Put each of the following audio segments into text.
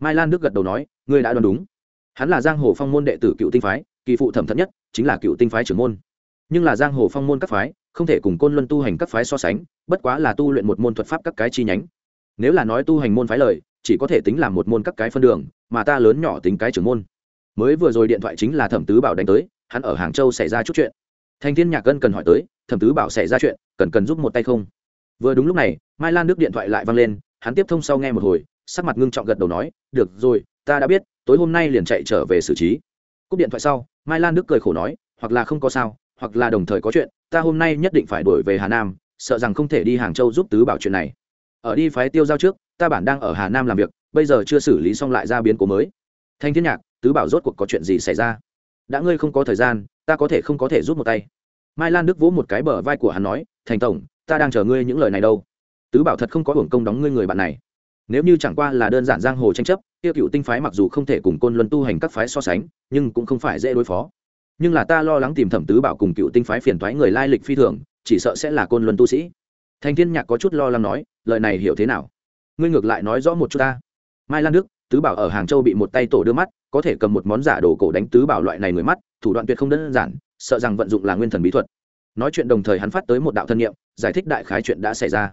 mai lan đức gật đầu nói, ngươi đã đoán đúng. Hắn là giang hồ phong môn đệ tử cựu tinh phái, kỳ phụ thẩm thận nhất, chính là cựu tinh phái trưởng môn. Nhưng là giang hồ phong môn các phái, không thể cùng côn luân tu hành các phái so sánh, bất quá là tu luyện một môn thuật pháp các cái chi nhánh. Nếu là nói tu hành môn phái lời, chỉ có thể tính là một môn các cái phân đường, mà ta lớn nhỏ tính cái trưởng môn. Mới vừa rồi điện thoại chính là thẩm tứ bảo đánh tới, hắn ở hàng châu xảy ra chút chuyện. Thành thiên nhạc cân cần hỏi tới, thẩm tứ bảo xảy ra chuyện, cần cần giúp một tay không? Vừa đúng lúc này, mai lan nước điện thoại lại vang lên, hắn tiếp thông sau nghe một hồi sắc mặt ngưng trọng gật đầu nói, được rồi, ta đã biết, tối hôm nay liền chạy trở về xử trí. Cúp điện thoại sau, mai lan đức cười khổ nói, hoặc là không có sao, hoặc là đồng thời có chuyện, ta hôm nay nhất định phải đổi về hà nam, sợ rằng không thể đi hàng châu giúp tứ bảo chuyện này. Ở đi phái tiêu giao trước, ta bản đang ở hà nam làm việc, bây giờ chưa xử lý xong lại ra biến cố mới. Thanh thiên nhạc, tứ bảo rốt cuộc có chuyện gì xảy ra? Đã ngươi không có thời gian, ta có thể không có thể giúp một tay. Mai lan đức vỗ một cái bờ vai của hắn nói, thành tổng, ta đang chờ ngươi những lời này đâu. Tứ bảo thật không có hưởng công đóng ngươi người bạn này nếu như chẳng qua là đơn giản giang hồ tranh chấp, tiêu cựu tinh phái mặc dù không thể cùng côn luân tu hành các phái so sánh, nhưng cũng không phải dễ đối phó. Nhưng là ta lo lắng tìm thẩm tứ bảo cùng cựu tinh phái phiền thoái người lai lịch phi thường, chỉ sợ sẽ là côn luân tu sĩ. Thành thiên nhạc có chút lo lắng nói, lời này hiểu thế nào? Ngươi ngược lại nói rõ một chút ta. Mai lan đức, tứ bảo ở hàng châu bị một tay tổ đưa mắt, có thể cầm một món giả đồ cổ đánh tứ bảo loại này người mắt, thủ đoạn tuyệt không đơn giản, sợ rằng vận dụng là nguyên thần bí thuật. Nói chuyện đồng thời hắn phát tới một đạo thân nhiệm giải thích đại khái chuyện đã xảy ra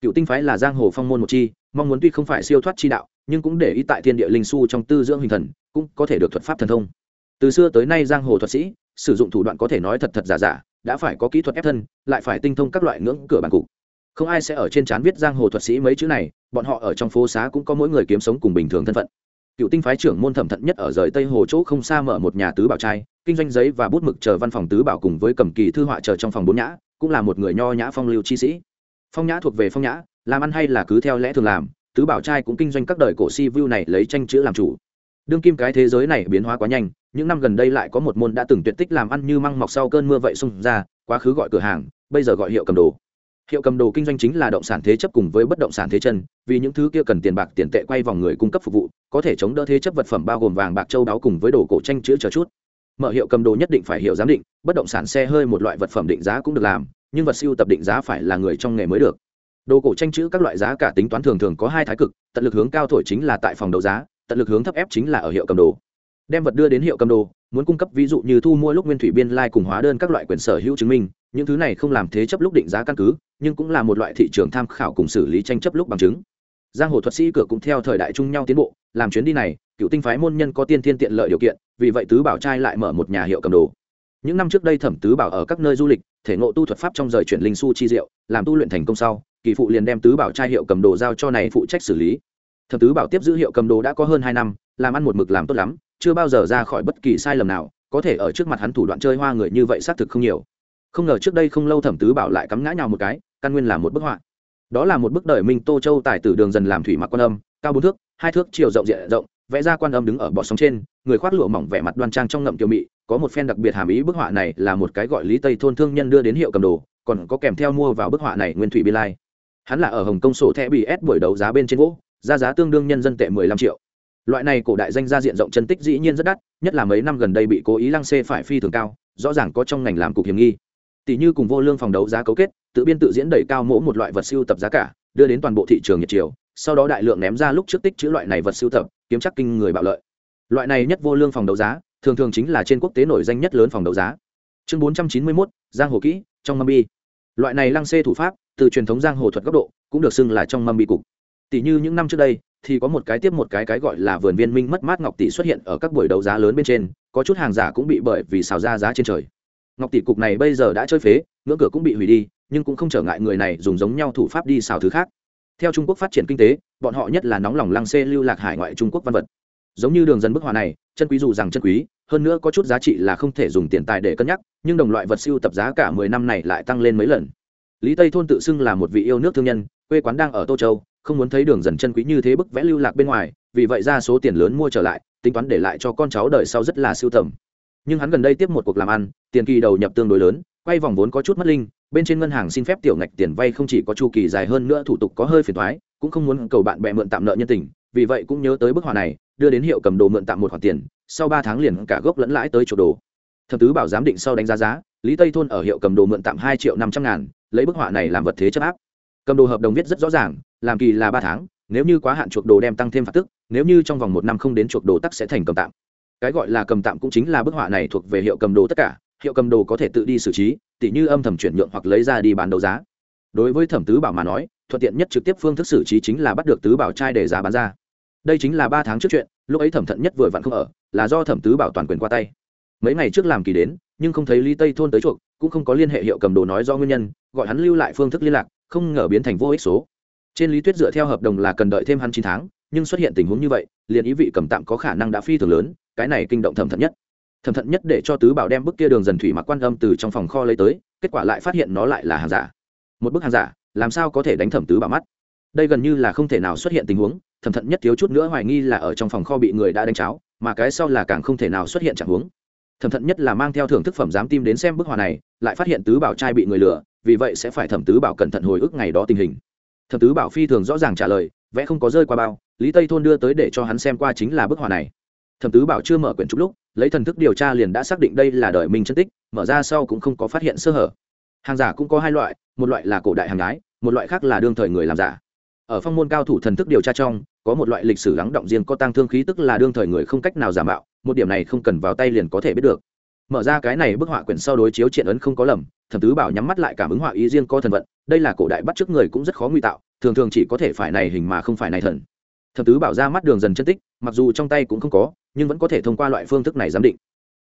cựu tinh phái là giang hồ phong môn một chi, mong muốn tuy không phải siêu thoát chi đạo, nhưng cũng để ý tại thiên địa linh su trong tư dưỡng hình thần, cũng có thể được thuật pháp thần thông. Từ xưa tới nay giang hồ thuật sĩ, sử dụng thủ đoạn có thể nói thật thật giả giả, đã phải có kỹ thuật ép thân, lại phải tinh thông các loại ngưỡng cửa bản cụ. Không ai sẽ ở trên trán viết giang hồ thuật sĩ mấy chữ này, bọn họ ở trong phố xá cũng có mỗi người kiếm sống cùng bình thường thân phận. Cựu tinh phái trưởng môn thẩm thận nhất ở rời tây hồ chỗ không xa mở một nhà tứ bảo trai, kinh doanh giấy và bút mực chờ văn phòng tứ bảo cùng với cầm kỳ thư họa chờ trong phòng bốn nhã, cũng là một người nho nhã phong lưu chi sĩ phong nhã thuộc về phong nhã, làm ăn hay là cứ theo lẽ thường làm, tứ bảo trai cũng kinh doanh các đời cổ si vu này lấy tranh chữ làm chủ. Đương kim cái thế giới này biến hóa quá nhanh, những năm gần đây lại có một môn đã từng tuyệt tích làm ăn như măng mọc sau cơn mưa vậy xung ra, quá khứ gọi cửa hàng, bây giờ gọi hiệu cầm đồ. Hiệu cầm đồ kinh doanh chính là động sản thế chấp cùng với bất động sản thế chân, vì những thứ kia cần tiền bạc tiền tệ quay vòng người cung cấp phục vụ, có thể chống đỡ thế chấp vật phẩm bao gồm vàng, bạc, châu đáo cùng với đồ cổ tranh chữ chờ chút. Mở hiệu cầm đồ nhất định phải hiểu giám định, bất động sản xe hơi một loại vật phẩm định giá cũng được làm nhưng vật siêu tập định giá phải là người trong nghề mới được. Đồ cổ tranh chữ các loại giá cả tính toán thường thường có hai thái cực, tận lực hướng cao thổi chính là tại phòng đấu giá, tận lực hướng thấp ép chính là ở hiệu cầm đồ. Đem vật đưa đến hiệu cầm đồ, muốn cung cấp ví dụ như thu mua lúc nguyên thủy biên lai cùng hóa đơn các loại quyền sở hữu chứng minh, những thứ này không làm thế chấp lúc định giá căn cứ, nhưng cũng là một loại thị trường tham khảo cùng xử lý tranh chấp lúc bằng chứng. Giang hồ thuật sĩ cửa cũng theo thời đại chung nhau tiến bộ, làm chuyến đi này, cựu tinh phái môn nhân có tiên thiên tiện lợi điều kiện, vì vậy tứ bảo trai lại mở một nhà hiệu cầm đồ những năm trước đây thẩm tứ bảo ở các nơi du lịch, thể ngộ tu thuật pháp trong rời chuyển linh su chi diệu, làm tu luyện thành công sau, kỳ phụ liền đem tứ bảo trai hiệu cầm đồ giao cho này phụ trách xử lý. Thẩm tứ bảo tiếp giữ hiệu cầm đồ đã có hơn hai năm, làm ăn một mực làm tốt lắm, chưa bao giờ ra khỏi bất kỳ sai lầm nào, có thể ở trước mặt hắn thủ đoạn chơi hoa người như vậy xác thực không nhiều. Không ngờ trước đây không lâu thẩm tứ bảo lại cắm ngã nhào một cái, căn nguyên là một bức họa. Đó là một bức đời minh tô châu tài tử đường dần làm thủy mặc quan âm, cao bốn thước, hai thước chiều rộng diện rộng, vẽ ra quan âm đứng ở bọ sóng trên người khoác lụa mỏng vẻ mặt đoan trang trong ngậm kiều mị, có một phen đặc biệt hàm ý bức họa này là một cái gọi lý tây thôn thương nhân đưa đến hiệu cầm đồ, còn có kèm theo mua vào bức họa này nguyên thủy bi lai. Hắn là ở hồng kông sổ thẻ bị ép buổi đấu giá bên trên gỗ ra giá tương đương nhân dân tệ mười lăm triệu. Loại này cổ đại danh gia diện rộng chân tích dĩ nhiên rất đắt, nhất là mấy năm gần đây bị cố ý lăng xê phải phi thường cao, rõ ràng có trong ngành làm cục hiểm nghi. Tỷ như cùng vô lương phòng đấu giá cấu kết, tự biên tự diễn đẩy cao mỗ một loại vật siêu tập giá cả, đưa đến toàn bộ thị trường nhiệt chiều, sau đó đại lượng ném ra lúc trước tích chữ loại này vật siêu tập, kiếm chắc kinh người bạo lợi loại này nhất vô lương phòng đấu giá, thường thường chính là trên quốc tế nổi danh nhất lớn phòng đấu giá. Chương bốn trăm chín mươi mốt, giang hồ kỹ, trong mâm bi. Loại này lăng xê thủ pháp, từ truyền thống giang hồ thuật góc độ, cũng được xưng là trong mâm bi cục. Tỷ như những năm trước đây, thì có một cái tiếp một cái cái gọi là vườn viên minh mất mát ngọc tỷ xuất hiện ở các buổi đấu giá lớn bên trên, có chút hàng giả cũng bị bởi vì xào ra giá trên trời. Ngọc tỷ cục này bây giờ đã chơi phế, ngưỡng cửa cũng bị hủy đi, nhưng cũng không trở ngại người này dùng giống nhau thủ pháp đi xào thứ khác. Theo trung quốc phát triển kinh tế, bọn họ nhất là nóng lòng lăng xê lưu lạc hải ngoại trung quốc văn vật giống như đường dần bức họa này, chân quý dù rằng chân quý, hơn nữa có chút giá trị là không thể dùng tiền tài để cân nhắc, nhưng đồng loại vật siêu tập giá cả mười năm này lại tăng lên mấy lần. Lý tây thôn tự xưng là một vị yêu nước thương nhân, quê quán đang ở tô châu, không muốn thấy đường dần chân quý như thế bức vẽ lưu lạc bên ngoài, vì vậy ra số tiền lớn mua trở lại, tính toán để lại cho con cháu đời sau rất là siêu tầm. Nhưng hắn gần đây tiếp một cuộc làm ăn, tiền kỳ đầu nhập tương đối lớn, quay vòng vốn có chút mất linh, bên trên ngân hàng xin phép tiểu ngạch tiền vay không chỉ có chu kỳ dài hơn nữa thủ tục có hơi phiền thoái cũng không muốn cầu bạn bè mượn tạm nợ nhân tình, vì vậy cũng nhớ tới bức họa này đưa đến hiệu cầm đồ mượn tạm một khoản tiền, sau ba tháng liền cả gốc lẫn lãi tới chỗ đồ. Thập tứ bảo giám định sau đánh giá giá, lý tây thôn ở hiệu cầm đồ mượn tạm hai triệu năm trăm ngàn, lấy bức họa này làm vật thế chấp áp. Cầm đồ hợp đồng viết rất rõ ràng, làm kỳ là ba tháng, nếu như quá hạn chuộc đồ đem tăng thêm phạt tức, nếu như trong vòng một năm không đến chuộc đồ tắc sẽ thành cầm tạm. Cái gọi là cầm tạm cũng chính là bức họa này thuộc về hiệu cầm đồ tất cả, hiệu cầm đồ có thể tự đi xử trí, tỉ như âm thầm chuyển nhượng hoặc lấy ra đi bán đấu giá. Đối với thẩm tứ bảo mà nói, thuận tiện nhất trực tiếp phương thức xử trí chính là bắt được tứ bảo trai để giá bán ra đây chính là ba tháng trước chuyện, lúc ấy thẩm thận nhất vừa vặn không ở, là do thẩm tứ bảo toàn quyền qua tay. Mấy ngày trước làm kỳ đến, nhưng không thấy lý tây thôn tới chuộc, cũng không có liên hệ hiệu cầm đồ nói do nguyên nhân, gọi hắn lưu lại phương thức liên lạc, không ngờ biến thành vô ích số. Trên lý thuyết dựa theo hợp đồng là cần đợi thêm hắn chín tháng, nhưng xuất hiện tình huống như vậy, liền ý vị cầm tạm có khả năng đã phi thường lớn, cái này kinh động thẩm thận nhất. Thẩm thận nhất để cho tứ bảo đem bức kia đường dần thủy mặc quan âm từ trong phòng kho lấy tới, kết quả lại phát hiện nó lại là hàng giả. Một bức hàng giả, làm sao có thể đánh thẩm tứ bảo mắt? Đây gần như là không thể nào xuất hiện tình huống thẩm thận nhất thiếu chút nữa hoài nghi là ở trong phòng kho bị người đã đánh cháo, mà cái sau là càng không thể nào xuất hiện chẳng huống. Thẩm thận nhất là mang theo thưởng thức phẩm giám tim đến xem bức họa này, lại phát hiện tứ bảo trai bị người lừa, vì vậy sẽ phải thẩm tứ bảo cẩn thận hồi ức ngày đó tình hình. Thẩm tứ bảo phi thường rõ ràng trả lời, vẽ không có rơi qua bao, lý tây thôn đưa tới để cho hắn xem qua chính là bức họa này. Thẩm tứ bảo chưa mở quyển trục lúc, lấy thần thức điều tra liền đã xác định đây là đời mình chân tích, mở ra sau cũng không có phát hiện sơ hở. Hàng giả cũng có hai loại, một loại là cổ đại hàng gái một loại khác là đương thời người làm giả ở phong môn cao thủ thần thức điều tra trong, có một loại lịch sử lắng động riêng có tăng thương khí tức là đương thời người không cách nào giả mạo, một điểm này không cần vào tay liền có thể biết được. Mở ra cái này bức họa quyển sau đối chiếu triện ấn không có lầm thẩm tứ bảo nhắm mắt lại cảm ứng họa ý riêng có thần vận, đây là cổ đại bắt trước người cũng rất khó nguy tạo, thường thường chỉ có thể phải này hình mà không phải này thần. Thẩm tứ bảo ra mắt đường dần chân tích, mặc dù trong tay cũng không có, nhưng vẫn có thể thông qua loại phương thức này giám định.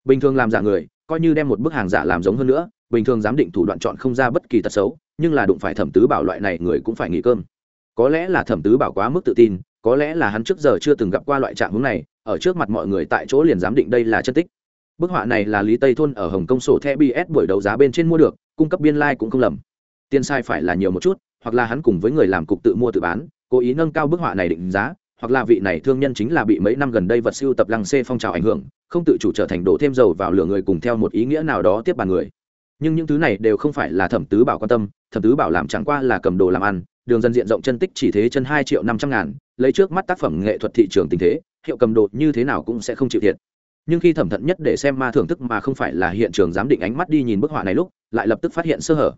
Bình thường làm giả người, coi như đem một bức hàng giả làm giống hơn nữa, bình thường giám định thủ đoạn chọn không ra bất kỳ tật xấu, nhưng là đụng phải thẩm tứ bảo loại này người cũng phải nghỉ cơm có lẽ là thẩm tứ bảo quá mức tự tin, có lẽ là hắn trước giờ chưa từng gặp qua loại trạng hướng này, ở trước mặt mọi người tại chỗ liền giám định đây là chân tích. Bức họa này là lý tây thôn ở hồng kông sổ the bs buổi đấu giá bên trên mua được, cung cấp biên lai、like、cũng không lầm. Tiền sai phải là nhiều một chút, hoặc là hắn cùng với người làm cục tự mua tự bán, cố ý nâng cao bức họa này định giá, hoặc là vị này thương nhân chính là bị mấy năm gần đây vật siêu tập lăng xê phong trào ảnh hưởng, không tự chủ trở thành đổ thêm dầu vào lửa người cùng theo một ý nghĩa nào đó tiếp bàn người. Nhưng những thứ này đều không phải là thẩm tứ bảo quan tâm, thẩm tứ bảo làm chẳng qua là cầm đồ làm ăn đường dân diện rộng chân tích chỉ thế chân hai triệu năm trăm ngàn, lấy trước mắt tác phẩm nghệ thuật thị trường tình thế, hiệu cầm đồ như thế nào cũng sẽ không chịu thiệt. Nhưng khi thẩm thận nhất để xem ma thưởng thức mà không phải là hiện trường giám định ánh mắt đi nhìn bức họa này lúc, lại lập tức phát hiện sơ hở.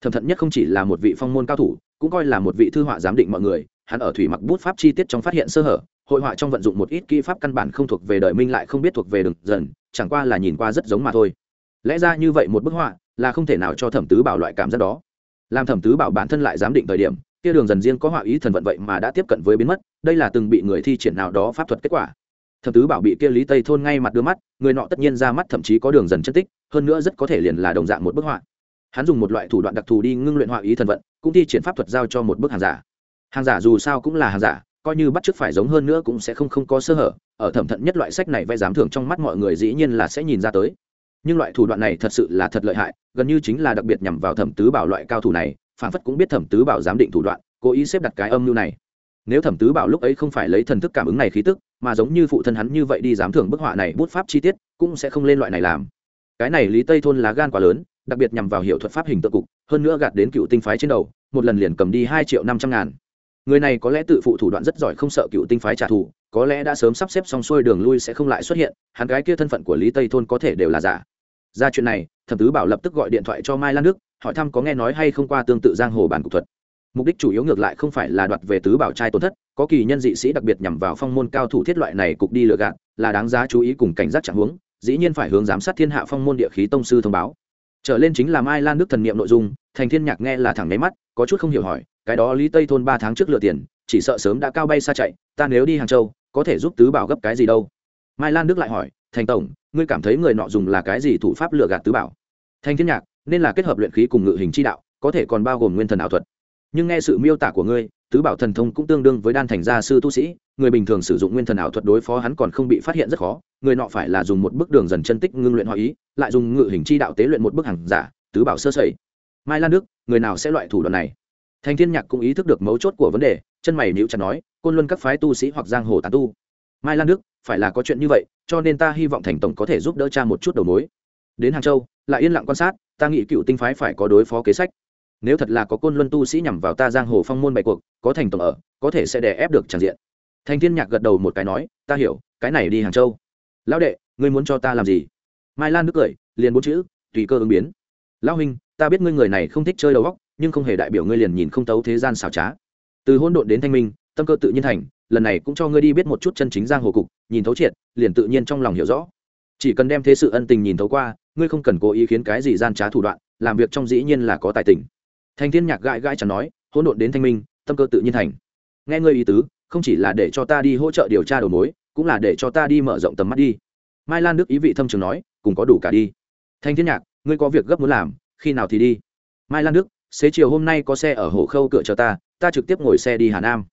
Thẩm thận nhất không chỉ là một vị phong môn cao thủ, cũng coi là một vị thư họa giám định mọi người, hắn ở thủy mặc bút pháp chi tiết trong phát hiện sơ hở, hội họa trong vận dụng một ít kỹ pháp căn bản không thuộc về đời minh lại không biết thuộc về đường dần, chẳng qua là nhìn qua rất giống mà thôi. Lẽ ra như vậy một bức họa là không thể nào cho thẩm tứ bảo loại cảm giác đó. Làm thẩm tứ bảo bản thân lại giám định thời điểm kia đường dần riêng có họa ý thần vận vậy mà đã tiếp cận với biến mất, đây là từng bị người thi triển nào đó pháp thuật kết quả. Thẩm tứ bảo bị kia lý tây thôn ngay mặt đưa mắt, người nọ tất nhiên ra mắt, thậm chí có đường dần chân tích, hơn nữa rất có thể liền là đồng dạng một bức họa. Hắn dùng một loại thủ đoạn đặc thù đi ngưng luyện họa ý thần vận, cũng thi triển pháp thuật giao cho một bức hàng giả. Hàng giả dù sao cũng là hàng giả, coi như bắt chước phải giống hơn nữa cũng sẽ không không có sơ hở, ở thẩm thận nhất loại sách này vẽ giám thường trong mắt mọi người dĩ nhiên là sẽ nhìn ra tới. Nhưng loại thủ đoạn này thật sự là thật lợi hại, gần như chính là đặc biệt nhằm vào thẩm tứ bảo loại cao thủ này phản phất cũng biết thẩm tứ bảo giám định thủ đoạn, cố ý xếp đặt cái âm mưu này. Nếu thẩm tứ bảo lúc ấy không phải lấy thần thức cảm ứng này khí tức, mà giống như phụ thân hắn như vậy đi giám thưởng bức họa này bút pháp chi tiết, cũng sẽ không lên loại này làm. Cái này lý tây thôn lá gan quá lớn, đặc biệt nhằm vào hiệu thuật pháp hình tượng cục, hơn nữa gạt đến cựu tinh phái trên đầu, một lần liền cầm đi hai triệu năm trăm ngàn. Người này có lẽ tự phụ thủ đoạn rất giỏi không sợ cựu tinh phái trả thù, có lẽ đã sớm sắp xếp xong xuôi đường lui sẽ không lại xuất hiện, hắn gái kia thân phận của lý tây thôn có thể đều là giả. Ra chuyện này, thẩm tứ bảo lập tức gọi điện thoại cho mai lan đức hỏi thăm có nghe nói hay không qua tương tự giang hồ bản cục thuật. Mục đích chủ yếu ngược lại không phải là đoạt về tứ bảo trai tổn thất có kỳ nhân dị sĩ đặc biệt nhằm vào phong môn cao thủ thiết loại này cục đi lừa gạt là đáng giá chú ý cùng cảnh giác trạng hướng, dĩ nhiên phải hướng giám sát thiên hạ phong môn địa khí tông sư thông báo. Trở lên chính là mai lan đức thần niệm nội dung thành thiên nhạc nghe là thẳng máy mắt có chút không hiểu hỏi cái đó lý tây thôn ba tháng trước lựa tiền chỉ sợ sớm đã cao bay xa chạy ta nếu đi hàng châu có thể giúp tứ bảo gấp cái gì đâu? Mai lan đức lại hỏi thành tổng ngươi cảm thấy người nọ dùng là cái gì thủ pháp lừa gạt tứ bảo? Thành thiên nhạc nên là kết hợp luyện khí cùng ngự hình chi đạo, có thể còn bao gồm nguyên thần ảo thuật. Nhưng nghe sự miêu tả của ngươi, tứ bảo thần thông cũng tương đương với đan thành gia sư tu sĩ, người bình thường sử dụng nguyên thần ảo thuật đối phó hắn còn không bị phát hiện rất khó, người nọ phải là dùng một bước đường dần chân tích ngưng luyện họ ý, lại dùng ngự hình chi đạo tế luyện một bước hàng giả, tứ bảo sơ sẩy. Mai lan đức, người nào sẽ loại thủ đoạn này? Thành thiên nhạc cũng ý thức được mấu chốt của vấn đề, chân mày níu chặt nói, côn luân các phái tu sĩ hoặc giang hồ tán tu. Mai lan đức, phải là có chuyện như vậy, cho nên ta hy vọng thành tổng có thể giúp đỡ cha một chút đầu mối. Đến hàng châu, lại yên lặng quan sát ta nghĩ cựu tinh phái phải có đối phó kế sách. Nếu thật là có côn luân tu sĩ nhằm vào ta giang hồ phong môn bày cuộc, có thành tổng ở, có thể sẽ đè ép được tràn diện. Thành thiên nhạc gật đầu một cái nói, ta hiểu, cái này đi hàng châu. Lão đệ, ngươi muốn cho ta làm gì? Mai lan nước cười, liền bốn chữ, tùy cơ ứng biến. Lão huynh, ta biết ngươi người này không thích chơi đầu óc, nhưng không hề đại biểu ngươi liền nhìn không tấu thế gian xảo trá. Từ hôn độn đến thanh minh, tâm cơ tự nhiên thành, lần này cũng cho ngươi đi biết một chút chân chính giang hồ cục, nhìn thấu triệt, liền tự nhiên trong lòng hiểu rõ. Chỉ cần đem thế sự ân tình nhìn thấu qua ngươi không cần cố ý khiến cái gì gian trá thủ đoạn, làm việc trong dĩ nhiên là có tài tình. Thành thiên nhạc gãi gãi chẳng nói, hỗn độn đến thanh minh, tâm cơ tự nhiên thành. Nghe ngươi ý tứ, không chỉ là để cho ta đi hỗ trợ điều tra đầu mối, cũng là để cho ta đi mở rộng tầm mắt đi. Mai lan đức ý vị thâm trường nói, cùng có đủ cả đi. Thanh thiên nhạc, ngươi có việc gấp muốn làm, khi nào thì đi? Mai lan đức, xế chiều hôm nay có xe ở hồ khâu cửa chờ ta ta trực tiếp ngồi xe đi hà nam.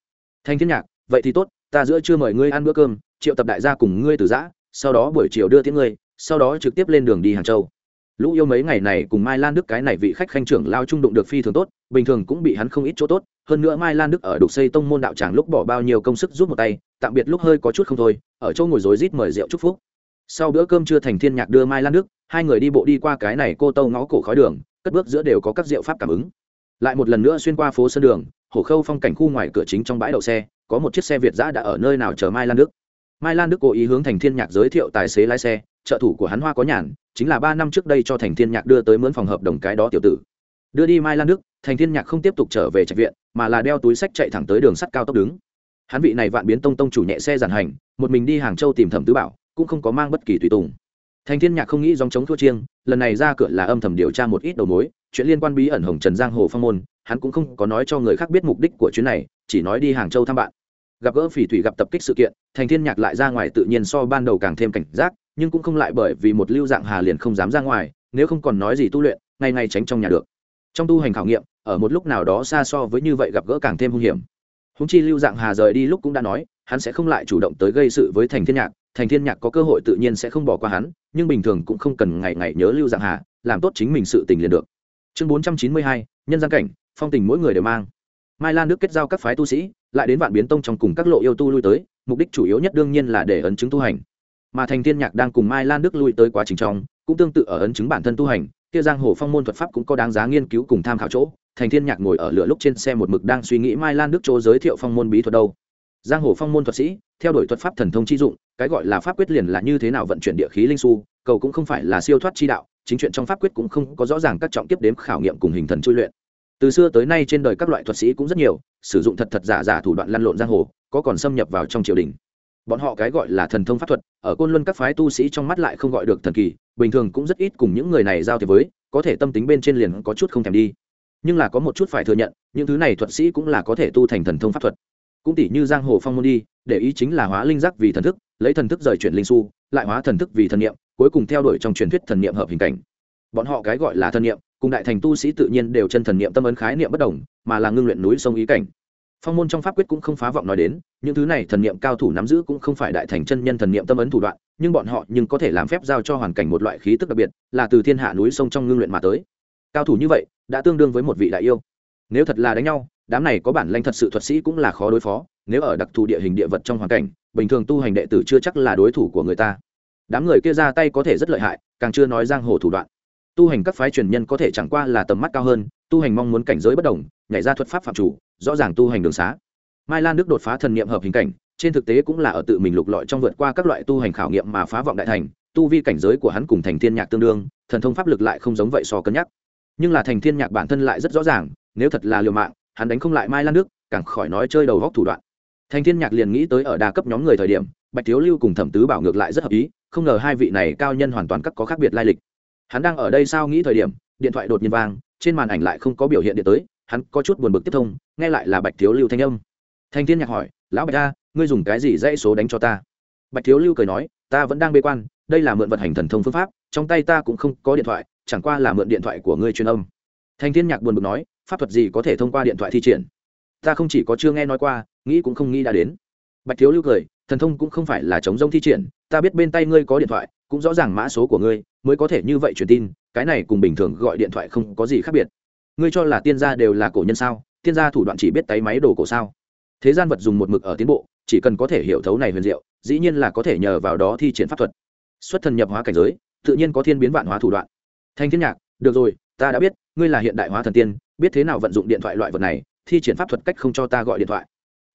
Thanh thiên nhạc, vậy thì tốt, ta giữa chưa mời ngươi ăn bữa cơm, triệu tập đại gia cùng ngươi từ giã, sau đó buổi chiều đưa tiễn ngươi sau đó trực tiếp lên đường đi hàng châu. Lũ yêu mấy ngày này cùng mai lan đức cái này vị khách khanh trưởng lao trung đụng được phi thường tốt, bình thường cũng bị hắn không ít chỗ tốt, hơn nữa mai lan đức ở đục xây tông môn đạo tràng lúc bỏ bao nhiêu công sức giúp một tay, tạm biệt lúc hơi có chút không thôi, ở chỗ ngồi rối rít mời rượu chúc phúc. Sau bữa cơm trưa thành thiên nhạc đưa mai lan đức, hai người đi bộ đi qua cái này cô tâu ngõ cổ khói đường, cất bước giữa đều có các rượu pháp cảm ứng. Lại một lần nữa xuyên qua phố sân đường hổ khâu phong cảnh khu ngoài cửa chính trong bãi đậu xe, có một chiếc xe việt giã đã ở nơi nào chờ mai lan đức mai lan đức cố ý hướng thành thiên nhạc giới thiệu tài xế lái xe, trợ thủ của hắn hoa có nhàn, chính là ba năm trước đây cho thành thiên nhạc đưa tới mướn phòng hợp đồng cái đó tiểu tử. Đưa đi mai lan đức, thành thiên nhạc không tiếp tục trở về trạch viện, mà là đeo túi sách chạy thẳng tới đường sắt cao tốc đứng. Hắn vị này vạn biến tông tông chủ nhẹ xe giản hành, một mình đi hàng châu tìm thẩm tứ bảo, cũng không có mang bất kỳ tùy tùng. Thành thiên nhạc không nghĩ dòng chống thua chiêng, lần này ra cửa là âm thầm điều tra một ít đầu mối, chuyện liên quan bí ẩn hồng trần giang hồ phong môn, hắn cũng không có nói cho người khác biết mục đích của chuyến này, chỉ nói đi hàng châu thăm bạn gặp gỡ phỉ thủy gặp tập kích sự kiện, thành thiên nhạc lại ra ngoài tự nhiên so ban đầu càng thêm cảnh giác, nhưng cũng không lại bởi vì một lưu dạng hà liền không dám ra ngoài, nếu không còn nói gì tu luyện, ngày ngày tránh trong nhà được. Trong tu hành khảo nghiệm, ở một lúc nào đó xa so với như vậy gặp gỡ càng thêm hung hiểm. Húng chi lưu dạng hà rời đi lúc cũng đã nói, hắn sẽ không lại chủ động tới gây sự với thành thiên nhạc, thành thiên nhạc có cơ hội tự nhiên sẽ không bỏ qua hắn, nhưng bình thường cũng không cần ngày ngày nhớ lưu dạng hà, làm tốt chính mình sự tình liền được. Chương bốn trăm chín mươi hai, nhân gian cảnh, phong tình mỗi người đều mang mai lan Đức kết giao các phái tu sĩ, lại đến vạn biến tông trong cùng các lộ yêu tu lui tới, mục đích chủ yếu nhất đương nhiên là để ấn chứng tu hành. Mà thành thiên nhạc đang cùng mai lan đức lui tới quá trình trong, cũng tương tự ở ấn chứng bản thân tu hành, kia giang hồ phong môn thuật pháp cũng có đáng giá nghiên cứu cùng tham khảo chỗ. Thành thiên nhạc ngồi ở lửa lúc trên xe một mực đang suy nghĩ mai lan đức chỗ giới thiệu phong môn bí thuật đâu. Giang hồ phong môn thuật sĩ, theo đuổi thuật pháp thần thông chi dụng, cái gọi là pháp quyết liền là như thế nào vận chuyển địa khí linh su, cầu cũng không phải là siêu thoát chi đạo, chính chuyện trong pháp quyết cũng không có rõ ràng các trọng tiếp đếm khảo nghiệm cùng hình thần chui luyện từ xưa tới nay trên đời các loại thuật sĩ cũng rất nhiều, sử dụng thật thật giả giả thủ đoạn lăn lộn giang hồ, có còn xâm nhập vào trong triều đình. Bọn họ cái gọi là thần thông pháp thuật, ở côn luân các phái tu sĩ trong mắt lại không gọi được thần kỳ, bình thường cũng rất ít cùng những người này giao thiệp với, có thể tâm tính bên trên liền có chút không thèm đi. Nhưng là có một chút phải thừa nhận, những thứ này thuật sĩ cũng là có thể tu thành thần thông pháp thuật. Cũng tỷ như giang hồ phong môn đi, để ý chính là hóa linh giác vì thần thức, lấy thần thức rời chuyển linh su, lại hóa thần thức vì thần niệm, cuối cùng theo đuổi trong truyền thuyết thần niệm hợp hình cảnh. Bọn họ cái gọi là thần niệm cùng đại thành tu sĩ tự nhiên đều chân thần niệm tâm ấn khái niệm bất đồng, mà là ngưng luyện núi sông ý cảnh. Phong môn trong pháp quyết cũng không phá vọng nói đến, những thứ này thần niệm cao thủ nắm giữ cũng không phải đại thành chân nhân thần niệm tâm ấn thủ đoạn, nhưng bọn họ nhưng có thể làm phép giao cho hoàn cảnh một loại khí tức đặc biệt, là từ thiên hạ núi sông trong ngưng luyện mà tới. Cao thủ như vậy, đã tương đương với một vị đại yêu. Nếu thật là đánh nhau, đám này có bản lanh thật sự thuật sĩ cũng là khó đối phó, nếu ở đặc thù địa hình địa vật trong hoàn cảnh, bình thường tu hành đệ tử chưa chắc là đối thủ của người ta. Đám người kia ra tay có thể rất lợi hại, càng chưa nói giang hồ thủ đoạn tu hành các phái truyền nhân có thể chẳng qua là tầm mắt cao hơn, tu hành mong muốn cảnh giới bất đồng, nhảy ra thuật pháp phạm chủ, rõ ràng tu hành đường xá. Mai lan đức đột phá thần niệm hợp hình cảnh, trên thực tế cũng là ở tự mình lục lọi trong vượt qua các loại tu hành khảo nghiệm mà phá vọng đại thành, tu vi cảnh giới của hắn cùng thành thiên nhạc tương đương, thần thông pháp lực lại không giống vậy so cân nhắc. Nhưng là thành thiên nhạc bản thân lại rất rõ ràng, nếu thật là liều mạng, hắn đánh không lại mai lan đức, càng khỏi nói chơi đầu góc thủ đoạn. Thành thiên nhạc liền nghĩ tới ở đa cấp nhóm người thời điểm, bạch thiếu lưu cùng thẩm tứ bảo ngược lại rất hợp ý, không ngờ hai vị này cao nhân hoàn toàn các có khác biệt lai lịch hắn đang ở đây sao nghĩ thời điểm, điện thoại đột nhiên vang, trên màn ảnh lại không có biểu hiện điện tới, hắn có chút buồn bực tiếp thông, nghe lại là bạch thiếu lưu thanh âm. Thanh thiên nhạc hỏi, lão bạch ta ngươi dùng cái gì dãy số đánh cho ta? Bạch thiếu lưu cười nói, ta vẫn đang bê quan, đây là mượn vận hành thần thông phương pháp, trong tay ta cũng không có điện thoại, chẳng qua là mượn điện thoại của ngươi truyền âm. Thanh thiên nhạc buồn bực nói, pháp thuật gì có thể thông qua điện thoại thi triển? Ta không chỉ có chưa nghe nói qua, nghĩ cũng không nghĩ đã đến. Bạch thiếu lưu cười, thần thông cũng không phải là chống rông thi triển ta biết bên tay ngươi có điện thoại, cũng rõ ràng mã số của ngươi, mới có thể như vậy truyền tin, cái này cùng bình thường gọi điện thoại không có gì khác biệt. Ngươi cho là tiên gia đều là cổ nhân sao? Tiên gia thủ đoạn chỉ biết tay máy đồ cổ sao? Thế gian vật dùng một mực ở tiến bộ, chỉ cần có thể hiểu thấu này huyền diệu, dĩ nhiên là có thể nhờ vào đó thi triển pháp thuật. Xuất thần nhập hóa cảnh giới, tự nhiên có thiên biến vạn hóa thủ đoạn. Thanh thiên nhạc, được rồi, ta đã biết, ngươi là hiện đại hóa thần tiên, biết thế nào vận dụng điện thoại loại vật này, thi triển pháp thuật cách không cho ta gọi điện thoại.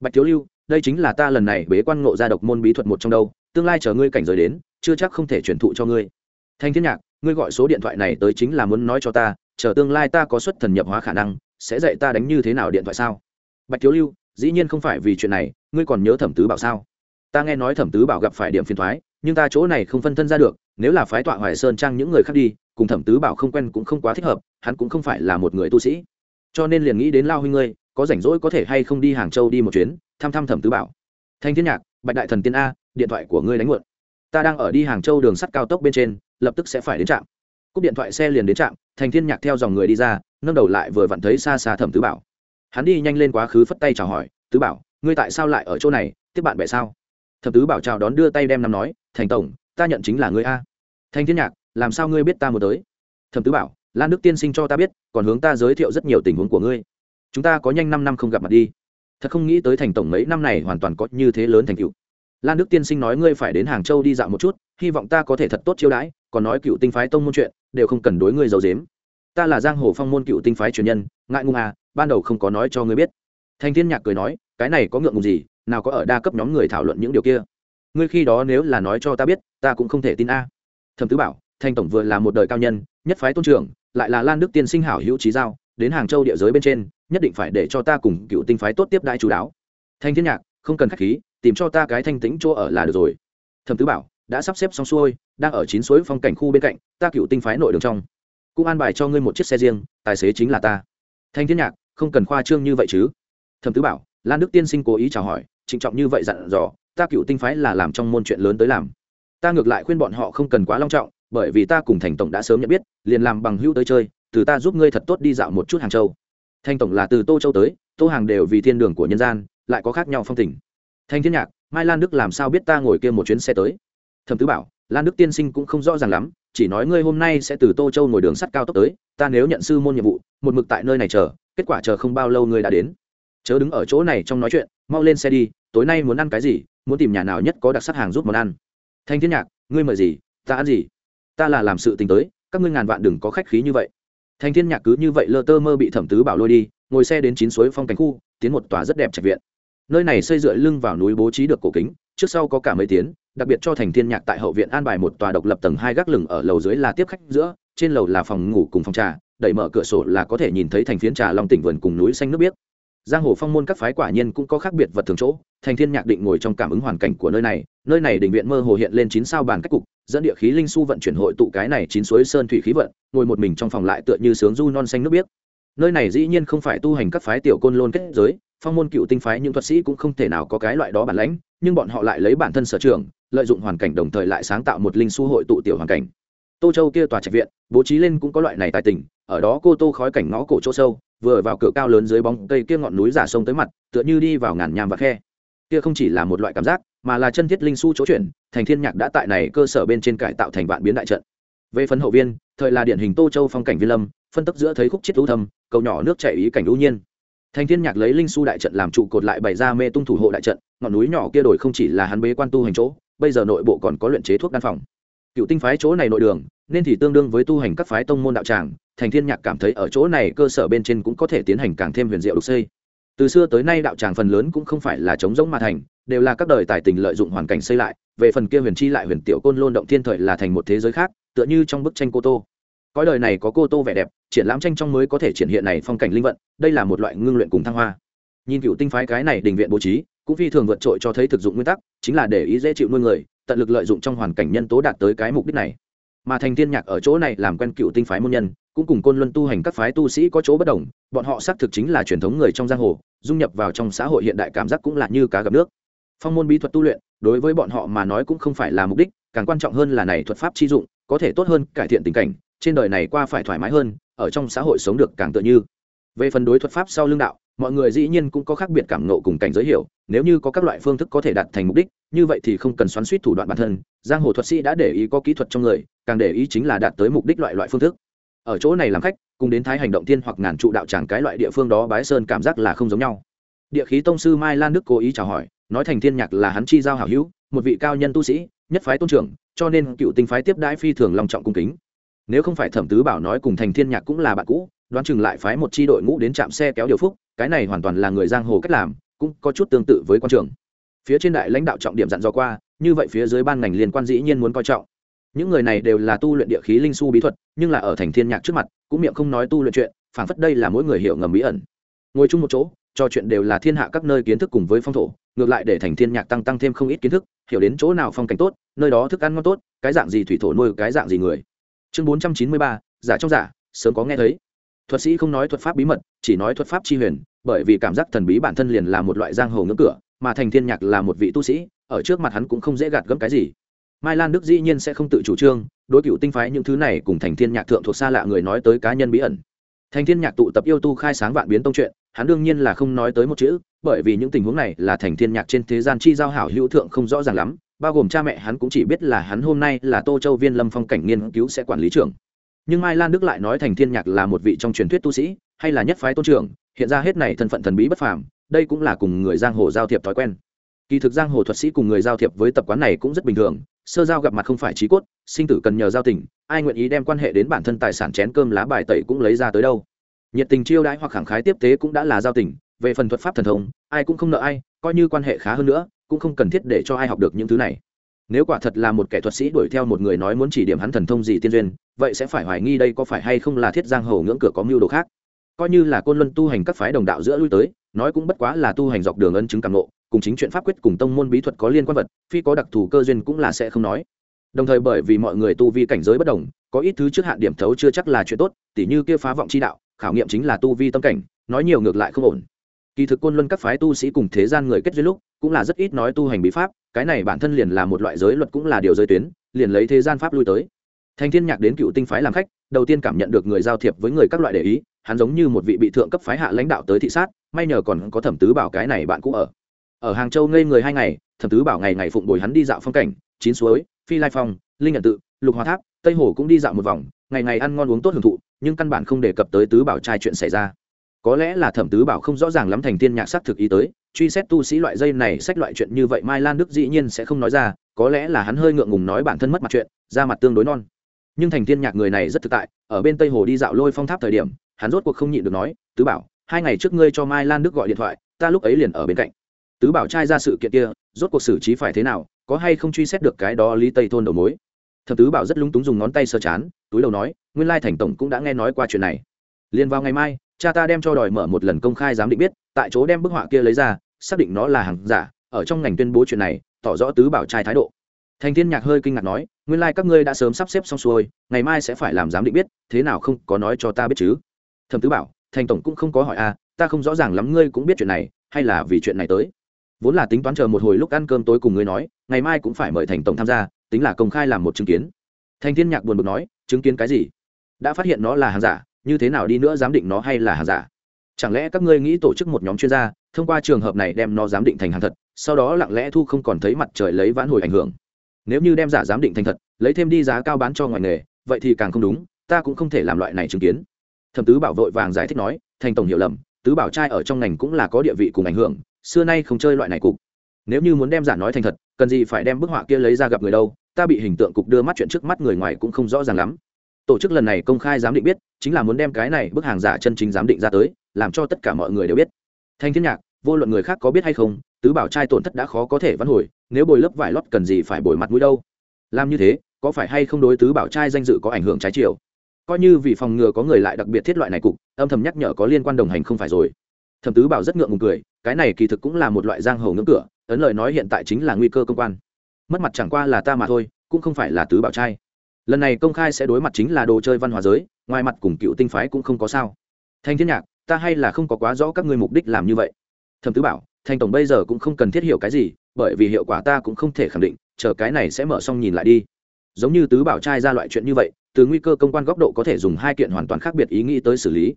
Bạch thiếu lưu, đây chính là ta lần này bế quan ngộ ra độc môn bí thuật một trong đâu tương lai chờ ngươi cảnh giới đến, chưa chắc không thể truyền thụ cho ngươi. Thanh thiên nhạc, ngươi gọi số điện thoại này tới chính là muốn nói cho ta, chờ tương lai ta có xuất thần nhập hóa khả năng, sẽ dạy ta đánh như thế nào điện thoại sao? Bạch thiếu lưu, dĩ nhiên không phải vì chuyện này, ngươi còn nhớ thẩm tứ bảo sao? Ta nghe nói thẩm tứ bảo gặp phải điểm phiền thoái nhưng ta chỗ này không phân thân ra được, nếu là phái tọa hoài sơn trang những người khác đi, cùng thẩm tứ bảo không quen cũng không quá thích hợp, hắn cũng không phải là một người tu sĩ. Cho nên liền nghĩ đến lao huynh ngươi, có rảnh rỗi có thể hay không đi hàng châu đi một chuyến, thăm thăm thẩm tứ bảo. Thanh thiên nhạc, bạch đại thần tiên a điện thoại của ngươi đánh muộn. Ta đang ở đi hàng châu đường sắt cao tốc bên trên, lập tức sẽ phải đến trạm. Cúp điện thoại xe liền đến trạm, thành thiên nhạc theo dòng người đi ra nâng đầu lại vừa vặn thấy xa xa thẩm tứ bảo. Hắn đi nhanh lên quá khứ phất tay chào hỏi, tứ bảo, ngươi tại sao lại ở chỗ này, tiếp bạn bè sao? Thẩm tứ bảo chào đón đưa tay đem nắm nói, thành tổng, ta nhận chính là ngươi a. Thành thiên nhạc, làm sao ngươi biết ta muốn tới? Thẩm tứ bảo, lan đức tiên sinh cho ta biết, còn hướng ta giới thiệu rất nhiều tình huống của ngươi. Chúng ta có nhanh năm năm không gặp mặt đi. Thật không nghĩ tới thành tổng mấy năm này hoàn toàn có như thế lớn thành tựu lan đức tiên sinh nói ngươi phải đến hàng châu đi dạo một chút, hy vọng ta có thể thật tốt chiêu đãi, còn nói cựu tinh phái tông môn chuyện, đều không cần đối ngươi giàu dếm ta là giang hồ phong môn cựu tinh phái truyền nhân, ngại ngùng à ban đầu không có nói cho ngươi biết. Thanh thiên nhạc cười nói, cái này có ngượng ngùng gì, nào có ở đa cấp nhóm người thảo luận những điều kia. Ngươi khi đó nếu là nói cho ta biết, ta cũng không thể tin a. À. thẩm tứ bảo, thanh tổng vừa là một đời cao nhân, nhất phái tôn trưởng, lại là lan đức tiên sinh hảo hữu trí giao, đến hàng châu địa giới bên trên, nhất định phải để cho ta cùng cựu tinh phái tốt tiếp đại chú đáo. Thanh thiên nhạc, không cần khách khí tìm cho ta cái thanh tĩnh chỗ ở là được rồi. Thẩm tứ bảo, đã sắp xếp xong xuôi, đang ở chín suối phong cảnh khu bên cạnh, ta cựu tinh phái nội đường trong. Cũng an bài cho ngươi một chiếc xe riêng, tài xế chính là ta. Thanh thiên nhạc, không cần khoa trương như vậy chứ? Thẩm tứ bảo, lan đức tiên sinh cố ý chào hỏi, trịnh trọng như vậy dặn dò, ta cựu tinh phái là làm trong môn chuyện lớn tới làm. Ta ngược lại khuyên bọn họ không cần quá long trọng, bởi vì ta cùng thành tổng đã sớm nhận biết, liền làm bằng hữu tới chơi, từ ta giúp ngươi thật tốt đi dạo một chút hàng châu. Thanh tổng là từ tô châu tới, tô hàng đều vì thiên đường của nhân gian, lại có khác nhau phong tình thanh thiên nhạc, mai lan đức làm sao biết ta ngồi kia một chuyến xe tới? Thẩm tứ bảo, lan đức tiên sinh cũng không rõ ràng lắm, chỉ nói ngươi hôm nay sẽ từ tô châu ngồi đường sắt cao tốc tới, ta nếu nhận sư môn nhiệm vụ, một mực tại nơi này chờ, kết quả chờ không bao lâu ngươi đã đến. Chớ đứng ở chỗ này trong nói chuyện, mau lên xe đi, tối nay muốn ăn cái gì, muốn tìm nhà nào nhất có đặc sắc hàng giúp món ăn. Thanh thiên nhạc, ngươi mời gì, ta ăn gì? Ta là làm sự tình tới, các ngươi ngàn vạn đừng có khách khí như vậy. Thanh thiên nhạc cứ như vậy lơ tơ mơ bị thẩm tứ bảo lôi đi, ngồi xe đến chín suối phong cảnh khu, tiến một tòa rất đẹp trạch viện nơi này xây dựa lưng vào núi bố trí được cổ kính, trước sau có cả mấy tiếng đặc biệt cho thành thiên nhạc tại hậu viện an bài một tòa độc lập tầng hai gác lửng ở lầu dưới là tiếp khách giữa, trên lầu là phòng ngủ cùng phòng trà, đẩy mở cửa sổ là có thể nhìn thấy thành phiến trà long tỉnh vườn cùng núi xanh nước biếc. Giang hồ phong môn các phái quả nhiên cũng có khác biệt vật thường chỗ, thành thiên nhạc định ngồi trong cảm ứng hoàn cảnh của nơi này nơi này đình viện mơ hồ hiện lên chín sao bàn cách cục, dẫn địa khí linh su vận chuyển hội tụ cái này chín suối sơn thủy khí vận, ngồi một mình trong phòng lại tựa như sướng du non xanh nước biếc. Nơi này dĩ nhiên không phải tu hành các phái tiểu côn lôn kết giới phong môn cựu tinh phái những thuật sĩ cũng không thể nào có cái loại đó bản lãnh, nhưng bọn họ lại lấy bản thân sở trường, lợi dụng hoàn cảnh đồng thời lại sáng tạo một linh su hội tụ tiểu hoàn cảnh. Tô châu kia tòa trạch viện, bố trí lên cũng có loại này tài tình, ở đó cô tô khói cảnh ngõ cổ chỗ sâu, vừa vào cửa cao lớn dưới bóng cây kia ngọn núi giả sông tới mặt, tựa như đi vào ngàn nham và khe. Kia không chỉ là một loại cảm giác, mà là chân thiết linh su chỗ chuyển, thành thiên nhạc đã tại này cơ sở bên trên cải tạo thành vạn biến đại trận. Về phần hậu viên, thời là điển hình tô châu phong cảnh vi lâm, phân tấp giữa thấy khúc chết lũ thâm cầu nhỏ nước chảy ý cảnh ưu nhiên thành thiên nhạc lấy linh su đại trận làm trụ cột lại bày ra mê tung thủ hộ đại trận, ngọn núi nhỏ kia đổi không chỉ là hắn bế quan tu hành chỗ, bây giờ nội bộ còn có luyện chế thuốc đan phòng. Cựu tinh phái chỗ này nội đường, nên thì tương đương với tu hành các phái tông môn đạo tràng, thành thiên nhạc cảm thấy ở chỗ này cơ sở bên trên cũng có thể tiến hành càng thêm huyền diệu đục xây. Từ xưa tới nay đạo tràng phần lớn cũng không phải là chống giống mà thành, đều là các đời tài tình lợi dụng hoàn cảnh xây lại, về phần kia huyền chi lại huyền tiểu côn lôn động thiên thời là thành một thế giới khác, tựa như trong bức tranh cô tô cõi đời này có cô tô vẻ đẹp, triển lãm tranh trong mới có thể triển hiện này phong cảnh linh vận, đây là một loại ngưng luyện cùng thăng hoa. Nhìn cựu tinh phái cái này đình viện bố trí, cũng phi thường vượt trội cho thấy thực dụng nguyên tắc, chính là để ý dễ chịu nuôi người, tận lực lợi dụng trong hoàn cảnh nhân tố đạt tới cái mục đích này. Mà thành thiên nhạc ở chỗ này làm quen cựu tinh phái môn nhân, cũng cùng côn luân tu hành các phái tu sĩ có chỗ bất đồng, bọn họ xác thực chính là truyền thống người trong giang hồ, dung nhập vào trong xã hội hiện đại cảm giác cũng là như cá gặp nước. Phong môn bí thuật tu luyện, đối với bọn họ mà nói cũng không phải là mục đích, càng quan trọng hơn là này thuật pháp chi dụng, có thể tốt hơn cải thiện tình cảnh trên đời này qua phải thoải mái hơn, ở trong xã hội sống được càng tựa như. Về phần đối thuật pháp sau lương đạo, mọi người dĩ nhiên cũng có khác biệt cảm nộ cùng cảnh giới hiểu, nếu như có các loại phương thức có thể đạt thành mục đích, như vậy thì không cần xoắn suýt thủ đoạn bản thân, giang hồ thuật sĩ đã để ý có kỹ thuật trong người, càng để ý chính là đạt tới mục đích loại loại phương thức. Ở chỗ này làm khách, cùng đến thái hành động tiên hoặc ngàn trụ đạo tràng cái loại địa phương đó bái sơn cảm giác là không giống nhau. Địa khí tông sư mai lan đức cố ý chào hỏi, nói thành thiên nhạc là hắn chi giao hảo hữu, một vị cao nhân tu sĩ, nhất phái tôn trưởng, cho nên cựu tinh phái tiếp đãi phi thường long trọng cung kính nếu không phải thẩm tứ bảo nói cùng thành thiên nhạc cũng là bạn cũ, đoán chừng lại phái một chi đội ngũ đến trạm xe kéo điều phúc, cái này hoàn toàn là người giang hồ cách làm, cũng có chút tương tự với quan trường. Phía trên đại lãnh đạo trọng điểm dặn dò qua, như vậy phía dưới ban ngành liên quan dĩ nhiên muốn coi trọng. Những người này đều là tu luyện địa khí linh su bí thuật, nhưng là ở thành thiên nhạc trước mặt, cũng miệng không nói tu luyện chuyện phản phất đây là mỗi người hiểu ngầm bí ẩn. Ngồi chung một chỗ, trò chuyện đều là thiên hạ các nơi kiến thức cùng với phong thổ, ngược lại để thành thiên nhạc tăng tăng thêm không ít kiến thức, hiểu đến chỗ nào phong cảnh tốt, nơi đó thức ăn ngon tốt, cái dạng gì thủy thổ nuôi, cái dạng gì người chương bốn trăm chín mươi ba, giả trong giả, sớm có nghe thấy. Thuật sĩ không nói thuật pháp bí mật, chỉ nói thuật pháp chi huyền, bởi vì cảm giác thần bí bản thân liền là một loại giang hồ ngưỡng cửa, mà thành thiên nhạc là một vị tu sĩ, ở trước mặt hắn cũng không dễ gạt gẫm cái gì. Mai lan đức dĩ nhiên sẽ không tự chủ trương, đối cựu tinh phái những thứ này cùng thành thiên nhạc thượng thuộc xa lạ người nói tới cá nhân bí ẩn. Thành thiên nhạc tụ tập yêu tu khai sáng vạn biến tông chuyện, hắn đương nhiên là không nói tới một chữ, bởi vì những tình huống này là thành thiên nhạc trên thế gian chi giao hảo hữu thượng không rõ ràng lắm bao gồm cha mẹ hắn cũng chỉ biết là hắn hôm nay là tô châu viên lâm phong cảnh nghiên cứu sẽ quản lý trưởng. Nhưng mai lan đức lại nói thành thiên nhạc là một vị trong truyền thuyết tu sĩ, hay là nhất phái tôn trưởng, hiện ra hết này thân phận thần bí bất phàm, đây cũng là cùng người giang hồ giao thiệp thói quen. Kỳ thực giang hồ thuật sĩ cùng người giao thiệp với tập quán này cũng rất bình thường, sơ giao gặp mặt không phải trí cốt, sinh tử cần nhờ giao tình, ai nguyện ý đem quan hệ đến bản thân tài sản chén cơm lá bài tẩy cũng lấy ra tới đâu. Nhiệt tình chiêu đãi hoặc khẳng khái tiếp tế cũng đã là giao tình, về phần thuật pháp thần thông, ai cũng không nợ ai, coi như quan hệ khá hơn nữa cũng không cần thiết để cho ai học được những thứ này. Nếu quả thật là một kẻ thuật sĩ đuổi theo một người nói muốn chỉ điểm hắn thần thông gì tiên duyên, vậy sẽ phải hoài nghi đây có phải hay không là thiết giang hồ ngưỡng cửa có mưu đồ khác. Coi như là côn luân tu hành các phái đồng đạo giữa lui tới, nói cũng bất quá là tu hành dọc đường ân chứng càng ngộ, cùng chính chuyện pháp quyết cùng tông môn bí thuật có liên quan vật, phi có đặc thù cơ duyên cũng là sẽ không nói. Đồng thời bởi vì mọi người tu vi cảnh giới bất đồng, có ít thứ trước hạn điểm thấu chưa chắc là chuyện tốt, tỉ như kia phá vọng chi đạo, khảo nghiệm chính là tu vi tâm cảnh, nói nhiều ngược lại không ổn kỳ thực côn luân các phái tu sĩ cùng thế gian người kết duyên lúc, cũng là rất ít nói tu hành bí pháp, cái này bản thân liền là một loại giới luật cũng là điều giới tuyến, liền lấy thế gian pháp lui tới. Thành thiên nhạc đến cựu tinh phái làm khách, đầu tiên cảm nhận được người giao thiệp với người các loại để ý, hắn giống như một vị bị thượng cấp phái hạ lãnh đạo tới thị sát, may nhờ còn có thẩm tứ bảo cái này bạn cũ ở. Ở hàng châu ngây người hai ngày, thẩm tứ bảo ngày ngày phụng bồi hắn đi dạo phong cảnh, chín suối, phi lai phong, linh nhận tự, lục hòa tháp, tây hồ cũng đi dạo một vòng, ngày ngày ăn ngon uống tốt hưởng thụ, nhưng căn bản không đề cập tới tứ bảo trai chuyện xảy ra có lẽ là thẩm tứ bảo không rõ ràng lắm thành tiên nhạc xác thực ý tới, truy xét tu sĩ loại dây này sách loại chuyện như vậy mai lan đức dĩ nhiên sẽ không nói ra, có lẽ là hắn hơi ngượng ngùng nói bản thân mất mặt chuyện ra mặt tương đối non. Nhưng thành tiên nhạc người này rất thực tại, ở bên tây hồ đi dạo lôi phong tháp thời điểm, hắn rốt cuộc không nhịn được nói, tứ bảo, hai ngày trước ngươi cho mai lan đức gọi điện thoại, ta lúc ấy liền ở bên cạnh. Tứ bảo trai ra sự kiện kia, rốt cuộc xử trí phải thế nào, có hay không truy xét được cái đó lý tây thôn đầu mối. Thập tứ bảo rất lúng túng dùng ngón tay sơ chán, túi đầu nói, nguyên lai thành tổng cũng đã nghe nói qua chuyện này. Liền vào ngày mai cha ta đem cho đòi mở một lần công khai giám định biết tại chỗ đem bức họa kia lấy ra xác định nó là hàng giả ở trong ngành tuyên bố chuyện này tỏ rõ tứ bảo trai thái độ. Thành thiên nhạc hơi kinh ngạc nói nguyên lai các ngươi đã sớm sắp xếp xong xuôi ngày mai sẽ phải làm giám định biết thế nào không có nói cho ta biết chứ? Thẩm tứ bảo thành tổng cũng không có hỏi a à, ta không rõ ràng lắm ngươi cũng biết chuyện này hay là vì chuyện này tới? Vốn là tính toán chờ một hồi lúc ăn cơm tối cùng ngươi nói ngày mai cũng phải mời thành tổng tham gia tính là công khai làm một chứng kiến. Thành thiên nhạc buồn bực nói chứng kiến cái gì? Đã phát hiện nó là hàng giả như thế nào đi nữa giám định nó hay là hàng giả? Chẳng lẽ các ngươi nghĩ tổ chức một nhóm chuyên gia, thông qua trường hợp này đem nó giám định thành hàng thật, sau đó lặng lẽ thu không còn thấy mặt trời lấy vãn hồi ảnh hưởng? Nếu như đem giả giám định thành thật, lấy thêm đi giá cao bán cho ngoài nghề, vậy thì càng không đúng, ta cũng không thể làm loại này chứng kiến. Thẩm tứ bảo vội vàng giải thích nói, thành tổng hiểu lầm, tứ bảo trai ở trong ngành cũng là có địa vị cùng ảnh hưởng, xưa nay không chơi loại này cục. Nếu như muốn đem giả nói thành thật, cần gì phải đem bức họa kia lấy ra gặp người đâu, ta bị hình tượng cục đưa mắt chuyện trước mắt người ngoài cũng không rõ ràng lắm tổ chức lần này công khai giám định biết, chính là muốn đem cái này bức hàng giả chân chính giám định ra tới, làm cho tất cả mọi người đều biết. Thanh thiên nhạc, vô luận người khác có biết hay không, tứ bảo trai tổn thất đã khó có thể vãn hồi, nếu bồi lớp vải lót cần gì phải bồi mặt mũi đâu? Làm như thế, có phải hay không đối tứ bảo trai danh dự có ảnh hưởng trái chiều? Coi như vì phòng ngừa có người lại đặc biệt thiết loại này cục, âm thầm nhắc nhở có liên quan đồng hành không phải rồi. Thẩm tứ bảo rất ngượng ngùng cười, cái này kỳ thực cũng là một loại giang hồ ngưỡng cửa, ấn lời nói hiện tại chính là nguy cơ công quan. Mất mặt chẳng qua là ta mà thôi, cũng không phải là tứ bảo trai lần này công khai sẽ đối mặt chính là đồ chơi văn hóa giới, ngoài mặt cùng cựu tinh phái cũng không có sao. Thanh thiên nhạc, ta hay là không có quá rõ các ngươi mục đích làm như vậy. Thẩm tứ bảo, thanh tổng bây giờ cũng không cần thiết hiểu cái gì, bởi vì hiệu quả ta cũng không thể khẳng định, chờ cái này sẽ mở xong nhìn lại đi. Giống như tứ bảo trai ra loại chuyện như vậy, từ nguy cơ công quan góc độ có thể dùng hai kiện hoàn toàn khác biệt ý nghĩ tới xử lý.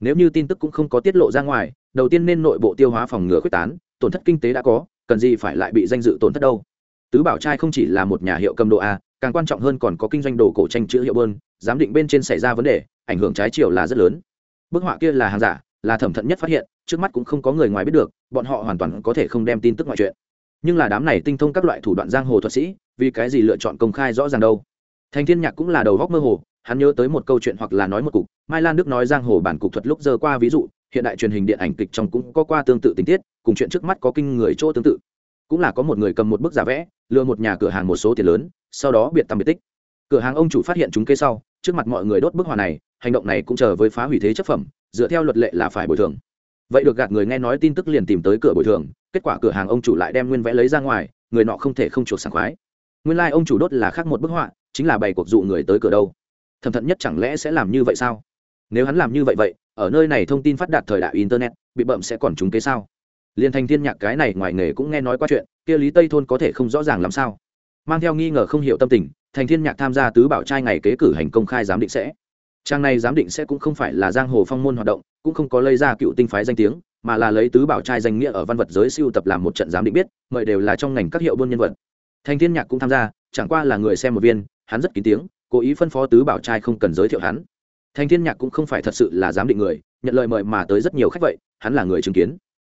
Nếu như tin tức cũng không có tiết lộ ra ngoài, đầu tiên nên nội bộ tiêu hóa phòng ngừa quyết tán, tổn thất kinh tế đã có, cần gì phải lại bị danh dự tổn thất đâu? Tứ bảo trai không chỉ là một nhà hiệu cầm đồ a càng quan trọng hơn còn có kinh doanh đồ cổ tranh chữ hiệu bơn, giám định bên trên xảy ra vấn đề, ảnh hưởng trái chiều là rất lớn. Bức họa kia là hàng giả, là thẩm thận nhất phát hiện, trước mắt cũng không có người ngoài biết được, bọn họ hoàn toàn có thể không đem tin tức ngoại chuyện nhưng là đám này tinh thông các loại thủ đoạn giang hồ thuật sĩ, vì cái gì lựa chọn công khai rõ ràng đâu? Thành thiên nhạc cũng là đầu góc mơ hồ, hắn nhớ tới một câu chuyện hoặc là nói một cục, mai lan đức nói giang hồ bản cục thuật lúc giờ qua ví dụ, hiện đại truyền hình điện ảnh kịch trong cũng có qua tương tự tình tiết, cùng chuyện trước mắt có kinh người chỗ tương tự. Cũng là có một người cầm một bức giả vẽ, lừa một nhà cửa hàng một số tiền lớn sau đó biệt tầm biệt tích. Cửa hàng ông chủ phát hiện chúng kế sau, trước mặt mọi người đốt bức họa này, hành động này cũng chờ với phá hủy thế chấp phẩm, dựa theo luật lệ là phải bồi thường. Vậy được gạt người nghe nói tin tức liền tìm tới cửa bồi thường, kết quả cửa hàng ông chủ lại đem nguyên vẽ lấy ra ngoài, người nọ không thể không chuột sảng khoái. Nguyên lai、like、ông chủ đốt là khác một bức họa, chính là bày cuộc dụ người tới cửa đâu. Thầm thận nhất chẳng lẽ sẽ làm như vậy sao? Nếu hắn làm như vậy vậy, ở nơi này thông tin phát đạt thời đại internet, bị bậm sẽ còn trúng kế sao? Liên thành thiên nhạc cái này ngoài nghề cũng nghe nói qua chuyện, kia lý tây thôn có thể không rõ ràng làm sao? Mang theo nghi ngờ không hiểu tâm tình, thành thiên nhạc tham gia tứ bảo trai ngày kế cử hành công khai giám định sẽ. Trang này giám định sẽ cũng không phải là giang hồ phong môn hoạt động, cũng không có lây ra cựu tinh phái danh tiếng, mà là lấy tứ bảo trai danh nghĩa ở văn vật giới siêu tập làm một trận giám định biết, mời đều là trong ngành các hiệu buôn nhân vật. Thành thiên nhạc cũng tham gia, chẳng qua là người xem một viên, hắn rất kín tiếng, cố ý phân phó tứ bảo trai không cần giới thiệu hắn. Thành thiên nhạc cũng không phải thật sự là giám định người, nhận lời mời mà tới rất nhiều khách vậy, hắn là người chứng kiến.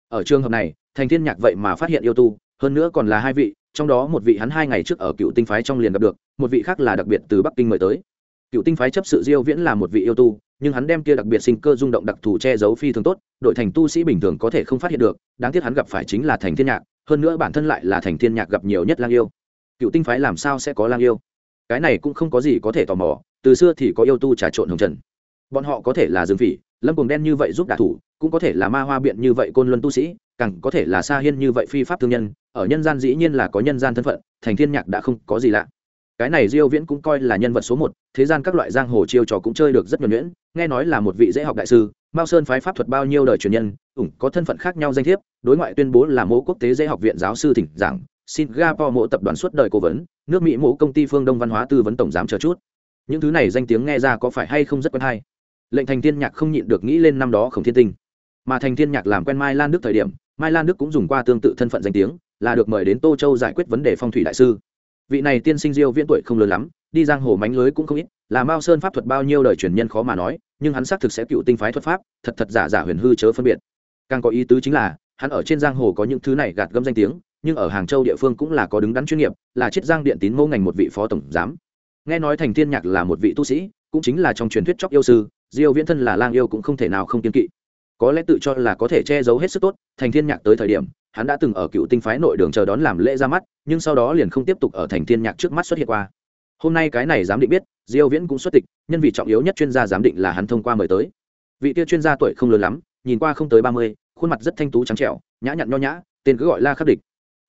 Ở trường hợp này, thành thiên nhạc vậy mà phát hiện yêu tu, hơn nữa còn là hai vị trong đó một vị hắn hai ngày trước ở cựu tinh phái trong liền gặp được, một vị khác là đặc biệt từ bắc kinh mời tới. Cựu tinh phái chấp sự diêu viễn là một vị yêu tu, nhưng hắn đem kia đặc biệt sinh cơ rung động đặc thù che giấu phi thường tốt, đội thành tu sĩ bình thường có thể không phát hiện được, đáng tiếc hắn gặp phải chính là thành thiên nhạc, hơn nữa bản thân lại là thành thiên nhạc gặp nhiều nhất lang yêu. Cựu tinh phái làm sao sẽ có lang yêu? Cái này cũng không có gì có thể tò mò, từ xưa thì có yêu tu trà trộn hồng trần. Bọn họ có thể là dương phỉ lâm cùng đen như vậy giúp đả thủ, cũng có thể là ma hoa biện như vậy côn luân tu sĩ, càng có thể là sa hiên như vậy phi pháp thương nhân, ở nhân gian dĩ nhiên là có nhân gian thân phận, thành thiên nhạc đã không có gì lạ. Cái này diêu viễn cũng coi là nhân vật số một, thế gian các loại giang hồ chiêu trò cũng chơi được rất nhuần nhuyễn, nghe nói là một vị dễ học đại sư, mao sơn phái pháp thuật bao nhiêu đời truyền nhân, ủng có thân phận khác nhau danh thiếp, đối ngoại tuyên bố là mẫu quốc tế dễ học viện giáo sư thỉnh giảng, singapore mộ tập đoàn suốt đời cố vấn, nước mỹ mẫu công ty phương đông văn hóa tư vấn tổng giám chờ chút. Những thứ này danh tiếng nghe ra có phải hay không rất quen hay lệnh thành thiên nhạc không nhịn được nghĩ lên năm đó khổng thiên tinh. Mà thành thiên nhạc làm quen mai lan đức thời điểm, mai lan đức cũng dùng qua tương tự thân phận danh tiếng, là được mời đến tô châu giải quyết vấn đề phong thủy đại sư. Vị này tiên sinh diêu viễn tuổi không lớn lắm, đi giang hồ mánh lưới cũng không ít, là mao sơn pháp thuật bao nhiêu đời truyền nhân khó mà nói, nhưng hắn xác thực sẽ cựu tinh phái thuật pháp, thật thật giả giả huyền hư chớ phân biệt. Càng có ý tứ chính là, hắn ở trên giang hồ có những thứ này gạt gẫm danh tiếng, nhưng ở hàng châu địa phương cũng là có đứng đắn chuyên nghiệp, là chiết giang điện tín mô ngành một vị phó tổng giám. Nghe nói thành thiên nhạc là một vị tu sĩ, cũng chính là trong truyền thuyết chóc yêu sư diêu viễn thân là lang yêu cũng không thể nào không kiên kỵ. Có lẽ tự cho là có thể che giấu hết sức tốt thành thiên nhạc tới thời điểm hắn đã từng ở cựu tinh phái nội đường chờ đón làm lễ ra mắt nhưng sau đó liền không tiếp tục ở thành thiên nhạc trước mắt xuất hiện qua. Hôm nay cái này giám định biết diêu viễn cũng xuất tịch nhân vì trọng yếu nhất chuyên gia giám định là hắn thông qua mời tới. Vị kia chuyên gia tuổi không lớn lắm nhìn qua không tới 30, khuôn mặt rất thanh tú trắng trẻo nhã nhặn nho nhã tên cứ gọi la khắc địch.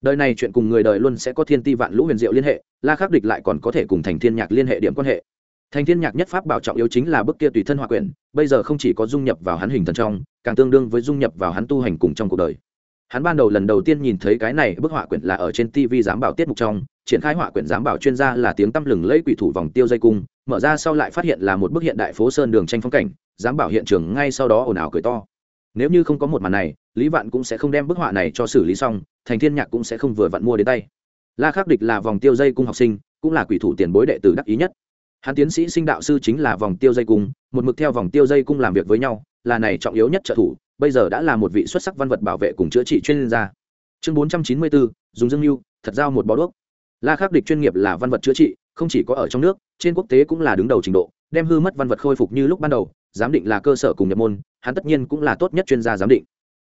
Đời này chuyện cùng người đời luôn sẽ có thiên ti vạn lũ huyền diệu liên hệ la khắc địch lại còn có thể cùng thành thiên nhạc liên hệ điểm quan hệ thành thiên nhạc nhất pháp bảo trọng yếu chính là bức kia tùy thân hòa quyển, bây giờ không chỉ có dung nhập vào hắn hình thần trong, càng tương đương với dung nhập vào hắn tu hành cùng trong cuộc đời. Hắn ban đầu lần đầu tiên nhìn thấy cái này bức họa quyển là ở trên tv giám bảo tiết mục trong, triển khai họa quyển giám bảo chuyên gia là tiếng tăm lừng lẫy quỷ thủ vòng tiêu dây cung, mở ra sau lại phát hiện là một bức hiện đại phố sơn đường tranh phong cảnh, giám bảo hiện trường ngay sau đó ồn ào cười to. Nếu như không có một màn này, lý vạn cũng sẽ không đem bức họa này cho xử lý xong, thành thiên nhạc cũng sẽ không vừa vặn mua đến tay. La khắc địch là vòng tiêu dây cung học sinh, cũng là quỷ thủ tiền bối đệ tử đắc ý nhất hắn tiến sĩ sinh đạo sư chính là vòng tiêu dây cung, một mực theo vòng tiêu dây cung làm việc với nhau, là này trọng yếu nhất trợ thủ, bây giờ đã là một vị xuất sắc văn vật bảo vệ cùng chữa trị chuyên gia. Chương bốn trăm chín mươi bốn, dùng dương mưu, thật giao một bó đuốc. La khắc địch chuyên nghiệp là văn vật chữa trị, không chỉ có ở trong nước, trên quốc tế cũng là đứng đầu trình độ, đem hư mất văn vật khôi phục như lúc ban đầu, giám định là cơ sở cùng nhập môn, hắn tất nhiên cũng là tốt nhất chuyên gia giám định.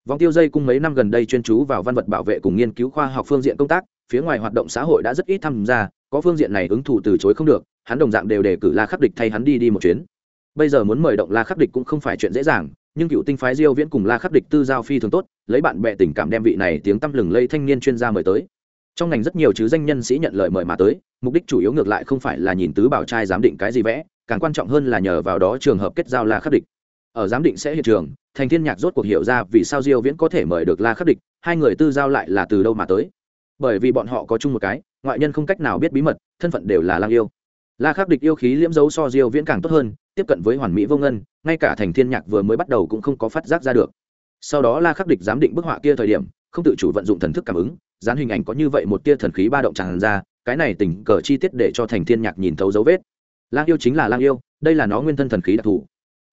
Vòng tiêu dây cung mấy năm gần đây chuyên chú vào văn vật bảo vệ cùng nghiên cứu khoa học phương diện công tác, phía ngoài hoạt động xã hội đã rất ít tham gia, có phương diện này ứng thủ từ chối không được hắn đồng dạng đều đề cử la khắc địch thay hắn đi đi một chuyến. Bây giờ muốn mời động la khắc địch cũng không phải chuyện dễ dàng, nhưng cựu tinh phái diêu viễn cùng la khắc địch tư giao phi thường tốt, lấy bạn bè tình cảm đem vị này tiếng tăm lừng lây thanh niên chuyên gia mời tới. Trong ngành rất nhiều chứ danh nhân sĩ nhận lời mời mà tới, mục đích chủ yếu ngược lại không phải là nhìn tứ bảo trai giám định cái gì vẽ, càng quan trọng hơn là nhờ vào đó trường hợp kết giao la khắc địch. Ở giám định sẽ hiện trường, thành thiên nhạc rốt cuộc hiểu ra vì sao diêu viễn có thể mời được la khắc địch, hai người tư giao lại là từ đâu mà tới. Bởi vì bọn họ có chung một cái, ngoại nhân không cách nào biết bí mật, thân phận đều là lang yêu la khắc địch yêu khí liễm dấu so diêu viễn càng tốt hơn, tiếp cận với hoàn mỹ vô ngân, ngay cả thành thiên nhạc vừa mới bắt đầu cũng không có phát giác ra được. Sau đó la khắc địch giám định bức họa kia thời điểm, không tự chủ vận dụng thần thức cảm ứng, dán hình ảnh có như vậy một tia thần khí ba động tràn ra, cái này tình cờ chi tiết để cho thành thiên nhạc nhìn thấu dấu vết. Lang yêu chính là lang yêu, đây là nó nguyên thân thần khí đặc thù.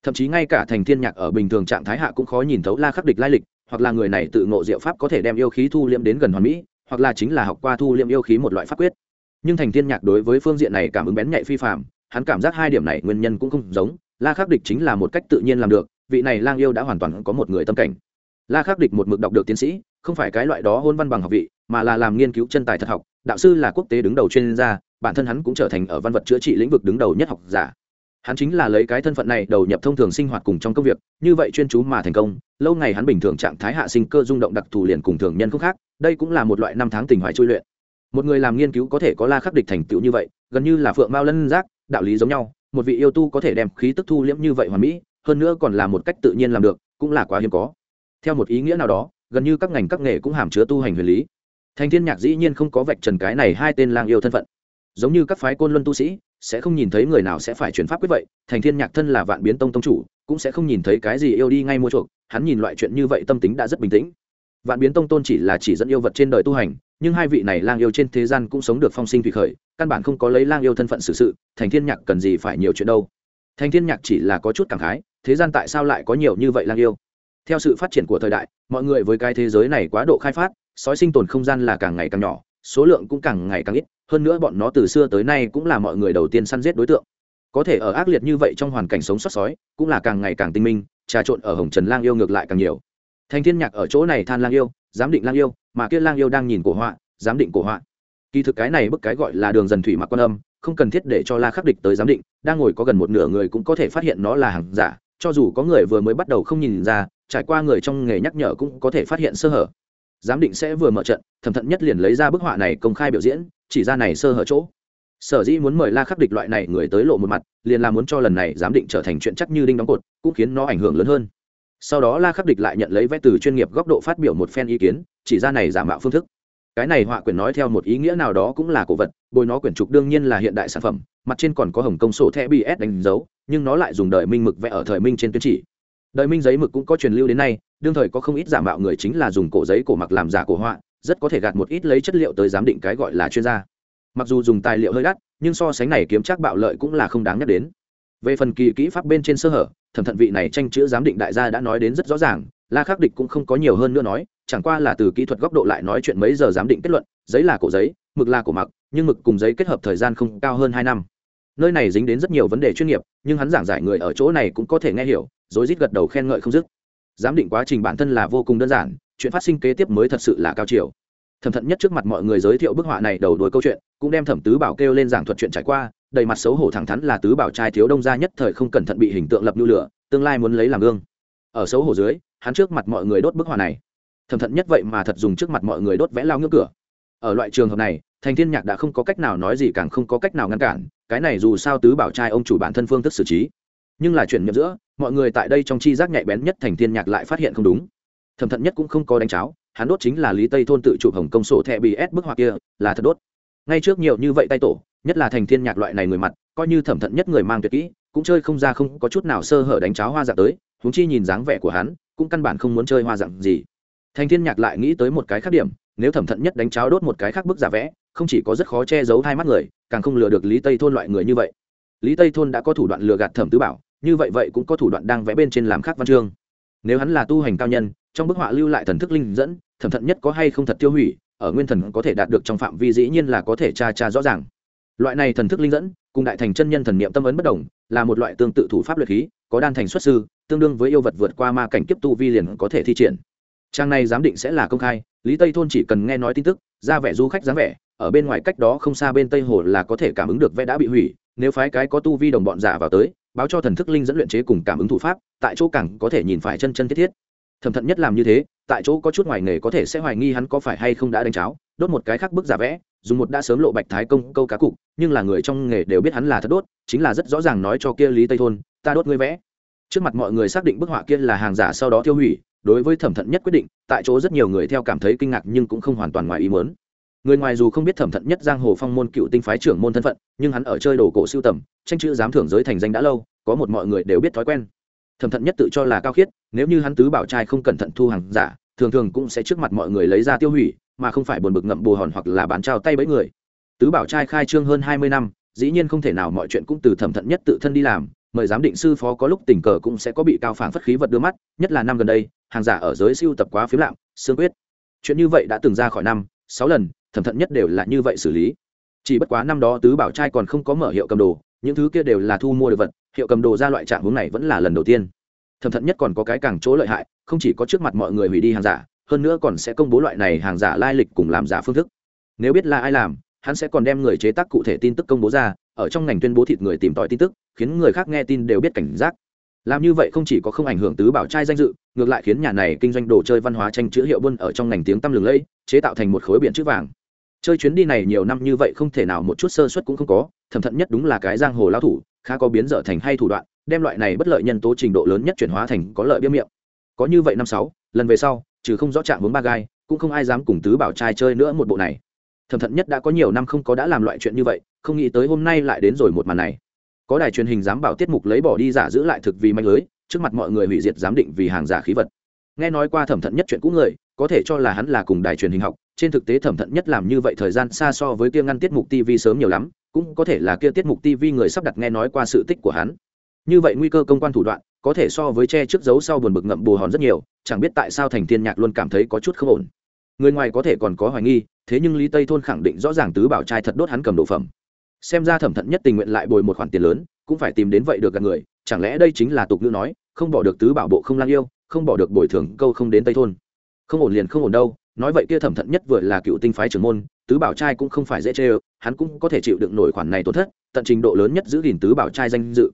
Thậm chí ngay cả thành thiên nhạc ở bình thường trạng thái hạ cũng khó nhìn thấu la khắc địch lai lịch, hoặc là người này tự ngộ diệu pháp có thể đem yêu khí thu liễm đến gần hoàn mỹ, hoặc là chính là học qua thu liễm yêu khí một loại pháp quyết nhưng thành thiên nhạc đối với phương diện này cảm ứng bén nhạy phi phạm, hắn cảm giác hai điểm này nguyên nhân cũng không giống, la khắc địch chính là một cách tự nhiên làm được, vị này lang yêu đã hoàn toàn có một người tâm cảnh. La khắc địch một mực đọc được tiến sĩ, không phải cái loại đó hôn văn bằng học vị, mà là làm nghiên cứu chân tài thật học, đạo sư là quốc tế đứng đầu chuyên gia, bản thân hắn cũng trở thành ở văn vật chữa trị lĩnh vực đứng đầu nhất học giả. Hắn chính là lấy cái thân phận này đầu nhập thông thường sinh hoạt cùng trong công việc, như vậy chuyên chú mà thành công, lâu ngày hắn bình thường trạng thái hạ sinh cơ rung động đặc thù liền cùng thường nhân không khác, đây cũng là một loại năm tháng tình hoài chui luyện một người làm nghiên cứu có thể có la khắc địch thành tựu như vậy, gần như là phượng mao lân giác, đạo lý giống nhau. Một vị yêu tu có thể đem khí tức thu liễm như vậy hoàn mỹ, hơn nữa còn là một cách tự nhiên làm được, cũng là quá hiếm có. Theo một ý nghĩa nào đó, gần như các ngành các nghề cũng hàm chứa tu hành huyền lý. Thành thiên nhạc dĩ nhiên không có vạch trần cái này hai tên lang yêu thân phận. Giống như các phái côn luân tu sĩ, sẽ không nhìn thấy người nào sẽ phải chuyển pháp quyết vậy, thành thiên nhạc thân là vạn biến tông tông chủ, cũng sẽ không nhìn thấy cái gì yêu đi ngay mua chuộc, hắn nhìn loại chuyện như vậy tâm tính đã rất bình tĩnh. Vạn biến tông tôn chỉ là chỉ dẫn yêu vật trên đời tu hành nhưng hai vị này lang yêu trên thế gian cũng sống được phong sinh thủy khởi căn bản không có lấy lang yêu thân phận xử sự, sự thành thiên nhạc cần gì phải nhiều chuyện đâu. Thành thiên nhạc chỉ là có chút cảm khái thế gian tại sao lại có nhiều như vậy lang yêu? Theo sự phát triển của thời đại mọi người với cái thế giới này quá độ khai phát sói sinh tồn không gian là càng ngày càng nhỏ số lượng cũng càng ngày càng ít hơn nữa bọn nó từ xưa tới nay cũng là mọi người đầu tiên săn giết đối tượng. Có thể ở ác liệt như vậy trong hoàn cảnh sống sót sói cũng là càng ngày càng tinh minh trà trộn ở hồng trần lang yêu ngược lại càng nhiều. Thành thiên nhạc ở chỗ này than lang yêu giám định lang yêu, mà kia lang yêu đang nhìn cổ họa, giám định cổ họa. Kỳ thực cái này bức cái gọi là đường dần thủy mặc quan âm, không cần thiết để cho la khắc địch tới giám định, đang ngồi có gần một nửa người cũng có thể phát hiện nó là hàng giả, cho dù có người vừa mới bắt đầu không nhìn ra, trải qua người trong nghề nhắc nhở cũng có thể phát hiện sơ hở. Giám định sẽ vừa mở trận, thẩm thận nhất liền lấy ra bức họa này công khai biểu diễn, chỉ ra này sơ hở chỗ. Sở dĩ muốn mời la khắc địch loại này người tới lộ một mặt, liền là muốn cho lần này giám định trở thành chuyện chắc như đinh đóng cột, cũng khiến nó ảnh hưởng lớn hơn sau đó la khắc địch lại nhận lấy vẽ từ chuyên nghiệp góc độ phát biểu một phen ý kiến, chỉ ra này giả mạo phương thức. Cái này họa quyển nói theo một ý nghĩa nào đó cũng là cổ vật, bồi nó quyển trục đương nhiên là hiện đại sản phẩm, mặt trên còn có hồng công sổ thẻ bs đánh dấu, nhưng nó lại dùng đời minh mực vẽ ở thời minh trên tuyến chỉ. Đời minh giấy mực cũng có truyền lưu đến nay, đương thời có không ít giả mạo người chính là dùng cổ giấy cổ mặc làm giả cổ họa, rất có thể gạt một ít lấy chất liệu tới giám định cái gọi là chuyên gia. Mặc dù dùng tài liệu hơi đắt, nhưng so sánh này kiếm chắc bạo lợi cũng là không đáng nhắc đến về phần kỳ kỹ pháp bên trên sơ hở, thẩm thận vị này tranh chữ giám định đại gia đã nói đến rất rõ ràng, la khắc địch cũng không có nhiều hơn nữa nói, chẳng qua là từ kỹ thuật góc độ lại nói chuyện mấy giờ giám định kết luận, giấy là cổ giấy, mực là cổ mặc nhưng mực cùng giấy kết hợp thời gian không cao hơn hai năm. Nơi này dính đến rất nhiều vấn đề chuyên nghiệp, nhưng hắn giảng giải người ở chỗ này cũng có thể nghe hiểu rồi rít gật đầu khen ngợi không dứt. Giám định quá trình bản thân là vô cùng đơn giản, chuyện phát sinh kế tiếp mới thật sự là cao chiều. Thẩm thận nhất trước mặt mọi người giới thiệu bức họa này đầu đuôi câu chuyện, cũng đem thẩm tứ bảo kêu lên giảng thuật chuyện trải qua đầy mặt xấu hổ thẳng thắn là tứ bảo trai thiếu đông gia nhất thời không cẩn thận bị hình tượng lập nhu lửa, tương lai muốn lấy làm gương. Ở xấu hổ dưới, hắn trước mặt mọi người đốt bức họa này. Thẩm thận nhất vậy mà thật dùng trước mặt mọi người đốt vẽ lao ngưỡng cửa. Ở loại trường hợp này, thành thiên nhạc đã không có cách nào nói gì càng không có cách nào ngăn cản, cái này dù sao tứ bảo trai ông chủ bản thân phương thức xử trí. Nhưng là chuyển nhậm giữa, mọi người tại đây trong chi giác nhạy bén nhất thành thiên nhạc lại phát hiện không đúng. Thẩm thận nhất cũng không có đánh cháo, hắn đốt chính là lý tây thôn tự chụp hồng công sổ thẻ bị ép bức họa kia, là thật đốt. Ngay trước nhiều như vậy tay tổ nhất là thành thiên nhạc loại này người mặt, coi như thẩm thận nhất người mang tuyệt kỹ, cũng chơi không ra không có chút nào sơ hở đánh cháo hoa dạng tới, huống chi nhìn dáng vẻ của hắn, cũng căn bản không muốn chơi hoa dạng gì. Thành thiên nhạc lại nghĩ tới một cái khác điểm, nếu thẩm thận nhất đánh cháo đốt một cái khác bức giả vẽ, không chỉ có rất khó che giấu hai mắt người, càng không lừa được lý tây thôn loại người như vậy. Lý tây thôn đã có thủ đoạn lừa gạt thẩm tứ bảo, như vậy vậy cũng có thủ đoạn đang vẽ bên trên làm khác văn chương. Nếu hắn là tu hành cao nhân, trong bức họa lưu lại thần thức linh dẫn, thẩm thận nhất có hay không thật tiêu hủy, ở nguyên thần có thể đạt được trong phạm vi dĩ nhiên là có thể tra tra rõ ràng loại này thần thức linh dẫn, cùng đại thành chân nhân thần niệm tâm ấn bất đồng, là một loại tương tự thủ pháp luyện khí, có đan thành xuất sư, tương đương với yêu vật vượt qua ma cảnh kiếp tu vi liền có thể thi triển. Trang này giám định sẽ là công khai, lý tây thôn chỉ cần nghe nói tin tức, ra vẻ du khách dáng vẻ, ở bên ngoài cách đó không xa bên tây hồ là có thể cảm ứng được vẽ đã bị hủy, nếu phái cái có tu vi đồng bọn giả vào tới, báo cho thần thức linh dẫn luyện chế cùng cảm ứng thủ pháp, tại chỗ cẳng có thể nhìn phải chân chân thiết thiết. Thầm thận nhất làm như thế, tại chỗ có chút ngoài nghề có thể sẽ hoài nghi hắn có phải hay không đã đánh cháo, đốt một cái khác bức giả vẽ dùng một đã sớm lộ bạch thái công câu cá cục, nhưng là người trong nghề đều biết hắn là thật đốt, chính là rất rõ ràng nói cho kia lý tây thôn, ta đốt ngươi vẽ trước mặt mọi người xác định bức họa kia là hàng giả sau đó tiêu hủy, đối với thẩm thận nhất quyết định, tại chỗ rất nhiều người theo cảm thấy kinh ngạc nhưng cũng không hoàn toàn ngoài ý muốn. người ngoài dù không biết thẩm thận nhất giang hồ phong môn cựu tinh phái trưởng môn thân phận, nhưng hắn ở chơi đồ cổ siêu tầm, tranh chữ giám thưởng giới thành danh đã lâu, có một mọi người đều biết thói quen thẩm thận nhất tự cho là cao khiết, nếu như hắn tứ bảo trai không cẩn thận thu hàng giả, thường thường cũng sẽ trước mặt mọi người lấy ra tiêu hủy mà không phải buồn bực ngậm bồ hòn hoặc là bán trao tay bẫy người. Tứ bảo trai khai trương hơn hai mươi năm, dĩ nhiên không thể nào mọi chuyện cũng từ thẩm thận nhất tự thân đi làm, mời giám định sư phó có lúc tình cờ cũng sẽ có bị cao phản phất khí vật đưa mắt, nhất là năm gần đây, hàng giả ở giới siêu tập quá phiếm lạm xương quyết. Chuyện như vậy đã từng ra khỏi năm, sáu lần, thẩm thận nhất đều là như vậy xử lý. Chỉ bất quá năm đó tứ bảo trai còn không có mở hiệu cầm đồ, những thứ kia đều là thu mua được vật, hiệu cầm đồ ra loại trạng hướng này vẫn là lần đầu tiên. Thẩm thận nhất còn có cái càng chỗ lợi hại, không chỉ có trước mặt mọi người hủy đi hàng giả hơn nữa còn sẽ công bố loại này hàng giả lai lịch cùng làm giả phương thức. Nếu biết là ai làm, hắn sẽ còn đem người chế tác cụ thể tin tức công bố ra, ở trong ngành tuyên bố thịt người tìm tòi tin tức, khiến người khác nghe tin đều biết cảnh giác. Làm như vậy không chỉ có không ảnh hưởng tứ bảo trai danh dự, ngược lại khiến nhà này kinh doanh đồ chơi văn hóa tranh chữ hiệu buôn ở trong ngành tiếng tăm lừng lẫy, chế tạo thành một khối biển chữ vàng. Chơi chuyến đi này nhiều năm như vậy không thể nào một chút sơ suất cũng không có, thẩm thận nhất đúng là cái giang hồ lao thủ, khá có biến dở thành hay thủ đoạn, đem loại này bất lợi nhân tố trình độ lớn nhất chuyển hóa thành có lợi biếm miệng. Có như vậy năm sáu, lần về sau trừ không rõ trạng hướng ba gai, cũng không ai dám cùng tứ bảo trai chơi nữa một bộ này. Thẩm thận nhất đã có nhiều năm không có đã làm loại chuyện như vậy, không nghĩ tới hôm nay lại đến rồi một màn này. Có đài truyền hình dám bảo tiết mục lấy bỏ đi giả giữ lại thực vì manh lưới, trước mặt mọi người hủy diệt giám định vì hàng giả khí vật. Nghe nói qua thẩm thận nhất chuyện cũ người, có thể cho là hắn là cùng đài truyền hình học, trên thực tế thẩm thận nhất làm như vậy thời gian xa so với kia ngăn tiết mục tv sớm nhiều lắm, cũng có thể là kia tiết mục tv người sắp đặt nghe nói qua sự tích của hắn. Như vậy nguy cơ công quan thủ đoạn có thể so với che trước dấu sau buồn bực ngậm bù hòn rất nhiều, chẳng biết tại sao thành thiên nhạc luôn cảm thấy có chút không ổn. Người ngoài có thể còn có hoài nghi, thế nhưng lý tây thôn khẳng định rõ ràng tứ bảo trai thật đốt hắn cầm đồ phẩm. Xem ra thẩm thận nhất tình nguyện lại bồi một khoản tiền lớn, cũng phải tìm đến vậy được gặp người, chẳng lẽ đây chính là tục ngữ nói, không bỏ được tứ bảo bộ không lang yêu, không bỏ được bồi thường câu không đến tây thôn. Không ổn liền không ổn đâu, nói vậy kia thẩm thận nhất vừa là cựu tinh phái trưởng môn, tứ bảo trai cũng không phải dễ chê hắn cũng có thể chịu đựng nổi khoản này tổn thất, tận trình độ lớn nhất giữ gìn tứ bảo trai danh dự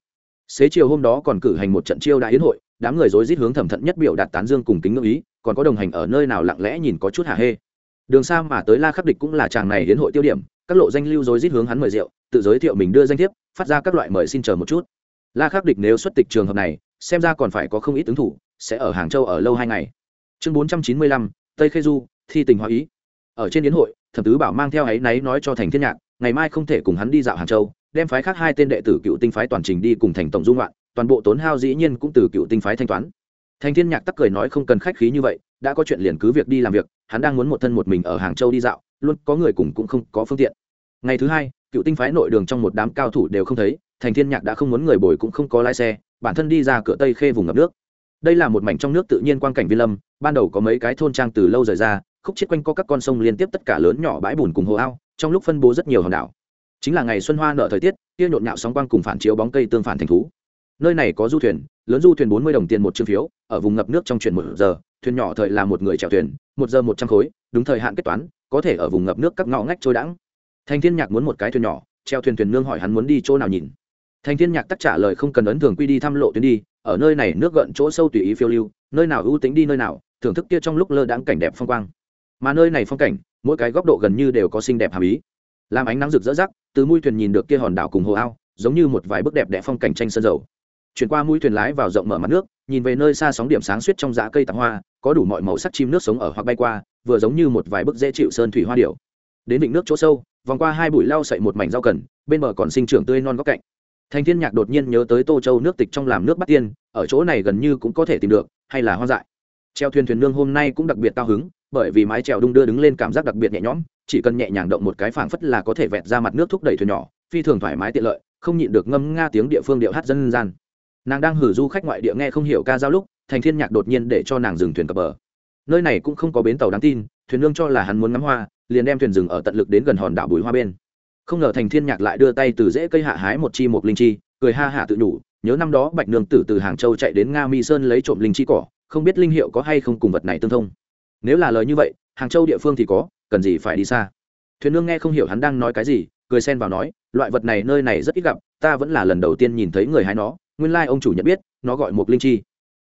xế chiều hôm đó còn cử hành một trận chiêu đại yến hội, đám người rối rít hướng thẩm thận nhất biểu đạt tán dương cùng kính ngưỡng ý, còn có đồng hành ở nơi nào lặng lẽ nhìn có chút hả hê. Đường xa mà tới la khắc địch cũng là chàng này yến hội tiêu điểm, các lộ danh lưu rối rít hướng hắn mời rượu, tự giới thiệu mình đưa danh thiếp, phát ra các loại mời xin chờ một chút. La khắc địch nếu xuất tịch trường hợp này, xem ra còn phải có không ít ứng thủ, sẽ ở hàng châu ở lâu hai ngày. Chương bốn trăm chín mươi lăm, tây khê du, thi tình hóa ý. Ở trên yến hội, thẩm tứ bảo mang theo ấy náy nói cho thành thiên nhạc, ngày mai không thể cùng hắn đi dạo hàng châu đem phái khác hai tên đệ tử cựu tinh phái toàn trình đi cùng thành tổng dung loạn, toàn bộ tốn hao dĩ nhiên cũng từ cựu tinh phái thanh toán. Thành thiên nhạc tắc cười nói không cần khách khí như vậy, đã có chuyện liền cứ việc đi làm việc, hắn đang muốn một thân một mình ở hàng châu đi dạo, luôn có người cùng cũng không có phương tiện. Ngày thứ hai, cựu tinh phái nội đường trong một đám cao thủ đều không thấy, thành thiên nhạc đã không muốn người bồi cũng không có lái xe, bản thân đi ra cửa tây khê vùng ngập nước. Đây là một mảnh trong nước tự nhiên quang cảnh vi lâm, ban đầu có mấy cái thôn trang từ lâu rời ra, khúc chết quanh có các con sông liên tiếp tất cả lớn nhỏ bãi bùn cùng hồ ao, trong lúc phân bố rất nhiều hòn đảo chính là ngày xuân hoa nở thời tiết, kia nhộn nhạo sóng quang cùng phản chiếu bóng cây tương phản thành thú. Nơi này có du thuyền, lớn du thuyền bốn mươi đồng tiền một chương phiếu, ở vùng ngập nước trong chuyển một giờ, thuyền nhỏ thời là một người chèo thuyền, một giờ một trăm khối, đúng thời hạn kết toán, có thể ở vùng ngập nước các ngõ ngách trôi đãng. Thành thiên nhạc muốn một cái thuyền nhỏ treo thuyền thuyền nương hỏi hắn muốn đi chỗ nào nhìn. Thành thiên nhạc tất trả lời không cần ấn thường quy đi thăm lộ tuyến đi, ở nơi này nước gợn chỗ sâu tùy ý phiêu lưu, nơi nào ưu tính đi nơi nào, thưởng thức kia trong lúc lơ đãng cảnh đẹp phong quang. Mà nơi này phong cảnh, mỗi cái góc độ gần như đều có xinh đẹp hàm ý làm ánh nắng rực rỡ rắc, từ mũi thuyền nhìn được kia hòn đảo cùng hồ ao, giống như một vài bức đẹp đẽ phong cảnh tranh sơn dầu. Chuyển qua mũi thuyền lái vào rộng mở mặt nước, nhìn về nơi xa sóng điểm sáng suýt trong dã cây tạp hoa, có đủ mọi màu sắc chim nước sống ở hoặc bay qua, vừa giống như một vài bức dễ chịu sơn thủy hoa điệu đến vịnh nước chỗ sâu, vòng qua hai bụi lau sậy một mảnh rau cần, bên bờ còn sinh trưởng tươi non góc cạnh. Thành thiên nhạc đột nhiên nhớ tới tô châu nước tịch trong làm nước bắt tiên, ở chỗ này gần như cũng có thể tìm được, hay là hoa dại. Treo thuyền thuyền nương hôm nay cũng đặc biệt cao hứng bởi vì mái trèo đung đưa đứng lên cảm giác đặc biệt nhẹ nhõm, chỉ cần nhẹ nhàng động một cái phảng phất là có thể vẹt ra mặt nước thúc đẩy thuyền nhỏ, phi thường thoải mái tiện lợi, không nhịn được ngâm nga tiếng địa phương điệu hát dân gian. Nàng đang hử du khách ngoại địa nghe không hiểu ca giao lúc, thành thiên nhạc đột nhiên để cho nàng dừng thuyền cập bờ. Nơi này cũng không có bến tàu đáng tin, thuyền nương cho là hắn muốn ngắm hoa, liền đem thuyền dừng ở tận lực đến gần hòn đảo bùi hoa bên. Không ngờ thành thiên nhạc lại đưa tay từ rễ cây hạ hái một chi một linh chi, cười ha hạ tự đủ nhớ năm đó bạch nương tử từ hàng châu chạy đến nga mi sơn lấy trộm linh chi cỏ, không biết linh hiệu có hay không cùng vật này tương thông nếu là lời như vậy, hàng châu địa phương thì có, cần gì phải đi xa? Thuyền nương nghe không hiểu hắn đang nói cái gì, cười xen vào nói, loại vật này nơi này rất ít gặp, ta vẫn là lần đầu tiên nhìn thấy người hái nó, nguyên lai ông chủ nhận biết, nó gọi một linh chi.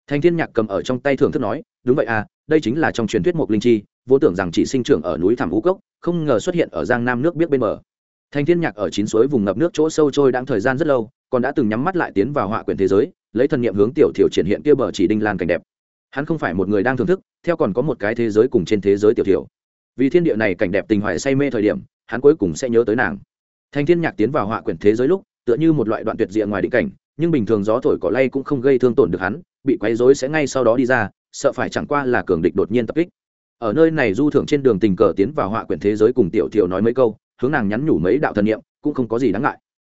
Thành thiên nhạc cầm ở trong tay thưởng thức nói, đúng vậy à đây chính là trong truyền thuyết một linh chi, vô tưởng rằng chỉ sinh trưởng ở núi thảm vũ cốc, không ngờ xuất hiện ở giang nam nước biết bên bờ. Thành thiên nhạc ở chín suối vùng ngập nước chỗ sâu trôi đang thời gian rất lâu, còn đã từng nhắm mắt lại tiến vào họa quyển thế giới, lấy thần niệm hướng tiểu thiểu triển hiện kia bờ chỉ đinh lan cảnh đẹp hắn không phải một người đang thưởng thức, theo còn có một cái thế giới cùng trên thế giới tiểu thiểu. Vì thiên địa này cảnh đẹp tình hoài say mê thời điểm, hắn cuối cùng sẽ nhớ tới nàng. Thành thiên nhạc tiến vào họa quyển thế giới lúc, tựa như một loại đoạn tuyệt diện ngoài định cảnh, nhưng bình thường gió thổi cỏ lay cũng không gây thương tổn được hắn, bị quấy rối sẽ ngay sau đó đi ra, sợ phải chẳng qua là cường địch đột nhiên tập kích. Ở nơi này du thưởng trên đường tình cờ tiến vào họa quyển thế giới cùng tiểu thiểu nói mấy câu, hướng nàng nhắn nhủ mấy đạo thần niệm, cũng không có gì đáng ngại.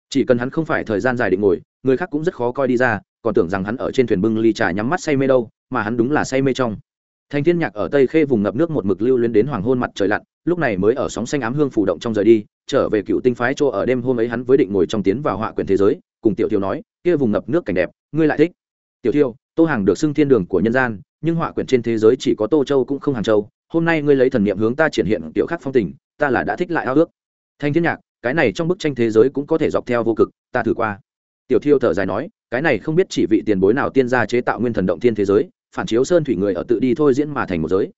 Chỉ cần hắn không phải thời gian dài định ngồi, người khác cũng rất khó coi đi ra, còn tưởng rằng hắn ở trên thuyền bưng ly trà nhắm mắt say mê đâu mà hắn đúng là say mê trong. Thành thiên nhạc ở tây khê vùng ngập nước một mực lưu lên đến hoàng hôn mặt trời lặn, lúc này mới ở sóng xanh ám hương phủ động trong rời đi, trở về cựu tinh phái chỗ ở đêm hôm ấy hắn với định ngồi trong tiến vào họa quyển thế giới, cùng tiểu thiêu nói, kia vùng ngập nước cảnh đẹp, ngươi lại thích. Tiểu thiêu, tô hàng được xưng thiên đường của nhân gian, nhưng họa quyển trên thế giới chỉ có tô châu cũng không hàng châu, hôm nay ngươi lấy thần niệm hướng ta triển hiện tiểu khắc phong tình, ta là đã thích lại ao ước. Thanh thiên nhạc, cái này trong bức tranh thế giới cũng có thể dọc theo vô cực, ta thử qua tiểu thiêu thở dài nói, cái này không biết chỉ vị tiền bối nào tiên gia chế tạo nguyên thần động thiên thế giới, phản chiếu sơn thủy người ở tự đi thôi diễn mà thành một giới.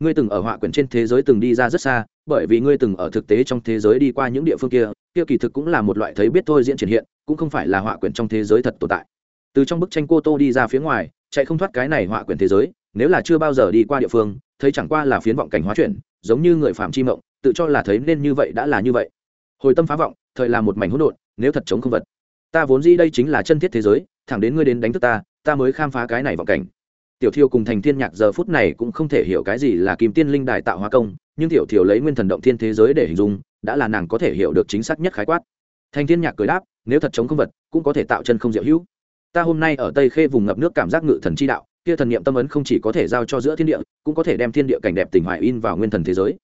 Ngươi từng ở họa quyển trên thế giới từng đi ra rất xa, bởi vì ngươi từng ở thực tế trong thế giới đi qua những địa phương kia kia kỳ thực cũng là một loại thấy biết thôi diễn triển hiện, cũng không phải là họa quyển trong thế giới thật tồn tại. Từ trong bức tranh cô tô đi ra phía ngoài, chạy không thoát cái này họa quyển thế giới, nếu là chưa bao giờ đi qua địa phương, thấy chẳng qua là phiến vọng cảnh hóa chuyển, giống như người phạm chi mộng, tự cho là thấy nên như vậy đã là như vậy. Hồi tâm phá vọng, thời là một mảnh hỗn độn, nếu thật chống không vật ta vốn dĩ đây chính là chân thiết thế giới, thẳng đến ngươi đến đánh thức ta ta mới khám phá cái này vọng cảnh. Tiểu thiêu cùng thành thiên nhạc giờ phút này cũng không thể hiểu cái gì là kim tiên linh đài tạo hóa công, nhưng tiểu thiêu lấy nguyên thần động thiên thế giới để hình dung, đã là nàng có thể hiểu được chính xác nhất khái quát. Thành thiên nhạc cười đáp, nếu thật chống không vật, cũng có thể tạo chân không diệu hữu. Ta hôm nay ở tây khê vùng ngập nước cảm giác ngự thần chi đạo, kia thần niệm tâm ấn không chỉ có thể giao cho giữa thiên địa, cũng có thể đem thiên địa cảnh đẹp tình hoài in vào nguyên thần thế giới.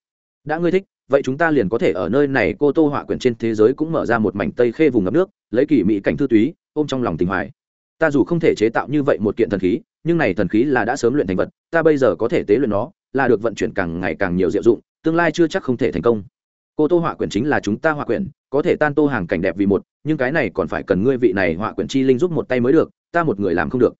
Đã ngươi thích vậy chúng ta liền có thể ở nơi này cô tô họa quyển trên thế giới cũng mở ra một mảnh tây khê vùng ngập nước, lấy kỳ mỹ cảnh thư túy, ôm trong lòng tình hoài. Ta dù không thể chế tạo như vậy một kiện thần khí, nhưng này thần khí là đã sớm luyện thành vật, ta bây giờ có thể tế luyện nó, là được vận chuyển càng ngày càng nhiều diệu dụng, tương lai chưa chắc không thể thành công. Cô tô họa quyển chính là chúng ta họa quyển, có thể tan tô hàng cảnh đẹp vì một, nhưng cái này còn phải cần ngươi vị này họa quyển chi linh giúp một tay mới được, ta một người làm không được.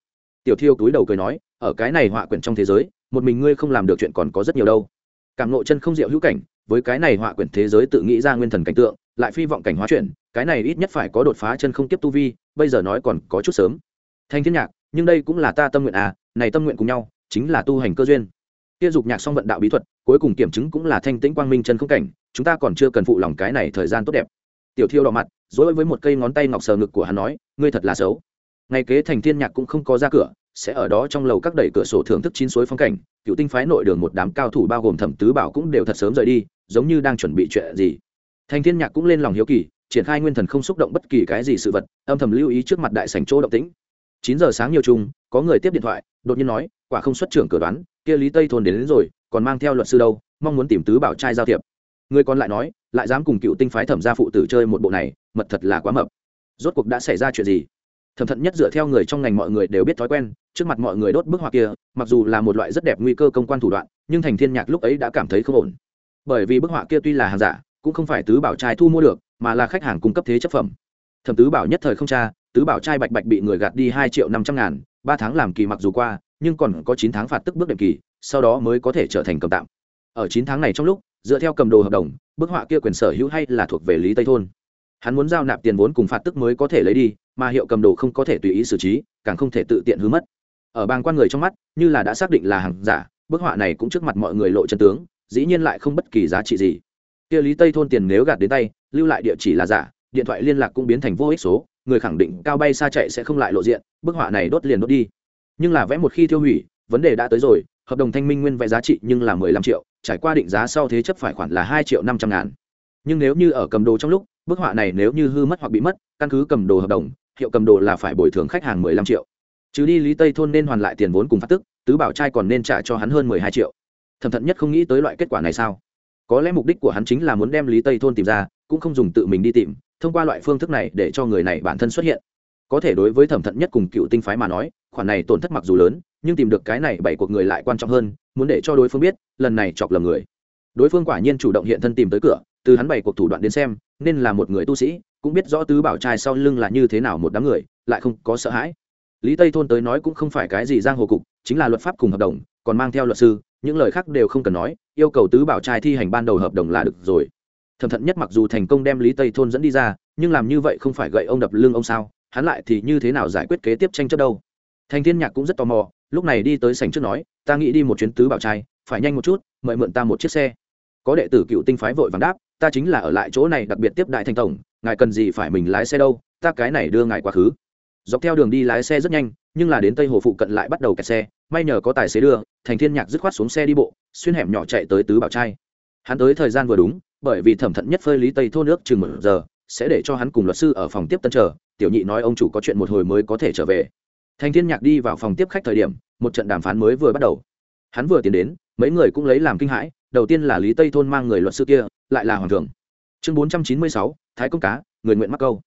Tiểu thiêu túi đầu cười nói, ở cái này họa quyển trong thế giới, một mình ngươi không làm được chuyện còn có rất nhiều đâu. Cảm nộ chân không diệu hữu cảnh với cái này họa quyển thế giới tự nghĩ ra nguyên thần cảnh tượng, lại phi vọng cảnh hóa chuyển, cái này ít nhất phải có đột phá chân không tiếp tu vi, bây giờ nói còn có chút sớm. Thanh thiên nhạc, nhưng đây cũng là ta tâm nguyện à này tâm nguyện cùng nhau, chính là tu hành cơ duyên. Kia dục nhạc song vận đạo bí thuật, cuối cùng kiểm chứng cũng là thanh tĩnh quang minh chân không cảnh, chúng ta còn chưa cần phụ lòng cái này thời gian tốt đẹp. Tiểu thiêu đỏ mặt, dối với một cây ngón tay ngọc sờ ngực của hắn nói, ngươi thật là xấu ngày kế thành thiên nhạc cũng không có ra cửa sẽ ở đó trong lầu các đẩy cửa sổ thưởng thức chín suối phong cảnh cựu tinh phái nội đường một đám cao thủ bao gồm thẩm tứ bảo cũng đều thật sớm rời đi giống như đang chuẩn bị chuyện gì. Thành thiên nhạc cũng lên lòng hiếu kỳ triển khai nguyên thần không xúc động bất kỳ cái gì sự vật âm thầm lưu ý trước mặt đại sảnh chỗ động tĩnh. Chín giờ sáng nhiều chung có người tiếp điện thoại đột nhiên nói quả không xuất trưởng cửa đoán kia lý tây thôn đến, đến rồi còn mang theo luật sư đâu mong muốn tìm tứ bảo trai giao thiệp. Người còn lại nói lại dám cùng cựu tinh phái thẩm gia phụ tử chơi một bộ này mật thật là quá mập. Rốt cuộc đã xảy ra chuyện gì? Thẩm thận nhất dựa theo người trong ngành mọi người đều biết thói quen, trước mặt mọi người đốt bức họa kia, mặc dù là một loại rất đẹp nguy cơ công quan thủ đoạn, nhưng thành thiên nhạc lúc ấy đã cảm thấy không ổn. Bởi vì bức họa kia tuy là hàng giả, cũng không phải tứ bảo trai thu mua được, mà là khách hàng cung cấp thế chấp phẩm. Thẩm tứ bảo nhất thời không cha tứ bảo trai bạch bạch bị người gạt đi hai triệu năm trăm ngàn, ba tháng làm kỳ mặc dù qua, nhưng còn có chín tháng phạt tức bước đệm kỳ, sau đó mới có thể trở thành cầm tạm. Ở chín tháng này trong lúc, dựa theo cầm đồ hợp đồng, bức họa kia quyền sở hữu hay là thuộc về lý tây thôn. Hắn muốn giao nạp tiền vốn cùng phạt tức mới có thể lấy đi mà hiệu cầm đồ không có thể tùy ý xử trí, càng không thể tự tiện hứa mất. Ở bang quan người trong mắt, như là đã xác định là hàng giả, bức họa này cũng trước mặt mọi người lộ chân tướng, dĩ nhiên lại không bất kỳ giá trị gì. Kia lý tây thôn tiền nếu gạt đến tay, lưu lại địa chỉ là giả, điện thoại liên lạc cũng biến thành vô ích số, người khẳng định cao bay xa chạy sẽ không lại lộ diện, bức họa này đốt liền đốt đi. Nhưng là vẽ một khi tiêu hủy, vấn đề đã tới rồi, hợp đồng thanh minh nguyên vẽ giá trị nhưng là mười lăm triệu, trải qua định giá sau thế chấp phải khoản là hai triệu năm trăm ngàn. Nhưng nếu như ở cầm đồ trong lúc, bức họa này nếu như hư mất hoặc bị mất, căn cứ cầm đồ hợp đồng hiệu cầm đồ là phải bồi thường khách hàng mười lăm triệu. Chứ đi lý tây thôn nên hoàn lại tiền vốn cùng phát tức, tứ bảo trai còn nên trả cho hắn hơn mười hai triệu. Thẩm thận nhất không nghĩ tới loại kết quả này sao? Có lẽ mục đích của hắn chính là muốn đem lý tây thôn tìm ra, cũng không dùng tự mình đi tìm, thông qua loại phương thức này để cho người này bản thân xuất hiện. Có thể đối với thẩm thận nhất cùng cựu tinh phái mà nói, khoản này tổn thất mặc dù lớn, nhưng tìm được cái này bảy cuộc người lại quan trọng hơn, muốn để cho đối phương biết, lần này chọc lầm người. Đối phương quả nhiên chủ động hiện thân tìm tới cửa, từ hắn bảy cuộc thủ đoạn đến xem, nên là một người tu sĩ cũng biết rõ tứ bảo trai sau lưng là như thế nào một đám người, lại không có sợ hãi. Lý tây thôn tới nói cũng không phải cái gì giang hồ cục, chính là luật pháp cùng hợp đồng, còn mang theo luật sư, những lời khác đều không cần nói, yêu cầu tứ bảo trai thi hành ban đầu hợp đồng là được rồi. Thẩm thận nhất mặc dù thành công đem lý tây thôn dẫn đi ra, nhưng làm như vậy không phải gậy ông đập lưng ông sao, hắn lại thì như thế nào giải quyết kế tiếp tranh chấp đâu? Thành thiên nhạc cũng rất tò mò, lúc này đi tới sảnh trước nói, ta nghĩ đi một chuyến tứ bảo trai, phải nhanh một chút, mời mượn ta một chiếc xe. Có đệ tử cựu tinh phái vội vàng đáp, ta chính là ở lại chỗ này đặc biệt tiếp đại thành tổng ngài cần gì phải mình lái xe đâu, ta cái này đưa ngài quá khứ. Dọc theo đường đi lái xe rất nhanh, nhưng là đến tây hồ phụ cận lại bắt đầu kẹt xe, may nhờ có tài xế đưa, thành thiên nhạc dứt khoát xuống xe đi bộ, xuyên hẻm nhỏ chạy tới tứ bảo trai. Hắn tới thời gian vừa đúng, bởi vì thẩm thận nhất phơi lý tây thôn nước chừng một giờ, sẽ để cho hắn cùng luật sư ở phòng tiếp tân chờ, tiểu nhị nói ông chủ có chuyện một hồi mới có thể trở về. Thành thiên nhạc đi vào phòng tiếp khách thời điểm, một trận đàm phán mới vừa bắt đầu. Hắn vừa tiến đến, mấy người cũng lấy làm kinh hãi, đầu tiên là lý tây thôn mang người luật sư kia, lại là hoàng thường chương bốn trăm chín mươi sáu thái công cá người nguyện mắc câu.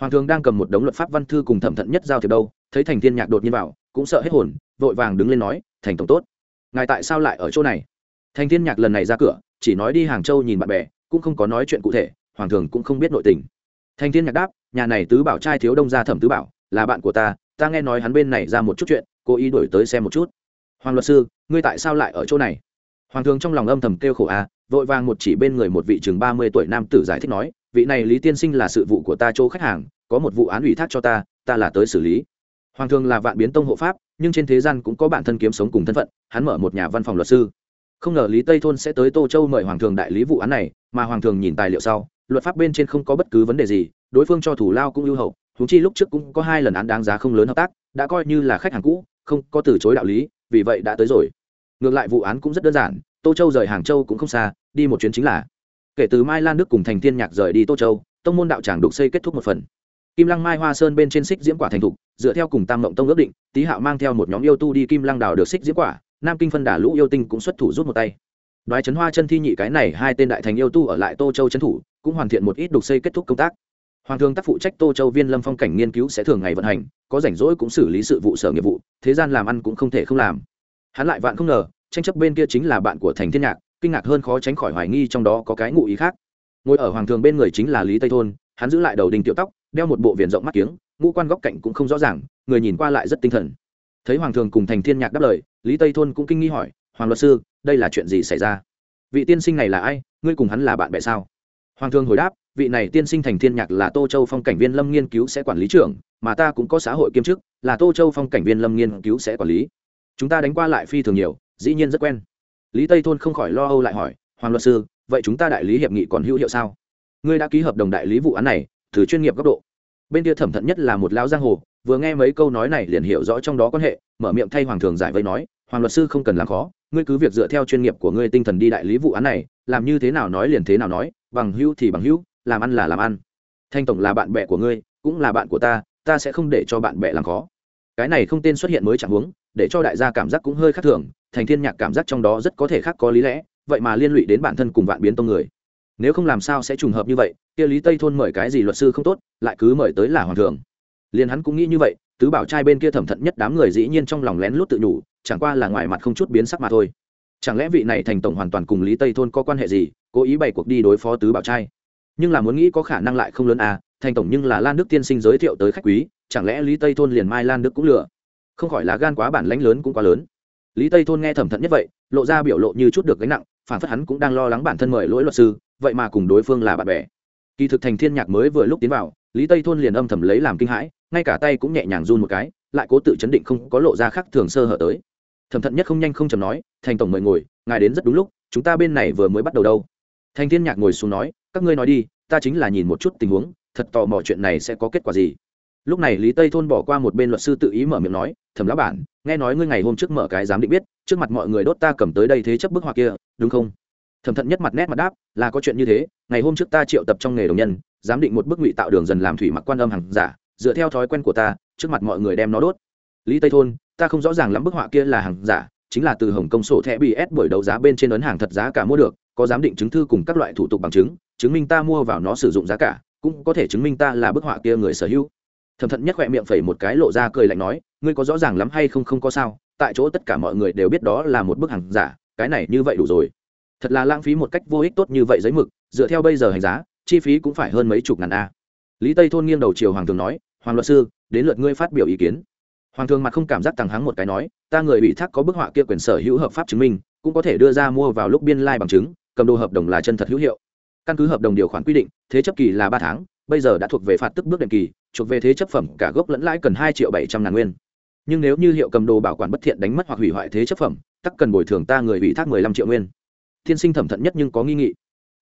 Hoàng thượng đang cầm một đống luật pháp văn thư cùng thẩm thận nhất giao thiệp đâu thấy thành thiên nhạc đột nhiên vào cũng sợ hết hồn vội vàng đứng lên nói thành tổng tốt. Ngài tại sao lại ở chỗ này? Thành thiên nhạc lần này ra cửa chỉ nói đi hàng châu nhìn bạn bè cũng không có nói chuyện cụ thể hoàng thường cũng không biết nội tình. Thành thiên nhạc đáp nhà này tứ bảo trai thiếu đông gia thẩm tứ bảo là bạn của ta ta nghe nói hắn bên này ra một chút chuyện cố ý đổi tới xem một chút. Hoàng luật sư ngươi tại sao lại ở chỗ này? Hoàng thường trong lòng âm thầm kêu khổ a à, vội vàng một chỉ bên người một vị chừng ba mươi tuổi nam tử giải thích nói vị này lý tiên sinh là sự vụ của ta chỗ khách hàng, có một vụ án ủy thác cho ta ta là tới xử lý. Hoàng thường là vạn biến tông hộ pháp, nhưng trên thế gian cũng có bản thân kiếm sống cùng thân phận, hắn mở một nhà văn phòng luật sư. Không ngờ lý tây thôn sẽ tới tô châu mời hoàng thường đại lý vụ án này, mà hoàng thường nhìn tài liệu sau, luật pháp bên trên không có bất cứ vấn đề gì, đối phương cho thủ lao cũng ưu hậu thú chi lúc trước cũng có hai lần án đáng giá không lớn hợp tác, đã coi như là khách hàng cũ, không có từ chối đạo lý, vì vậy đã tới rồi. Ngược lại vụ án cũng rất đơn giản, tô châu rời hàng châu cũng không xa, đi một chuyến chính là kể từ mai lan đức cùng thành Thiên nhạc rời đi tô châu, tông môn đạo tràng đục xây kết thúc một phần. Kim lăng mai hoa sơn bên trên xích diễm quả thành thục, dựa theo cùng tam mộng tông ước định, tý hạo mang theo một nhóm yêu tu đi kim lăng đào được xích diễm quả, nam kinh phân đà lũ yêu tinh cũng xuất thủ rút một tay. Đoái trấn hoa chân thi nhị cái này, hai tên đại thành yêu tu ở lại tô châu trấn thủ, cũng hoàn thiện một ít đục xây kết thúc công tác. Hoàng thương tác phụ trách tô châu viên lâm phong cảnh nghiên cứu sẽ thường ngày vận hành, có rảnh rỗi cũng xử lý sự vụ sở nghiệp vụ, thế gian làm ăn cũng không thể không làm. Hắn lại vạn không ngờ, tranh chấp bên kia chính là bạn của thành thiên nhạc kinh ngạc hơn khó tránh khỏi hoài nghi trong đó có cái ngụ ý khác. Ngồi ở hoàng thường bên người chính là lý tây thôn, hắn giữ lại đầu đình tiểu tóc, đeo một bộ viền rộng mắt kiếng, ngũ quan góc cạnh cũng không rõ ràng, người nhìn qua lại rất tinh thần. Thấy hoàng thường cùng thành thiên nhạc đáp lời, lý tây thôn cũng kinh nghi hỏi, hoàng luật sư, đây là chuyện gì xảy ra? Vị tiên sinh này là ai? Ngươi cùng hắn là bạn bè sao? Hoàng thường hồi đáp, vị này tiên sinh thành thiên nhạc là tô châu phong cảnh viên lâm nghiên cứu sẽ quản lý trưởng, mà ta cũng có xã hội kiêm chức, là tô châu phong cảnh viên lâm nghiên cứu sẽ quản lý. Chúng ta đánh qua lại phi thường nhiều, dĩ nhiên rất quen lý tây thôn không khỏi lo âu lại hỏi, hoàng luật sư, vậy chúng ta đại lý hiệp nghị còn hữu hiệu sao? Ngươi đã ký hợp đồng đại lý vụ án này từ chuyên nghiệp góc độ. Bên kia thẩm thận nhất là một lão giang hồ, vừa nghe mấy câu nói này liền hiểu rõ trong đó quan hệ, mở miệng thay hoàng thường giải vây nói, hoàng luật sư không cần làm khó, ngươi cứ việc dựa theo chuyên nghiệp của ngươi tinh thần đi đại lý vụ án này, làm như thế nào nói liền thế nào nói, bằng hữu thì bằng hữu, làm ăn là làm ăn. Thanh tổng là bạn bè của ngươi, cũng là bạn của ta ta sẽ không để cho bạn bè làm khó. Cái này không tên xuất hiện mới chẳng huống, để cho đại gia cảm giác cũng hơi khác thường thành thiên nhạc cảm giác trong đó rất có thể khác có lý lẽ, vậy mà liên lụy đến bản thân cùng vạn biến tông người. Nếu không làm sao sẽ trùng hợp như vậy, kia lý tây thôn mời cái gì luật sư không tốt, lại cứ mời tới là hoàng thượng. Liền hắn cũng nghĩ như vậy, tứ bảo trai bên kia thẩm thận nhất đám người dĩ nhiên trong lòng lén lút tự nhủ, chẳng qua là ngoài mặt không chút biến sắc mà thôi. Chẳng lẽ vị này thành tổng hoàn toàn cùng lý tây thôn có quan hệ gì, cố ý bày cuộc đi đối phó tứ bảo trai? Nhưng là muốn nghĩ có khả năng lại không lớn à thành tổng nhưng là lan đức tiên sinh giới thiệu tới khách quý, chẳng lẽ lý tây thôn liền mai lan đức cũng lừa? Không khỏi là gan quá bản lãnh lớn cũng quá lớn lý tây thôn nghe thẩm thận nhất vậy, lộ ra biểu lộ như chút được gánh nặng, phản phất hắn cũng đang lo lắng bản thân mời lỗi luật sư, vậy mà cùng đối phương là bạn bè. Kỳ thực thành thiên nhạc mới vừa lúc tiến vào, lý tây thôn liền âm thầm lấy làm kinh hãi, ngay cả tay cũng nhẹ nhàng run một cái, lại cố tự chấn định không có lộ ra khác thường sơ hở tới. Thẩm thận nhất không nhanh không chầm nói, thành tổng mời ngồi, ngài đến rất đúng lúc, chúng ta bên này vừa mới bắt đầu đâu. Thành thiên nhạc ngồi xuống nói, các ngươi nói đi, ta chính là nhìn một chút tình huống, thật tò mò chuyện này sẽ có kết quả gì lúc này lý tây thôn bỏ qua một bên luật sư tự ý mở miệng nói, thẩm lão bản, nghe nói ngươi ngày hôm trước mở cái giám định biết, trước mặt mọi người đốt ta cầm tới đây thế chấp bức họa kia, đúng không? Thẩm thận nhất mặt nét mặt đáp, là có chuyện như thế, ngày hôm trước ta triệu tập trong nghề đồng nhân, giám định một bức ngụy tạo đường dần làm thủy mặc quan âm hàng giả, dựa theo thói quen của ta, trước mặt mọi người đem nó đốt. Lý tây thôn, ta không rõ ràng lắm bức họa kia là hàng giả, chính là từ hồng công sổ thẻ bs bởi đấu giá bên trên ấn hàng thật giá cả mua được, có giám định chứng thư cùng các loại thủ tục bằng chứng chứng minh ta mua vào nó sử dụng giá cả, cũng có thể chứng minh ta là bức họa kia người sở hữu thẩm thận nhất khỏe miệng phẩy một cái lộ ra cười lạnh nói, ngươi có rõ ràng lắm hay không không có sao, tại chỗ tất cả mọi người đều biết đó là một bức hàng giả, cái này như vậy đủ rồi. Thật là lãng phí một cách vô ích tốt như vậy giấy mực, dựa theo bây giờ hành giá, chi phí cũng phải hơn mấy chục ngàn a. Lý tây thôn nghiêng đầu chiều hoàng thường nói, hoàng luật sư, đến lượt ngươi phát biểu ý kiến. Hoàng thường mặt không cảm giác tăng hắng một cái nói, ta người ủy thác có bức họa kia quyền sở hữu hợp pháp chứng minh, cũng có thể đưa ra mua vào lúc biên lai、like、bằng chứng, cầm đồ hợp đồng là chân thật hữu hiệu. Căn cứ hợp đồng điều khoản quy định, thế chấp kỳ là ba tháng bây giờ đã thuộc về phạt tức bước đệm kỳ, thuộc về thế chấp phẩm, cả gốc lẫn lãi cần hai triệu bảy trăm ngàn nguyên. Nhưng nếu như hiệu cầm đồ bảo quản bất thiện đánh mất hoặc hủy hoại thế chấp phẩm, tắc cần bồi thường ta người ủy thác mười lăm triệu nguyên. Tiên sinh thẩm thận nhất nhưng có nghi nghị.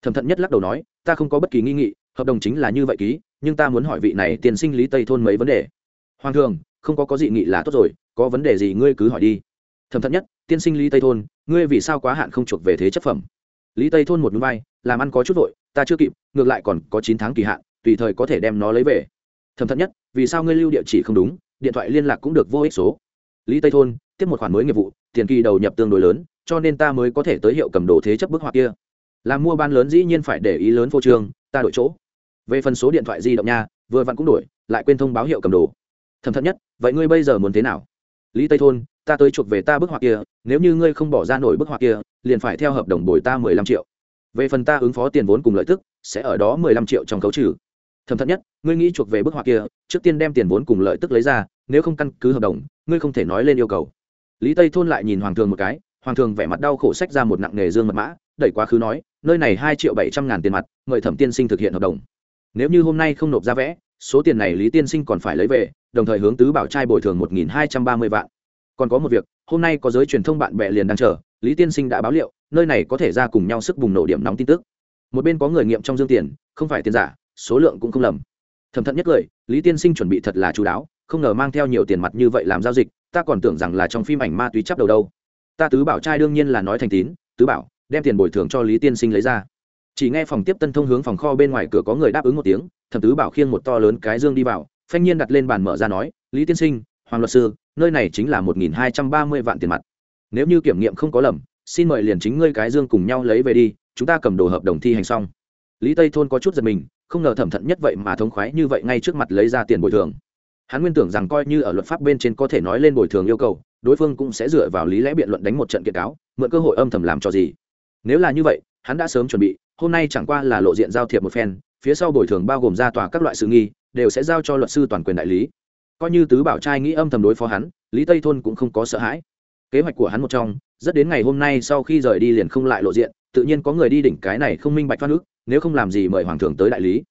Thẩm thận nhất lắc đầu nói, ta không có bất kỳ nghi nghị, hợp đồng chính là như vậy ký, nhưng ta muốn hỏi vị này tiên sinh lý tây thôn mấy vấn đề. Hoàng thường, không có có dị nghị là tốt rồi, có vấn đề gì ngươi cứ hỏi đi. Thẩm thận nhất, tiên sinh lý tây thôn, ngươi vì sao quá hạn không chuộc về thế chấp phẩm? Lý tây thôn một núi vai, làm ăn có chút vội, ta chưa kịp, ngược lại còn có chín tháng kỳ hạn tùy thời có thể đem nó lấy về. Thẩm thận nhất, vì sao ngươi lưu địa chỉ không đúng, điện thoại liên lạc cũng được vô ích số. Lý tây thôn, tiếp một khoản mới nghiệp vụ, tiền kỳ đầu nhập tương đối lớn, cho nên ta mới có thể tới hiệu cầm đồ thế chấp bức họa kia. Làm mua bán lớn dĩ nhiên phải để ý lớn phô trương, ta đổi chỗ. Về phần số điện thoại di động nha, vừa vặn cũng đổi, lại quên thông báo hiệu cầm đồ. Thầm thận nhất, vậy ngươi bây giờ muốn thế nào? Lý tây thôn, ta tới chuộc về ta bức họa kia, nếu như ngươi không bỏ ra nổi bức họa kia, liền phải theo hợp đồng bồi ta mười lăm triệu. Về phần ta ứng phó tiền vốn cùng lợi tức, sẽ ở đó mười lăm triệu trong khấu trừ thầm thận nhất, ngươi nghĩ chuộc về bức họa kia, trước tiên đem tiền vốn cùng lợi tức lấy ra, nếu không căn cứ hợp đồng, ngươi không thể nói lên yêu cầu. Lý tây thôn lại nhìn hoàng thường một cái, hoàng thường vẻ mặt đau khổ sách ra một nặng nghề dương mật mã, đẩy quá khứ nói, nơi này hai triệu bảy trăm ngàn tiền mặt, mời thẩm tiên sinh thực hiện hợp đồng. Nếu như hôm nay không nộp ra vẽ, số tiền này lý tiên sinh còn phải lấy về, đồng thời hướng tứ bảo trai bồi thường một nghìn hai trăm ba mươi vạn. Còn có một việc, hôm nay có giới truyền thông bạn bè liền đang chờ, lý tiên sinh đã báo liệu, nơi này có thể ra cùng nhau sức bùng nổ điểm nóng tin tức. Một bên có người nghiệm trong dương tiền, không phải tiền giả số lượng cũng không lầm. Thầm thận nhất cười, lý tiên sinh chuẩn bị thật là chú đáo, không ngờ mang theo nhiều tiền mặt như vậy làm giao dịch, ta còn tưởng rằng là trong phim ảnh ma túy chắp đầu đâu. Ta tứ bảo trai đương nhiên là nói thành tín, tứ bảo, đem tiền bồi thường cho lý tiên sinh lấy ra. Chỉ nghe phòng tiếp tân thông hướng phòng kho bên ngoài cửa có người đáp ứng một tiếng, thẩm tứ bảo khiêng một to lớn cái dương đi vào, phanh nhiên đặt lên bàn mở ra nói, lý tiên sinh, hoàng luật sư, nơi này chính là một nghìn hai trăm ba mươi vạn tiền mặt. Nếu như kiểm nghiệm không có lầm, xin mời liền chính ngươi cái dương cùng nhau lấy về đi, chúng ta cầm đồ hợp đồng thi hành xong lý tây thôn có chút giật mình, không ngờ thẩm thận nhất vậy mà thống khoái như vậy ngay trước mặt lấy ra tiền bồi thường. Hắn nguyên tưởng rằng coi như ở luật pháp bên trên có thể nói lên bồi thường yêu cầu, đối phương cũng sẽ dựa vào lý lẽ biện luận đánh một trận kiện cáo, mượn cơ hội âm thầm làm cho gì. Nếu là như vậy, hắn đã sớm chuẩn bị, hôm nay chẳng qua là lộ diện giao thiệp một phen, phía sau bồi thường bao gồm ra tòa các loại sự nghi, đều sẽ giao cho luật sư toàn quyền đại lý. Coi như tứ bảo trai nghĩ âm thầm đối phó hắn, lý tây thôn cũng không có sợ hãi. Kế hoạch của hắn một trong, rất đến ngày hôm nay sau khi rời đi liền không lại lộ diện, tự nhiên có người đi đỉnh cái này không minh bạch thoát nước nếu không làm gì mời hoàng thượng tới đại lý.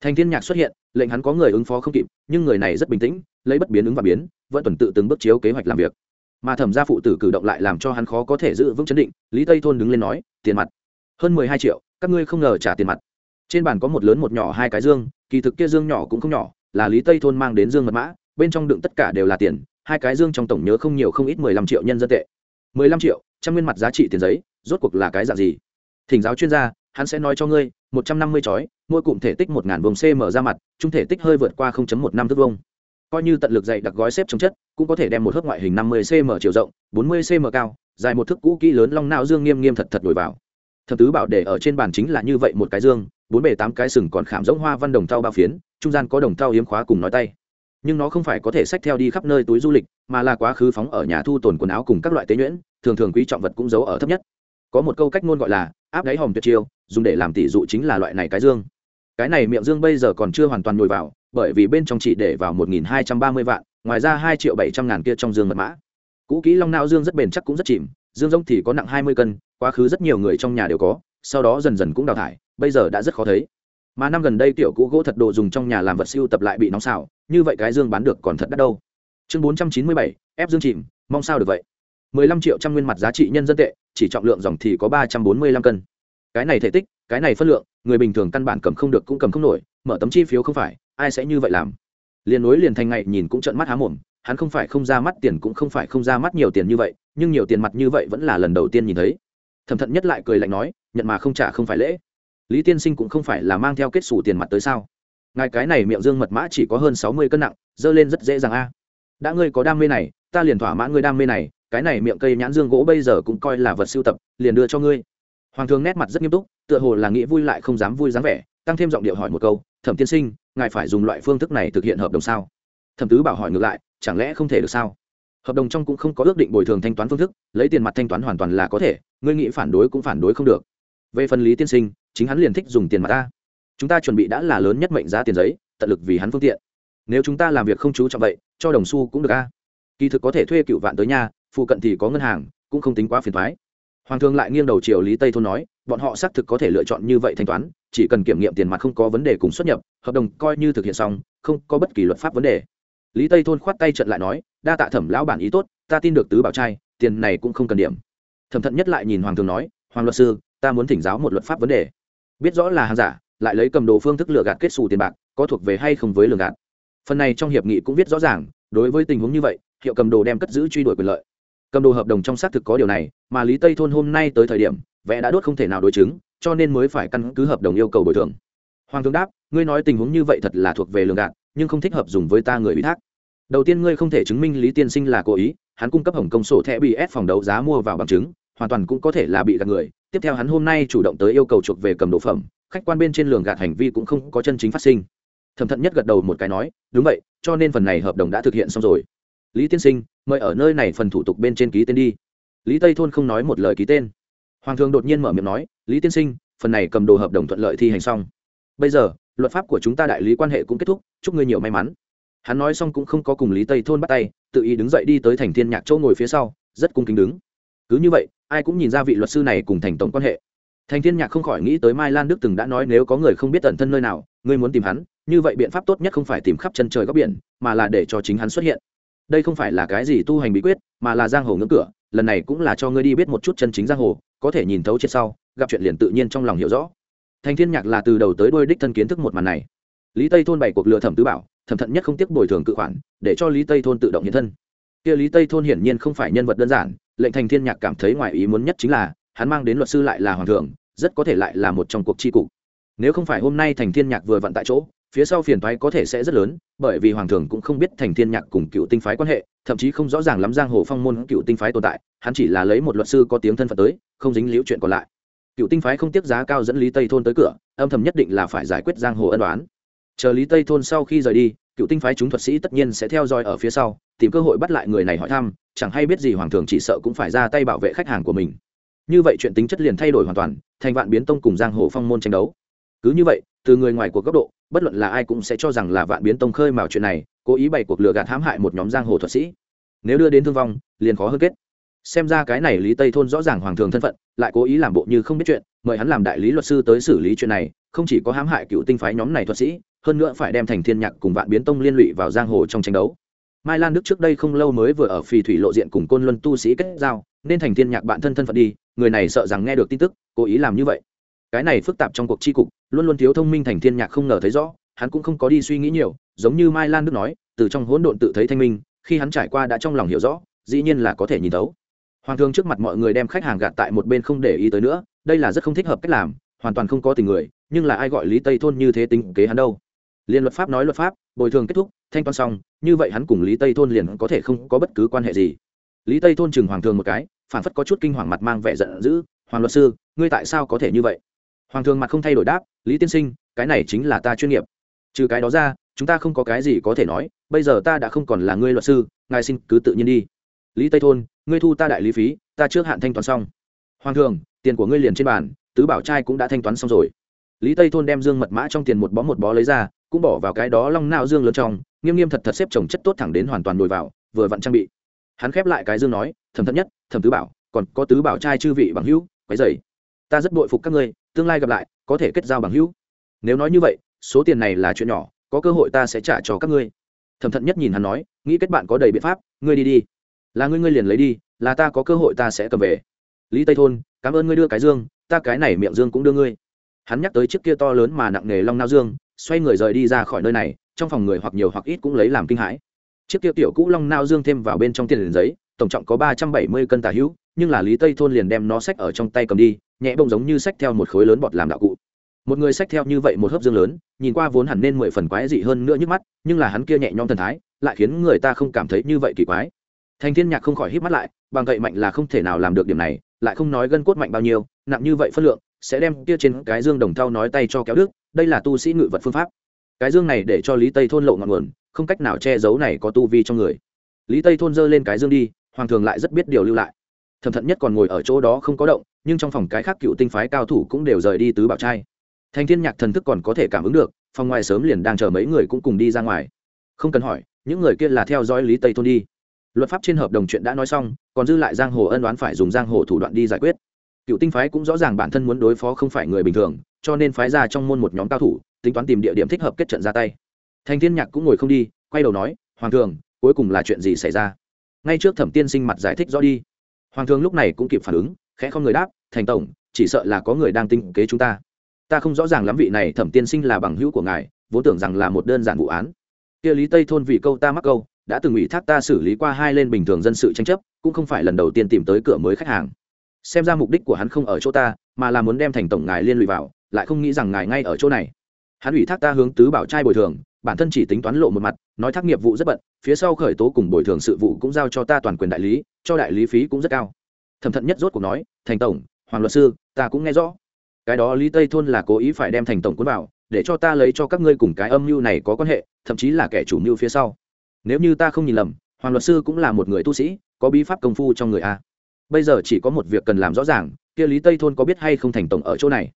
Thành thiên nhạc xuất hiện, lệnh hắn có người ứng phó không kịp, nhưng người này rất bình tĩnh, lấy bất biến ứng và biến, vẫn tuần tự từng bước chiếu kế hoạch làm việc. Mà thẩm gia phụ tử cử động lại làm cho hắn khó có thể giữ vững chấn định, lý tây thôn đứng lên nói, tiền mặt. Hơn mười hai triệu, các ngươi không ngờ trả tiền mặt. Trên bàn có một lớn một nhỏ hai cái dương, kỳ thực kia dương nhỏ cũng không nhỏ, là lý tây thôn mang đến dương mật mã, bên trong đựng tất cả đều là tiền, hai cái dương trong tổng nhớ không nhiều không ít mười lăm triệu nhân dân tệ. Mười lăm triệu, trăm nguyên mặt giá trị tiền giấy, rốt cuộc là cái dạng gì? Thỉnh giáo chuyên gia, hắn sẽ nói cho ngươi một trăm năm mươi chói, mỗi cụm thể tích một ngàn vùng cm ra mặt trung thể tích hơi vượt qua không chấm một năm thước vông coi như tận lực dày đặc gói xếp chống chất, cũng có thể đem một hớp ngoại hình năm mươi cm chiều rộng, bốn mươi cm cao, dài một thước cũ kỹ lớn long não dương nghiêm nghiêm thật thật đổi vào. Thập tứ bảo để ở trên bàn chính là như vậy một cái dương, bốn bề tám cái sừng còn khảm giống hoa văn đồng thau bao phiến, trung gian có đồng thau hiếm khóa cùng nói tay. Nhưng nó không phải có thể xách theo đi khắp nơi túi du lịch, mà là quá khứ phóng ở nhà thu tồn quần áo cùng các loại tế nhuyễn, thường thường quý trọng vật cũng giấu ở thấp nhất. Có một câu cách ngôn gọi là, áp đáy hòm tuyệt chiêu dùng để làm tỷ dụ chính là loại này cái dương. Cái này miệng dương bây giờ còn chưa hoàn toàn nhồi vào, bởi vì bên trong chỉ để vào một nghìn hai trăm ba mươi vạn, ngoài ra hai triệu bảy trăm ngàn kia trong dương mật mã. Cũ kỹ long nao dương rất bền chắc cũng rất chìm, dương rông thì có nặng hai mươi cân, quá khứ rất nhiều người trong nhà đều có, sau đó dần dần cũng đào thải, bây giờ đã rất khó thấy. Mà năm gần đây tiểu cũ gỗ thật đồ dùng trong nhà làm vật siêu tập lại bị nóng xào, như vậy cái dương bán được còn thật đắt đâu. Chương bốn trăm chín mươi bảy, ép dương chìm, mong sao được vậy. mười lăm triệu trăm nguyên mặt giá trị nhân dân tệ, chỉ trọng lượng dòng thì có ba trăm bốn mươi lăm cân cái này thể tích, cái này phân lượng, người bình thường căn bản cầm không được cũng cầm không nổi, mở tấm chi phiếu không phải, ai sẽ như vậy làm? Liền nối liền thành ngày nhìn cũng trợn mắt há mồm, hắn không phải không ra mắt tiền cũng không phải không ra mắt nhiều tiền như vậy, nhưng nhiều tiền mặt như vậy vẫn là lần đầu tiên nhìn thấy. Thẩm thận nhất lại cười lạnh nói, nhận mà không trả không phải lễ. Lý tiên sinh cũng không phải là mang theo kết xù tiền mặt tới sao? Ngài cái này miệng dương mật mã chỉ có hơn sáu mươi cân nặng, dơ lên rất dễ dàng a. Đã ngươi có đam mê này, ta liền thỏa mãn ngươi đam mê này, cái này miệng cây nhãn dương gỗ bây giờ cũng coi là vật sưu tập, liền đưa cho ngươi hoàng thường nét mặt rất nghiêm túc, tựa hồ là nghĩ vui lại không dám vui dáng vẻ, tăng thêm giọng điệu hỏi một câu, thẩm tiên sinh, ngài phải dùng loại phương thức này thực hiện hợp đồng sao? Thẩm tứ bảo hỏi ngược lại, chẳng lẽ không thể được sao? Hợp đồng trong cũng không có ước định bồi thường thanh toán phương thức, lấy tiền mặt thanh toán hoàn toàn là có thể, ngươi nghĩ phản đối cũng phản đối không được. Về phần lý tiên sinh, chính hắn liền thích dùng tiền mặt ta. Chúng ta chuẩn bị đã là lớn nhất mệnh giá tiền giấy, tận lực vì hắn phương tiện. Nếu chúng ta làm việc không chú trọng vậy, cho đồng xu cũng được a. Kỳ thực có thể thuê cựu vạn tới nhà, phụ cận thì có ngân hàng, cũng không tính quá phiền thoái hoàng thương lại nghiêng đầu triều lý tây thôn nói, bọn họ xác thực có thể lựa chọn như vậy thanh toán, chỉ cần kiểm nghiệm tiền mặt không có vấn đề cùng xuất nhập, hợp đồng coi như thực hiện xong, không có bất kỳ luật pháp vấn đề. Lý tây thôn khoát tay trận lại nói, đa tạ thẩm lão bản ý tốt, ta tin được tứ bảo trai, tiền này cũng không cần điểm. Thẩm thận nhất lại nhìn hoàng thường nói, hoàng luật sư, ta muốn thỉnh giáo một luật pháp vấn đề. Biết rõ là hàng giả, lại lấy cầm đồ phương thức lừa gạt kết xù tiền bạc, có thuộc về hay không với lừa gạt. Phần này trong hiệp nghị cũng viết rõ ràng, đối với tình huống như vậy, hiệu cầm đồ đem cất giữ truy đuổi quyền lợi cầm đồ hợp đồng trong xác thực có điều này, mà lý tây thôn hôm nay tới thời điểm, vẽ đã đốt không thể nào đối chứng, cho nên mới phải căn cứ hợp đồng yêu cầu bồi thường. Hoàng thương đáp, ngươi nói tình huống như vậy thật là thuộc về lường gạt, nhưng không thích hợp dùng với ta người ủy thác. Đầu tiên ngươi không thể chứng minh lý tiên sinh là cố ý, hắn cung cấp hồng công sổ thẻ bị ép phòng đấu giá mua vào bằng chứng, hoàn toàn cũng có thể là bị gạt người. Tiếp theo hắn hôm nay chủ động tới yêu cầu chuộc về cầm đồ phẩm, khách quan bên trên lường gạt hành vi cũng không có chân chính phát sinh. Thẩm thận nhất gật đầu một cái nói, đúng vậy, cho nên phần này hợp đồng đã thực hiện xong rồi lý tiên sinh, mời ở nơi này phần thủ tục bên trên ký tên đi. Lý tây thôn không nói một lời ký tên. Hoàng thường đột nhiên mở miệng nói, lý tiên sinh, phần này cầm đồ hợp đồng thuận lợi thi hành xong. Bây giờ, luật pháp của chúng ta đại lý quan hệ cũng kết thúc, chúc ngươi nhiều may mắn. Hắn nói xong cũng không có cùng lý tây thôn bắt tay, tự ý đứng dậy đi tới thành thiên nhạc châu ngồi phía sau, rất cung kính đứng. Cứ như vậy, ai cũng nhìn ra vị luật sư này cùng thành tổng quan hệ. Thành thiên nhạc không khỏi nghĩ tới mai lan đức từng đã nói nếu có người không biết tận thân nơi nào, ngươi muốn tìm hắn, như vậy biện pháp tốt nhất không phải tìm khắp chân trời góc biển, mà là để cho chính hắn xuất hiện đây không phải là cái gì tu hành bí quyết, mà là giang hồ ngưỡng cửa, lần này cũng là cho ngươi đi biết một chút chân chính giang hồ, có thể nhìn thấu trên sau, gặp chuyện liền tự nhiên trong lòng hiểu rõ. Thành thiên nhạc là từ đầu tới đuôi đích thân kiến thức một màn này. Lý tây thôn bày cuộc lừa thẩm tứ bảo, thẩm thận nhất không tiếc bồi thường cự khoản, để cho lý tây thôn tự động hiện thân. Kia lý tây thôn hiển nhiên không phải nhân vật đơn giản, lệnh thành thiên nhạc cảm thấy ngoài ý muốn nhất chính là, hắn mang đến luật sư lại là hoàng thượng, rất có thể lại là một trong cuộc tri cục. Nếu không phải hôm nay thành thiên nhạc vừa vặn tại chỗ phía sau phiền toái có thể sẽ rất lớn, bởi vì hoàng thượng cũng không biết thành thiên nhạc cùng cựu tinh phái quan hệ, thậm chí không rõ ràng lắm giang hồ phong môn cựu tinh phái tồn tại, hắn chỉ là lấy một luật sư có tiếng thân phận tới, không dính liễu chuyện còn lại. Cựu tinh phái không tiếc giá cao dẫn lý tây thôn tới cửa, âm thầm nhất định là phải giải quyết giang hồ ân oán. chờ lý tây thôn sau khi rời đi, cựu tinh phái chúng thuật sĩ tất nhiên sẽ theo dõi ở phía sau, tìm cơ hội bắt lại người này hỏi thăm, chẳng hay biết gì hoàng thượng chỉ sợ cũng phải ra tay bảo vệ khách hàng của mình. Như vậy chuyện tính chất liền thay đổi hoàn toàn, thành vạn biến tông cùng giang hồ phong môn tranh đấu cứ như vậy, từ người ngoài cuộc góc độ, bất luận là ai cũng sẽ cho rằng là vạn biến tông khơi mào chuyện này, cố ý bày cuộc lừa gạt hãm hại một nhóm giang hồ thuật sĩ. Nếu đưa đến thương vong, liền khó hơn kết. Xem ra cái này lý tây thôn rõ ràng hoàng thường thân phận, lại cố ý làm bộ như không biết chuyện, mời hắn làm đại lý luật sư tới xử lý chuyện này, không chỉ có hãm hại cựu tinh phái nhóm này thuật sĩ, hơn nữa phải đem thành thiên nhạc cùng vạn biến tông liên lụy vào giang hồ trong tranh đấu. Mai lan đức trước đây không lâu mới vừa ở phì thủy lộ diện cùng côn luân tu sĩ kết giao, nên thành thiên nhạc bạn thân thân phận đi, người này sợ rằng nghe được tin tức, cố ý làm như vậy cái này phức tạp trong cuộc chi cục, luôn luôn thiếu thông minh thành thiên nhạc không ngờ thấy rõ, hắn cũng không có đi suy nghĩ nhiều, giống như mai lan đức nói, từ trong hỗn độn tự thấy thanh minh, khi hắn trải qua đã trong lòng hiểu rõ, dĩ nhiên là có thể nhìn thấu. Hoàng thương trước mặt mọi người đem khách hàng gạt tại một bên không để ý tới nữa, đây là rất không thích hợp cách làm, hoàn toàn không có tình người, nhưng là ai gọi lý tây thôn như thế tính kế hắn đâu? Liên luật pháp nói luật pháp, bồi thường kết thúc, thanh toán xong, như vậy hắn cùng lý tây thôn liền có thể không có bất cứ quan hệ gì. Lý tây thôn chừng hoàng thường một cái phản phất có chút kinh hoàng mặt mang vẻ giận dữ, hoàng luật sư, ngươi tại sao có thể như vậy? Hoàng thường mặt không thay đổi đáp, lý tiên sinh, cái này chính là ta chuyên nghiệp. Trừ cái đó ra, chúng ta không có cái gì có thể nói, bây giờ ta đã không còn là ngươi luật sư, ngài xin cứ tự nhiên đi. Lý tây thôn, ngươi thu ta đại lý phí, ta trước hạn thanh toán xong. Hoàng thường, tiền của ngươi liền trên bàn, tứ bảo trai cũng đã thanh toán xong rồi. Lý tây thôn đem dương mật mã trong tiền một bó một bó lấy ra, cũng bỏ vào cái đó long nao dương lớn trong, nghiêm nghiêm thật thật xếp trồng chất tốt thẳng đến hoàn toàn đổi vào, vừa vặn trang bị. Hắn khép lại cái dương nói thầm thận nhất thầm tứ bảo, còn có tứ bảo trai chư vị bằng hữu quái dày ta rất bội phục các ngươi tương lai gặp lại, có thể kết giao bằng hữu. Nếu nói như vậy, số tiền này là chuyện nhỏ, có cơ hội ta sẽ trả cho các ngươi. Thầm thận nhất nhìn hắn nói, nghĩ kết bạn có đầy biện pháp, ngươi đi đi. Là ngươi ngươi liền lấy đi, là ta có cơ hội ta sẽ cầm về. Lý tây thôn, cảm ơn ngươi đưa cái dương, ta cái này miệng dương cũng đưa ngươi. Hắn nhắc tới chiếc kia to lớn mà nặng nề long nao dương, xoay người rời đi ra khỏi nơi này, trong phòng người hoặc nhiều hoặc ít cũng lấy làm kinh hãi. Chiếc kia tiểu cũ long nao dương thêm vào bên trong tiền liền giấy, tổng trọng có ba trăm bảy mươi cân tà hữu nhưng là lý tây thôn liền đem nó xách ở trong tay cầm đi, nhẹ bông giống như xách theo một khối lớn bọt làm đạo cụ. Một người xách theo như vậy một hớp dương lớn, nhìn qua vốn hẳn nên mười phần quái dị hơn nữa nhức mắt, nhưng là hắn kia nhẹ nhõm thần thái, lại khiến người ta không cảm thấy như vậy kỳ quái. Thành thiên nhạc không khỏi hít mắt lại, bằng gậy mạnh là không thể nào làm được điểm này, lại không nói gân cốt mạnh bao nhiêu, nặng như vậy phân lượng, sẽ đem kia trên cái dương đồng thau nói tay cho kéo đức đây là tu sĩ ngự vật phương pháp. Cái dương này để cho lý tây thôn lộ ngọn nguồn, không cách nào che giấu này có tu vi trong người. Lý tây thôn giơ lên cái dương đi, hoàng thường lại rất biết điều lưu lại thầm thận nhất còn ngồi ở chỗ đó không có động, nhưng trong phòng cái khác cựu tinh phái cao thủ cũng đều rời đi tứ bảo trai. Thành thiên nhạc thần thức còn có thể cảm ứng được, phòng ngoài sớm liền đang chờ mấy người cũng cùng đi ra ngoài. Không cần hỏi, những người kia là theo dõi lý tây thôn đi. Luật pháp trên hợp đồng chuyện đã nói xong, còn dư lại giang hồ ân đoán phải dùng giang hồ thủ đoạn đi giải quyết. Cựu tinh phái cũng rõ ràng bản thân muốn đối phó không phải người bình thường, cho nên phái ra trong môn một nhóm cao thủ, tính toán tìm địa điểm thích hợp kết trận ra tay. Thành thiên nhạc cũng ngồi không đi, quay đầu nói, hoàng thường, cuối cùng là chuyện gì xảy ra? Ngay trước thẩm tiên sinh mặt giải thích rõ đi hoàng Thương lúc này cũng kịp phản ứng, khẽ không người đáp, thành tổng, chỉ sợ là có người đang tinh kế chúng ta. Ta không rõ ràng lắm vị này thẩm tiên sinh là bằng hữu của ngài, vốn tưởng rằng là một đơn giản vụ án. Kia lý tây thôn vì câu ta mắc câu, đã từng ủy thác ta xử lý qua hai lên bình thường dân sự tranh chấp, cũng không phải lần đầu tiên tìm tới cửa mới khách hàng. Xem ra mục đích của hắn không ở chỗ ta, mà là muốn đem thành tổng ngài liên lụy vào, lại không nghĩ rằng ngài ngay ở chỗ này. Hắn ủy thác ta hướng tứ bảo trai bồi thường bản thân chỉ tính toán lộ một mặt, nói thác nghiệp vụ rất bận, phía sau khởi tố cùng bồi thường sự vụ cũng giao cho ta toàn quyền đại lý, cho đại lý phí cũng rất cao. Thẩm thận nhất rốt cuộc nói, thành tổng, hoàng luật sư, ta cũng nghe rõ. Cái đó lý tây thôn là cố ý phải đem thành tổng cuốn vào, để cho ta lấy cho các ngươi cùng cái âm mưu này có quan hệ, thậm chí là kẻ chủ mưu phía sau. Nếu như ta không nhìn lầm, hoàng luật sư cũng là một người tu sĩ, có bí pháp công phu trong người a. Bây giờ chỉ có một việc cần làm rõ ràng, kia lý tây thôn có biết hay không thành tổng ở chỗ này?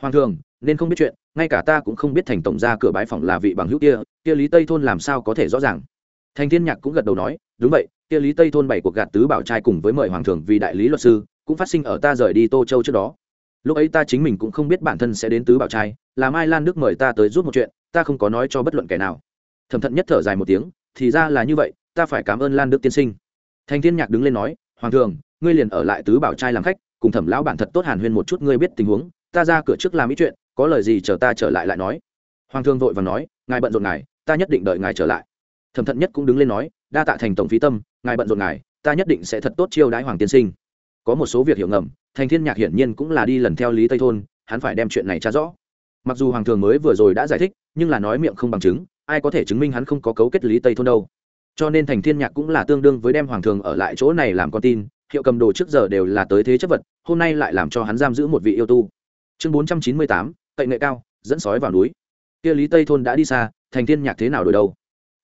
Hoàng thường nên không biết chuyện, ngay cả ta cũng không biết thành tổng ra cửa bái phòng là vị bằng hữu kia kia lý tây thôn làm sao có thể rõ ràng? Thành thiên nhạc cũng gật đầu nói, đúng vậy, kia lý tây thôn bảy cuộc gạt tứ bảo trai cùng với mời hoàng thường vì đại lý luật sư, cũng phát sinh ở ta rời đi tô châu trước đó. Lúc ấy ta chính mình cũng không biết bản thân sẽ đến tứ bảo trai, là mai lan đức mời ta tới giúp một chuyện, ta không có nói cho bất luận kẻ nào. Thầm thận nhất thở dài một tiếng, thì ra là như vậy, ta phải cảm ơn lan đức tiên sinh. Thành thiên nhạc đứng lên nói, hoàng thường ngươi liền ở lại tứ bảo trai làm khách, cùng thẩm lão bản thật tốt hàn huyên một chút ngươi biết tình huống, ta ra cửa trước làm ý chuyện có lời gì chờ ta trở lại lại nói. Hoàng thương vội và nói ngài bận rộn ngài ta nhất định đợi ngài trở lại. Thẩm thận nhất cũng đứng lên nói đa tạ thành tổng phí tâm ngài bận rộn ngài ta nhất định sẽ thật tốt chiêu đãi hoàng tiên sinh. Có một số việc hiểu ngầm thành thiên nhạc hiển nhiên cũng là đi lần theo lý tây thôn hắn phải đem chuyện này tra rõ. Mặc dù hoàng thường mới vừa rồi đã giải thích nhưng là nói miệng không bằng chứng ai có thể chứng minh hắn không có cấu kết lý tây thôn đâu. Cho nên thành thiên nhạc cũng là tương đương với đem hoàng thường ở lại chỗ này làm con tin hiệu cầm đồ trước giờ đều là tới thế chấp vật hôm nay lại làm cho hắn giam giữ một vị yêu tu. Chương 498, cậy nghệ cao, dẫn sói vào núi. Kia lý tây thôn đã đi xa, thành thiên nhạc thế nào đổi đâu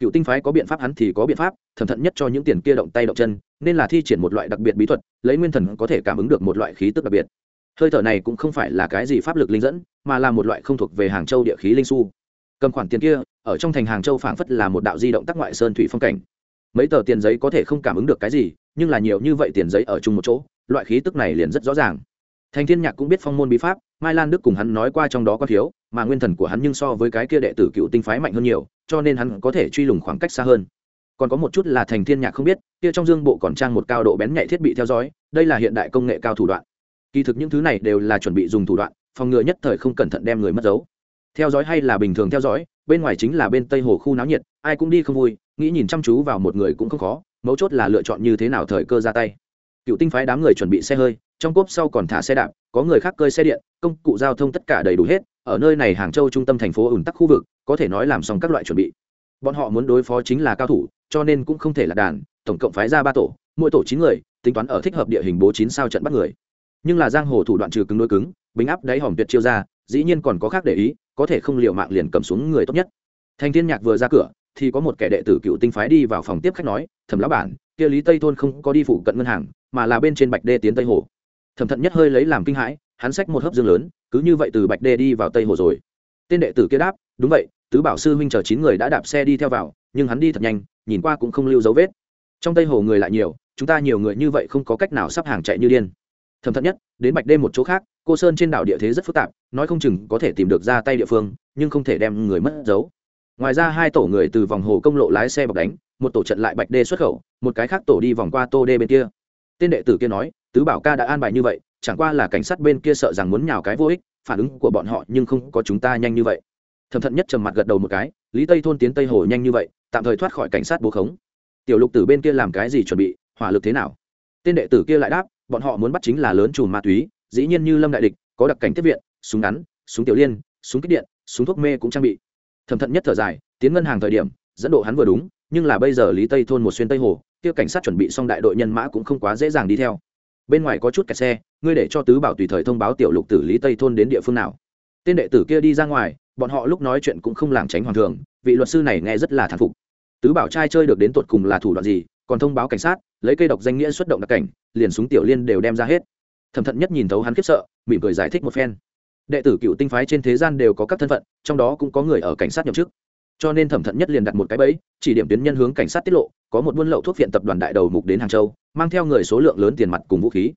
cựu tinh phái có biện pháp hắn thì có biện pháp, thẩm thận nhất cho những tiền kia động tay động chân, nên là thi triển một loại đặc biệt bí thuật, lấy nguyên thần có thể cảm ứng được một loại khí tức đặc biệt. Hơi thở này cũng không phải là cái gì pháp lực linh dẫn, mà là một loại không thuộc về hàng châu địa khí linh su. Cầm khoản tiền kia, ở trong thành hàng châu phảng phất là một đạo di động tác ngoại sơn thủy phong cảnh. Mấy tờ tiền giấy có thể không cảm ứng được cái gì, nhưng là nhiều như vậy tiền giấy ở chung một chỗ, loại khí tức này liền rất rõ ràng. Thành thiên nhạc cũng biết phong môn bí pháp mai lan đức cùng hắn nói qua trong đó có thiếu, mà nguyên thần của hắn nhưng so với cái kia đệ tử cựu tinh phái mạnh hơn nhiều, cho nên hắn có thể truy lùng khoảng cách xa hơn. Còn có một chút là thành thiên nhạc không biết, kia trong dương bộ còn trang một cao độ bén nhạy thiết bị theo dõi, đây là hiện đại công nghệ cao thủ đoạn. Kỳ thực những thứ này đều là chuẩn bị dùng thủ đoạn, phòng ngừa nhất thời không cẩn thận đem người mất dấu. Theo dõi hay là bình thường theo dõi, bên ngoài chính là bên tây hồ khu náo nhiệt, ai cũng đi không vui, nghĩ nhìn chăm chú vào một người cũng không khó, mấu chốt là lựa chọn như thế nào thời cơ ra tay. Cựu tinh phái đám người chuẩn bị xe hơi trong cốp sau còn thả xe đạp, có người khác cơi xe điện, công cụ giao thông tất cả đầy đủ hết, ở nơi này hàng châu trung tâm thành phố ủn tắc khu vực, có thể nói làm xong các loại chuẩn bị. Bọn họ muốn đối phó chính là cao thủ, cho nên cũng không thể là đàn, tổng cộng phái ra ba tổ, mỗi tổ chín người, tính toán ở thích hợp địa hình bố chín sao trận bắt người. Nhưng là giang hồ thủ đoạn trừ cứng đối cứng bính áp đáy hỏng tuyệt chiêu ra, dĩ nhiên còn có khác để ý, có thể không liệu mạng liền cầm xuống người tốt nhất. Thành thiên nhạc vừa ra cửa, thì có một kẻ đệ tử cựu tinh phái đi vào phòng tiếp khách nói, thẩm lão bản, kia lý tây thôn không có đi phụ cận ngân hàng, mà là bên trên bạch đê tiến tây hồ thẩm thận nhất hơi lấy làm kinh hãi, hắn xách một hớp dương lớn, cứ như vậy từ bạch đê đi vào tây hồ rồi. Tên đệ tử kia đáp, đúng vậy, tứ bảo sư huynh chờ chín người đã đạp xe đi theo vào, nhưng hắn đi thật nhanh, nhìn qua cũng không lưu dấu vết. Trong tây hồ người lại nhiều, chúng ta nhiều người như vậy không có cách nào sắp hàng chạy như điên. Thầm thận nhất, đến bạch đê một chỗ khác, cô sơn trên đảo địa thế rất phức tạp, nói không chừng có thể tìm được ra tay địa phương, nhưng không thể đem người mất dấu. Ngoài ra hai tổ người từ vòng hồ công lộ lái xe bọc đánh, một tổ trận lại bạch đê xuất khẩu, một cái khác tổ đi vòng qua tô đê bên kia. Tên đệ tử kia nói tứ bảo ca đã an bài như vậy, chẳng qua là cảnh sát bên kia sợ rằng muốn nhào cái vô ích, phản ứng của bọn họ nhưng không có chúng ta nhanh như vậy. Thầm thận nhất trầm mặt gật đầu một cái, lý tây thôn tiến tây hồ nhanh như vậy, tạm thời thoát khỏi cảnh sát bố khống. Tiểu lục tử bên kia làm cái gì chuẩn bị, hỏa lực thế nào? Tên đệ tử kia lại đáp, bọn họ muốn bắt chính là lớn chùm ma túy, dĩ nhiên như lâm đại địch, có đặc cảnh tiếp viện, súng ngắn, súng tiểu liên, súng kích điện, súng thuốc mê cũng trang bị. Thầm thận nhất thở dài, tiến ngân hàng thời điểm, dẫn độ hắn vừa đúng, nhưng là bây giờ lý tây thôn một xuyên tây hồ, kia cảnh sát chuẩn bị xong đại đội nhân mã cũng không quá dễ dàng đi theo bên ngoài có chút kẹt xe, ngươi để cho tứ bảo tùy thời thông báo tiểu lục tử lý tây thôn đến địa phương nào. Tên đệ tử kia đi ra ngoài, bọn họ lúc nói chuyện cũng không làng tránh hoàng thường, vị luật sư này nghe rất là thán phục. Tứ bảo trai chơi được đến tột cùng là thủ đoạn gì, còn thông báo cảnh sát, lấy cây độc danh nghĩa xuất động đặc cảnh, liền súng tiểu liên đều đem ra hết. Thẩm thận nhất nhìn thấu hắn khiếp sợ, mỉm cười giải thích một phen. Đệ tử cựu tinh phái trên thế gian đều có các thân phận, trong đó cũng có người ở cảnh sát nhậm chức cho nên thẩm thận nhất liền đặt một cái bẫy, chỉ điểm tuyến nhân hướng cảnh sát tiết lộ, có một buôn lậu thuốc viện tập đoàn đại đầu mục đến hàng châu, mang theo người số lượng lớn tiền mặt cùng vũ khí.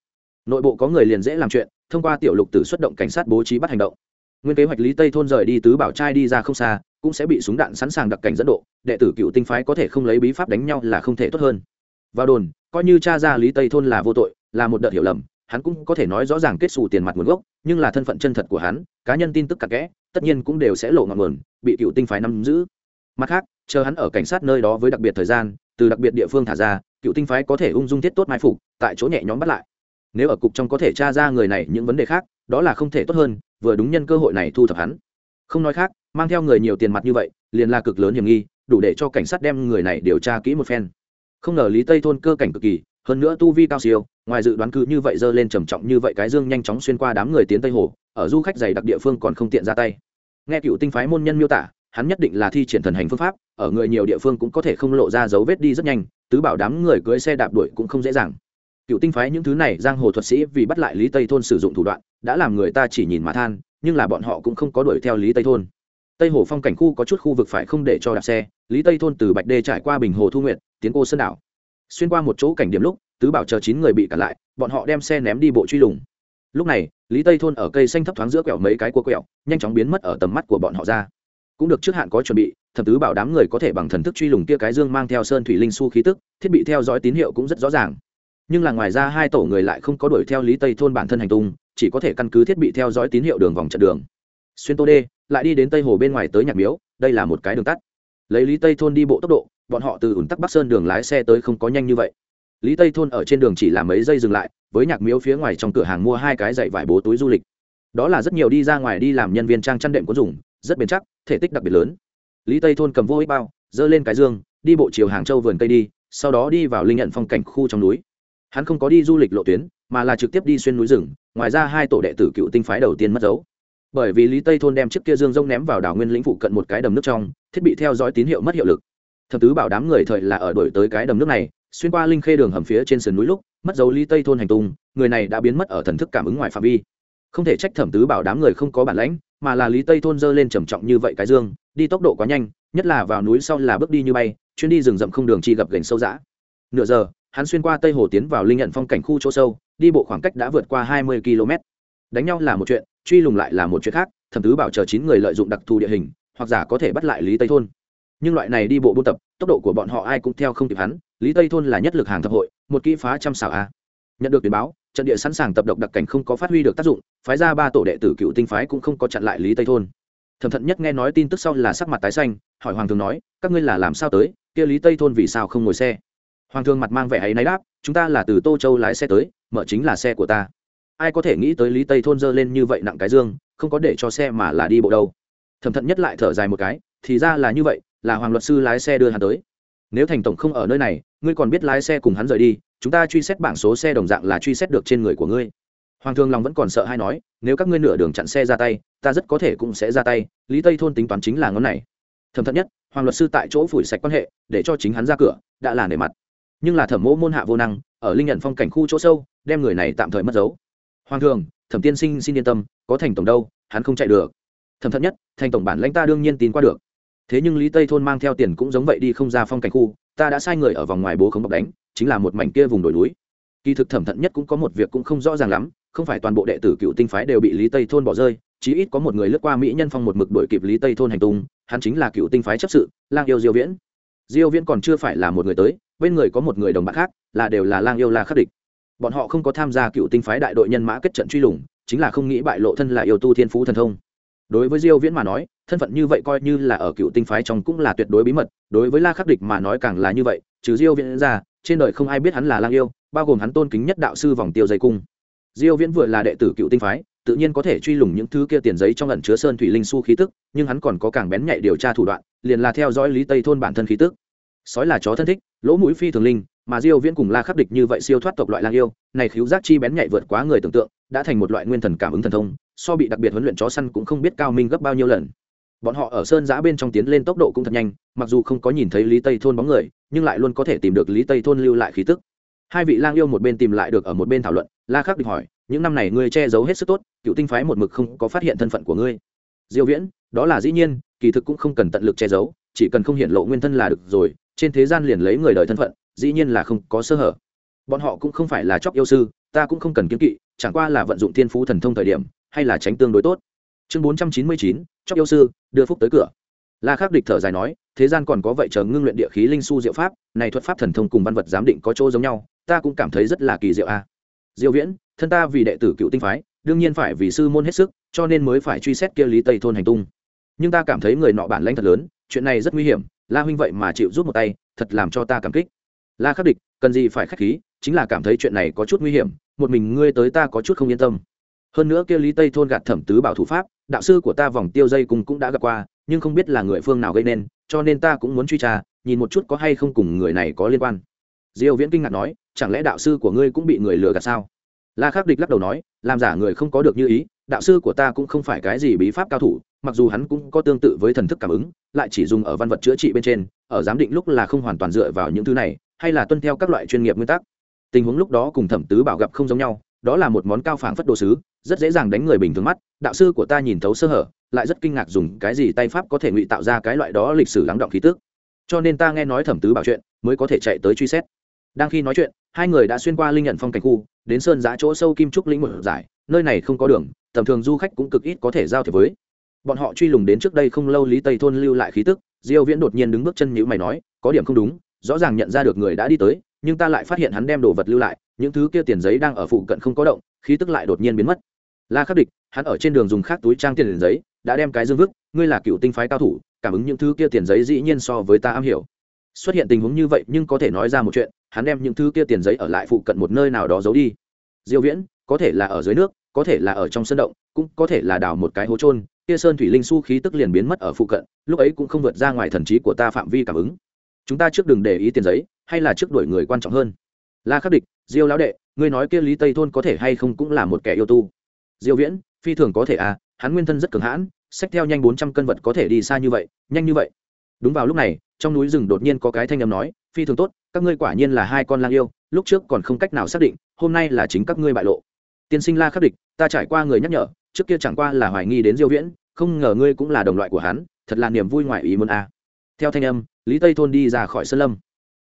Nội bộ có người liền dễ làm chuyện, thông qua tiểu lục tử xuất động cảnh sát bố trí bắt hành động. Nguyên kế hoạch lý tây thôn rời đi tứ bảo trai đi ra không xa, cũng sẽ bị súng đạn sẵn sàng đặc cảnh dẫn độ, đệ tử cựu tinh phái có thể không lấy bí pháp đánh nhau là không thể tốt hơn. Vào đồn, coi như cha ra lý tây thôn là vô tội, là một đợt hiểu lầm hắn cũng có thể nói rõ ràng kết xù tiền mặt nguồn gốc, nhưng là thân phận chân thật của hắn, cá nhân tin tức cặn kẽ, tất nhiên cũng đều sẽ lộ ngọn nguồn, bị cựu tinh phái nắm giữ. Mặt khác, chờ hắn ở cảnh sát nơi đó với đặc biệt thời gian, từ đặc biệt địa phương thả ra, cựu tinh phái có thể ung dung thiết tốt mai phục, tại chỗ nhẹ nhõm bắt lại. Nếu ở cục trong có thể tra ra người này những vấn đề khác, đó là không thể tốt hơn, vừa đúng nhân cơ hội này thu thập hắn. Không nói khác, mang theo người nhiều tiền mặt như vậy, liền là cực lớn hiểm nghi, đủ để cho cảnh sát đem người này điều tra kỹ một phen. Không ngờ lý tây thôn cơ cảnh cực kỳ hơn nữa tu vi cao siêu, ngoài dự đoán cứ như vậy dơ lên trầm trọng như vậy cái dương nhanh chóng xuyên qua đám người tiến tây hồ, ở du khách dày đặc địa phương còn không tiện ra tay. Nghe cựu tinh phái môn nhân miêu tả, hắn nhất định là thi triển thần hành phương pháp, ở người nhiều địa phương cũng có thể không lộ ra dấu vết đi rất nhanh, tứ bảo đám người cưới xe đạp đuổi cũng không dễ dàng. Cựu tinh phái những thứ này giang hồ thuật sĩ vì bắt lại lý tây thôn sử dụng thủ đoạn, đã làm người ta chỉ nhìn mà than, nhưng là bọn họ cũng không có đuổi theo lý tây thôn. Tây hồ phong cảnh khu có chút khu vực phải không để cho đạp xe, lý tây thôn từ bạch đê trải qua bình hồ thu nguyện tiến cô sơn đảo xuyên qua một chỗ cảnh điểm lúc, tứ bảo chờ chín người bị cản lại, bọn họ đem xe ném đi bộ truy lùng. Lúc này, lý tây thôn ở cây xanh thấp thoáng giữa quẹo mấy cái cua quẹo, nhanh chóng biến mất ở tầm mắt của bọn họ ra. Cũng được trước hạn có chuẩn bị, thập tứ bảo đám người có thể bằng thần thức truy lùng kia cái dương mang theo sơn thủy linh su khí tức, thiết bị theo dõi tín hiệu cũng rất rõ ràng. Nhưng là ngoài ra hai tổ người lại không có đuổi theo lý tây thôn bản thân hành tung, chỉ có thể căn cứ thiết bị theo dõi tín hiệu đường vòng trận đường. Xuyên tô đê, lại đi đến tây hồ bên ngoài tới nhạc miếu, đây là một cái đường tắt. Lấy lý tây thôn đi bộ tốc độ bọn họ từ ủn tắc bắc sơn đường lái xe tới không có nhanh như vậy. Lý tây thôn ở trên đường chỉ làm mấy giây dừng lại, với nhạc miếu phía ngoài trong cửa hàng mua hai cái dạy vải bố túi du lịch. Đó là rất nhiều đi ra ngoài đi làm nhân viên trang chăn đệm có dùng, rất bền chắc, thể tích đặc biệt lớn. Lý tây thôn cầm vô ích bao dơ lên cái dương, đi bộ chiều hàng châu vườn cây đi, sau đó đi vào linh nhận phong cảnh khu trong núi. Hắn không có đi du lịch lộ tuyến, mà là trực tiếp đi xuyên núi rừng, ngoài ra hai tổ đệ tử cựu tinh phái đầu tiên mất dấu. Bởi vì lý tây thôn đem chiếc kia dương rông ném vào đảo nguyên lĩnh phụ cận một cái đầm nước trong, thiết bị theo dõi tín hiệu mất hiệu lực thập tứ bảo đám người thời là ở đổi tới cái đầm nước này, xuyên qua linh khê đường hầm phía trên sườn núi lúc, mất dấu lý tây thôn hành tung, người này đã biến mất ở thần thức cảm ứng ngoài phạm vi. Không thể trách thẩm tứ bảo đám người không có bản lãnh, mà là lý tây thôn dơ lên trầm trọng như vậy cái dương, đi tốc độ quá nhanh, nhất là vào núi sau là bước đi như bay, chuyến đi rừng rậm không đường chi gặp gành sâu dã. Nửa giờ, hắn xuyên qua tây hồ tiến vào linh nhận phong cảnh khu chỗ sâu, đi bộ khoảng cách đã vượt qua hai mươi km. Đánh nhau là một chuyện, truy lùng lại là một chuyện khác, thẩm tứ bảo chờ chín người lợi dụng đặc thù địa hình, hoặc giả có thể bắt lại lý tây thôn nhưng loại này đi bộ buôn tập, tốc độ của bọn họ ai cũng theo không kịp hắn, lý tây thôn là nhất lực hàng thập hội, một kỹ phá trăm xảo a. Nhận được tuyển báo, trận địa sẵn sàng tập độc đặc cảnh không có phát huy được tác dụng, phái ra ba tổ đệ tử cựu tinh phái cũng không có chặn lại lý tây thôn. Thẩm thận nhất nghe nói tin tức sau là sắc mặt tái xanh, hỏi hoàng thường nói, các ngươi là làm sao tới? Kia lý tây thôn vì sao không ngồi xe? Hoàng thường mặt mang vẻ ấy náy đáp, chúng ta là từ tô châu lái xe tới, mở chính là xe của ta. Ai có thể nghĩ tới lý tây thôn dơ lên như vậy nặng cái dương, không có để cho xe mà là đi bộ đâu. Thẩm thận nhất lại thở dài một cái, thì ra là như vậy là hoàng luật sư lái xe đưa hắn tới. Nếu thành tổng không ở nơi này, ngươi còn biết lái xe cùng hắn rời đi, chúng ta truy xét bảng số xe đồng dạng là truy xét được trên người của ngươi. Hoàng thương long vẫn còn sợ hay nói, nếu các ngươi nửa đường chặn xe ra tay, ta rất có thể cũng sẽ ra tay, lý tây thôn tính toán chính là ngón này. Thẩm thận nhất, hoàng luật sư tại chỗ phủi sạch quan hệ, để cho chính hắn ra cửa, đã là nề mặt. Nhưng là thẩm mỗ môn hạ vô năng, ở linh nhận phong cảnh khu chỗ sâu, đem người này tạm thời mất dấu. Hoàng thường, thẩm tiên sinh xin yên tâm, có thành tổng đâu, hắn không chạy được. Thẩm thận nhất, thành tổng bản lãnh ta đương nhiên tin qua được thế nhưng lý tây thôn mang theo tiền cũng giống vậy đi không ra phong cảnh khu, ta đã sai người ở vòng ngoài bố không bọc đánh, chính là một mảnh kia vùng đồi núi. Kỳ thực thẩm thận nhất cũng có một việc cũng không rõ ràng lắm, không phải toàn bộ đệ tử cựu tinh phái đều bị lý tây thôn bỏ rơi, chí ít có một người lướt qua mỹ nhân phong một mực đội kịp lý tây thôn hành tung, hắn chính là cựu tinh phái chấp sự, lang yêu diêu viễn. Diêu viễn còn chưa phải là một người tới, bên người có một người đồng bạn khác, là đều là lang yêu la khắc địch. Bọn họ không có tham gia cựu tinh phái đại đội nhân mã kết trận truy lùng, chính là không nghĩ bại lộ thân là yêu tu thiên phú thần thông đối với diêu viễn mà nói, thân phận như vậy coi như là ở cựu tinh phái trong cũng là tuyệt đối bí mật, đối với la khắc địch mà nói càng là như vậy, trừ diêu viễn ra, trên đời không ai biết hắn là lang yêu, bao gồm hắn tôn kính nhất đạo sư vòng tiêu dây cung. Diêu viễn vừa là đệ tử cựu tinh phái, tự nhiên có thể truy lùng những thứ kia tiền giấy trong ẩn chứa sơn thủy linh su khí tức, nhưng hắn còn có càng bén nhạy điều tra thủ đoạn, liền là theo dõi lý tây thôn bản thân khí tức. Sói là chó thân thích, lỗ mũi phi thường linh, mà diêu viễn cùng la khắc địch như vậy siêu thoát tộc loại lang yêu, này khiếu giác chi bén nhạy vượt quá người tưởng tượng, đã thành một loại nguyên thần cảm ứng thần thông so bị đặc biệt huấn luyện chó săn cũng không biết cao minh gấp bao nhiêu lần. Bọn họ ở sơn giã bên trong tiến lên tốc độ cũng thật nhanh, mặc dù không có nhìn thấy lý tây thôn bóng người, nhưng lại luôn có thể tìm được lý tây thôn lưu lại khí tức. Hai vị lang yêu một bên tìm lại được ở một bên thảo luận, la khắc địch hỏi, những năm này ngươi che giấu hết sức tốt, cựu tinh phái một mực không có phát hiện thân phận của ngươi. Diêu viễn, đó là dĩ nhiên, kỳ thực cũng không cần tận lực che giấu, chỉ cần không hiện lộ nguyên thân là được rồi, trên thế gian liền lấy người đời thân phận, dĩ nhiên là không có sơ hở. Bọn họ cũng không phải là chóc yêu sư, ta cũng không cần kiếm kỵ, chẳng qua là vận dụng thiên phú thần thông thời điểm hay là tránh tương đối tốt. Chương bốn trăm chín mươi chín, chóc yêu sư, đưa phúc tới cửa. La khắc địch thở dài nói, thế gian còn có vậy chờ ngưng luyện địa khí linh su diệu pháp, này thuật pháp thần thông cùng văn vật giám định có chỗ giống nhau, ta cũng cảm thấy rất là kỳ diệu a diệu viễn, thân ta vì đệ tử cựu tinh phái, đương nhiên phải vì sư môn hết sức, cho nên mới phải truy xét kia lý tây thôn hành tung. Nhưng ta cảm thấy người nọ bản lãnh thật lớn, chuyện này rất nguy hiểm, la huynh vậy mà chịu rút một tay, thật làm cho ta cảm kích. La khắc địch, cần gì phải khách khí, chính là cảm thấy chuyện này có chút nguy hiểm, một mình ngươi tới ta có chút không yên tâm hơn nữa kia lý tây thôn gạt thẩm tứ bảo thủ pháp, đạo sư của ta vòng tiêu dây cùng cũng đã gặp qua, nhưng không biết là người phương nào gây nên, cho nên ta cũng muốn truy tra, nhìn một chút có hay không cùng người này có liên quan. Diêu viễn kinh ngạc nói, chẳng lẽ đạo sư của ngươi cũng bị người lừa gạt sao? La khắc địch lắc đầu nói, làm giả người không có được như ý, đạo sư của ta cũng không phải cái gì bí pháp cao thủ, mặc dù hắn cũng có tương tự với thần thức cảm ứng, lại chỉ dùng ở văn vật chữa trị bên trên, ở giám định lúc là không hoàn toàn dựa vào những thứ này, hay là tuân theo các loại chuyên nghiệp nguyên tắc. Tình huống lúc đó cùng thẩm tứ bảo gặp không giống nhau đó là một món cao phảng phất đồ sứ, rất dễ dàng đánh người bình thường mắt, đạo sư của ta nhìn thấu sơ hở, lại rất kinh ngạc dùng cái gì tay pháp có thể ngụy tạo ra cái loại đó lịch sử lắng động khí tức. Cho nên ta nghe nói thẩm tứ bảo chuyện, mới có thể chạy tới truy xét. Đang khi nói chuyện, hai người đã xuyên qua linh nhận phong cảnh khu, đến sơn giã chỗ sâu kim trúc lĩnh một giải, nơi này không có đường, tầm thường du khách cũng cực ít có thể giao thiệp với. Bọn họ truy lùng đến trước đây không lâu lý tây thôn lưu lại khí tức, diêu viễn đột nhiên đứng bước chân nhữ mày nói, có điểm không đúng, rõ ràng nhận ra được người đã đi tới, nhưng ta lại phát hiện hắn đem đồ vật lưu lại những thứ kia tiền giấy đang ở phụ cận không có động, khí tức lại đột nhiên biến mất. La khắc địch, hắn ở trên đường dùng khác túi trang tiền giấy, đã đem cái dương vức, ngươi là cựu tinh phái cao thủ, cảm ứng những thứ kia tiền giấy dĩ nhiên so với ta am hiểu. Xuất hiện tình huống như vậy nhưng có thể nói ra một chuyện, hắn đem những thứ kia tiền giấy ở lại phụ cận một nơi nào đó giấu đi. Diêu viễn, có thể là ở dưới nước, có thể là ở trong sân động, cũng có thể là đào một cái hố trôn kia sơn thủy linh su khí tức liền biến mất ở phụ cận, lúc ấy cũng không vượt ra ngoài thần trí của ta phạm vi cảm ứng. Chúng ta trước đừng để ý tiền giấy, hay là trước đuổi người quan trọng hơn. La khắc địch diêu lão đệ, ngươi nói kia lý tây thôn có thể hay không cũng là một kẻ yêu tu. Diêu viễn, phi thường có thể à hắn nguyên thân rất cường hãn sách theo nhanh 400 cân vật có thể đi xa như vậy, nhanh như vậy. Đúng vào lúc này, trong núi rừng đột nhiên có cái thanh âm nói, phi thường tốt, các ngươi quả nhiên là hai con lang yêu, lúc trước còn không cách nào xác định, hôm nay là chính các ngươi bại lộ. Tiên sinh la khắc địch, ta trải qua người nhắc nhở, trước kia chẳng qua là hoài nghi đến diêu viễn, không ngờ ngươi cũng là đồng loại của hắn, thật là niềm vui ngoại ý muốn a à. theo thanh âm, lý tây thôn đi ra khỏi sơn lâm.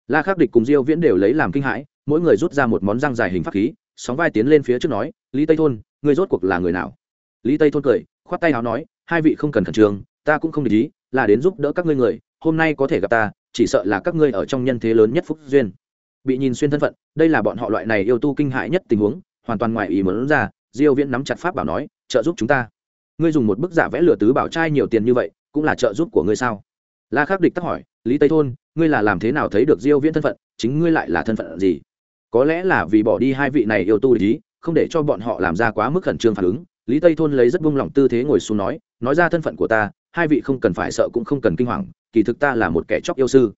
La khắc địch cùng diêu viễn đều lấy làm kinh hãi mỗi người rút ra một món răng dài hình pháp khí, sóng vai tiến lên phía trước nói, lý tây thôn, ngươi rốt cuộc là người nào? Lý tây thôn cười, khoát tay áo nói, hai vị không cần khẩn trương, ta cũng không để ý, là đến giúp đỡ các ngươi người, hôm nay có thể gặp ta, chỉ sợ là các ngươi ở trong nhân thế lớn nhất phúc duyên. Bị nhìn xuyên thân phận, đây là bọn họ loại này yêu tu kinh hại nhất tình huống, hoàn toàn ngoài ý muốn ra, diêu viễn nắm chặt pháp bảo nói, trợ giúp chúng ta. Ngươi dùng một bức giả vẽ lửa tứ bảo trai nhiều tiền như vậy, cũng là trợ giúp của ngươi sao? La khắc địch tắc hỏi, lý tây thôn, ngươi là làm thế nào thấy được diêu viễn thân phận? Chính ngươi lại là thân phận gì? Có lẽ là vì bỏ đi hai vị này yêu tu ý không để cho bọn họ làm ra quá mức khẩn trương phản ứng, lý tây thôn lấy rất buông lỏng tư thế ngồi xuống nói nói ra thân phận của ta, hai vị không cần phải sợ cũng không cần kinh hoàng, kỳ thực ta là một kẻ chóc yêu sư.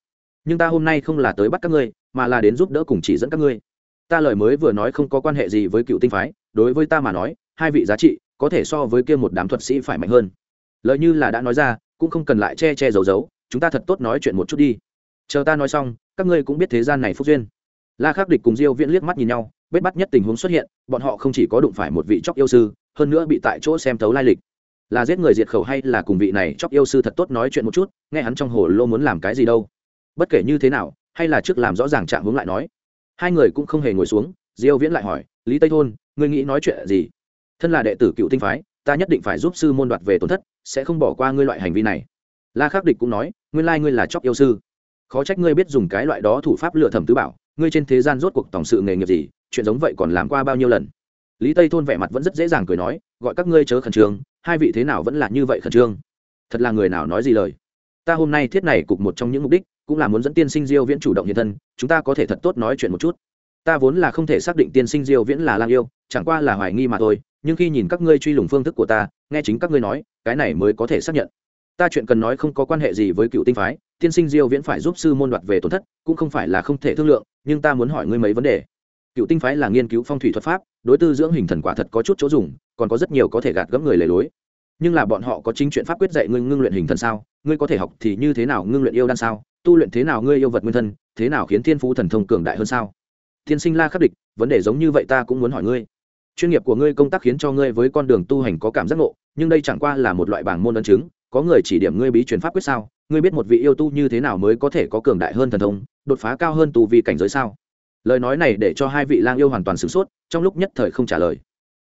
Nhưng ta hôm nay không là tới bắt các ngươi, mà là đến giúp đỡ cùng chỉ dẫn các ngươi. Ta lời mới vừa nói không có quan hệ gì với cựu tinh phái, đối với ta mà nói, hai vị giá trị có thể so với kia một đám thuật sĩ phải mạnh hơn. Lời như là đã nói ra, cũng không cần lại che che giấu giấu, chúng ta thật tốt nói chuyện một chút đi. Chờ ta nói xong, các ngươi cũng biết thế gian này phúc duyên la khắc địch cùng diêu viễn liếc mắt nhìn nhau, bết bắt nhất tình huống xuất hiện, bọn họ không chỉ có đụng phải một vị chóc yêu sư, hơn nữa bị tại chỗ xem thấu lai lịch. Là giết người diệt khẩu hay là cùng vị này chóc yêu sư thật tốt nói chuyện một chút, nghe hắn trong hồ lô muốn làm cái gì đâu. Bất kể như thế nào, hay là trước làm rõ ràng trạng hướng lại nói. Hai người cũng không hề ngồi xuống, diêu viễn lại hỏi, lý tây thôn, ngươi nghĩ nói chuyện gì? Thân là đệ tử cựu tinh phái, ta nhất định phải giúp sư môn đoạt về tổn thất, sẽ không bỏ qua ngươi loại hành vi này. La khắc địch cũng nói, nguyên lai ngươi là chóc yêu sư. Khó trách ngươi biết dùng cái loại đó thủ pháp lựa thẩm tứ bảo ngươi trên thế gian rốt cuộc tổng sự nghề nghiệp gì, chuyện giống vậy còn làm qua bao nhiêu lần? Lý tây thôn vẻ mặt vẫn rất dễ dàng cười nói, gọi các ngươi chớ khẩn trương, hai vị thế nào vẫn là như vậy khẩn trương. Thật là người nào nói gì lời? Ta hôm nay thiết này cục một trong những mục đích, cũng là muốn dẫn tiên sinh diêu viễn chủ động hiện thân, chúng ta có thể thật tốt nói chuyện một chút. Ta vốn là không thể xác định tiên sinh diêu viễn là lang yêu, chẳng qua là hoài nghi mà thôi, nhưng khi nhìn các ngươi truy lùng phương thức của ta, nghe chính các ngươi nói, cái này mới có thể xác nhận ta chuyện cần nói không có quan hệ gì với cựu tinh phái, tiên sinh diêu viễn phải giúp sư môn đoạt về tổn thất, cũng không phải là không thể thương lượng, nhưng ta muốn hỏi ngươi mấy vấn đề. Cựu tinh phái là nghiên cứu phong thủy thuật pháp, đối tư dưỡng hình thần quả thật có chút chỗ dùng, còn có rất nhiều có thể gạt gẫm người lề lối. Nhưng là bọn họ có chính chuyện pháp quyết dạy ngươi ngưng luyện hình thần sao? Ngươi có thể học thì như thế nào ngưng luyện yêu đan sao? Tu luyện thế nào ngươi yêu vật nguyên thân, thế nào khiến thiên phú thần thông cường đại hơn sao? Tiên sinh la khắc địch, vấn đề giống như vậy ta cũng muốn hỏi ngươi. Chuyên nghiệp của ngươi công tác khiến cho ngươi với con đường tu hành có cảm giác ngộ, nhưng đây chẳng qua là một loại bảng môn ấn chứng có người chỉ điểm ngươi bí truyền pháp quyết sao? Ngươi biết một vị yêu tu như thế nào mới có thể có cường đại hơn thần thông, đột phá cao hơn tu vi cảnh giới sao? Lời nói này để cho hai vị lang yêu hoàn toàn sửng sốt, trong lúc nhất thời không trả lời.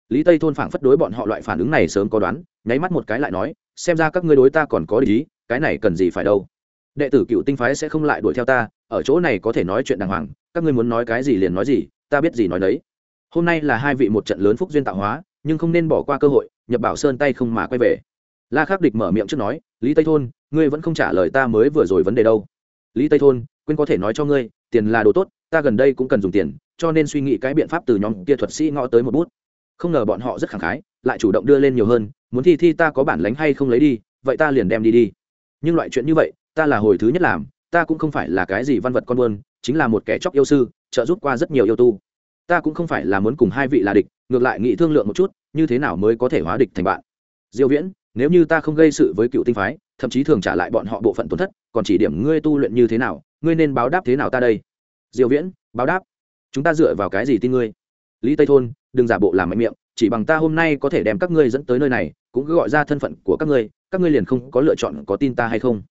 Lý tây thôn phảng phất đối bọn họ loại phản ứng này sớm có đoán, nháy mắt một cái lại nói, xem ra các ngươi đối ta còn có lý cái này cần gì phải đâu? Đệ tử cựu tinh phái sẽ không lại đuổi theo ta, ở chỗ này có thể nói chuyện đàng hoàng, các ngươi muốn nói cái gì liền nói gì, ta biết gì nói đấy hôm nay là hai vị một trận lớn phúc duyên tạo hóa, nhưng không nên bỏ qua cơ hội nhập bảo sơn tay không mà quay về la khắc địch mở miệng trước nói, lý tây thôn, ngươi vẫn không trả lời ta mới vừa rồi vấn đề đâu. Lý tây thôn, quên có thể nói cho ngươi, tiền là đồ tốt, ta gần đây cũng cần dùng tiền, cho nên suy nghĩ cái biện pháp từ nhóm kia thuật sĩ ngõ tới một bút. Không ngờ bọn họ rất khẳng khái, lại chủ động đưa lên nhiều hơn, muốn thi thi ta có bản lánh hay không lấy đi, vậy ta liền đem đi đi. Nhưng loại chuyện như vậy, ta là hồi thứ nhất làm, ta cũng không phải là cái gì văn vật con buôn, chính là một kẻ chóc yêu sư, trợ giúp qua rất nhiều yêu tu. Ta cũng không phải là muốn cùng hai vị là địch, ngược lại nghĩ thương lượng một chút, như thế nào mới có thể hóa địch thành bạn. Diêu viễn nếu như ta không gây sự với cựu tinh phái, thậm chí thường trả lại bọn họ bộ phận tổn thất, còn chỉ điểm ngươi tu luyện như thế nào, ngươi nên báo đáp thế nào ta đây? Diêu viễn, báo đáp. Chúng ta dựa vào cái gì tin ngươi? Lý tây thôn, đừng giả bộ làm mạnh miệng, chỉ bằng ta hôm nay có thể đem các ngươi dẫn tới nơi này, cũng cứ gọi ra thân phận của các ngươi các ngươi liền không có lựa chọn có tin ta hay không?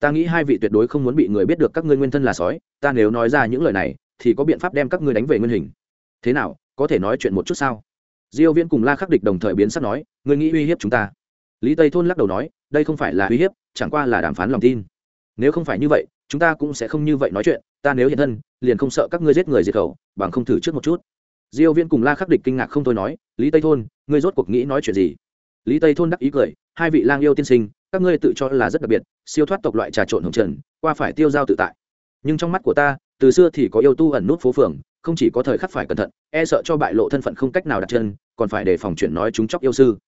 Ta nghĩ hai vị tuyệt đối không muốn bị người biết được các ngươi nguyên thân là sói, ta nếu nói ra những lời này, thì có biện pháp đem các ngươi đánh về nguyên hình. Thế nào, có thể nói chuyện một chút sao? Diêu viễn cùng la khắc địch đồng thời biến sắc nói, ngươi nghĩ uy hiếp chúng ta lý tây thôn lắc đầu nói, đây không phải là uy hiếp, chẳng qua là đàm phán lòng tin. Nếu không phải như vậy, chúng ta cũng sẽ không như vậy nói chuyện. Ta nếu hiện thân, liền không sợ các ngươi giết người diệt khẩu, bằng không thử trước một chút. Diêu Viên cùng la khắc địch kinh ngạc không thôi nói, lý tây thôn, ngươi rốt cuộc nghĩ nói chuyện gì? Lý tây thôn đắc ý cười, hai vị lang yêu tiên sinh, các ngươi tự cho là rất đặc biệt, siêu thoát tộc loại trà trộn hồng trần, qua phải tiêu giao tự tại. Nhưng trong mắt của ta, từ xưa thì có yêu tu ẩn nút phố phường, không chỉ có thời khắc phải cẩn thận e sợ cho bại lộ thân phận không cách nào đặt chân, còn phải đề phòng chuyện nói chúng chóc yêu sư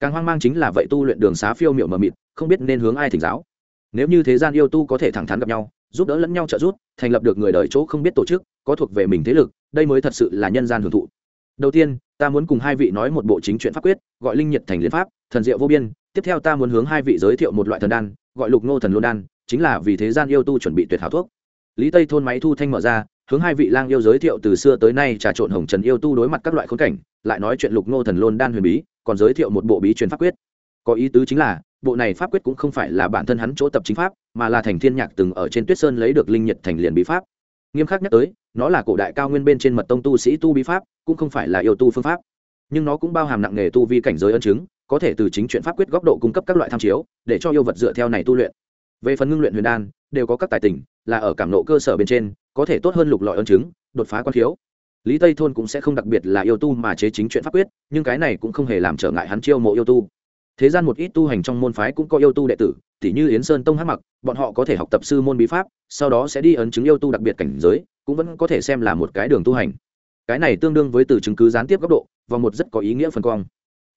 càng hoang mang chính là vậy tu luyện đường xá phiêu miệu mờ mịt, không biết nên hướng ai thỉnh giáo. Nếu như thế gian yêu tu có thể thẳng thắn gặp nhau, giúp đỡ lẫn nhau trợ giúp, thành lập được người đời chỗ không biết tổ chức, có thuộc về mình thế lực, đây mới thật sự là nhân gian hưởng thụ. Đầu tiên, ta muốn cùng hai vị nói một bộ chính chuyện pháp quyết, gọi linh nhiệt thành liên pháp, thần diệu vô biên. Tiếp theo ta muốn hướng hai vị giới thiệu một loại thần đan, gọi lục ngô thần lô đan, chính là vì thế gian yêu tu chuẩn bị tuyệt hảo thuốc. Lý tây thôn máy thu thanh mở ra, hướng hai vị lang yêu giới thiệu từ xưa tới nay trà trộn hồng trần yêu tu đối mặt các loại khốn cảnh, lại nói chuyện lục ngô thần lôn đan huyền bí còn giới thiệu một bộ bí truyền pháp quyết. Có ý tứ chính là, bộ này pháp quyết cũng không phải là bản thân hắn chỗ tập chính pháp, mà là thành thiên nhạc từng ở trên tuyết sơn lấy được linh nhật thành liền bí pháp. Nghiêm khắc nhắc tới, nó là cổ đại cao nguyên bên trên mật tông tu sĩ tu bí pháp, cũng không phải là yêu tu phương pháp. Nhưng nó cũng bao hàm nặng nghề tu vi cảnh giới ân chứng, có thể từ chính chuyện pháp quyết góc độ cung cấp các loại tham chiếu, để cho yêu vật dựa theo này tu luyện. Về phần ngưng luyện huyền đan, đều có các tài tình, là ở cảm nộ cơ sở bên trên, có thể tốt hơn lục lọi ân chứng, đột phá quan thiếu lý tây thôn cũng sẽ không đặc biệt là yêu tu mà chế chính chuyện pháp quyết, nhưng cái này cũng không hề làm trở ngại hắn chiêu mộ yêu tu. Thế gian một ít tu hành trong môn phái cũng có yêu tu đệ tử, tỉ như yến sơn tông hắc mặc, bọn họ có thể học tập sư môn bí pháp, sau đó sẽ đi ấn chứng yêu tu đặc biệt cảnh giới, cũng vẫn có thể xem là một cái đường tu hành. Cái này tương đương với từ chứng cứ gián tiếp góc độ và một rất có ý nghĩa phần cong.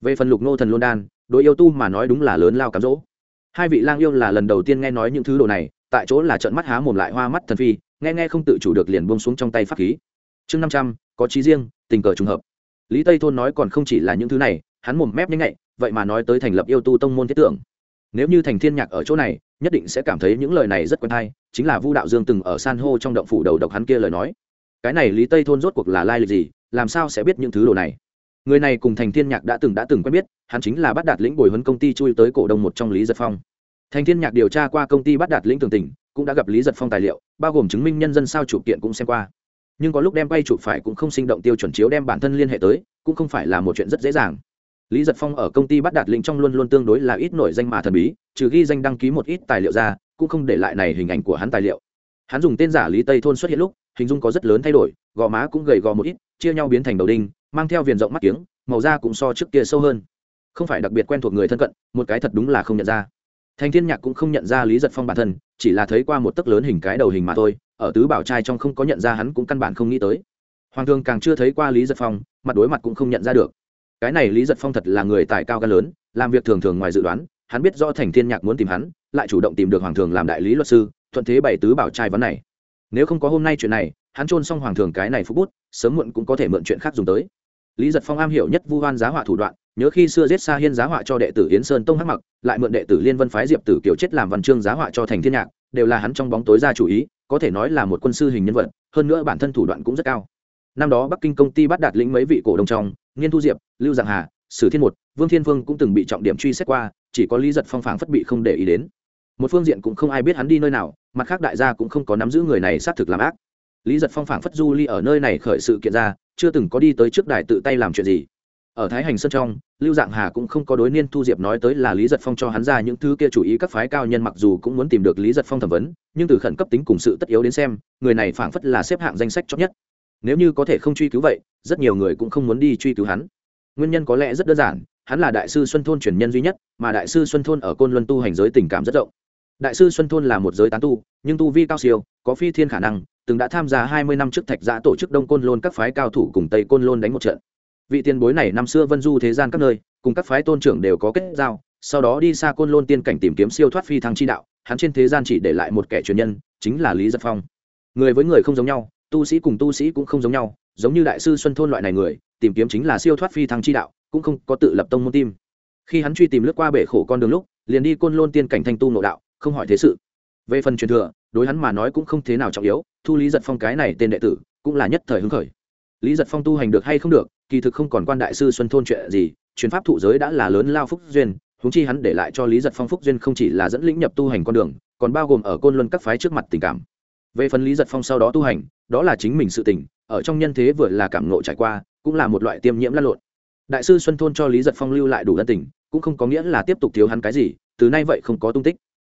Về phần lục nô thần Lôn đan đội yêu tu mà nói đúng là lớn lao cám dỗ. Hai vị lang yêu là lần đầu tiên nghe nói những thứ đồ này, tại chỗ là trận mắt há mồm lại hoa mắt thần phi, nghe nghe không tự chủ được liền buông xuống trong tay pháp khí chương năm trăm, có trí riêng, tình cờ trùng hợp. Lý tây thôn nói còn không chỉ là những thứ này, hắn mồm mép nhanh nhạy vậy mà nói tới thành lập yêu tu tông môn thiết tưởng. Nếu như thành thiên nhạc ở chỗ này, nhất định sẽ cảm thấy những lời này rất quen tai, chính là vu đạo dương từng ở san hô trong động phủ đầu độc hắn kia lời nói. Cái này lý tây thôn rốt cuộc là lai lịch gì, làm sao sẽ biết những thứ đồ này? Người này cùng thành thiên nhạc đã từng đã từng quen biết, hắn chính là bắt đạt lĩnh bồi huấn công ty chui tới cổ đông một trong lý giật phong. Thành thiên nhạc điều tra qua công ty bắt đạt lĩnh tường tỉnh, cũng đã gặp lý giật phong tài liệu, bao gồm chứng minh nhân dân sao chủ kiện cũng xem qua nhưng có lúc đem quay chụp phải cũng không sinh động tiêu chuẩn chiếu đem bản thân liên hệ tới, cũng không phải là một chuyện rất dễ dàng. Lý giật phong ở công ty bắt đạt linh trong luôn luôn tương đối là ít nổi danh mà thần bí, trừ ghi danh đăng ký một ít tài liệu ra, cũng không để lại này hình ảnh của hắn tài liệu. Hắn dùng tên giả lý tây thôn xuất hiện lúc, hình dung có rất lớn thay đổi, gò má cũng gầy gò một ít, chia nhau biến thành đầu đinh, mang theo viền rộng mắt kiếng, màu da cũng so trước kia sâu hơn. Không phải đặc biệt quen thuộc người thân cận, một cái thật đúng là không nhận ra. Thành thiên nhạc cũng không nhận ra lý giật phong bản thân, chỉ là thấy qua một tấc lớn hình cái đầu hình mà thôi ở tứ bảo trai trong không có nhận ra hắn cũng căn bản không nghĩ tới. Hoàng thương càng chưa thấy qua lý giật phong, mặt đối mặt cũng không nhận ra được. Cái này lý giật phong thật là người tài cao ca lớn, làm việc thường thường ngoài dự đoán, hắn biết do thành thiên nhạc muốn tìm hắn, lại chủ động tìm được hoàng thường làm đại lý luật sư, thuận thế bày tứ bảo trai vấn này. Nếu không có hôm nay chuyện này, hắn trôn xong hoàng thường cái này phúc bút, sớm muộn cũng có thể mượn chuyện khác dùng tới. Lý giật phong am hiểu nhất vu hoan giá họa thủ đoạn, nhớ khi xưa giết xa hiên giá họa cho đệ tử yến sơn tông hắc mặc, lại mượn đệ tử liên vân phái diệp tử kiều chết làm văn chương giá họa cho thành thiên nhạc, đều là hắn trong bóng tối ra chủ ý có thể nói là một quân sư hình nhân vật, hơn nữa bản thân thủ đoạn cũng rất cao. Năm đó bắc kinh công ty bắt đạt lĩnh mấy vị cổ đông trong, nghiên thu diệp, lưu giang hà, sử thiên một, vương thiên vương cũng từng bị trọng điểm truy xét qua, chỉ có lý giật phong phảng phất bị không để ý đến. Một phương diện cũng không ai biết hắn đi nơi nào, mặt khác đại gia cũng không có nắm giữ người này xác thực làm ác. Lý giật phong phảng phất du ly ở nơi này khởi sự kiện ra, chưa từng có đi tới trước đài tự tay làm chuyện gì ở thái hành sơn trong, lưu dạng hà cũng không có đối niên thu diệp nói tới là lý giật phong cho hắn ra những thứ kia chủ ý các phái cao nhân mặc dù cũng muốn tìm được lý giật phong thẩm vấn, nhưng từ khẩn cấp tính cùng sự tất yếu đến xem, người này phảng phất là xếp hạng danh sách chót nhất. Nếu như có thể không truy cứu vậy, rất nhiều người cũng không muốn đi truy cứu hắn. Nguyên nhân có lẽ rất đơn giản, hắn là đại sư xuân thôn truyền nhân duy nhất, mà đại sư xuân thôn ở côn luân tu hành giới tình cảm rất rộng. Đại sư xuân thôn là một giới tán tu, nhưng tu vi cao siêu, có phi thiên khả năng, từng đã tham gia hai mươi năm trước thạch giã tổ chức đông côn lôn các phái cao thủ cùng tây côn lôn đánh một trận vị tiền bối này năm xưa vân du thế gian các nơi, cùng các phái tôn trưởng đều có kết giao, sau đó đi xa côn lôn tiên cảnh tìm kiếm siêu thoát phi thăng chi đạo, hắn trên thế gian chỉ để lại một kẻ truyền nhân, chính là lý giật phong. Người với người không giống nhau, tu sĩ cùng tu sĩ cũng không giống nhau, giống như đại sư xuân thôn loại này người, tìm kiếm chính là siêu thoát phi thăng chi đạo, cũng không có tự lập tông môn tim. Khi hắn truy tìm lướt qua bể khổ con đường lúc, liền đi côn lôn tiên cảnh thanh tu nội đạo, không hỏi thế sự. Về phần truyền thừa, đối hắn mà nói cũng không thế nào trọng yếu, thu lý giật phong cái này tên đệ tử, cũng là nhất thời hứng khởi. Lý giật phong tu hành được hay không được kỳ thực không còn quan đại sư xuân thôn chuyện gì chuyến pháp thụ giới đã là lớn lao phúc duyên húng chi hắn để lại cho lý giật phong phúc duyên không chỉ là dẫn lĩnh nhập tu hành con đường, còn bao gồm ở côn luân các phái trước mặt tình cảm. Về phần lý giật phong sau đó tu hành, đó là chính mình sự tình, ở trong nhân thế vừa là cảm nộ trải qua, cũng là một loại tiêm nhiễm lăn lộn. Đại sư xuân thôn cho lý giật phong lưu lại đủ ân tình, cũng không có nghĩa là tiếp tục thiếu hắn cái gì, từ nay vậy không có tung tích.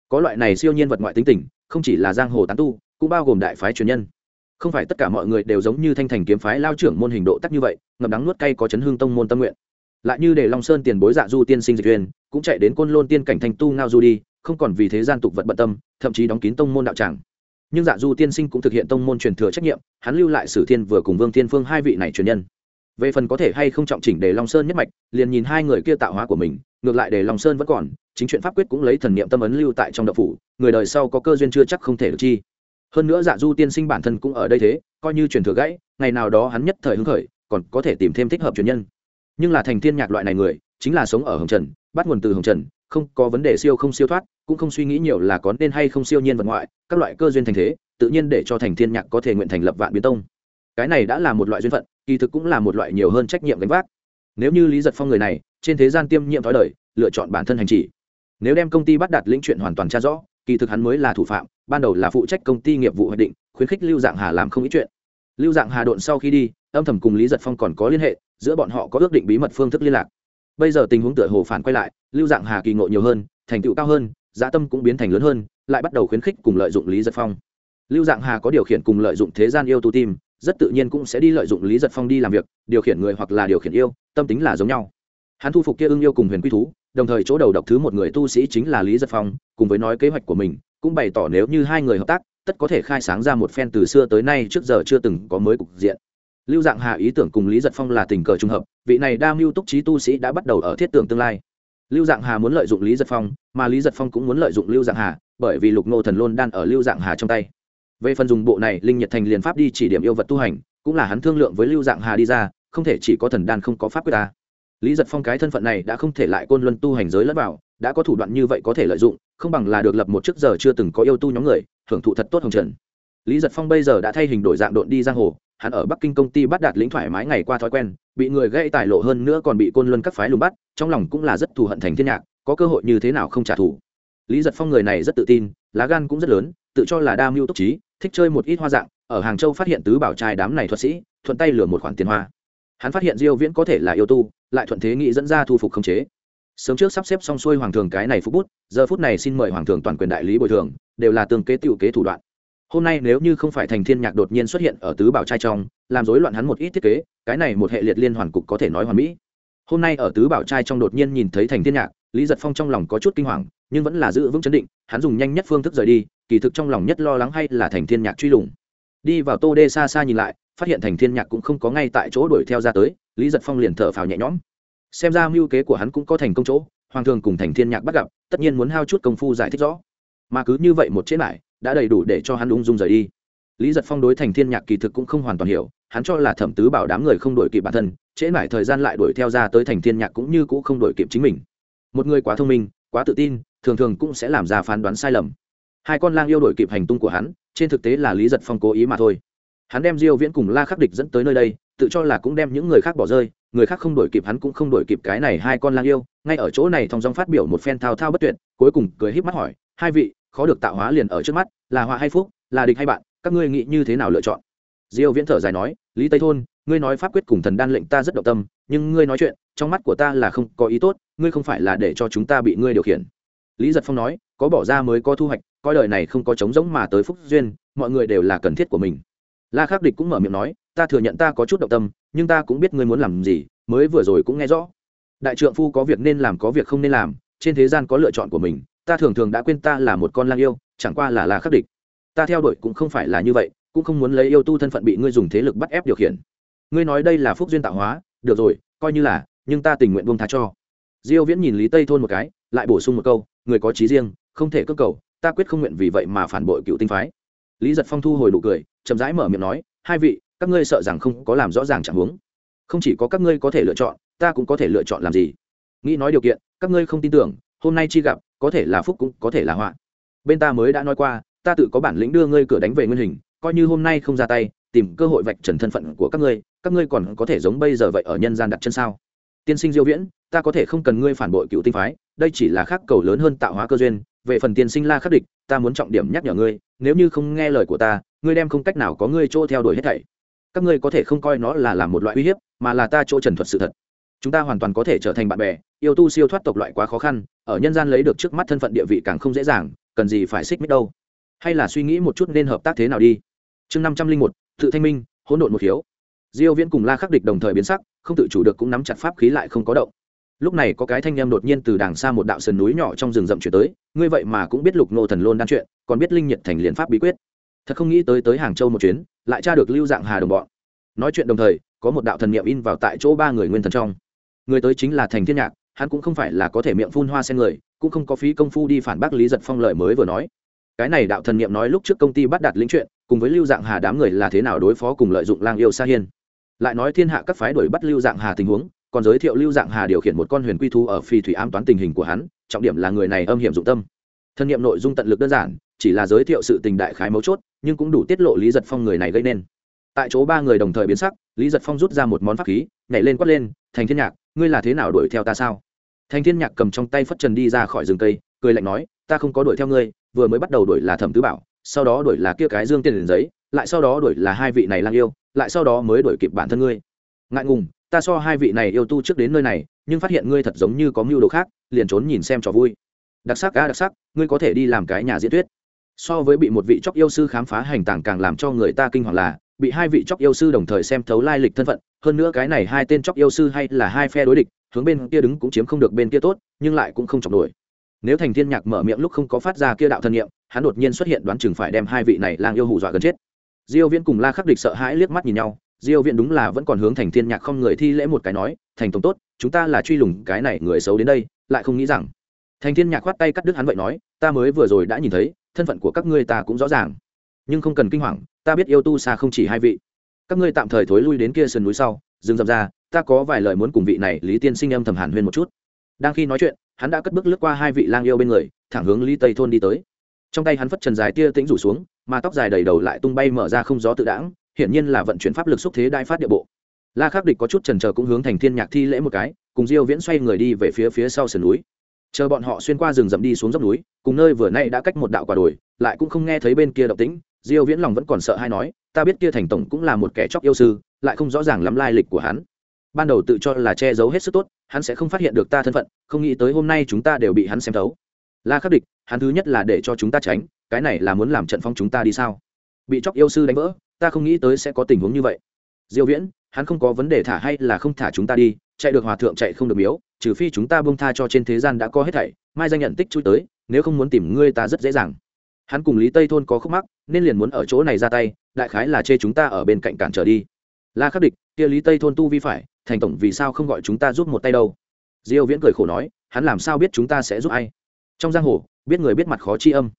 Có loại này siêu nhiên vật ngoại tính tình, không chỉ là giang hồ tán tu, cũng bao gồm đại phái truyền nhân không phải tất cả mọi người đều giống như thanh thành kiếm phái lao trưởng môn hình độ tắc như vậy ngầm đắng nuốt cay có chấn hương tông môn tâm nguyện. Lại như để long sơn tiền bối dạ du tiên sinh dịch viên cũng chạy đến côn lôn tiên cảnh thành tu ngao du đi, không còn vì thế gian tục vật bận tâm, thậm chí đóng kín tông môn đạo tràng. Nhưng dạ du tiên sinh cũng thực hiện tông môn truyền thừa trách nhiệm, hắn lưu lại sử thiên vừa cùng vương tiên phương hai vị này truyền nhân. Về phần có thể hay không trọng chỉnh để long sơn nhất mạch, liền nhìn hai người kia tạo hóa của mình, ngược lại để long sơn vẫn còn, chính chuyện pháp quyết cũng lấy thần niệm tâm ấn lưu tại trong đậu phủ, người đời sau có cơ duyên chưa chắc không thể được chi hơn nữa dạ du tiên sinh bản thân cũng ở đây thế, coi như truyền thừa gãy, ngày nào đó hắn nhất thời hứng khởi, còn có thể tìm thêm thích hợp truyền nhân. Nhưng là thành thiên nhạc loại này người, chính là sống ở hồng trần, bắt nguồn từ hồng trần, không có vấn đề siêu không siêu thoát, cũng không suy nghĩ nhiều là có nên hay không siêu nhiên vật ngoại, các loại cơ duyên thành thế, tự nhiên để cho thành thiên nhạc có thể nguyện thành lập vạn biến tông. Cái này đã là một loại duyên phận, kỳ thực cũng là một loại nhiều hơn trách nhiệm gánh vác. Nếu như lý giật phong người này, trên thế gian tiêm nhiệm thói đời, lựa chọn bản thân hành chỉ. Nếu đem công ty bắt đặt lĩnh chuyện hoàn toàn tra rõ kỳ thực hắn mới là thủ phạm, ban đầu là phụ trách công ty nghiệp vụ hoạch định, khuyến khích lưu dạng hà làm không ít chuyện. Lưu dạng hà độn sau khi đi, âm thầm cùng lý giật phong còn có liên hệ, giữa bọn họ có ước định bí mật phương thức liên lạc. Bây giờ tình huống tựa hồ phản quay lại, lưu dạng hà kỳ ngộ nhiều hơn, thành tựu cao hơn, giá tâm cũng biến thành lớn hơn, lại bắt đầu khuyến khích cùng lợi dụng lý giật phong. Lưu dạng hà có điều khiển cùng lợi dụng thế gian yêu tu tim rất tự nhiên cũng sẽ đi lợi dụng lý giật phong đi làm việc, điều khiển người hoặc là điều khiển yêu, tâm tính là giống nhau. Hắn thu phục kia ưng yêu cùng huyền quy thú đồng thời chỗ đầu độc thứ một người tu sĩ chính là lý giật phong, cùng với nói kế hoạch của mình, cũng bày tỏ nếu như hai người hợp tác, tất có thể khai sáng ra một phen từ xưa tới nay trước giờ chưa từng có mới cục diện. Lưu dạng hà ý tưởng cùng lý giật phong là tình cờ trùng hợp, vị này đa mưu túc trí tu sĩ đã bắt đầu ở thiết tưởng tương lai. Lưu dạng hà muốn lợi dụng lý giật phong, mà lý giật phong cũng muốn lợi dụng lưu dạng hà, bởi vì lục nô thần lôn đan ở lưu dạng hà trong tay. Về phần dùng bộ này, linh nhật thành liền pháp đi chỉ điểm yêu vật tu hành, cũng là hắn thương lượng với lưu dạng hà đi ra, không thể chỉ có thần đan không có pháp quyết ta lý giật phong cái thân phận này đã không thể lại côn luân tu hành giới lẫn vào, đã có thủ đoạn như vậy có thể lợi dụng, không bằng là được lập một chức giờ chưa từng có yêu tu nhóm người, hưởng thụ thật tốt hồng trần. Lý giật phong bây giờ đã thay hình đổi dạng độn đi giang hồ, hắn ở bắc kinh công ty bắt đạt lĩnh thoải mái ngày qua thói quen, bị người gây tài lộ hơn nữa còn bị côn luân các phái lùng bắt, trong lòng cũng là rất thù hận thành thiên nhạc, có cơ hội như thế nào không trả thù. Lý giật phong người này rất tự tin, lá gan cũng rất lớn, tự cho là đa mưu túc trí, thích chơi một ít hoa dạng, ở hàng châu phát hiện tứ bảo trai đám này thuật sĩ, thuận tay lừa một khoản tiền hoa. Hắn phát hiện diêu viễn có thể là yêu tu lại thuận thế nghĩ dẫn ra thu phục khống chế. Sớm trước sắp xếp xong xuôi hoàng thường cái này phúc bút, giờ phút này xin mời hoàng thường toàn quyền đại lý bồi thường, đều là tương kế tiểu kế thủ đoạn. Hôm nay nếu như không phải thành thiên nhạc đột nhiên xuất hiện ở tứ bảo trai trong, làm rối loạn hắn một ít thiết kế, cái này một hệ liệt liên hoàn cục có thể nói hoàn mỹ. Hôm nay ở tứ bảo trai trong đột nhiên nhìn thấy thành thiên nhạc, lý giật phong trong lòng có chút kinh hoàng, nhưng vẫn là giữ vững chấn định, hắn dùng nhanh nhất phương thức rời đi, kỳ thực trong lòng nhất lo lắng hay là thành thiên nhạc truy lùng. Đi vào tô đê xa xa nhìn lại phát hiện thành thiên nhạc cũng không có ngay tại chỗ đuổi theo ra tới, lý giật phong liền thở phào nhẹ nhõm. Xem ra mưu kế của hắn cũng có thành công chỗ, hoàng thường cùng thành thiên nhạc bắt gặp, tất nhiên muốn hao chút công phu giải thích rõ. Mà cứ như vậy một chế lại đã đầy đủ để cho hắn ung dung rời đi. Lý giật phong đối thành thiên nhạc kỳ thực cũng không hoàn toàn hiểu, hắn cho là thẩm tứ bảo đám người không đổi kịp bản thân, trễ mãi thời gian lại đuổi theo ra tới thành thiên nhạc cũng như cũ không đổi kịp chính mình. Một người quá thông minh, quá tự tin, thường thường cũng sẽ làm ra phán đoán sai lầm. Hai con lang yêu đổi kịp hành tung của hắn, trên thực tế là lý giật phong cố ý mà thôi hắn đem diêu viễn cùng la khắc địch dẫn tới nơi đây, tự cho là cũng đem những người khác bỏ rơi, người khác không đổi kịp hắn cũng không đổi kịp cái này hai con lang yêu. Ngay ở chỗ này thong dong phát biểu một phen thao thao bất tuyệt, cuối cùng cười híp mắt hỏi, hai vị, khó được tạo hóa liền ở trước mắt, là họa hay phúc, là địch hay bạn, các ngươi nghĩ như thế nào lựa chọn? Diêu viễn thở dài nói, lý tây thôn, ngươi nói pháp quyết cùng thần đan lệnh ta rất động tâm, nhưng ngươi nói chuyện, trong mắt của ta là không có ý tốt, ngươi không phải là để cho chúng ta bị ngươi điều khiển. Lý giật phong nói, có bỏ ra mới có thu hoạch, coi đời này không có trống rỗng mà tới phúc duyên, mọi người đều là cần thiết của mình la khắc địch cũng mở miệng nói, ta thừa nhận ta có chút động tâm, nhưng ta cũng biết ngươi muốn làm gì, mới vừa rồi cũng nghe rõ. Đại trượng phu có việc nên làm có việc không nên làm, trên thế gian có lựa chọn của mình, ta thường thường đã quên ta là một con lang yêu, chẳng qua là la khắc địch. Ta theo đuổi cũng không phải là như vậy, cũng không muốn lấy yêu tu thân phận bị ngươi dùng thế lực bắt ép điều khiển. Ngươi nói đây là phúc duyên tạo hóa, được rồi, coi như là, nhưng ta tình nguyện buông tha cho. Diêu viễn nhìn lý tây thôn một cái, lại bổ sung một câu, người có trí riêng, không thể cưỡng cầu, ta quyết không nguyện vì vậy mà phản bội cựu tinh phái. Lý giật phong thu hồi nụ cười chậm rãi mở miệng nói, hai vị, các ngươi sợ rằng không có làm rõ ràng chẳng huống. Không chỉ có các ngươi có thể lựa chọn, ta cũng có thể lựa chọn làm gì? Nghĩ nói điều kiện, các ngươi không tin tưởng, hôm nay chi gặp, có thể là phúc cũng có thể là họa. Bên ta mới đã nói qua, ta tự có bản lĩnh đưa ngươi cửa đánh về nguyên hình, coi như hôm nay không ra tay, tìm cơ hội vạch trần thân phận của các ngươi các ngươi còn có thể giống bây giờ vậy ở nhân gian đặt chân sao? Tiên sinh diêu viễn, ta có thể không cần ngươi phản bội cựu tinh phái, đây chỉ là khác cầu lớn hơn tạo hóa cơ duyên, về phần tiên sinh la khắc địch, ta muốn trọng điểm nhắc nhở ngươi, nếu như không nghe lời của ta ngươi đem không cách nào có ngươi chỗ theo đuổi hết thảy. Các ngươi có thể không coi nó là làm một loại uy hiếp, mà là ta chỗ trần thuật sự thật. Chúng ta hoàn toàn có thể trở thành bạn bè, yêu tu siêu thoát tộc loại quá khó khăn, ở nhân gian lấy được trước mắt thân phận địa vị càng không dễ dàng, cần gì phải xích mích đâu. Hay là suy nghĩ một chút nên hợp tác thế nào đi. Chương năm trăm linh một, tự thanh minh, hỗn độn một hiếu. Diêu viễn cùng la khắc địch đồng thời biến sắc, không tự chủ được cũng nắm chặt pháp khí lại không có động. Lúc này có cái thanh âm đột nhiên từ đàng xa một đạo sườn núi nhỏ trong rừng rậm chuyển tới, ngươi vậy mà cũng biết lục nô thần lôn đan chuyện, còn biết linh nhiệt thành liền pháp bí quyết thật không nghĩ tới tới hàng châu một chuyến, lại tra được lưu dạng hà đồng bọn. Nói chuyện đồng thời, có một đạo thần niệm in vào tại chỗ ba người nguyên thần trong. Người tới chính là thành thiên nhạc, hắn cũng không phải là có thể miệng phun hoa sen người, cũng không có phí công phu đi phản bác lý giật phong lợi mới vừa nói. Cái này đạo thần niệm nói lúc trước công ty bắt đặt lĩnh chuyện, cùng với lưu dạng hà đám người là thế nào đối phó cùng lợi dụng lang yêu sa hiên. Lại nói thiên hạ các phái đuổi bắt lưu dạng hà tình huống, còn giới thiệu lưu dạng hà điều khiển một con huyền quy thu ở phi thủy ám toán tình hình của hắn, trọng điểm là người này âm hiểm dụng tâm. Thân nhiệm nội dung tận lực đơn giản chỉ là giới thiệu sự tình đại khái mấu chốt, nhưng cũng đủ tiết lộ lý giật phong người này gây nên. Tại chỗ ba người đồng thời biến sắc, lý giật phong rút ra một món pháp khí, nhảy lên quát lên, thành thiên nhạc, ngươi là thế nào đuổi theo ta sao? Thành thiên nhạc cầm trong tay phất trần đi ra khỏi rừng cây, cười lạnh nói, ta không có đuổi theo ngươi, vừa mới bắt đầu đuổi là thẩm tứ bảo, sau đó đuổi là kia cái dương tiền giấy, lại sau đó đuổi là hai vị này lang yêu, lại sau đó mới đuổi kịp bản thân ngươi. Ngại ngùng, ta so hai vị này yêu tu trước đến nơi này, nhưng phát hiện ngươi thật giống như có mưu đồ khác, liền trốn nhìn xem trò vui. Đặc sắc ca đặc sắc, ngươi có thể đi làm cái nhà diễn thuyết so với bị một vị chóc yêu sư khám phá hành tàng càng làm cho người ta kinh hoàng là, bị hai vị chóc yêu sư đồng thời xem thấu lai lịch thân phận, hơn nữa cái này hai tên chóc yêu sư hay là hai phe đối địch, hướng bên kia đứng cũng chiếm không được bên kia tốt, nhưng lại cũng không chọc nổi. Nếu thành thiên nhạc mở miệng lúc không có phát ra kia đạo thân nghiệm hắn đột nhiên xuất hiện đoán chừng phải đem hai vị này lang yêu hù dọa gần chết. Diêu viễn cùng la khắc địch sợ hãi liếc mắt nhìn nhau, diêu viễn đúng là vẫn còn hướng thành thiên nhạc không người thi lễ một cái nói, thành tổng tốt, chúng ta là truy lùng cái này người xấu đến đây, lại không nghĩ rằng. Thành thiên nhạc khoát tay cắt đứt hắn vậy nói, ta mới vừa rồi đã nhìn thấy thân phận của các ngươi ta cũng rõ ràng. Nhưng không cần kinh hoàng, ta biết yêu tu xa không chỉ hai vị. Các ngươi tạm thời thối lui đến kia sườn núi sau, dừng dập ra, ta có vài lời muốn cùng vị này lý tiên sinh âm thầm hàn huyên một chút. Đang khi nói chuyện, hắn đã cất bước lướt qua hai vị lang yêu bên người, thẳng hướng lý tây thôn đi tới. Trong tay hắn phất trần dài tia tĩnh rủ xuống, mà tóc dài đầy đầu lại tung bay mở ra không gió tự đãng, hiển nhiên là vận chuyển pháp lực xúc thế đai phát địa bộ. La khắc địch có chút trần chờ cũng hướng thành thiên nhạc thi lễ một cái, cùng diêu viễn xoay người đi về phía phía sau sườn núi chờ bọn họ xuyên qua rừng rậm đi xuống dốc núi, cùng nơi vừa nay đã cách một đạo quả đồi, lại cũng không nghe thấy bên kia động tĩnh, diêu viễn lòng vẫn còn sợ hay nói, ta biết kia thành tổng cũng là một kẻ chóc yêu sư, lại không rõ ràng lắm lai lịch của hắn. Ban đầu tự cho là che giấu hết sức tốt, hắn sẽ không phát hiện được ta thân phận, không nghĩ tới hôm nay chúng ta đều bị hắn xem thấu. La khắc địch, hắn thứ nhất là để cho chúng ta tránh, cái này là muốn làm trận phong chúng ta đi sao? Bị chóc yêu sư đánh vỡ, ta không nghĩ tới sẽ có tình huống như vậy. Diêu viễn, hắn không có vấn đề thả hay là không thả chúng ta đi chạy được hòa thượng chạy không được miếu, trừ phi chúng ta buông tha cho trên thế gian đã có hết thảy, mai danh nhận tích chui tới, nếu không muốn tìm ngươi ta rất dễ dàng. Hắn cùng lý tây thôn có khúc mắc, nên liền muốn ở chỗ này ra tay, đại khái là chê chúng ta ở bên cạnh cản trở đi. La khắc địch, kia lý tây thôn tu vi phải, thành tổng vì sao không gọi chúng ta giúp một tay đâu? Diêu viễn cười khổ nói, hắn làm sao biết chúng ta sẽ giúp ai? Trong giang hồ, biết người biết mặt khó chi âm.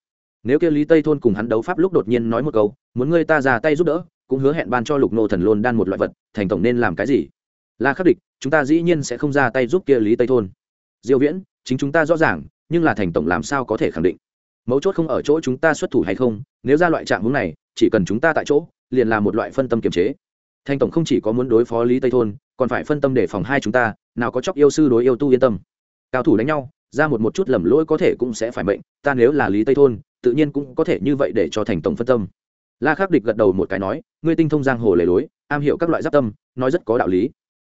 Nếu kia lý tây thôn cùng hắn đấu pháp lúc đột nhiên nói một câu, muốn ngươi ta ra tay giúp đỡ, cũng hứa hẹn ban cho lục nô thần lôn đan một loại vật, thành tổng nên làm cái gì? La khắc địch, chúng ta dĩ nhiên sẽ không ra tay giúp kia lý tây thôn. Diêu viễn, chính chúng ta rõ ràng, nhưng là thành tổng làm sao có thể khẳng định? Mấu chốt không ở chỗ chúng ta xuất thủ hay không, nếu ra loại trạng hướng này, chỉ cần chúng ta tại chỗ, liền là một loại phân tâm kiềm chế. Thành tổng không chỉ có muốn đối phó lý tây thôn, còn phải phân tâm để phòng hai chúng ta, nào có chóc yêu sư đối yêu tu yên tâm. Cao thủ đánh nhau, ra một một chút lầm lỗi có thể cũng sẽ phải mệnh, ta nếu là lý tây thôn, tự nhiên cũng có thể như vậy để cho thành tổng phân tâm. La khắc địch gật đầu một cái nói, ngươi tinh thông giang hồ lề lối, am hiểu các loại giáp tâm, nói rất có đạo lý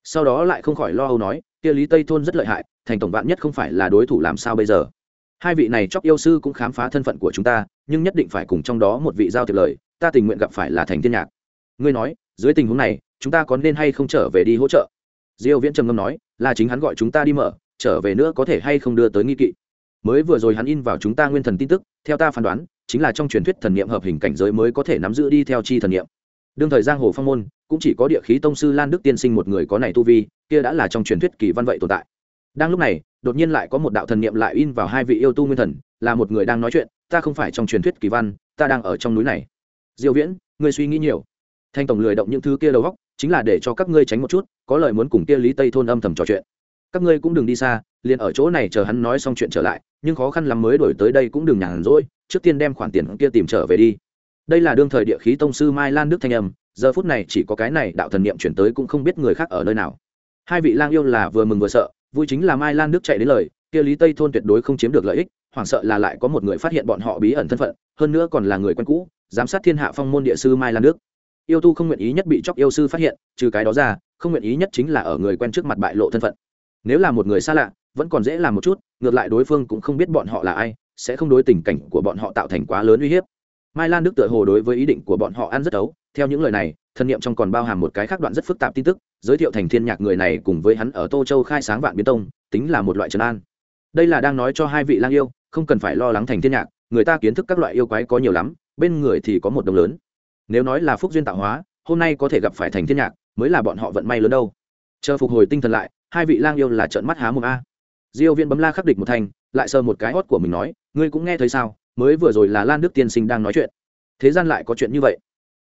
sau đó lại không khỏi lo âu nói, kia lý tây thôn rất lợi hại, thành tổng vạn nhất không phải là đối thủ làm sao bây giờ? Hai vị này chóc yêu sư cũng khám phá thân phận của chúng ta, nhưng nhất định phải cùng trong đó một vị giao thiệp lời, ta tình nguyện gặp phải là thành thiên nhạc. Ngươi nói, dưới tình huống này, chúng ta có nên hay không trở về đi hỗ trợ? Diêu viễn trầm ngâm nói, là chính hắn gọi chúng ta đi mở, trở về nữa có thể hay không đưa tới nghi kỵ? Mới vừa rồi hắn in vào chúng ta nguyên thần tin tức, theo ta phán đoán, chính là trong truyền thuyết thần niệm hợp hình cảnh giới mới có thể nắm giữ đi theo chi thần niệm đương thời giang hồ phong môn, cũng chỉ có địa khí tông sư lan đức tiên sinh một người có này tu vi, kia đã là trong truyền thuyết kỳ văn vậy tồn tại. Đang lúc này, đột nhiên lại có một đạo thần niệm lại in vào hai vị yêu tu nguyên thần, là một người đang nói chuyện, ta không phải trong truyền thuyết kỳ văn, ta đang ở trong núi này. Diêu viễn, ngươi suy nghĩ nhiều. Thanh tổng lười động những thứ kia đầu góc chính là để cho các ngươi tránh một chút, có lời muốn cùng kia lý tây thôn âm thầm trò chuyện. Các ngươi cũng đừng đi xa, liền ở chỗ này chờ hắn nói xong chuyện trở lại, nhưng khó khăn lắm mới đổi tới đây cũng đừng nhàn rỗi, trước tiên đem khoản tiền kia tìm trở về đi đây là đương thời địa khí tông sư mai lan đức thanh âm, giờ phút này chỉ có cái này đạo thần niệm chuyển tới cũng không biết người khác ở nơi nào. Hai vị lang yêu là vừa mừng vừa sợ, vui chính là mai lan đức chạy đến lời, kia lý tây thôn tuyệt đối không chiếm được lợi ích, hoảng sợ là lại có một người phát hiện bọn họ bí ẩn thân phận, hơn nữa còn là người quen cũ, giám sát thiên hạ phong môn địa sư mai lan đức. Yêu tu không nguyện ý nhất bị chóc yêu sư phát hiện, trừ cái đó ra, không nguyện ý nhất chính là ở người quen trước mặt bại lộ thân phận. Nếu là một người xa lạ, vẫn còn dễ làm một chút, ngược lại đối phương cũng không biết bọn họ là ai, sẽ không đối tình cảnh của bọn họ tạo thành quá lớn uy hiếp mai lan đức tựa hồ đối với ý định của bọn họ ăn rất ấu theo những lời này, thân nhiệm trong còn bao hàm một cái khác đoạn rất phức tạp tin tức, giới thiệu thành thiên nhạc người này cùng với hắn ở tô châu khai sáng vạn biến tông, tính là một loại trấn an. Đây là đang nói cho hai vị lang yêu, không cần phải lo lắng thành thiên nhạc, người ta kiến thức các loại yêu quái có nhiều lắm, bên người thì có một đồng lớn. Nếu nói là phúc duyên tạo hóa, hôm nay có thể gặp phải thành thiên nhạc, mới là bọn họ vận may lớn đâu. Chờ phục hồi tinh thần lại, hai vị lang yêu là trợn mắt há mồm a. Diêu viên bấm la khắc địch một thành, lại sờ một cái hót của mình nói, ngươi cũng nghe thấy sao? Mới vừa rồi là lan đức tiên sinh đang nói chuyện. Thế gian lại có chuyện như vậy.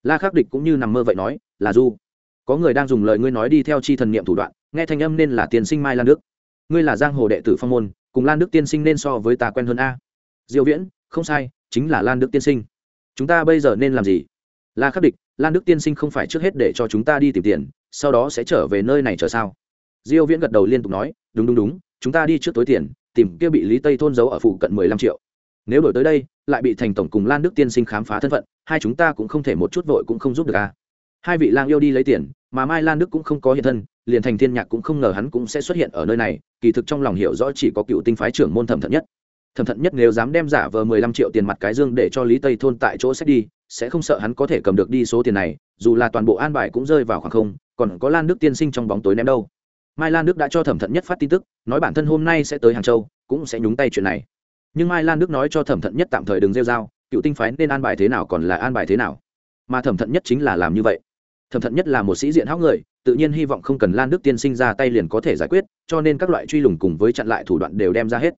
La khắc địch cũng như nằm mơ vậy nói, là du, có người đang dùng lời ngươi nói đi theo chi thần niệm thủ đoạn, nghe thanh âm nên là tiên sinh mai lan đức. Ngươi là giang hồ đệ tử phong môn, cùng lan đức tiên sinh nên so với ta quen hơn a. Diêu viễn, không sai, chính là lan đức tiên sinh. Chúng ta bây giờ nên làm gì? La khắc địch, lan đức tiên sinh không phải trước hết để cho chúng ta đi tìm tiền, sau đó sẽ trở về nơi này chờ sao? Diêu viễn gật đầu liên tục nói, đúng đúng đúng, chúng ta đi trước tối tiền, tìm kia bị lý tây thôn giấu ở phụ cận 15 triệu nếu đổi tới đây, lại bị thành tổng cùng lan đức tiên sinh khám phá thân phận, hai chúng ta cũng không thể một chút vội cũng không giúp được a hai vị lang yêu đi lấy tiền, mà mai lan đức cũng không có hiện thân, liền thành thiên nhạc cũng không ngờ hắn cũng sẽ xuất hiện ở nơi này, kỳ thực trong lòng hiểu rõ chỉ có cựu tinh phái trưởng môn thẩm thận nhất. Thẩm thận nhất nếu dám đem giả vờ mười lăm triệu tiền mặt cái dương để cho lý tây thôn tại chỗ xét đi, sẽ không sợ hắn có thể cầm được đi số tiền này, dù là toàn bộ an bài cũng rơi vào khoảng không, còn có lan đức tiên sinh trong bóng tối ném đâu. Mai lan đức đã cho thẩm thận nhất phát tin tức, nói bản thân hôm nay sẽ tới hàng châu, cũng sẽ nhúng tay chuyện này nhưng mai lan đức nói cho thẩm thận nhất tạm thời đừng rêu r a o cựu tinh phái nên an bài thế nào còn là an bài thế nào. mà thẩm thận nhất chính là làm như vậy. thẩm thận nhất là một sĩ diện hóc người, tự nhiên hy vọng không cần lan đức tiên sinh ra tay liền có thể giải quyết, cho nên các loại truy lùng cùng với chặn lại thủ đoạn đều đem ra hết.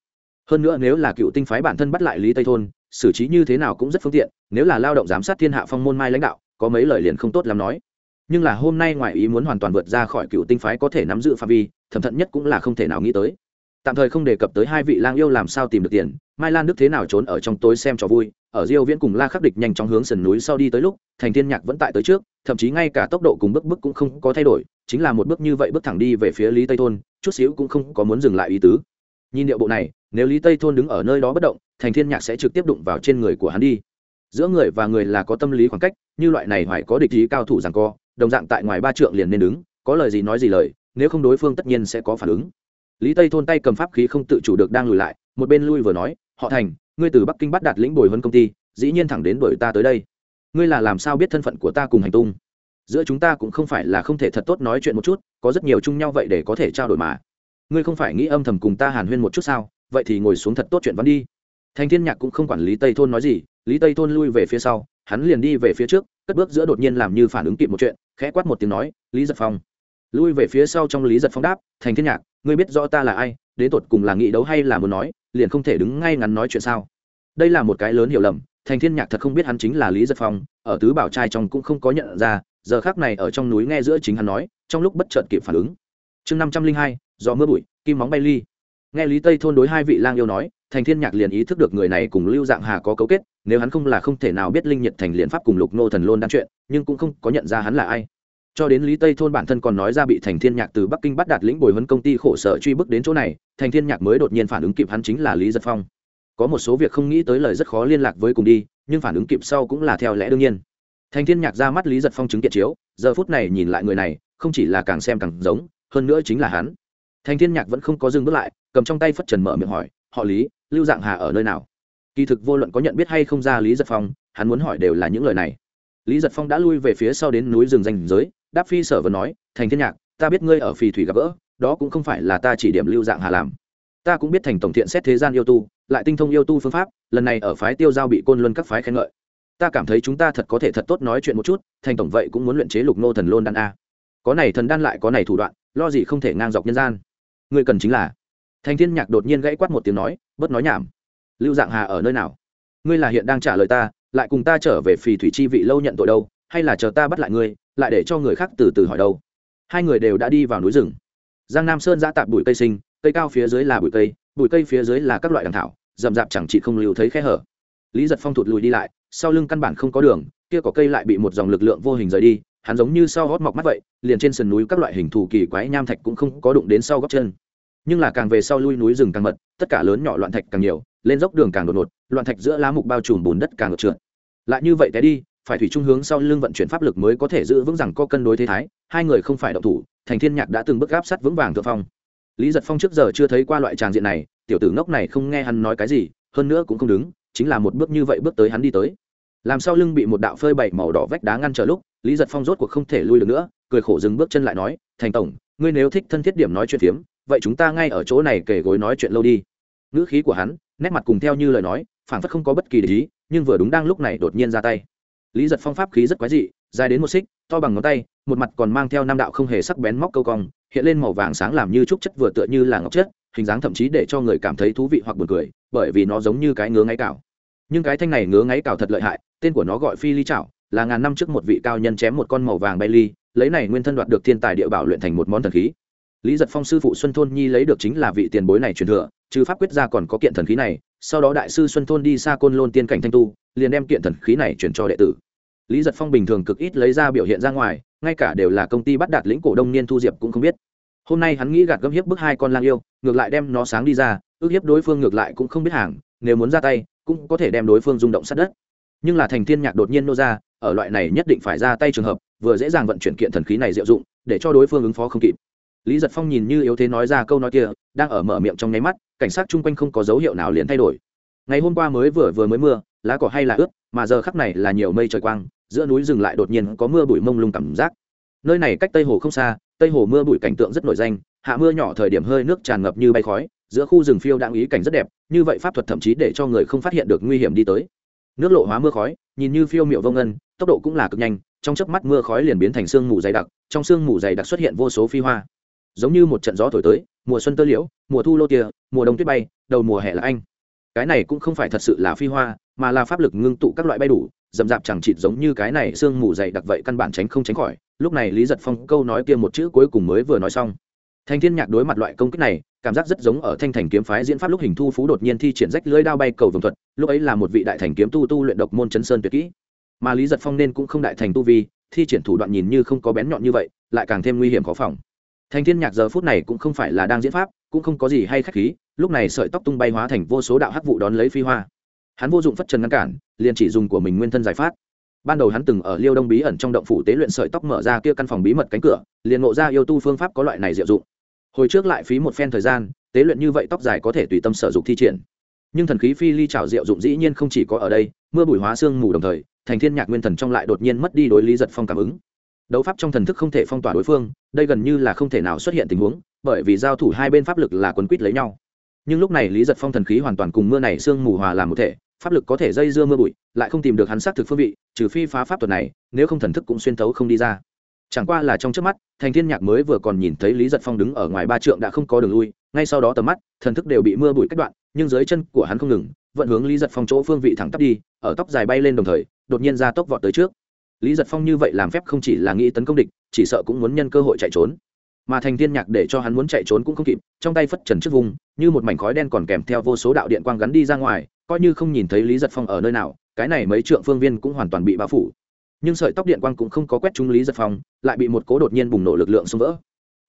hơn nữa nếu là cựu tinh phái bản thân bắt lại lý tây thôn, xử trí như thế nào cũng rất phương tiện, nếu là lao động giám sát thiên hạ phong môn mai lãnh đạo, có mấy lời liền không tốt làm nói. nhưng là hôm nay ngoại ý muốn hoàn toàn vượt ra khỏi cựu tinh phái có thể nắm giữ phạm vi, thẩm thận nhất cũng là không thể nào nghĩ tới tạm thời không đề cập tới hai vị lang yêu làm sao tìm được tiền, mai lan đức thế nào trốn ở trong tối xem cho vui, ở diêu viễn cùng la khắc địch nhanh chóng hướng sườn núi sau đi tới lúc, thành thiên nhạc vẫn tại tới trước, thậm chí ngay cả tốc độ cùng bước bước cũng không có thay đổi, chính là một bước như vậy bước thẳng đi về phía lý tây thôn, chút xíu cũng không có muốn dừng lại ý tứ. Nhìn điệu bộ này, nếu lý tây thôn đứng ở nơi đó bất động, thành thiên nhạc sẽ trực tiếp đụng vào trên người của hắn đi. Giữa người và người là có tâm lý khoảng cách, như loại này phải có địch ý cao thủ rằng co, đồng dạng tại ngoài ba trượng liền nên đứng, có lời gì nói gì lời, nếu không đối phương tất nhiên sẽ có phản ứng lý tây thôn tay cầm pháp khí không tự chủ được đang lùi lại, một bên lui vừa nói, họ thành, ngươi từ bắc kinh bắt đạt lĩnh bồi hơn công ty, dĩ nhiên thẳng đến đuổi ta tới đây. Ngươi là làm sao biết thân phận của ta cùng hành tung? Giữa chúng ta cũng không phải là không thể thật tốt nói chuyện một chút, có rất nhiều chung nhau vậy để có thể trao đổi mà. Ngươi không phải nghĩ âm thầm cùng ta hàn huyên một chút sao? Vậy thì ngồi xuống thật tốt chuyện vẫn đi. Thành thiên nhạc cũng không quản lý tây thôn nói gì, lý tây thôn lui về phía sau, hắn liền đi về phía trước, cất bước giữa đột nhiên làm như phản ứng kịp một chuyện, khẽ quát một tiếng nói, lý giật phong lui về phía sau trong lý giật phong đáp, thành thiên nhạc, ngươi biết rõ ta là ai, đến tột cùng là nghị đấu hay là muốn nói, liền không thể đứng ngay ngắn nói chuyện sao? Đây là một cái lớn hiểu lầm, thành thiên nhạc thật không biết hắn chính là lý giật phong, ở tứ bảo trai trong cũng không có nhận ra, giờ khác này ở trong núi nghe giữa chính hắn nói, trong lúc bất chợt kịp phản ứng. Chương năm trăm linh hai do mưa bụi, kim móng bay ly. Nghe lý tây thôn đối hai vị lang yêu nói, thành thiên nhạc liền ý thức được người này cùng lưu dạng hà có cấu kết, nếu hắn không là không thể nào biết linh nhiệt thành liền pháp cùng lục nô thần lôn đan chuyện, nhưng cũng không có nhận ra hắn là ai cho đến lý tây thôn bản thân còn nói ra bị thành thiên nhạc từ bắc kinh bắt đạt lĩnh bồi huấn công ty khổ sở truy bức đến chỗ này, thành thiên nhạc mới đột nhiên phản ứng kịp hắn chính là lý giật phong. Có một số việc không nghĩ tới lời rất khó liên lạc với cùng đi, nhưng phản ứng kịp sau cũng là theo lẽ đương nhiên. Thành thiên nhạc ra mắt lý giật phong chứng kiện chiếu, giờ phút này nhìn lại người này, không chỉ là càng xem càng giống, hơn nữa chính là hắn. Thành thiên nhạc vẫn không có dừng bước lại, cầm trong tay phất trần mở miệng hỏi, họ lý, lưu dạng hà ở nơi nào? Kỳ thực vô luận có nhận biết hay không ra lý giật phong, hắn muốn hỏi đều là những lời này. Lý giật phong đã lui về phía sau đến núi rừng danh giới đáp phi sở vừa nói, thành thiên nhạc, ta biết ngươi ở phì thủy gặp gỡ, đó cũng không phải là ta chỉ điểm lưu dạng hà làm. Ta cũng biết thành tổng thiện xét thế gian yêu tu, lại tinh thông yêu tu phương pháp, lần này ở phái tiêu giao bị côn luân các phái khen ngợi. Ta cảm thấy chúng ta thật có thể thật tốt nói chuyện một chút, thành tổng vậy cũng muốn luyện chế lục nô thần lôn đan a. Có này thần đan lại có này thủ đoạn, lo gì không thể ngang dọc nhân gian. Ngươi cần chính là. Thành thiên nhạc đột nhiên gãy quát một tiếng nói, bớt nói nhảm. Lưu dạng hà ở nơi nào? Ngươi là hiện đang trả lời ta, lại cùng ta trở về phì thủy chi vị lâu nhận tội đâu? Hay là chờ ta bắt lại ngươi, lại để cho người khác từ từ hỏi đâu. Hai người đều đã đi vào núi rừng. Giang nam sơn giã tạp bụi cây sinh, cây cao phía dưới là bụi cây bụi cây phía dưới là các loại đằng thảo, rậm rạp chẳng chị không lưu thấy khe hở. Lý giật phong thụt lùi đi lại, sau lưng căn bản không có đường, kia có cây lại bị một dòng lực lượng vô hình rời đi, hắn giống như sau gót mọc mắt vậy, liền trên sườn núi các loại hình thù kỳ quái nham thạch cũng không có đụng đến sau gót chân. Nhưng là càng về sau lui núi rừng càng mật, tất cả lớn nhỏ loạn thạch càng nhiều, lên dốc đường càng đột ngột, loạn thạch giữa lá mục bao trùm bùn đất càng ngược trượt. Lại như vậy té đi phải thủy trung hướng sau lưng vận chuyển pháp lực mới có thể giữ vững rằng có cân đối thế thái, hai người không phải động thủ, thành thiên nhạc đã từng bước áp sát vững vàng thượng phong. Lý giật phong trước giờ chưa thấy qua loại tràng diện này, tiểu tử ngốc này không nghe hắn nói cái gì, hơn nữa cũng không đứng, chính là một bước như vậy bước tới hắn đi tới. Làm sau lưng bị một đạo phơi bảy màu đỏ vách đá ngăn trở lúc, lý giật phong rốt cuộc không thể lui được nữa, cười khổ dừng bước chân lại nói, thành tổng, ngươi nếu thích thân thiết điểm nói chuyện phiếm, vậy chúng ta ngay ở chỗ này kể gối nói chuyện lâu đi. Ngữ khí của hắn, nét mặt cùng theo như lời nói phản phất không có bất kỳ lý nhưng vừa đúng đang lúc này đột nhiên ra tay lý giật phong pháp khí rất quái dị, dài đến một xích, to bằng ngón tay, một mặt còn mang theo năm đạo không hề sắc bén móc câu cong, hiện lên màu vàng sáng làm như trúc chất vừa tựa như là ngọc chất, hình dáng thậm chí để cho người cảm thấy thú vị hoặc buồn cười, bởi vì nó giống như cái ngứa ngáy cào nhưng cái thanh này ngứa ngáy cào thật lợi hại, tên của nó gọi phi ly chảo, là ngàn năm trước một vị cao nhân chém một con màu vàng bay ly, lấy này nguyên thân đoạt được thiên tài địa bảo luyện thành một món thần khí lý giật phong sư phụ xuân thôn nhi lấy được chính là vị tiền bối này truyền thừa, trừ pháp quyết ra còn có kiện thần khí này, sau đó đại sư xuân thôn đi xa côn lôn tiên cảnh thanh tu, liền đem kiện thần khí này chuyển cho đệ tử. Lý giật phong bình thường cực ít lấy ra biểu hiện ra ngoài, ngay cả đều là công ty bắt đạt lĩnh cổ đông niên thu diệp cũng không biết. Hôm nay hắn nghĩ gạt gấp hiếp bức hai con lang yêu, ngược lại đem nó sáng đi ra, ước hiếp đối phương ngược lại cũng không biết hàng, nếu muốn ra tay, cũng có thể đem đối phương rung động sát đất. Nhưng là thành thiên nhạc đột nhiên nô ra, ở loại này nhất định phải ra tay trường hợp, vừa dễ dàng vận chuyển kiện thần khí này diệu dụng, để cho đối phương ứng phó không kịp lý giật phong nhìn như yếu thế nói ra câu nói kia, đang ở mở miệng trong nháy mắt, cảnh sát chung quanh không có dấu hiệu nào liền thay đổi. Ngày hôm qua mới vừa vừa mới mưa, lá cỏ hay là ướt, mà giờ khắc này là nhiều mây trời quang, giữa núi rừng lại đột nhiên có mưa bụi mông lung cảm giác. Nơi này cách tây hồ không xa, tây hồ mưa bụi cảnh tượng rất nổi danh, hạ mưa nhỏ thời điểm hơi nước tràn ngập như bay khói, giữa khu rừng phiêu đang ý cảnh rất đẹp, như vậy pháp thuật thậm chí để cho người không phát hiện được nguy hiểm đi tới. Nước lộ hóa mưa khói, nhìn như phiêu miệu vông ngân, tốc độ cũng là cực nhanh, trong chớp mắt mưa khói liền biến thành sương mù dày đặc, trong sương mù dày đặc xuất hiện vô số phi hoa giống như một trận gió thổi tới, mùa xuân tơ liễu, mùa thu lô tia, mùa đông tuyết bay, đầu mùa hè là anh. Cái này cũng không phải thật sự là phi hoa, mà là pháp lực ngưng tụ các loại bay đủ dầm dạp chẳng chịt giống như cái này sương mù dày đặc vậy căn bản tránh không tránh khỏi. Lúc này lý giật phong câu nói kia một chữ cuối cùng mới vừa nói xong. Thanh thiên nhạc đối mặt loại công kích này, cảm giác rất giống ở thanh thành kiếm phái diễn pháp lúc hình thu phú đột nhiên thi triển rách lưới đao bay cầu vồng thuật, lúc ấy là một vị đại thành kiếm tu tu luyện độc môn chấn sơn tuyệt kỹ. Mà lý giật phong nên cũng không đại thành tu vi, thi triển thủ đoạn nhìn như không có bén nhọn như vậy, lại càng thêm nguy hiểm khó phòng. Thành thiên nhạc giờ phút này cũng không phải là đang diễn pháp, cũng không có gì hay khách khí, lúc này sợi tóc tung bay hóa thành vô số đạo hắc vụ đón lấy phi hoa. Hắn vô dụng phất trần ngăn cản, liền chỉ dùng của mình nguyên thân giải phát. Ban đầu hắn từng ở liêu đông bí ẩn trong động phủ tế luyện sợi tóc mở ra kia căn phòng bí mật cánh cửa, liền ngộ ra yêu tu phương pháp có loại này diệu dụng. Hồi trước lại phí một phen thời gian, tế luyện như vậy tóc dài có thể tùy tâm sở dụng thi triển. Nhưng thần khí phi ly trào diệu dụng dĩ nhiên không chỉ có ở đây, mưa bụi hóa xương mù đồng thời, thành thiên nhạc nguyên thần trong lại đột nhiên mất đi đối lý giật phong cảm ứng đấu pháp trong thần thức không thể phong tỏa đối phương, đây gần như là không thể nào xuất hiện tình huống, bởi vì giao thủ hai bên pháp lực là quấn quýt lấy nhau. Nhưng lúc này lý giật phong thần khí hoàn toàn cùng mưa này sương mù hòa làm một thể, pháp lực có thể dây dưa mưa bụi, lại không tìm được hắn xác thực phương vị, trừ phi phá pháp thuật này, nếu không thần thức cũng xuyên thấu không đi ra. Chẳng qua là trong trước mắt, thành thiên nhạc mới vừa còn nhìn thấy lý giật phong đứng ở ngoài ba trượng đã không có đường lui, ngay sau đó tầm mắt, thần thức đều bị mưa bụi cách đoạn, nhưng dưới chân của hắn không ngừng, vận hướng lý giật phong chỗ phương vị thẳng tắp đi, ở tóc dài bay lên đồng thời, đột nhiên ra tốc vọt tới trước lý giật phong như vậy làm phép không chỉ là nghĩ tấn công địch, chỉ sợ cũng muốn nhân cơ hội chạy trốn. Mà thành thiên nhạc để cho hắn muốn chạy trốn cũng không kịp, trong tay phất trần trước vùng, như một mảnh khói đen còn kèm theo vô số đạo điện quang gắn đi ra ngoài, coi như không nhìn thấy lý giật phong ở nơi nào, cái này mấy trượng phương viên cũng hoàn toàn bị bao phủ. Nhưng sợi tóc điện quang cũng không có quét trúng lý giật phong, lại bị một cố đột nhiên bùng nổ lực lượng xông vỡ.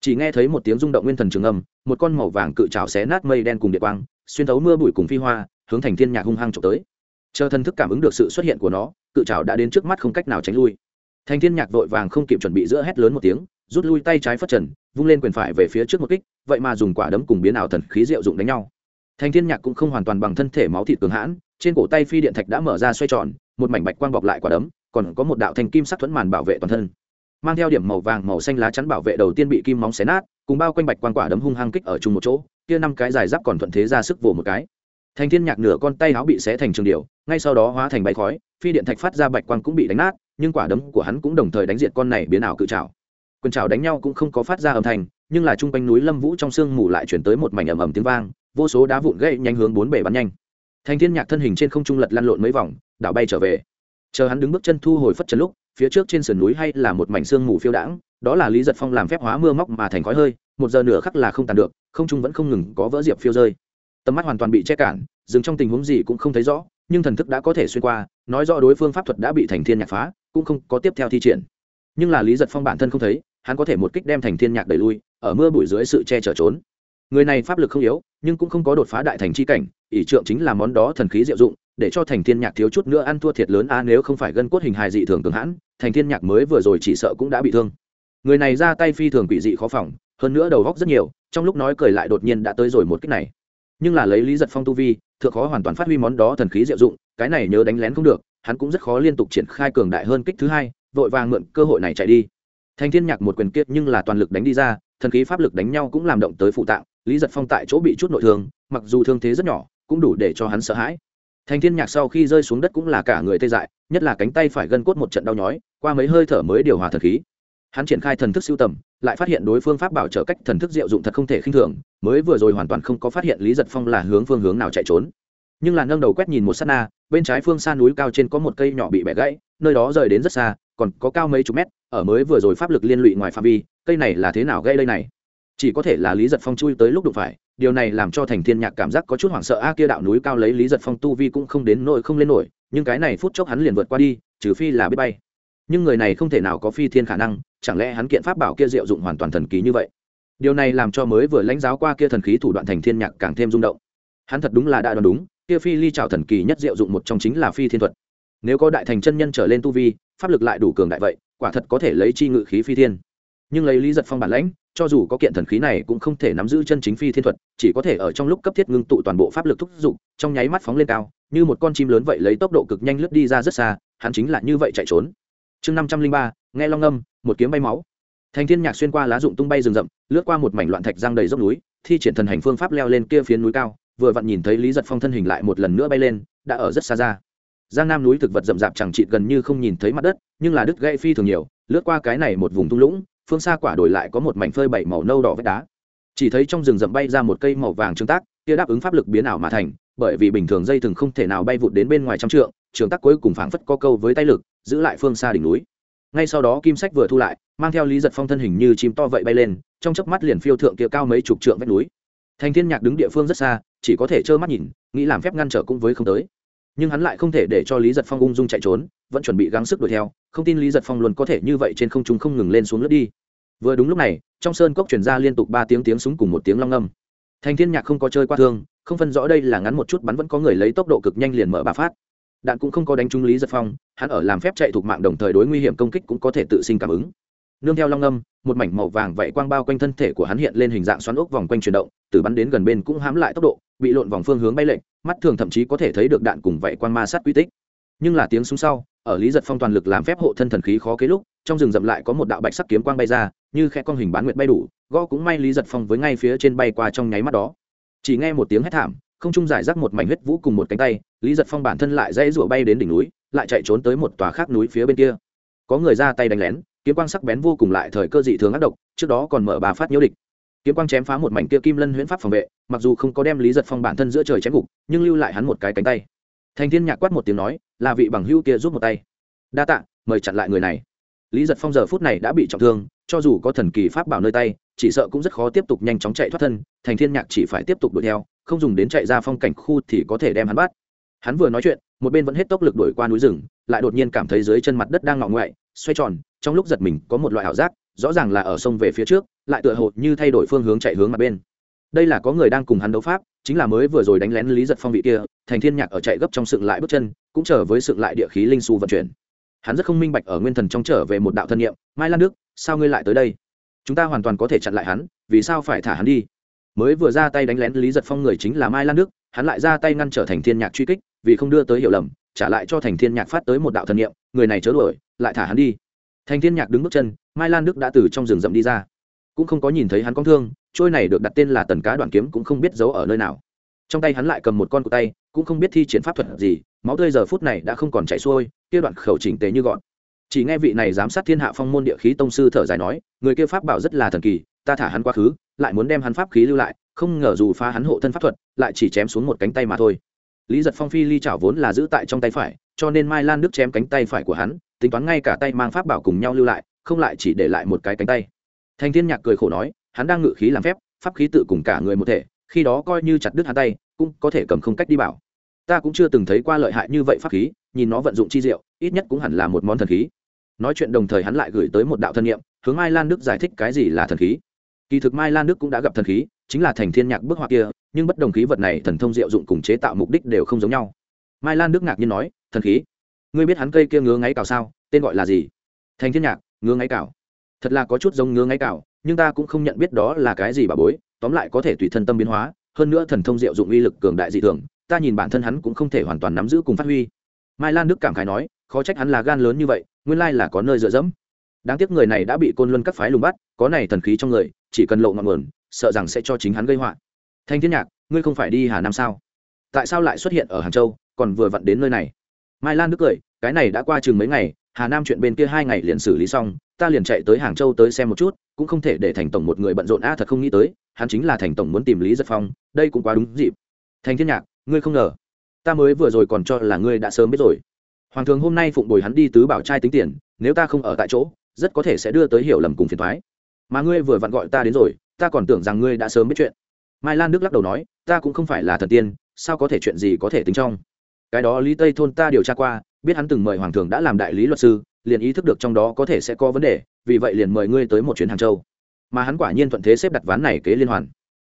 Chỉ nghe thấy một tiếng rung động nguyên thần trường âm, một con màu vàng cự trào xé nát mây đen cùng điện quang, xuyên thấu mưa bụi cùng phi hoa, hướng thành thiên nhạc hung hăng trộm tới chờ thần thức cảm ứng được sự xuất hiện của nó, cự trào đã đến trước mắt không cách nào tránh lui. Thành thiên nhạc vội vàng không kịp chuẩn bị giữa hét lớn một tiếng, rút lui tay trái phất trần, vung lên quyền phải về phía trước một kích, vậy mà dùng quả đấm cùng biến ảo thần khí diệu dụng đánh nhau. Thành thiên nhạc cũng không hoàn toàn bằng thân thể máu thịt cường hãn, trên cổ tay phi điện thạch đã mở ra xoay tròn, một mảnh bạch quang bọc lại quả đấm, còn có một đạo thành kim sắc thuẫn màn bảo vệ toàn thân. Mang theo điểm màu vàng màu xanh lá chắn bảo vệ đầu tiên bị kim móng xé nát, cùng bao quanh bạch quang quả đấm hung hăng kích ở chung một chỗ, kia năm cái dài giáp còn thuận thế ra sức vồ một cái thành thiên nhạc nửa con tay áo bị xé thành trường điều, ngay sau đó hóa thành bay khói, phi điện thạch phát ra bạch quang cũng bị đánh nát, nhưng quả đấm của hắn cũng đồng thời đánh diệt con này biến ảo cự trào Quần trào đánh nhau cũng không có phát ra âm thanh, nhưng là trung quanh núi lâm vũ trong sương mù lại chuyển tới một mảnh ầm ầm tiếng vang, vô số đá vụn gãy nhanh hướng bốn bể bắn nhanh. Thành thiên nhạc thân hình trên không trung lật lăn lộn mấy vòng, đảo bay trở về. Chờ hắn đứng bước chân thu hồi phất chân lúc, phía trước trên sườn núi hay là một mảnh sương mù phiêu đãng, đó là lý giật phong làm phép hóa mưa móc mà thành khói hơi, một giờ nửa khắc là không tàn được, không trung vẫn không ngừng có vỡ diệp phiêu rơi tầm mắt hoàn toàn bị che cản dừng trong tình huống gì cũng không thấy rõ, nhưng thần thức đã có thể xuyên qua, nói rõ đối phương pháp thuật đã bị thành thiên nhạc phá, cũng không có tiếp theo thi triển. Nhưng là lý giật phong bản thân không thấy, hắn có thể một kích đem thành thiên nhạc đẩy lui, ở mưa bụi dưới sự che chở trốn. Người này pháp lực không yếu, nhưng cũng không có đột phá đại thành chi cảnh, ỷ trượng chính là món đó thần khí diệu dụng, để cho thành thiên nhạc thiếu chút nữa ăn thua thiệt lớn, a, nếu không phải gân cốt hình hài dị thường cường hãn, thành thiên nhạc mới vừa rồi chỉ sợ cũng đã bị thương. Người này ra tay phi thường quỷ dị khó phòng, hơn nữa đầu góc rất nhiều, trong lúc nói cười lại đột nhiên đã tới rồi một cách này nhưng là lấy lý giật phong tu vi, thượng khó hoàn toàn phát huy món đó thần khí diệu dụng, cái này nhớ đánh lén không được, hắn cũng rất khó liên tục triển khai cường đại hơn kích thứ hai, vội vàng mượn cơ hội này chạy đi. Thanh thiên nhạc một quyền kiệt nhưng là toàn lực đánh đi ra, thần khí pháp lực đánh nhau cũng làm động tới phụ tạng, lý giật phong tại chỗ bị chút nội thương, mặc dù thương thế rất nhỏ, cũng đủ để cho hắn sợ hãi. Thanh thiên nhạc sau khi rơi xuống đất cũng là cả người tê dại, nhất là cánh tay phải gân cốt một trận đau nhói, qua mấy hơi thở mới điều hòa thần khí hắn triển khai thần thức siêu tầm, lại phát hiện đối phương pháp bảo trợ cách thần thức diệu dụng thật không thể khinh thường, mới vừa rồi hoàn toàn không có phát hiện lý giật phong là hướng phương hướng nào chạy trốn. Nhưng là nâng đầu quét nhìn một s á t na, bên trái phương xa núi cao trên có một cây nhỏ bị bẻ gãy, nơi đó rời đến rất xa, còn có cao mấy chục mét, ở mới vừa rồi pháp lực liên lụy ngoài phạm vi, cây này là thế nào gây đây này? Chỉ có thể là lý giật phong chui tới lúc đụng phải, điều này làm cho thành thiên nhạc cảm giác có chút hoảng sợ, a, kia đạo núi cao lấy lý giật phong tu vi cũng không đến nổi không lên nổi, nhưng cái này phút chốc hắn liền vượt qua đi, trừ phi là biết bay nhưng người này không thể nào có phi thiên khả năng, chẳng lẽ hắn kiện pháp bảo kia diệu dụng hoàn toàn thần kỳ như vậy? Điều này làm cho mới vừa lãnh giáo qua kia thần khí thủ đoạn thành thiên nhạc càng thêm rung động. Hắn thật đúng là đã đoán đúng, kia phi ly trào thần kỳ nhất diệu dụng một trong chính là phi thiên thuật. Nếu có đại thành chân nhân trở lên tu vi, pháp lực lại đủ cường đại vậy, quả thật có thể lấy chi ngự khí phi thiên. Nhưng lấy lý giật phong bản lãnh, cho dù có kiện thần khí này cũng không thể nắm giữ chân chính phi thiên thuật, chỉ có thể ở trong lúc cấp thiết ngưng tụ toàn bộ pháp lực thúc giục, trong nháy mắt phóng lên cao, như một con chim lớn vậy lấy tốc độ cực nhanh lướt đi ra rất xa, hắn chính là như vậy chạy trốn chương năm trăm linh ba, nghe long âm, một kiếm bay máu. Thành thiên nhạc xuyên qua lá rụng tung bay rừng rậm, lướt qua một mảnh loạn thạch giang đầy dốc núi, thi triển thần hành phương pháp leo lên kia phiến núi cao, vừa vặn nhìn thấy lý giật phong thân hình lại một lần nữa bay lên, đã ở rất xa ra. Giang nam núi thực vật rậm rạp chẳng chịt gần như không nhìn thấy mặt đất, nhưng là đứt gãy phi thường nhiều, lướt qua cái này một vùng thung lũng, phương xa quả đổi lại có một mảnh phơi bảy màu nâu đỏ vách đá. Chỉ thấy trong rừng rậm bay ra một cây màu vàng trương tác, kia đáp ứng pháp lực biến ảo mà thành, bởi vì bình thường dây thường không thể nào bay vụt đến bên ngoài trăm trượng, trường tác cuối cùng phảng phất có câu với tay lực giữ lại phương xa đỉnh núi. Ngay sau đó kim sách vừa thu lại, mang theo lý giật phong thân hình như chim to vậy bay lên, trong chớp mắt liền phiêu thượng kia cao mấy chục trượng vách núi. Thành thiên nhạc đứng địa phương rất xa, chỉ có thể trơ mắt nhìn, nghĩ làm phép ngăn trở cũng với không tới. Nhưng hắn lại không thể để cho lý giật phong ung dung chạy trốn, vẫn chuẩn bị gắng sức đuổi theo, không tin lý giật phong luôn có thể như vậy trên không trung không ngừng lên xuống lướt đi. Vừa đúng lúc này, trong sơn cốc chuyển ra liên tục ba tiếng tiếng súng cùng một tiếng long âm. Thành thiên nhạc không có chơi qua thương, không phân rõ đây là ngắn một chút bắn vẫn có người lấy tốc độ cực nhanh liền mở bà phát đạn cũng không có đánh trúng lý giật phong hắn ở làm phép chạy thuộc mạng đồng thời đối nguy hiểm công kích cũng có thể tự sinh cảm ứng nương theo long âm một mảnh màu vàng vậy quang bao quanh thân thể của hắn hiện lên hình dạng xoắn ốc vòng quanh chuyển động từ bắn đến gần bên cũng hám lại tốc độ bị lộn vòng phương hướng bay lệnh mắt thường thậm chí có thể thấy được đạn cùng vậy quang ma sát quy tích nhưng là tiếng súng sau ở lý giật phong toàn lực làm phép hộ thân thần khí khó kế lúc trong rừng rậm lại có một đạo bạch sắc kiếm quang bay ra như khe con hình bán nguyệt bay đủ gõ cũng may lý giật phong với ngay phía trên bay qua trong nháy mắt đó chỉ nghe một tiếng hét thảm không trung giải rác một mảnh huyết vũ cùng một cánh tay, lý giật phong bản thân lại dãy rủa bay đến đỉnh núi, lại chạy trốn tới một tòa khác núi phía bên kia. Có người ra tay đánh lén, kiếm quang sắc bén vô cùng lại thời cơ dị thường ác độc, trước đó còn mở bà phát nhiễu địch. Kiếm quang chém phá một mảnh kia kim lân huyễn pháp phòng vệ, mặc dù không có đem lý giật phong bản thân giữa trời chém gục, nhưng lưu lại hắn một cái cánh tay. Thành thiên nhạc quát một tiếng nói, là vị bằng hữu kia rút một tay. Đa tạ, mời chặn lại người này. Lý giật phong giờ phút này đã bị trọng thương, cho dù có thần kỳ pháp bảo nơi tay, chỉ sợ cũng rất khó tiếp tục nhanh chóng chạy thoát thân, thành thiên nhạc chỉ phải tiếp tục đuổi theo không dùng đến chạy ra phong cảnh khu thì có thể đem hắn bắt. Hắn vừa nói chuyện, một bên vẫn hết tốc lực đuổi qua núi rừng, lại đột nhiên cảm thấy dưới chân mặt đất đang ngọ ngoại, xoay tròn, trong lúc giật mình có một loại ảo giác, rõ ràng là ở sông về phía trước, lại tựa hồ như thay đổi phương hướng chạy hướng mặt bên. Đây là có người đang cùng hắn đấu pháp, chính là mới vừa rồi đánh lén lý giật phong vị kia, thành thiên nhạc ở chạy gấp trong sượng lại bước chân, cũng trở với sượng lại địa khí linh su vận chuyển. Hắn rất không minh bạch ở nguyên thần trong trở về một đạo thân nhiệm mai lan đức, sao ngươi lại tới đây? Chúng ta hoàn toàn có thể chặn lại hắn, vì sao phải thả hắn đi? Mới vừa ra tay đánh lén lý giật phong người chính là mai lan đức, hắn lại ra tay ngăn trở thành thiên nhạc truy kích, vì không đưa tới hiểu lầm, trả lại cho thành thiên nhạc phát tới một đạo thần niệm, người này chớ đuổi, lại thả hắn đi. Thành thiên nhạc đứng bước chân, mai lan đức đã từ trong rừng rậm đi ra. Cũng không có nhìn thấy hắn con thương, trôi này được đặt tên là tần cá đoạn kiếm cũng không biết giấu ở nơi nào. Trong tay hắn lại cầm một con cụ tay, cũng không biết thi triển pháp thuật gì, máu tươi giờ phút này đã không còn chảy xuôi, kia đoạn khẩu chỉnh tế như gọn. Chỉ nghe vị này giám sát thiên hạ phong môn địa khí tông sư thở dài nói, người kia pháp bảo rất là thần kỳ ta thả hắn quá khứ, lại muốn đem hắn pháp khí lưu lại, không ngờ dù phá hắn hộ thân pháp thuật, lại chỉ chém xuống một cánh tay mà thôi. Lý giật phong phi ly chảo vốn là giữ tại trong tay phải, cho nên mai lan đức chém cánh tay phải của hắn, tính toán ngay cả tay mang pháp bảo cùng nhau lưu lại, không lại chỉ để lại một cái cánh tay. Thành thiên nhạc cười khổ nói, hắn đang ngự khí làm phép, pháp khí tự cùng cả người một thể, khi đó coi như chặt đứt hắn tay, cũng có thể cầm không cách đi bảo. Ta cũng chưa từng thấy qua lợi hại như vậy pháp khí, nhìn nó vận dụng chi diệu, ít nhất cũng hẳn là một món thần khí. Nói chuyện đồng thời hắn lại gửi tới một đạo thân nhiệm hướng mai lan đức giải thích cái gì là thần khí kỳ thực mai lan đức cũng đã gặp thần khí, chính là thành thiên nhạc bức họa kia, nhưng bất đồng khí vật này thần thông diệu dụng cùng chế tạo mục đích đều không giống nhau. Mai lan đức ngạc nhiên nói, thần khí? Ngươi biết hắn cây kia ngứa ngáy cào sao? Tên gọi là gì? Thành thiên nhạc, ngứa ngáy cào. Thật là có chút giống ngứa ngáy cào, nhưng ta cũng không nhận biết đó là cái gì bà bối, tóm lại có thể tùy thân tâm biến hóa, hơn nữa thần thông diệu dụng uy lực cường đại dị thường, ta nhìn bản thân hắn cũng không thể hoàn toàn nắm giữ cùng phát huy. Mai lan đức cảm khái nói, khó trách hắn là gan lớn như vậy, nguyên lai là có nơi dựa dẫm. Đáng tiếc người này đã bị côn luân các phái lùng bắt, có này thần khí trong người chỉ cần lộ ngọn nguồn, sợ rằng sẽ cho chính hắn gây họa. Thanh thiên nhạc, ngươi không phải đi hà nam sao? Tại sao lại xuất hiện ở hàng châu, còn vừa vặn đến nơi này? Mai lan đức cười, cái này đã qua chừng mấy ngày, hà nam chuyện bên kia hai ngày liền xử lý xong, ta liền chạy tới hàng châu tới xem một chút, cũng không thể để thành tổng một người bận rộn a, thật không nghĩ tới, hắn chính là thành tổng muốn tìm lý giật phong, đây cũng quá đúng dịp. Thành thiên nhạc, ngươi không ngờ, ta mới vừa rồi còn cho là ngươi đã sớm biết rồi. Hoàng thường hôm nay phụng bồi hắn đi tứ bảo trai tính tiền, nếu ta không ở tại chỗ, rất có thể sẽ đưa tới hiểu lầm cùng phiền thoái mà ngươi vừa vặn gọi ta đến rồi, ta còn tưởng rằng ngươi đã sớm biết chuyện. Mai lan đức lắc đầu nói, ta cũng không phải là thần tiên, sao có thể chuyện gì có thể tính trong? Cái đó lý tây thôn ta điều tra qua, biết hắn từng mời hoàng thường đã làm đại lý luật sư, liền ý thức được trong đó có thể sẽ có vấn đề, vì vậy liền mời ngươi tới một chuyến hàng châu. Mà hắn quả nhiên thuận thế xếp đặt ván này kế liên hoàn.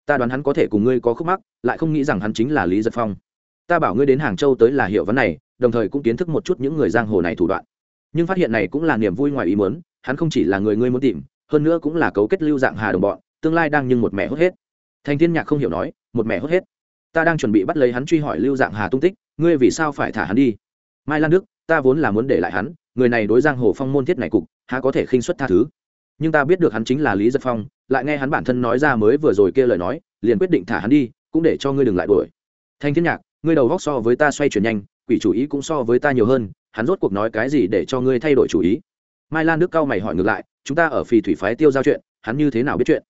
Ta đoán hắn có thể cùng ngươi có khúc mắc, lại không nghĩ rằng hắn chính là lý giật phong. Ta bảo ngươi đến hàng châu tới là hiệu vấn này, đồng thời cũng kiến thức một chút những người giang hồ này thủ đoạn. Nhưng phát hiện này cũng là niềm vui ngoài ý muốn, hắn không chỉ là người ngươi muốn tìm hơn nữa cũng là cấu kết lưu dạng hà đồng bọn, tương lai đang nhưng một mẹ hốt hết. Thành thiên nhạc không hiểu nói, một mẹ hốt hết. Ta đang chuẩn bị bắt lấy hắn truy hỏi lưu dạng hà tung tích, ngươi vì sao phải thả hắn đi? Mai lan đức, ta vốn là muốn để lại hắn, người này đối giang hồ phong môn thiết này cục, há có thể khinh xuất tha thứ? Nhưng ta biết được hắn chính là lý giật phong, lại nghe hắn bản thân nói ra mới vừa rồi kia lời nói, liền quyết định thả hắn đi, cũng để cho ngươi đừng lại đuổi. Thanh thiên nhạc, ngươi đầu góc so với ta xoay chuyển nhanh, quỷ chủ ý cũng so với ta nhiều hơn, hắn rốt cuộc nói cái gì để cho ngươi thay đổi chủ ý? Mai lan đức cao mày hỏi ngược lại, chúng ta ở phì thủy phái tiêu giao chuyện, hắn như thế nào biết chuyện?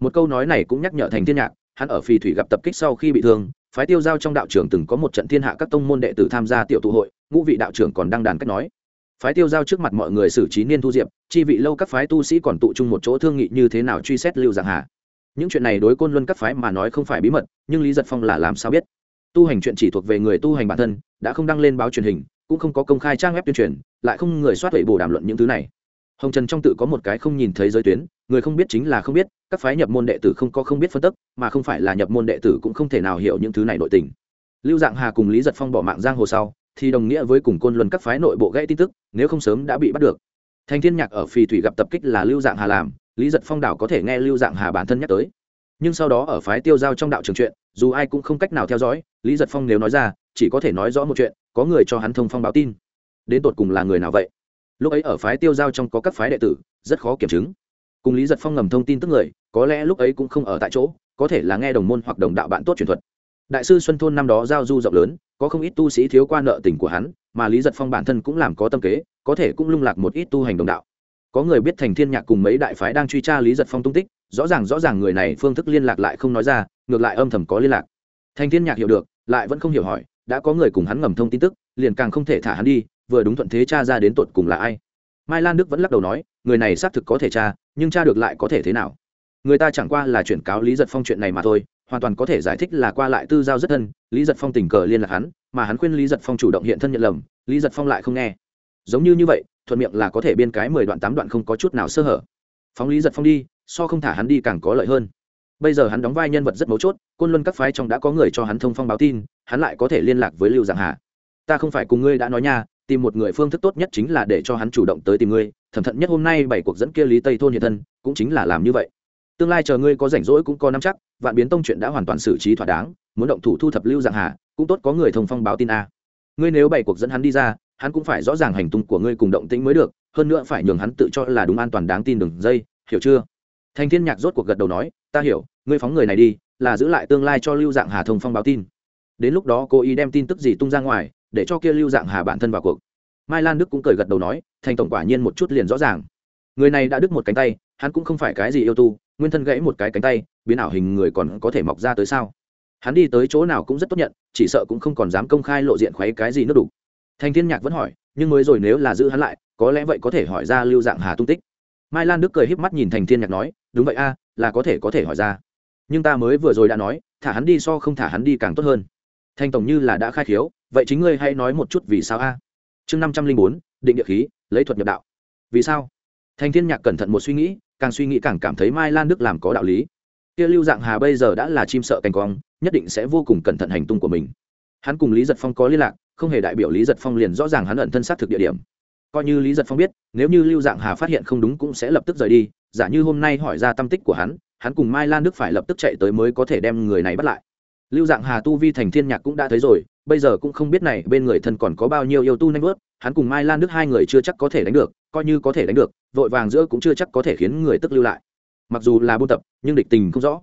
Một câu nói này cũng nhắc nhở thành thiên nhạc, hắn ở phì thủy gặp tập kích sau khi bị thương, phái tiêu giao trong đạo trưởng từng có một trận thiên hạ các tông môn đệ tử tham gia tiểu tụ hội, ngũ vị đạo trưởng còn đăng đàn cách nói. Phái tiêu giao trước mặt mọi người xử trí niên thu diệp, chi vị lâu các phái tu sĩ còn tụ chung một chỗ thương nghị như thế nào truy xét lưu giảng hà. Những chuyện này đối côn luân các phái mà nói không phải bí mật, nhưng lý giật phong là làm sao biết? Tu hành chuyện chỉ thuộc về người tu hành bản thân, đã không đăng lên báo truyền hình cũng không có công khai trang web tuyên truyền, lại không người soát vậy bổ đàm luận những thứ này. Hồng trần trong tự có một cái không nhìn thấy giới tuyến, người không biết chính là không biết, các phái nhập môn đệ tử không có không biết phân tức, mà không phải là nhập môn đệ tử cũng không thể nào hiểu những thứ này nội tình. Lưu dạng hà cùng lý giật phong bỏ mạng giang hồ sau, thì đồng nghĩa với cùng côn luân các phái nội bộ gãy tin tức, nếu không sớm đã bị bắt được. Thành thiên nhạc ở phì thủy gặp tập kích là lưu dạng hà làm, lý giật phong đảo có thể nghe lưu dạng hà bản thân nhắc tới. Nhưng sau đó ở phái tiêu giao trong đạo trường chuyện dù ai cũng không cách nào theo dõi, lý giật phong nếu nói ra, chỉ có thể nói rõ một chuyện, có người cho hắn thông phong báo tin. Đến tột cùng là người nào vậy? Lúc ấy ở phái tiêu giao trong có các phái đệ tử, rất khó kiểm chứng. Cùng lý giật phong ngầm thông tin tức người, có lẽ lúc ấy cũng không ở tại chỗ, có thể là nghe đồng môn hoặc đồng đạo bạn tốt truyền thuật. Đại sư xuân thôn năm đó giao du rộng lớn, có không ít tu sĩ thiếu qua nợ tình của hắn, mà lý giật phong bản thân cũng làm có tâm kế, có thể cũng lung lạc một ít tu hành đồng đạo. Có người biết thành thiên nhạc cùng mấy đại phái đang truy tra lý giật phong tung tích rõ ràng rõ ràng người này phương thức liên lạc lại không nói ra, ngược lại âm thầm có liên lạc. Thành thiên nhạc hiểu được, lại vẫn không hiểu hỏi, đã có người cùng hắn ngầm thông tin tức, liền càng không thể thả hắn đi, vừa đúng thuận thế cha ra đến tột cùng là ai. Mai lan đức vẫn lắc đầu nói, người này xác thực có thể cha nhưng cha được lại có thể thế nào? Người ta chẳng qua là chuyển cáo lý giật phong chuyện này mà thôi, hoàn toàn có thể giải thích là qua lại tư giao rất thân, lý giật phong tình cờ liên lạc hắn, mà hắn khuyên lý giật phong chủ động hiện thân nhận lầm, lý giật phong lại không nghe. Giống như như vậy, thuận miệng là có thể biên cái mười đoạn tám đoạn không có chút nào sơ hở. Phóng lý giật phong đi so không thả hắn đi càng có lợi hơn. Bây giờ hắn đóng vai nhân vật rất mấu chốt, côn luân các phái trong đã có người cho hắn thông phong báo tin, hắn lại có thể liên lạc với lưu giảng hà. Ta không phải cùng ngươi đã nói nha, tìm một người phương thức tốt nhất chính là để cho hắn chủ động tới tìm ngươi, thẩm thận nhất hôm nay bảy cuộc dẫn kia lý tây thôn hiện thân, cũng chính là làm như vậy. Tương lai chờ ngươi có rảnh rỗi cũng có năm chắc, vạn biến tông chuyện đã hoàn toàn xử trí thỏa đáng, muốn động thủ thu thập lưu dạng hà, cũng tốt có người thông phong báo tin a. Ngươi nếu bảy cuộc dẫn hắn đi ra, hắn cũng phải rõ ràng hành tung của ngươi cùng động tĩnh mới được, hơn nữa phải nhường hắn tự cho là đúng an toàn đáng tin đường dây, hiểu chưa? Thành thiên nhạc rốt cuộc gật đầu nói, ta hiểu, ngươi phóng người này đi, là giữ lại tương lai cho lưu dạng hà thông phong báo tin. Đến lúc đó cô ý đem tin tức gì tung ra ngoài, để cho kia lưu dạng hà bản thân vào cuộc. Mai lan đức cũng cười gật đầu nói, thành tổng quả nhiên một chút liền rõ ràng. Người này đã đứt một cánh tay, hắn cũng không phải cái gì yêu tu, nguyên thân gãy một cái cánh tay, biến ảo hình người còn có thể mọc ra tới sao? Hắn đi tới chỗ nào cũng rất tốt nhận, chỉ sợ cũng không còn dám công khai lộ diện khuấy cái gì nước đủ. Thành thiên nhạc vẫn hỏi, nhưng mới rồi nếu là giữ hắn lại, có lẽ vậy có thể hỏi ra lưu dạng hà tung tích. Mai lan đức cười híp mắt nhìn thành thiên nhạc nói đúng vậy a, là có thể có thể hỏi ra. Nhưng ta mới vừa rồi đã nói, thả hắn đi so không thả hắn đi càng tốt hơn. Thanh tổng như là đã khai khiếu, vậy chính ngươi hãy nói một chút vì sao a? Chương năm trăm linh bốn, định địa khí, lấy thuật nhập đạo. Vì sao? Thanh thiên nhạc cẩn thận một suy nghĩ, càng suy nghĩ càng cảm thấy mai lan đức làm có đạo lý. Kia lưu dạng hà bây giờ đã là chim sợ cành cong, nhất định sẽ vô cùng cẩn thận hành tung của mình. Hắn cùng lý giật phong có liên lạc, không hề đại biểu lý giật phong liền rõ ràng hắn ẩn thân xác thực địa điểm. Coi như lý giật phong biết, nếu như lưu dạng hà phát hiện không đúng cũng sẽ lập tức rời đi giả như hôm nay hỏi ra tâm tích của hắn hắn cùng mai lan đức phải lập tức chạy tới mới có thể đem người này bắt lại. Lưu dạng hà tu vi thành thiên nhạc cũng đã thấy rồi, bây giờ cũng không biết này bên người thân còn có bao nhiêu yêu tu nanh vớt, hắn cùng mai lan đức hai người chưa chắc có thể đánh được, coi như có thể đánh được, vội vàng giữa cũng chưa chắc có thể khiến người tức lưu lại. Mặc dù là buôn tập, nhưng địch tình không rõ.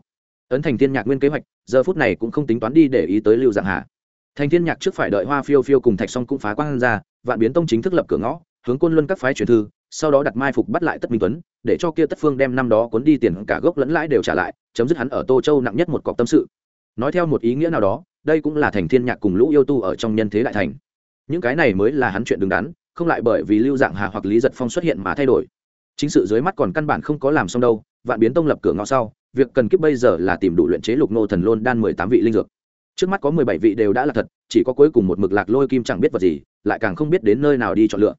Ấn thành thiên nhạc nguyên kế hoạch, giờ phút này cũng không tính toán đi để ý tới lưu dạng hà. Thành thiên nhạc trước phải đợi hoa phiêu phiêu cùng thạch song cũng phá quang ra, vạn biến tông chính thức lập cửa ngõ, hướng côn luân các phái truyền thư sau đó đặt mai phục bắt lại tất minh tuấn, để cho kia tất phương đem năm đó cuốn đi tiền cả gốc lẫn lãi đều trả lại, chấm dứt hắn ở tô châu nặng nhất một cọc tâm sự. Nói theo một ý nghĩa nào đó, đây cũng là thành thiên nhạc cùng lũ yêu tu ở trong nhân thế đại thành. Những cái này mới là hắn chuyện đứng đắn, không lại bởi vì lưu dạng hà hoặc lý giật phong xuất hiện mà thay đổi. Chính sự dưới mắt còn căn bản không có làm xong đâu, vạn biến tông lập cửa ngõ sau, việc cần kiếp bây giờ là tìm đủ luyện chế lục nô thần lôn đan mười tám vị linh dược. Trước mắt có mười bảy vị đều đã là thật, chỉ có cuối cùng một mực lạc lôi kim chẳng biết vật gì, lại càng không biết đến nơi nào đi chọn lựa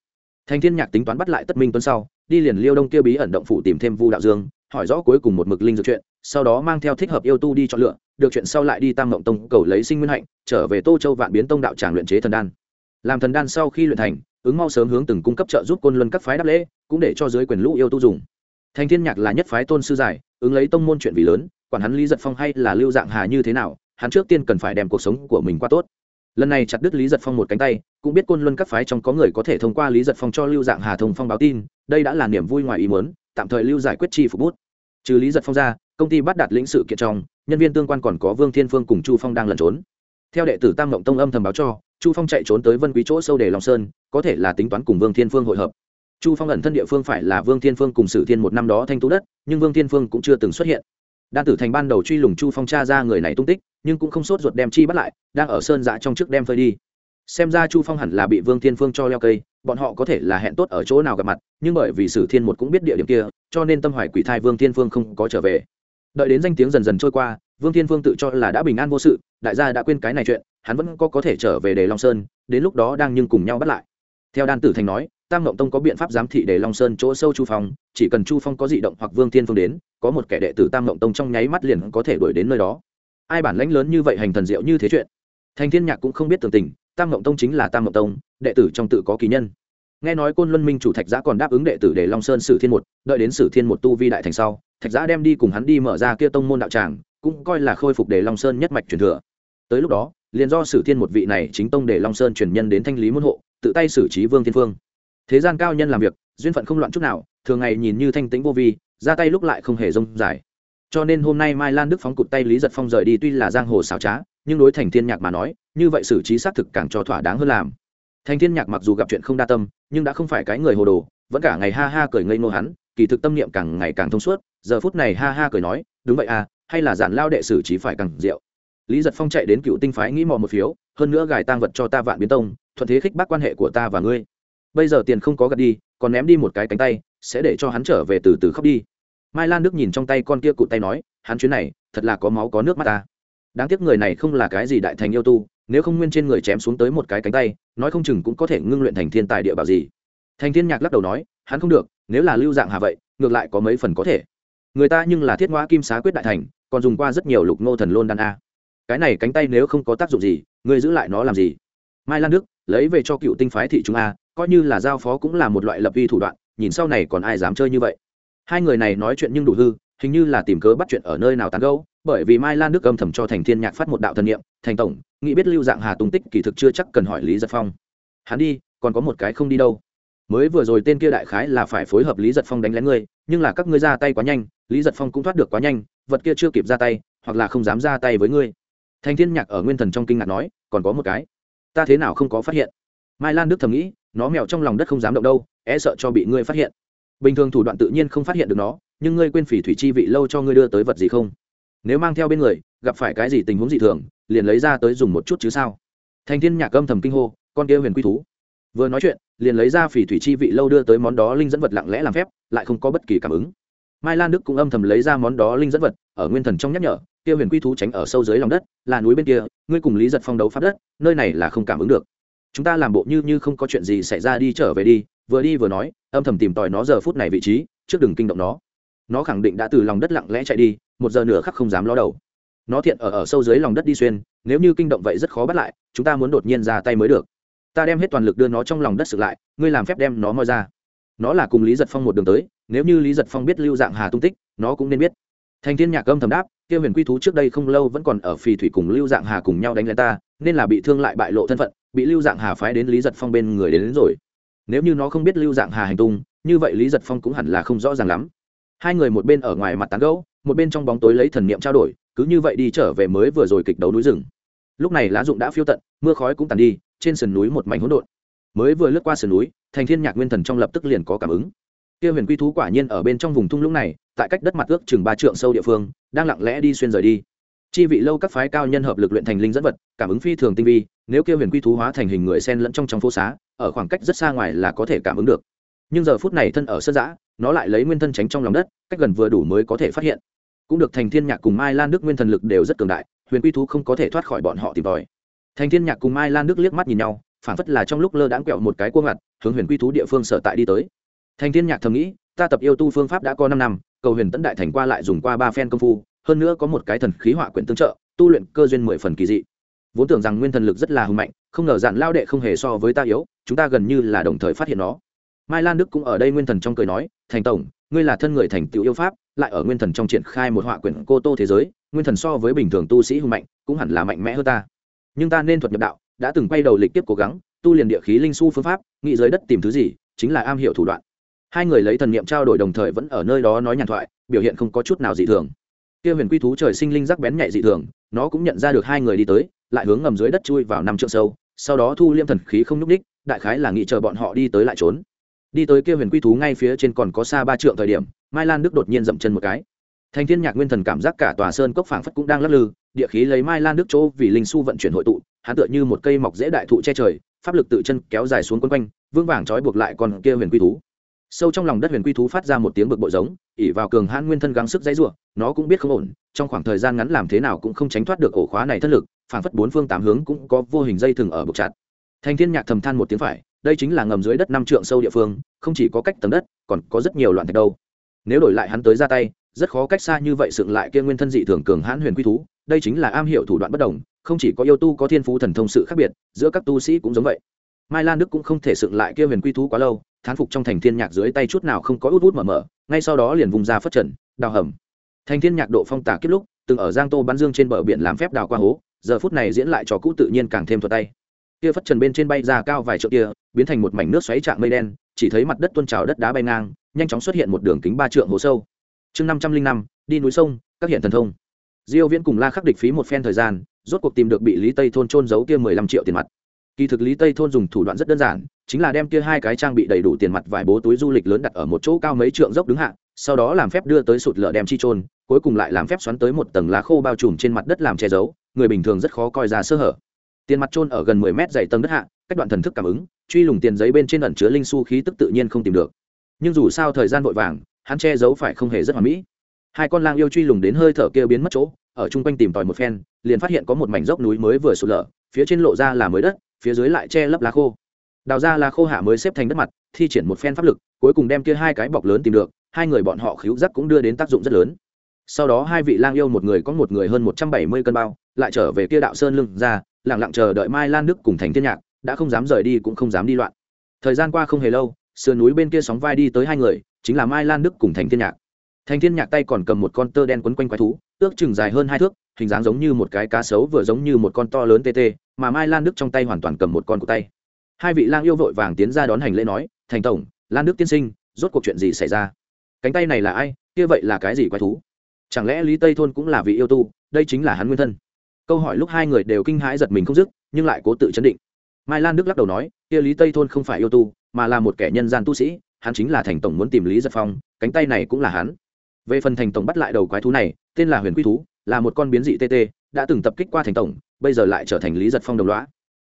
thành thiên nhạc tính toán bắt lại tất minh tuấn sau, đi liền liêu đông kia bí ẩn động phủ tìm thêm vu đạo dương, hỏi rõ cuối cùng một mực linh dược chuyện, sau đó mang theo thích hợp yêu tu đi chọn lựa, được chuyện sau lại đi tam mộng tông cầu lấy sinh nguyên hạnh, trở về tô châu vạn biến tông đạo tràng luyện chế thần đan. Làm thần đan sau khi luyện thành, ứng mau sớm hướng từng cung cấp trợ giúp côn luân các phái đáp lễ, cũng để cho dưới quyền lũ yêu tu dùng. Thành thiên nhạc là nhất phái tôn sư giải, ứng lấy tông môn chuyện vì lớn, quản hắn lý giật phong hay là lưu dạng hà như thế nào, hắn trước tiên cần phải đem cuộc sống của mình qua tốt lần này chặt đứt lý giật phong một cánh tay, cũng biết côn luân các phái trong có người có thể thông qua lý giật phong cho lưu dạng hà thông phong báo tin, đây đã là niềm vui ngoài ý muốn, tạm thời lưu giải quyết chi phục bút. Trừ lý giật phong ra, công ty bắt đạt lĩnh sự kiện trong, nhân viên tương quan còn có vương thiên phương cùng chu phong đang lẩn trốn. Theo đệ tử tam mộng tông âm thầm báo cho, chu phong chạy trốn tới vân quý chỗ sâu để long sơn, có thể là tính toán cùng vương thiên phương hội hợp. Chu phong ẩn thân địa phương phải là vương thiên phương cùng sử thiên một năm đó thanh tú đất, nhưng vương thiên phương cũng chưa từng xuất hiện. Đan tử thành ban đầu truy lùng chu phong cha ra người này tung tích nhưng cũng không sốt ruột đem chi bắt lại, đang ở sơn giã trong trước đem phơi đi. Xem ra chu phong hẳn là bị vương thiên phương cho leo cây, bọn họ có thể là hẹn tốt ở chỗ nào gặp mặt, nhưng bởi vì sử thiên một cũng biết địa điểm kia, cho nên tâm hoài quỷ thai vương thiên phương không có trở về. Đợi đến danh tiếng dần dần trôi qua, vương thiên phương tự cho là đã bình an vô sự, đại gia đã quên cái này chuyện, hắn vẫn có có thể trở về đề long sơn, đến lúc đó đang nhưng cùng nhau bắt lại. Theo đan tử thành nói, tam ngộng tông có biện pháp giám thị đề long sơn chỗ sâu chu phong, chỉ cần chu phong có dị động hoặc vương thiên phương đến, có một kẻ đệ tử tam ngộng tông trong nháy mắt liền có thể đuổi đến nơi đó ai bản lãnh lớn như vậy hành thần diệu như thế chuyện? Thành thiên nhạc cũng không biết tường tình, tam ngộng tông chính là tam ngộng tông, đệ tử trong tự có kỳ nhân. Nghe nói côn luân minh chủ thạch giã còn đáp ứng đệ tử để long sơn sử thiên một, đợi đến sử thiên một tu vi đại thành sau, thạch giã đem đi cùng hắn đi mở ra kia tông môn đạo tràng, cũng coi là khôi phục để long sơn nhất mạch truyền thừa. Tới lúc đó, liền do sử thiên một vị này chính tông để long sơn truyền nhân đến thanh lý môn hộ, tự tay xử trí vương thiên phương. Thế gian cao nhân làm việc, duyên phận không loạn chút nào, thường ngày nhìn như thanh tĩnh vô vi, ra tay lúc lại không hề rông dài cho nên hôm nay mai lan đức phóng cụt tay lý giật phong rời đi tuy là giang hồ xảo trá, nhưng đối thành thiên nhạc mà nói, như vậy xử trí xác thực càng cho thỏa đáng hơn làm. Thành thiên nhạc mặc dù gặp chuyện không đa tâm, nhưng đã không phải cái người hồ đồ, vẫn cả ngày ha ha cười ngây ngô hắn, kỳ thực tâm niệm càng ngày càng thông suốt, giờ phút này ha ha cười nói, đúng vậy à hay là giản lao đệ xử trí phải càng rượu lý giật phong chạy đến cựu tinh phái nghĩ mò một phiếu, hơn nữa gài tang vật cho ta vạn biến tông, thuận thế khích bác quan hệ của ta và ngươi. Bây giờ tiền không có gật đi, còn ném đi một cái cánh tay, sẽ để cho hắn trở về từ từ khóc đi mai lan đức nhìn trong tay con kia cụt tay nói, hắn chuyến này, thật là có máu có nước mắt ta. Đáng tiếc người này không là cái gì đại thành yêu tu, nếu không nguyên trên người chém xuống tới một cái cánh tay, nói không chừng cũng có thể ngưng luyện thành thiên tài địa bảo gì. Thành thiên nhạc lắc đầu nói, hắn không được, nếu là lưu dạng hà vậy, ngược lại có mấy phần có thể. Người ta nhưng là thiết ngoa kim xá quyết đại thành, còn dùng qua rất nhiều lục ngô thần lôn đan a. Cái này cánh tay nếu không có tác dụng gì, ngươi giữ lại nó làm gì? Mai lan đức, lấy về cho cựu tinh phái thị chúng a, coi như là giao phó cũng là một loại lập vi thủ đoạn, nhìn sau này còn ai dám chơi như vậy hai người này nói chuyện nhưng đủ hư, hình như là tìm cớ bắt chuyện ở nơi nào tán gẫu, bởi vì mai lan đức âm thầm cho thành thiên nhạc phát một đạo thần niệm, thành tổng, nghĩ biết lưu dạng hà tung tích kỳ thực chưa chắc cần hỏi lý giật phong. Hắn đi, còn có một cái không đi đâu. Mới vừa rồi tên kia đại khái là phải phối hợp lý giật phong đánh lén ngươi, nhưng là các ngươi ra tay quá nhanh, lý giật phong cũng thoát được quá nhanh, vật kia chưa kịp ra tay, hoặc là không dám ra tay với ngươi. Thành thiên nhạc ở nguyên thần trong kinh ngạc nói, còn có một cái. Ta thế nào không có phát hiện? Mai lan đức thầm nghĩ, nó mèo trong lòng đất không dám động đâu e sợ cho bị ngươi phát hiện bình thường thủ đoạn tự nhiên không phát hiện được nó, nhưng ngươi quên phỉ thủy chi vị lâu cho ngươi đưa tới vật gì không? Nếu mang theo bên người, gặp phải cái gì tình huống dị thường, liền lấy ra tới dùng một chút chứ sao? Thành thiên nhạc âm thầm kinh hô, con kia huyền quy thú. Vừa nói chuyện, liền lấy ra phỉ thủy chi vị lâu đưa tới món đó linh dẫn vật lặng lẽ làm phép, lại không có bất kỳ cảm ứng. Mai lan đức cũng âm thầm lấy ra món đó linh dẫn vật, ở nguyên thần trong nhắc nhở, kia huyền quy thú tránh ở sâu dưới lòng đất, là núi bên kia, ngươi cùng lý giật phong đấu pháp đất, nơi này là không cảm ứng được. Chúng ta làm bộ như như không có chuyện gì xảy ra đi trở về đi vừa đi vừa nói âm thầm tìm tòi nó giờ phút này vị trí trước đừng kinh động nó. Nó khẳng định đã từ lòng đất lặng lẽ chạy đi một giờ nửa khắc không dám ló đầu. Nó thiện ở ở sâu dưới lòng đất đi xuyên nếu như kinh động vậy rất khó bắt lại chúng ta muốn đột nhiên ra tay mới được. Ta đem hết toàn lực đưa nó trong lòng đất sự lại ngươi làm phép đem nó moi ra. Nó là cùng lý giật phong một đường tới nếu như lý giật phong biết lưu dạng hà tung tích nó cũng nên biết. Thành thiên nhạc âm thầm đáp kia huyền quy thú trước đây không lâu vẫn còn ở phì thủy cùng lưu dạng hà cùng nhau đánh lên ta nên là bị thương lại bại lộ thân phận bị lưu dạng hà phái đến lý giật phong bên người đến, đến rồi nếu như nó không biết lưu dạng hà hành tung, như vậy lý giật phong cũng hẳn là không rõ ràng lắm. Hai người một bên ở ngoài mặt tán gẫu, một bên trong bóng tối lấy thần niệm trao đổi, cứ như vậy đi trở về mới vừa rồi kịch đấu núi rừng. Lúc này lá dụng đã phiêu tận, mưa khói cũng tàn đi, trên sườn núi một mảnh hỗn độn. Mới vừa lướt qua sườn núi, thành thiên nhạc nguyên thần trong lập tức liền có cảm ứng. Kia huyền quy thú quả nhiên ở bên trong vùng thung lũng này, tại cách đất mặt ước chừng ba trượng sâu địa phương, đang lặng lẽ đi xuyên rời đi. Chi vị lâu các phái cao nhân hợp lực luyện thành linh dẫn vật, cảm ứng phi thường tinh vi nếu kia huyền quy thú hóa thành hình người sen lẫn trong trong phố xá, ở khoảng cách rất xa ngoài là có thể cảm ứng được. Nhưng giờ phút này thân ở sân giã, nó lại lấy nguyên thân tránh trong lòng đất, cách gần vừa đủ mới có thể phát hiện. Cũng được thành thiên nhạc cùng mai lan đức nguyên thần lực đều rất cường đại, huyền quy thú không có thể thoát khỏi bọn họ tìm tòi. Thành thiên nhạc cùng mai lan đức liếc mắt nhìn nhau, phản phất là trong lúc lơ đãng quẹo một cái cua ngặt, hướng huyền quy thú địa phương sở tại đi tới. Thành thiên nhạc thầm nghĩ, ta tập yêu tu phương pháp đã có năm năm, cầu huyền tấn đại thành qua lại dùng qua ba phen công phu, hơn nữa có một cái thần khí họa quyển tương trợ, tu luyện cơ duyên mười phần kỳ dị vốn tưởng rằng nguyên thần lực rất là hùng mạnh, không ngờ dạn lao đệ không hề so với ta yếu, chúng ta gần như là đồng thời phát hiện nó. Mai lan đức cũng ở đây nguyên thần trong cười nói, thành tổng, ngươi là thân người thành tựu yêu pháp, lại ở nguyên thần trong triển khai một họa quyển cô tô thế giới, nguyên thần so với bình thường tu sĩ hùng mạnh, cũng hẳn là mạnh mẽ hơn ta. Nhưng ta nên thuật nhập đạo, đã từng quay đầu lịch tiếp cố gắng, tu liền địa khí linh su phương pháp, nghĩ giới đất tìm thứ gì, chính là am hiểu thủ đoạn. Hai người lấy thần niệm trao đổi đồng thời vẫn ở nơi đó nói nhàn thoại, biểu hiện không có chút nào dị thường. Kia huyền quy thú trời sinh linh rắc bén nhạy dị thường, nó cũng nhận ra được hai người đi tới lại hướng ngầm dưới đất chui vào năm trượng sâu, sau đó thu liêm thần khí không nhúc ních đại khái là nghĩ chờ bọn họ đi tới lại trốn. Đi tới kia huyền quy thú ngay phía trên còn có xa ba trượng thời điểm, mai lan đức đột nhiên dậm chân một cái. Thành thiên nhạc nguyên thần cảm giác cả tòa sơn cốc phảng phất cũng đang lắc lư, địa khí lấy mai lan đức chỗ vì linh su vận chuyển hội tụ, hắn tựa như một cây mọc dễ đại thụ che trời, pháp lực tự chân kéo dài xuống cuốn quanh, vương vàng trói buộc lại còn kia huyền quy thú. Sâu trong lòng đất huyền quy thú phát ra một tiếng bực bội giống ỉ vào cường hãn nguyên thân gắng sức dãy rủa, nó cũng biết không ổn, trong khoảng thời gian ngắn làm thế nào cũng không tránh thoát được ổ khóa này thất lực phảng phất bốn phương tám hướng cũng có vô hình dây thừng ở bục chặt. Thành thiên nhạc thầm than một tiếng phải, đây chính là ngầm dưới đất năm trượng sâu địa phương, không chỉ có cách tầng đất, còn có rất nhiều loạn thạch đâu. Nếu đổi lại hắn tới ra tay, rất khó cách xa như vậy sượng lại kia nguyên thân dị thường cường hãn huyền quy thú, đây chính là am hiểu thủ đoạn bất đồng, không chỉ có yêu tu có thiên phú thần thông sự khác biệt, giữa các tu sĩ cũng giống vậy. Mai lan đức cũng không thể sượng lại kia huyền quy thú quá lâu, thán phục trong thành thiên nhạc dưới tay chút nào không có út út mở mở, ngay sau đó liền vùng ra phất trần, đào hầm. Thành thiên nhạc độ phong tả kết lúc, từng ở giang tô bắn dương trên bờ biển làm phép đào qua hố giờ phút này diễn lại trò cũ tự nhiên càng thêm thuật tay. Kia phất trần bên trên bay ra cao vài triệu kia, biến thành một mảnh nước xoáy trạng mây đen, chỉ thấy mặt đất tuôn trào đất đá bay ngang, nhanh chóng xuất hiện một đường kính ba trượng hồ sâu. Chương năm trăm linh năm, đi núi sông, các hiện thần thông. Diêu viễn cùng la khắc địch phí một phen thời gian, rốt cuộc tìm được bị lý tây thôn trôn giấu kia mười lăm triệu tiền mặt. Kỳ thực lý tây thôn dùng thủ đoạn rất đơn giản, chính là đem kia hai cái trang bị đầy đủ tiền mặt vài bố túi du lịch lớn đặt ở một chỗ cao mấy trượng dốc đứng hạ sau đó làm phép đưa tới sụt lở đem chi trôn cuối cùng lại làm phép xoắn tới một tầng lá khô bao trùm trên mặt đất làm che giấu, người bình thường rất khó coi ra sơ hở. Tiền mặt trôn ở gần mười mét dày tầng đất hạ, cách đoạn thần thức cảm ứng, truy lùng tiền giấy bên trên ẩn chứa linh su khí tức tự nhiên không tìm được. Nhưng dù sao thời gian vội vàng, hắn che giấu phải không hề rất hoàn mỹ. Hai con lang yêu truy lùng đến hơi thở kia biến mất chỗ, ở chung quanh tìm tòi một phen, liền phát hiện có một mảnh dốc núi mới vừa sụt lở, phía trên lộ ra là mới đất, phía dưới lại che lấp lá khô. Đào ra lá khô hạ mới xếp thành đất mặt, thi triển một phen pháp lực, cuối cùng đem kia hai cái bọc lớn tìm được hai người bọn họ khíu giác cũng đưa đến tác dụng rất lớn. Sau đó hai vị lang yêu một người có một người hơn một trăm bảy mươi cân bao, lại trở về kia đạo sơn lưng ra lẳng lặng chờ đợi mai lan đức cùng thành thiên nhạc, đã không dám rời đi cũng không dám đi loạn. Thời gian qua không hề lâu, sườn núi bên kia sóng vai đi tới hai người, chính là mai lan đức cùng thành thiên nhạc. Thành thiên nhạc tay còn cầm một con tơ đen quấn quanh quái thú, ước chừng dài hơn hai thước, hình dáng giống như một cái cá sấu vừa giống như một con to lớn tê tê, mà mai lan đức trong tay hoàn toàn cầm một con cụ tay. Hai vị lang yêu vội vàng tiến ra đón hành lễ nói, thành tổng, lan đức tiên sinh, rốt cuộc chuyện gì xảy ra? Cánh tay này là ai, kia vậy là cái gì quái thú? Chẳng lẽ lý tây thôn cũng là vị yêu tu, đây chính là hắn nguyên thân? Câu hỏi lúc hai người đều kinh hãi giật mình không dứt, nhưng lại cố tự chấn định. Mai lan đức lắc đầu nói, kia lý tây thôn không phải yêu tu, mà là một kẻ nhân gian tu sĩ, hắn chính là thành tổng muốn tìm lý giật phong, cánh tay này cũng là hắn. Về phần thành tổng bắt lại đầu quái thú này, tên là huyền quy thú, là một con biến dị tt đã từng tập kích qua thành tổng, bây giờ lại trở thành lý giật phong đồng loá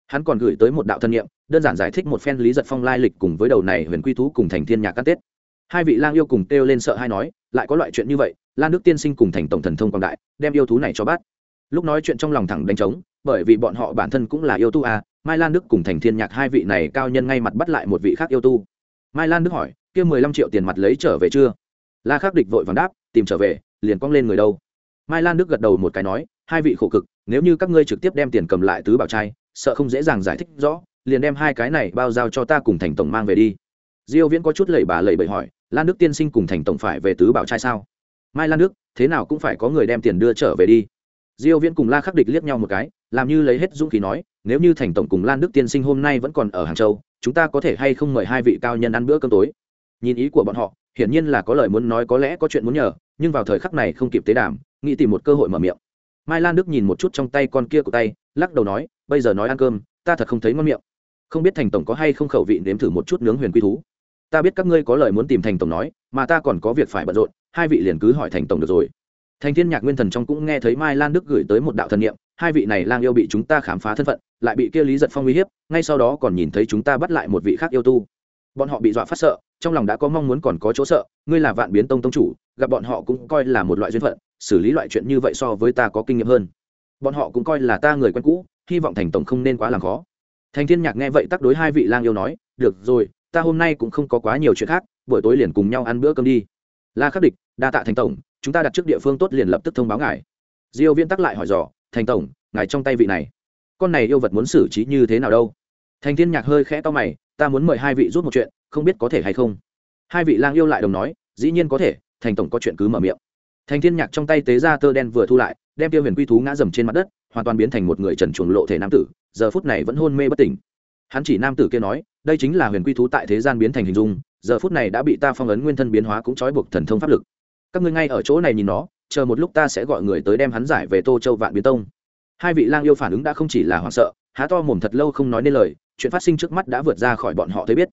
hắn còn gửi tới một đạo thân nhiệm đơn giản giải thích một phen lý giật phong lai lịch cùng với đầu này huyền quy thú cùng thành thiên nhạc cắt tết hai vị lang yêu cùng kêu lên sợ hay nói, lại có loại chuyện như vậy, lan đức tiên sinh cùng thành tổng thần thông quang đại, đem yêu thú này cho bắt. Lúc nói chuyện trong lòng thẳng đánh trống, bởi vì bọn họ bản thân cũng là yêu tu à mai lan đức cùng thành thiên nhạc hai vị này cao nhân ngay mặt bắt lại một vị khác yêu tu. Mai lan đức hỏi, kia mười lăm triệu tiền mặt lấy trở về chưa? La khắc địch vội vàng đáp, tìm trở về, liền cong lên người đâu. Mai lan đức gật đầu một cái nói, hai vị khổ cực, nếu như các ngươi trực tiếp đem tiền cầm lại tứ bảo trai, sợ không dễ dàng giải thích rõ, liền đem hai cái này bao giao cho ta cùng thành tổng mang về đi diêu viễn có chút lẩy bà lẩy bẩy hỏi, lan đức tiên sinh cùng thành tổng phải về tứ bảo trai sao? Mai lan đức, thế nào cũng phải có người đem tiền đưa trở về đi. Diêu viễn cùng la khắc địch liếc nhau một cái, làm như lấy hết dũng khí nói, nếu như thành tổng cùng lan đức tiên sinh hôm nay vẫn còn ở hàng châu, chúng ta có thể hay không mời hai vị cao nhân ăn bữa cơm tối? Nhìn ý của bọn họ, hiển nhiên là có lời muốn nói có lẽ có chuyện muốn nhờ, nhưng vào thời khắc này không kịp tế đàm, nghĩ tìm một cơ hội mở miệng. Mai lan đức nhìn một chút trong tay con kia của tay, lắc đầu nói, bây giờ nói ăn cơm, ta thật không thấy ngon miệng. Không biết thành tổng có hay không khẩu vị nếm thử một chút nướng huyền quy thú ta biết các ngươi có lời muốn tìm thành tổng nói, mà ta còn có việc phải bận rộn, hai vị liền cứ hỏi thành tổng được rồi. Thành thiên nhạc nguyên thần trong cũng nghe thấy mai lan đức gửi tới một đạo thần niệm, hai vị này lang yêu bị chúng ta khám phá thân phận, lại bị kia lý giật phong uy hiếp, ngay sau đó còn nhìn thấy chúng ta bắt lại một vị khác yêu tu. Bọn họ bị dọa phát sợ, trong lòng đã có mong muốn còn có chỗ sợ, ngươi là vạn biến tông tông chủ, gặp bọn họ cũng coi là một loại duyên phận, xử lý loại chuyện như vậy so với ta có kinh nghiệm hơn. Bọn họ cũng coi là ta người quen cũ, hy vọng thành tổng không nên quá làm khó. Thành thiên nhạc nghe vậy tắc đối hai vị lang yêu nói, được rồi ta hôm nay cũng không có quá nhiều chuyện khác, buổi tối liền cùng nhau ăn bữa cơm đi. La khắc địch, đa tạ thành tổng, chúng ta đặt trước địa phương tốt liền lập tức thông báo ngài. Diêu viên tắc lại hỏi dò, thành tổng, ngài trong tay vị này, con này yêu vật muốn xử trí như thế nào đâu? Thành thiên nhạc hơi khẽ to mày, ta muốn mời hai vị rút một chuyện, không biết có thể hay không? Hai vị lang yêu lại đồng nói, dĩ nhiên có thể, thành tổng có chuyện cứ mở miệng. Thành thiên nhạc trong tay tế ra tơ đen vừa thu lại, đem tiêu huyền quy thú ngã dầm trên mặt đất, hoàn toàn biến thành một người trần chuồng lộ thể nam tử, giờ phút này vẫn hôn mê bất tỉnh hắn chỉ nam tử kia nói, đây chính là huyền quy thú tại thế gian biến thành hình dung, giờ phút này đã bị ta phong ấn nguyên thân biến hóa cũng trói buộc thần thông pháp lực. Các ngươi ngay ở chỗ này nhìn nó, chờ một lúc ta sẽ gọi người tới đem hắn giải về tô châu vạn biến tông. Hai vị lang yêu phản ứng đã không chỉ là hoảng sợ, há to mồm thật lâu không nói nên lời, chuyện phát sinh trước mắt đã vượt ra khỏi bọn họ thấy biết.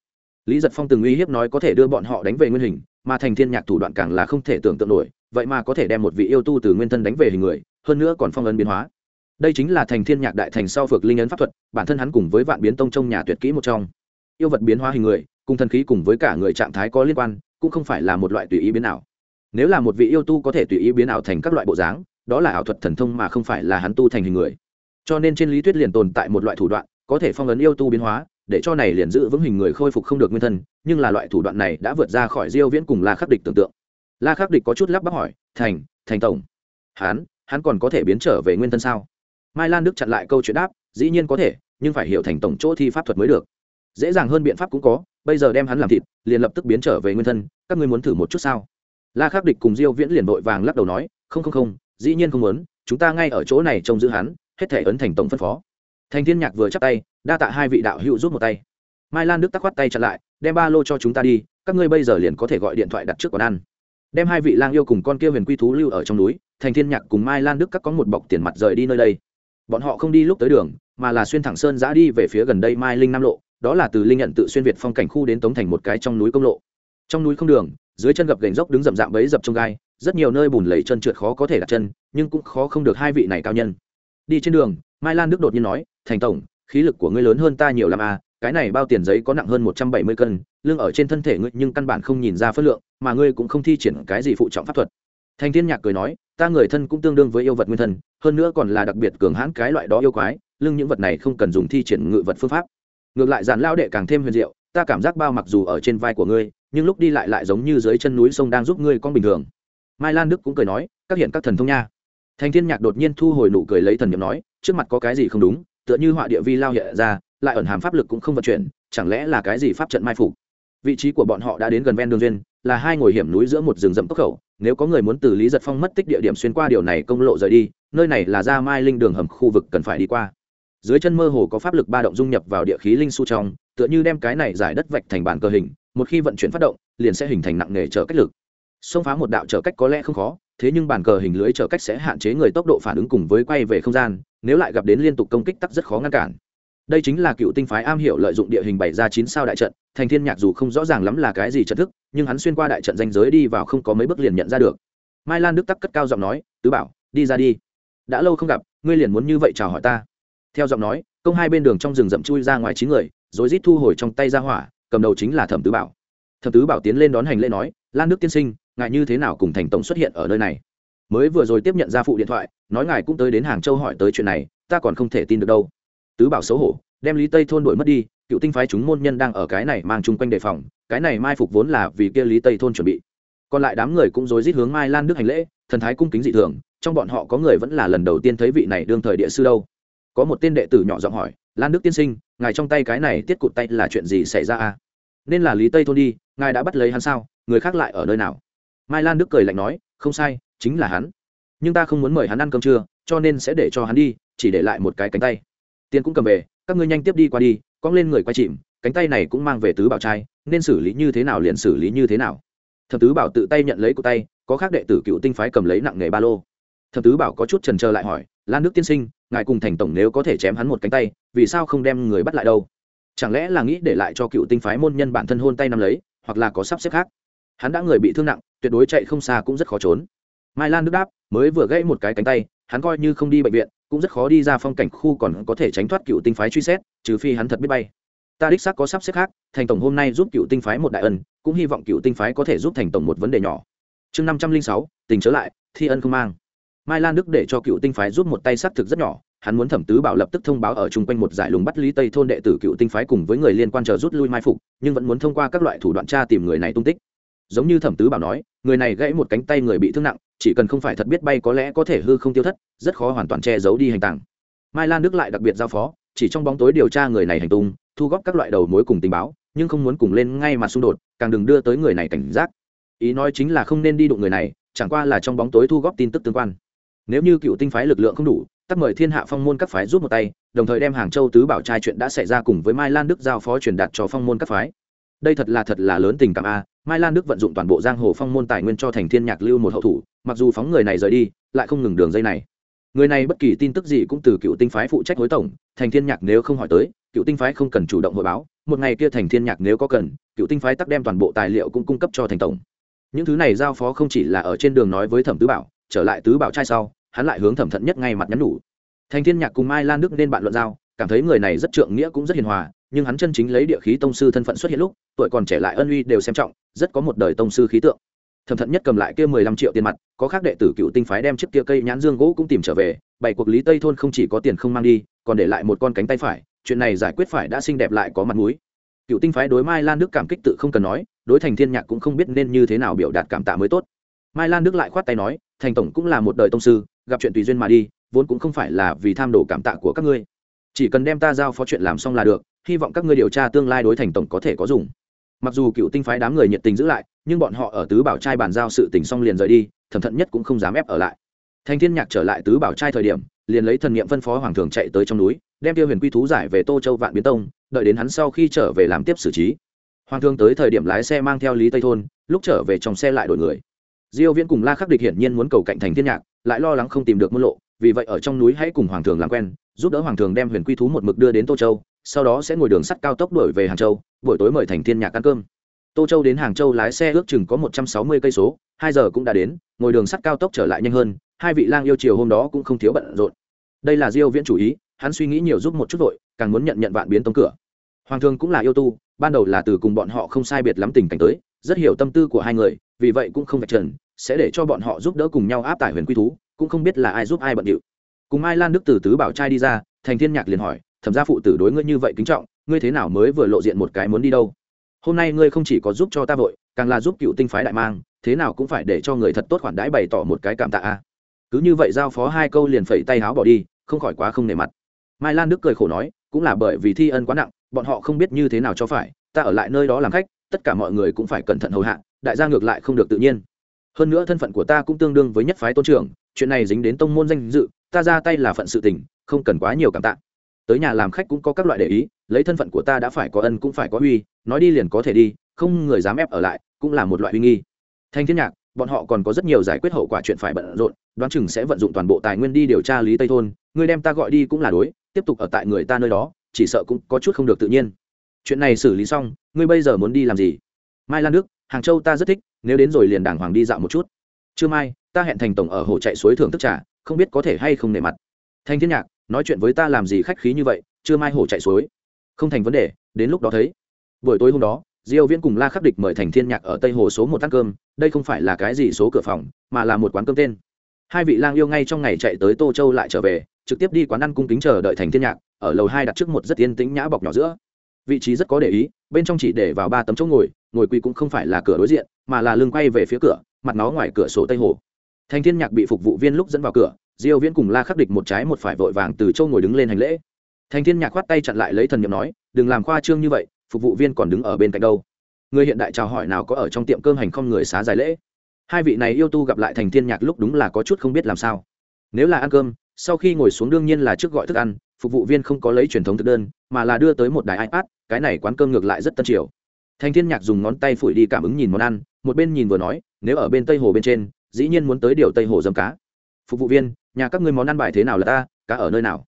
Lý giật phong từng uy hiếp nói có thể đưa bọn họ đánh về nguyên hình, mà thành thiên nhạc thủ đoạn càng là không thể tưởng tượng nổi, vậy mà có thể đem một vị yêu tu từ nguyên thân đánh về hình người, hơn nữa còn phong ấn biến hóa đây chính là thành thiên nhạc đại thành sau phược linh ấn pháp thuật, bản thân hắn cùng với vạn biến tông trong nhà tuyệt kỹ một trong. Yêu vật biến hóa hình người, cùng thần khí cùng với cả người trạng thái có liên quan, cũng không phải là một loại tùy ý biến ảo. Nếu là một vị yêu tu có thể tùy ý biến ảo thành các loại bộ dáng, đó là ảo thuật thần thông mà không phải là hắn tu thành hình người. Cho nên trên lý thuyết liền tồn tại một loại thủ đoạn, có thể phong ấn yêu tu biến hóa, để cho này liền giữ vững hình người khôi phục không được nguyên thân, nhưng là loại thủ đoạn này đã vượt ra khỏi diêu viễn cùng la khắc địch tưởng tượng. La khắc địch có chút lắp bắp hỏi, thành thành tổng, hắn hắn còn có thể biến trở về nguyên thân sao? Mai lan đức chặn lại câu chuyện đáp, dĩ nhiên có thể, nhưng phải hiểu thành tổng chỗ thi pháp thuật mới được. Dễ dàng hơn biện pháp cũng có, bây giờ đem hắn làm thịt, liền lập tức biến trở về nguyên thân, các ngươi muốn thử một chút sao? La khắc địch cùng diêu viễn liền vội vàng lắc đầu nói, không không không, dĩ nhiên không muốn, chúng ta ngay ở chỗ này trông giữ hắn, hết thể ấn thành tổng phân phó. Thành thiên nhạc vừa chắp tay, đa tạ hai vị đạo hữu giúp một tay. Mai lan đức tắc khoát tay chặn lại, đem ba lô cho chúng ta đi, các ngươi bây giờ liền có thể gọi điện thoại đặt trước quán ăn. Đem hai vị lang yêu cùng con kia huyền quy thú lưu ở trong núi, thành thiên nhạc cùng mai lan đức các có một bọc tiền mặt rời đi nơi đây bọn họ không đi lúc tới đường, mà là xuyên thẳng sơn giã đi về phía gần đây mai linh nam lộ, đó là từ linh nhận tự xuyên việt phong cảnh khu đến tống thành một cái trong núi công lộ. Trong núi không đường, dưới chân gập gành dốc đứng rậm rạm bấy dập trong gai, rất nhiều nơi bùn lầy chân trượt khó có thể đặt chân, nhưng cũng khó không được hai vị này cao nhân. Đi trên đường, mai lan đức đột nhiên nói, thành tổng, khí lực của ngươi lớn hơn ta nhiều l à cái này bao tiền giấy có nặng hơn một trăm bảy mươi cân, lưng ở trên thân thể ngươi nhưng căn bản không nhìn ra phất lượng, mà ngươi cũng không thi triển cái gì phụ trọng pháp thuật. Thành thiên nhạc cười nói, ta người thân cũng tương đương với yêu vật nguyên thân hơn nữa còn là đặc biệt cường hãn cái loại đó yêu quái, lưng những vật này không cần dùng thi triển ngự vật phương pháp. Ngược lại giàn lao đệ càng thêm huyền diệu, ta cảm giác bao mặc dù ở trên vai của ngươi, nhưng lúc đi lại lại giống như dưới chân núi sông đang giúp ngươi con bình thường. Mai lan đức cũng cười nói, các hiện các thần thông nha. Thành thiên nhạc đột nhiên thu hồi nụ cười lấy thần niệm nói, trước mặt có cái gì không đúng, tựa như họa địa vi lao hiện ra, lại ẩn hàm pháp lực cũng không vận chuyển, chẳng lẽ là cái gì pháp trận mai phục? Vị trí của bọn họ đã đến gần ven đường duyên, là hai ngồi hiểm núi giữa một rừng rậm tốc khẩu, nếu có người muốn từ lý giật phong mất tích địa điểm xuyên qua điều này công lộ rời đi nơi này là ra mai linh đường hầm khu vực cần phải đi qua. Dưới chân mơ hồ có pháp lực ba động dung nhập vào địa khí linh su trong, tựa như đem cái này giải đất vạch thành bản cơ hình, một khi vận chuyển phát động, liền sẽ hình thành nặng nề trở cách lực. Xông phá một đạo trở cách có lẽ không khó, thế nhưng bản cờ hình lưới trở cách sẽ hạn chế người tốc độ phản ứng cùng với quay về không gian, nếu lại gặp đến liên tục công kích tắc rất khó ngăn cản. Đây chính là cựu tinh phái am hiểu lợi dụng địa hình bảy ra chín sao đại trận, thành thiên nhạc dù không rõ ràng lắm là cái gì trận thức, nhưng hắn xuyên qua đại trận danh giới đi vào không có mấy bước liền nhận ra được. Mai lan đức tắc cất cao giọng nói, tứ bảo, đi ra đi đã lâu không gặp, ngươi liền muốn như vậy chào hỏi ta. Theo giọng nói, công hai bên đường trong rừng rậm chui ra ngoài chín người, rồi rít thu hồi trong tay ra hỏa, cầm đầu chính là thẩm tứ bảo. Thẩm tứ bảo tiến lên đón hành lễ nói, lan đức tiên sinh ngại như thế nào cùng thành tổng xuất hiện ở nơi này? Mới vừa rồi tiếp nhận ra phụ điện thoại, nói ngài cũng tới đến hàng châu hỏi tới chuyện này, ta còn không thể tin được đâu. Tứ bảo xấu hổ, đem lý tây thôn đổi mất đi, cựu tinh phái chúng môn nhân đang ở cái này mang chung quanh đề phòng, cái này mai phục vốn là vì kia lý tây thôn chuẩn bị. Còn lại đám người cũng rối rít hướng mai lan đức hành lễ, thần thái cung kính dị thường trong bọn họ có người vẫn là lần đầu tiên thấy vị này đương thời địa sư đâu. Có một tên đệ tử nhỏ giọng hỏi, lan đức tiên sinh, ngài trong tay cái này tiết cụt tay là chuyện gì xảy ra à? Nên là lý tây thôn đi, ngài đã bắt lấy hắn sao? Người khác lại ở nơi nào? Mai lan đức cười lạnh nói, không sai, chính là hắn. Nhưng ta không muốn mời hắn ăn cơm trưa, cho nên sẽ để cho hắn đi, chỉ để lại một cái cánh tay. Tiền cũng cầm về, các ngươi nhanh tiếp đi qua đi cong lên người quay chìm, cánh tay này cũng mang về tứ bảo trai, nên xử lý như thế nào liền xử lý như thế nào. Thập tứ bảo tự tay nhận lấy cụ tay, có khác đệ tử cựu tinh phái cầm lấy nặng nghề ba lô thập tứ bảo có chút trần trờ lại hỏi, lan nước tiên sinh, ngài cùng thành tổng nếu có thể chém hắn một cánh tay, vì sao không đem người bắt lại đâu? Chẳng lẽ là nghĩ để lại cho cựu tinh phái môn nhân bản thân hôn tay nắm lấy, hoặc là có sắp xếp khác? Hắn đã người bị thương nặng, tuyệt đối chạy không xa cũng rất khó trốn. Mai lan đức đáp, mới vừa gãy một cái cánh tay, hắn coi như không đi bệnh viện, cũng rất khó đi ra phong cảnh khu còn có thể tránh thoát cựu tinh phái truy xét, trừ phi hắn thật biết bay. Ta đích xác có sắp xếp khác, thành tổng hôm nay giúp cựu tinh phái một đại ân, cũng hy vọng cựu tinh phái có thể giúp thành tổng một vấn đề nhỏ. Chương năm trăm linh sáu, tình trở lại, thi ân không mang mai lan đức để cho cựu tinh phái giúp một tay xác thực rất nhỏ, hắn muốn thẩm tứ bảo lập tức thông báo ở chung quanh một giải lùng bắt lý tây thôn đệ tử cựu tinh phái cùng với người liên quan chờ rút lui mai phục, nhưng vẫn muốn thông qua các loại thủ đoạn tra tìm người này tung tích. Giống như thẩm tứ bảo nói, người này gãy một cánh tay người bị thương nặng, chỉ cần không phải thật biết bay có lẽ có thể hư không tiêu thất, rất khó hoàn toàn che giấu đi hành tàng. Mai lan đức lại đặc biệt giao phó, chỉ trong bóng tối điều tra người này hành tung, thu góp các loại đầu mối cùng tình báo, nhưng không muốn cùng lên ngay mà xung đột, càng đừng đưa tới người này cảnh giác. Ý nói chính là không nên đi đụng người này, chẳng qua là trong bóng tối thu góp tin tức tương quan nếu như cựu tinh phái lực lượng không đủ, tắc mời thiên hạ phong môn các phái rút một tay, đồng thời đem hàng châu tứ bảo trai chuyện đã xảy ra cùng với mai lan đức giao phó truyền đạt cho phong môn các phái. Đây thật là thật là lớn tình cảm a. Mai lan đức vận dụng toàn bộ giang hồ phong môn tài nguyên cho thành thiên nhạc lưu một hậu thủ, mặc dù phóng người này rời đi, lại không ngừng đường dây này. Người này bất kỳ tin tức gì cũng từ cựu tinh phái phụ trách hối tổng, thành thiên nhạc nếu không hỏi tới, cựu tinh phái không cần chủ động hội báo, một ngày kia thành thiên nhạc nếu có cần, cựu tinh phái tắc đem toàn bộ tài liệu cũng cung cấp cho thành tổng. Những thứ này giao phó không chỉ là ở trên đường nói với thẩm tứ bảo, trở lại tứ bảo trai sau hắn lại hướng thẩm thận nhất ngay mặt nhắn nhủ. Thành thiên nhạc cùng mai lan đức nên bạn luận giao, cảm thấy người này rất trượng nghĩa cũng rất hiền hòa, nhưng hắn chân chính lấy địa khí tông sư thân phận xuất hiện lúc, tuổi còn trẻ lại ân uy đều xem trọng, rất có một đời tông sư khí tượng. Thẩm thận nhất cầm lại kia mười lăm triệu tiền mặt, có khác đệ tử cựu tinh phái đem chiếc kia cây nhãn dương gỗ cũng tìm trở về bảy cuộc lý tây thôn không chỉ có tiền không mang đi, còn để lại một con cánh tay phải, chuyện này giải quyết phải đã xinh đẹp lại có mặt mũi. Cựu tinh phái đối mai lan đức cảm kích tự không cần nói, đối thành thiên nhạc cũng không biết nên như thế nào biểu đạt cảm tạ mới tốt. Mai lan đức lại khoát tay nói, thành tổng cũng là một đời tông sư gặp chuyện tùy duyên mà đi, vốn cũng không phải là vì tham đồ cảm tạ của các ngươi. Chỉ cần đem ta giao phó chuyện làm xong là được, hy vọng các ngươi điều tra tương lai đối thành tổng có thể có dùng. Mặc dù cựu tinh phái đám người nhiệt tình giữ lại, nhưng bọn họ ở tứ bảo trai bàn giao sự tình xong liền rời đi, thẩm thận nhất cũng không dám ép ở lại. Thanh thiên nhạc trở lại tứ bảo trai thời điểm, liền lấy thần nghiệm phân phó hoàng thường chạy tới trong núi, đem tiêu huyền quy thú giải về tô châu vạn biến tông, đợi đến hắn sau khi trở về làm tiếp xử trí. Hoàng thương tới thời điểm lái xe mang theo lý tây thôn, lúc trở về trong xe lại đổi người. Diêu viễn cùng la khắc địch hiển nhiên muốn cầu cạnh thành thiên nhạc lại lo lắng không tìm được môn lộ, vì vậy ở trong núi hãy cùng hoàng thường làm quen, giúp đỡ hoàng thường đem huyền quy thú một mực đưa đến tô châu, sau đó sẽ ngồi đường sắt cao tốc đuổi về hàng châu, buổi tối mời thành thiên nhạc ăn cơm. Tô châu đến hàng châu lái xe ước chừng có một trăm sáu mươi cây số, hai giờ cũng đã đến, ngồi đường sắt cao tốc trở lại nhanh hơn, hai vị lang yêu chiều hôm đó cũng không thiếu bận rộn. Đây là diêu viễn chủ ý, hắn suy nghĩ nhiều giúp một chút vội, càng muốn nhận nhận vạn biến tông cửa. Hoàng thường cũng là yêu tu, ban đầu là từ cùng bọn họ không sai biệt lắm tình cảnh tới, rất hiểu tâm tư của hai người, vì vậy cũng không vạch trần sẽ để cho bọn họ giúp đỡ cùng nhau áp tải huyền quy thú, cũng không biết là ai giúp ai bận điệu. Cùng mai lan đức từ tứ bảo trai đi ra, thành thiên nhạc liền hỏi, thẩm gia phụ tử đối ngươi như vậy kính trọng, ngươi thế nào mới vừa lộ diện một cái muốn đi đâu? Hôm nay ngươi không chỉ có giúp cho ta vội, càng là giúp cựu tinh phái đại mang, thế nào cũng phải để cho người thật tốt khoản đãi bày tỏ một cái cảm tạ a. À. Cứ như vậy giao phó hai câu liền phẩy tay háo bỏ đi, không khỏi quá không nề mặt. Mai lan đức cười khổ nói, cũng là bởi vì thi ân quá nặng, bọn họ không biết như thế nào cho phải, ta ở lại nơi đó làm khách, tất cả mọi người cũng phải cẩn thận hầu hạ, đại gia ngược lại không được tự nhiên hơn nữa thân phận của ta cũng tương đương với nhất phái tôn trưởng, chuyện này dính đến tông môn danh dự, ta ra tay là phận sự tình, không cần quá nhiều cảm tạ. Tới nhà làm khách cũng có các loại để ý, lấy thân phận của ta đã phải có ân cũng phải có uy, nói đi liền có thể đi, không người dám ép ở lại, cũng là một loại uy nghi. Thanh thiên nhạc, bọn họ còn có rất nhiều giải quyết hậu quả chuyện phải bận rộn, đoán chừng sẽ vận dụng toàn bộ tài nguyên đi điều tra lý tây thôn, người đem ta gọi đi cũng là đối, tiếp tục ở tại người ta nơi đó, chỉ sợ cũng có chút không được tự nhiên. Chuyện này xử lý xong, ngươi bây giờ muốn đi làm gì? Mai lan đức, hàng châu ta rất thích, nếu đến rồi liền đàng hoàng đi dạo một chút. Chưa mai, ta hẹn thành tổng ở hồ chạy suối thưởng thức trà, không biết có thể hay không nể mặt. Thanh thiên nhạc, nói chuyện với ta làm gì khách khí như vậy chưa mai hồ chạy suối. Không thành vấn đề, đến lúc đó thấy. Buổi tối hôm đó, diêu viễn cùng la khắc địch mời thành thiên nhạc ở tây hồ số một ăn cơm, đây không phải là cái gì số cửa phòng, mà là một quán cơm tên. Hai vị lang yêu ngay trong ngày chạy tới tô châu lại trở về, trực tiếp đi quán ăn cung kính chờ đợi thành thiên nhạc, ở lầu hai đặt trước một rất yên tĩnh nhã bọc nhỏ giữa. Vị trí rất có để ý bên trong chỉ để vào ba tấm chỗ ngồi ngồi quỳ cũng không phải là cửa đối diện, mà là lưng quay về phía cửa, mặt nó ngoài cửa sổ tây hồ. Thành thiên nhạc bị phục vụ viên lúc dẫn vào cửa, diêu viễn cùng la khắc địch một trái một phải vội vàng từ châu ngồi đứng lên hành lễ. Thành thiên nhạc khoát tay chặn lại lấy thần niệm nói, đừng làm khoa trương như vậy, phục vụ viên còn đứng ở bên cạnh đâu. Người hiện đại chào hỏi nào có ở trong tiệm cơm hành không người xá giải lễ. Hai vị này yêu tu gặp lại thành thiên nhạc lúc đúng là có chút không biết làm sao. Nếu là ăn cơm, sau khi ngồi xuống đương nhiên là trước gọi thức ăn phục vụ viên không có lấy truyền thống thực đơn, mà là đưa tới một đài ipad, cái này quán cơm ngược lại rất tân triều. Thanh thiên nhạc dùng ngón tay phủi đi cảm ứng nhìn món ăn, một bên nhìn vừa nói, nếu ở bên tây hồ bên trên, dĩ nhiên muốn tới điều tây hồ dâm cá. Phục vụ viên, nhà các ngươi món ăn bài thế nào là ta, cá ở nơi nào?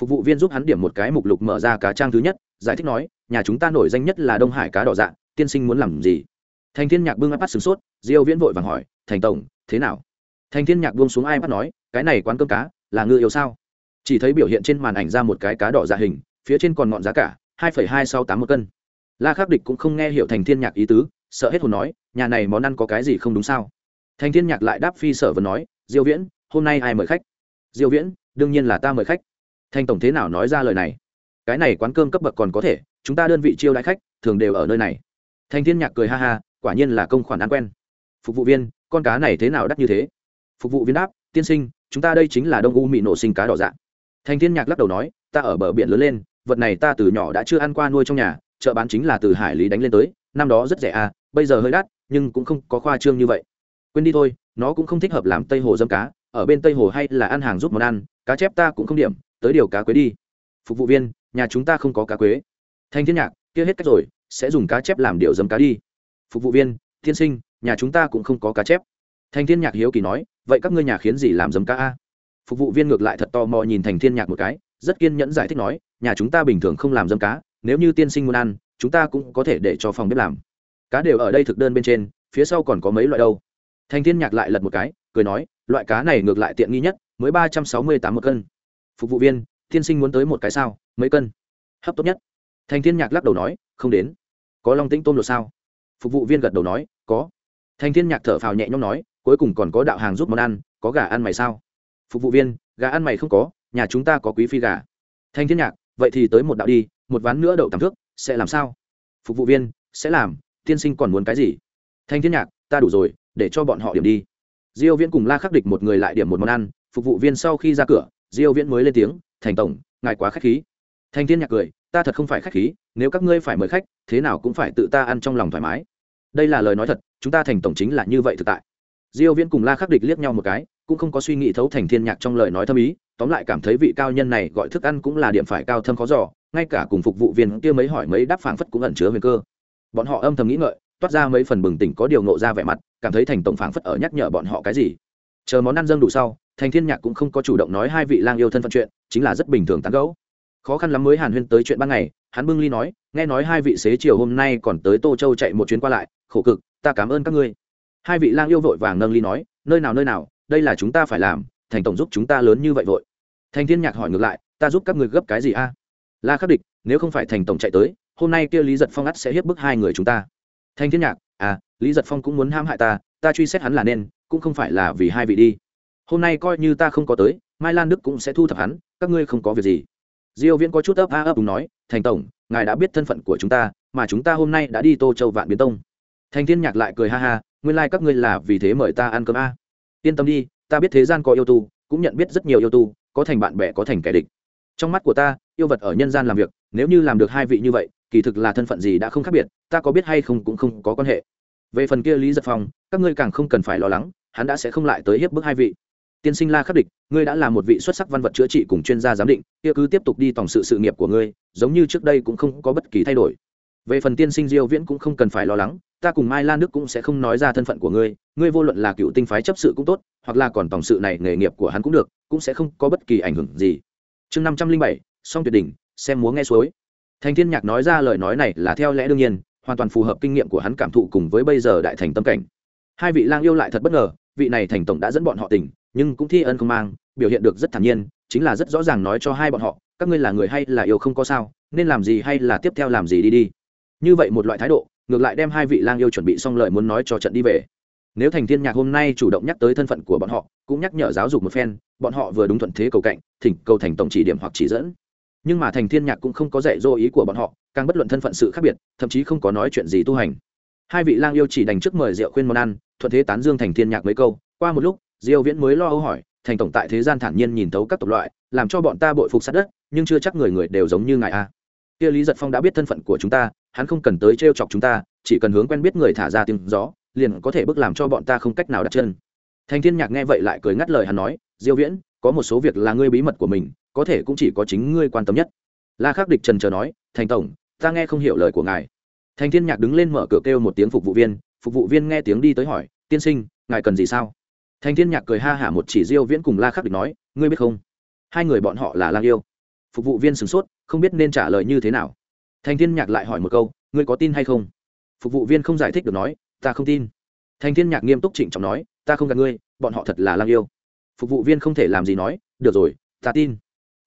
Phục vụ viên giúp hắn điểm một cái mục lục mở ra cá trang thứ nhất, giải thích nói, nhà chúng ta nổi danh nhất là đông hải cá đỏ dạ tiên sinh muốn làm gì? Thành thiên nhạc bưng ipad sửng sốt, diêu viễn vội vàng hỏi, thành tổng, thế nào? Thành thiên nhạc buông xuống ipad nói, cái này quán cơm cá, là ngư yêu sao? Chỉ thấy biểu hiện trên màn ảnh ra một cái cá đỏ dạ hình, phía trên còn ngọn giá cả, hai phẩy hai sáu tám một cân. La khắc địch cũng không nghe hiểu thành thiên nhạc ý tứ, sợ hết hồn nói, nhà này món ăn có cái gì không đúng sao? Thành thiên nhạc lại đáp phi sở vừa nói, diêu viễn, hôm nay ai mời khách? Diêu viễn, đương nhiên là ta mời khách. Thành tổng thế nào nói ra lời này? Cái này quán cơm cấp bậc còn có thể, chúng ta đơn vị chiêu đãi khách, thường đều ở nơi này. Thành thiên nhạc cười ha ha, quả nhiên là công khoản ăn quen. Phục vụ viên, con cá này thế nào đắt như thế? Phục vụ viên đáp, tiên sinh, chúng ta đây chính là đông u mị nổ sinh cá đỏ dạng thành thiên nhạc lắc đầu nói, ta ở bờ biển lớn lên, vật này ta từ nhỏ đã chưa ăn qua nuôi trong nhà, chợ bán chính là từ hải lý đánh lên tới, năm đó rất rẻ à bây giờ hơi đắt, nhưng cũng không có khoa trương như vậy. Quên đi thôi, nó cũng không thích hợp làm tây hồ dâm cá, ở bên tây hồ hay là ăn hàng giúp món ăn, cá chép ta cũng không điểm, tới điều cá quế đi. Phục vụ viên, nhà chúng ta không có cá quế. Thanh thiên nhạc, kia hết cách rồi, sẽ dùng cá chép làm điều dâm cá đi. Phục vụ viên thiên sinh, nhà chúng ta cũng không có cá chép. Thanh thiên nhạc hiếu kỳ nói, vậy các ngươi nhà khiến gì làm dâm cá a? Phục vụ viên ngược lại thật tò mò nhìn thành thiên nhạc một cái, rất kiên nhẫn giải thích nói, nhà chúng ta bình thường không làm dâm cá, nếu như tiên sinh muốn ăn, chúng ta cũng có thể để cho phòng bếp làm. Cá đều ở đây thực đơn bên trên, phía sau còn có mấy loại đâu. Thành thiên nhạc lại lật một cái, cười nói, loại cá này ngược lại tiện nghi nhất, mới ba trăm sáu mươi tám một cân. Phục vụ viên, tiên sinh muốn tới một cái sao, mấy cân? Hấp tốt nhất. Thành thiên nhạc lắc đầu nói, không đến. Có long tĩnh tôm lột sao? Phục vụ viên gật đầu nói, có. Thành thiên nhạc thở phào nhẹ nhõm nói, cuối cùng còn có đạo hàng giúp món ăn, có gà ăn mày sao? Phục vụ viên, gà ăn mày không có, nhà chúng ta có quý phi gà. Thanh thiên nhạc, vậy thì tới một đạo đi, một ván nữa đậu tầm thước, sẽ làm sao? Phục vụ viên, sẽ làm, tiên sinh còn muốn cái gì? Thanh thiên nhạc, ta đủ rồi, để cho bọn họ điểm đi. Diêu viễn cùng la khắc địch một người lại điểm một món ăn, phục vụ viên sau khi ra cửa, diêu viễn mới lên tiếng, thành tổng, ngài quá khách khí. Thanh thiên nhạc cười, ta thật không phải khách khí, nếu các ngươi phải mời khách, thế nào cũng phải tự ta ăn trong lòng thoải mái. Đây là lời nói thật, chúng ta thành tổng chính là như vậy thực tại. Diêu viễn cùng la khắc địch liếc nhau một cái cũng không có suy nghĩ thấu thành thiên nhạc trong lời nói thâm ý, tóm lại cảm thấy vị cao nhân này gọi thức ăn cũng là điểm phải cao thâm khó dò, ngay cả cùng phục vụ viên kia mấy hỏi mấy đáp phảng phất cũng ẩn chứa nguy cơ. Bọn họ âm thầm nghĩ ngợi, toát ra mấy phần bừng tỉnh có điều ngộ ra vẻ mặt, cảm thấy thành tổng phảng phất ở nhắc nhở bọn họ cái gì. Chờ món ăn dâng đủ sau, thành thiên nhạc cũng không có chủ động nói hai vị lang yêu thân phận chuyện, chính là rất bình thường tán gẫu. Khó khăn lắm mới hàn huyên tới chuyện ban ngày, hắn bưng ly nói, nghe nói hai vị xế chiều hôm nay còn tới tô châu chạy một chuyến qua lại, khổ cực, ta cảm ơn các ngươi. Hai vị lang yêu vội vàng nâng ly nói, nơi nào nơi nào đây là chúng ta phải làm, thành tổng giúp chúng ta lớn như vậy vội. Thành thiên nhạc hỏi ngược lại, ta giúp các người gấp cái gì a? La khắc địch, nếu không phải thành tổng chạy tới, hôm nay kia lý giật phong ắt sẽ hiếp bức hai người chúng ta. Thành thiên nhạc à lý giật phong cũng muốn ham hại ta ta truy xét hắn là nên, cũng không phải là vì hai vị đi. Hôm nay coi như ta không có tới, mai lan đức cũng sẽ thu thập hắn, các ngươi không có việc gì. Diêu viễn có chút ấp a ấp đúng nói, thành tổng, ngài đã biết thân phận của chúng ta, mà chúng ta hôm nay đã đi tô châu vạn biến tông. Thành thiên nhạc lại cười ha ha, nguyên lai like các ngươi là vì thế mời ta ăn cơm a yên tâm đi, ta biết thế gian có yêu tu, cũng nhận biết rất nhiều yêu tu, có thành bạn bè, có thành kẻ địch. Trong mắt của ta, yêu vật ở nhân gian làm việc, nếu như làm được hai vị như vậy, kỳ thực là thân phận gì đã không khác biệt, ta có biết hay không cũng không có quan hệ. Về phần kia lý giật phong, các ngươi càng không cần phải lo lắng, hắn đã sẽ không lại tới hiếp bức hai vị. Tiên sinh la khắc địch, ngươi đã là một vị xuất sắc văn vật chữa trị cùng chuyên gia giám định, kia cứ tiếp tục đi tổng sự sự nghiệp của ngươi, giống như trước đây cũng không có bất kỳ thay đổi về phần tiên sinh diêu viễn cũng không cần phải lo lắng, ta cùng mai lan đức cũng sẽ không nói ra thân phận của ngươi ngươi vô luận là cựu tinh phái chấp sự cũng tốt, hoặc là còn tổng sự này nghề nghiệp của hắn cũng được, cũng sẽ không có bất kỳ ảnh hưởng gì. Chương năm trăm linh bảy, song tuyệt đỉnh, xem múa nghe suối. Thành thiên nhạc nói ra lời nói này là theo lẽ đương nhiên, hoàn toàn phù hợp kinh nghiệm của hắn cảm thụ cùng với bây giờ đại thành tâm cảnh. Hai vị lang yêu lại thật bất ngờ, vị này thành tổng đã dẫn bọn họ tỉnh, nhưng cũng thi ân không mang, biểu hiện được rất thản nhiên, chính là rất rõ ràng nói cho hai bọn họ, các ngươi là người hay là yêu không có sao, nên làm gì hay là tiếp theo làm gì đi đi như vậy một loại thái độ, ngược lại đem hai vị lang yêu chuẩn bị xong lời muốn nói cho trận đi về. Nếu thành thiên nhạc hôm nay chủ động nhắc tới thân phận của bọn họ, cũng nhắc nhở giáo dục một phen, bọn họ vừa đúng thuận thế cầu cạnh, thỉnh cầu thành tổng chỉ điểm hoặc chỉ dẫn. Nhưng mà thành thiên nhạc cũng không có dạy dỗ ý của bọn họ, càng bất luận thân phận sự khác biệt, thậm chí không có nói chuyện gì tu hành. Hai vị lang yêu chỉ đành trước mời rượu khuyên món ăn, thuận thế tán dương thành thiên nhạc mấy câu. Qua một lúc, diêu viễn mới lo âu hỏi, thành tổng tại thế gian thản nhiên nhìn thấu các tộc loại, làm cho bọn ta bội phục sát đất, nhưng chưa chắc người người đều giống như ngài a. Kia lý giật phong đã biết thân phận của chúng ta hắn không cần tới trêu chọc chúng ta, chỉ cần hướng quen biết người thả ra tiếng gió, liền có thể bước làm cho bọn ta không cách nào đặt chân. Thành thiên nhạc nghe vậy lại cười ngắt lời hắn nói, diêu viễn, có một số việc là ngươi bí mật của mình, có thể cũng chỉ có chính ngươi quan tâm nhất. La khắc địch trần chờ nói, thành tổng, ta nghe không hiểu lời của ngài. Thành thiên nhạc đứng lên mở cửa kêu một tiếng phục vụ viên, phục vụ viên nghe tiếng đi tới hỏi, tiên sinh, ngài cần gì sao? Thành thiên nhạc cười ha hả một chỉ diêu viễn cùng la khắc địch nói, ngươi biết không? Hai người bọn họ là lang yêu. Phục vụ viên sửng sốt, không biết nên trả lời như thế nào thành thiên nhạc lại hỏi một câu, ngươi có tin hay không? Phục vụ viên không giải thích được nói, ta không tin. Thành thiên nhạc nghiêm túc trịnh trọng nói, ta không gạt ngươi, bọn họ thật là lang yêu. Phục vụ viên không thể làm gì nói, được rồi, ta tin.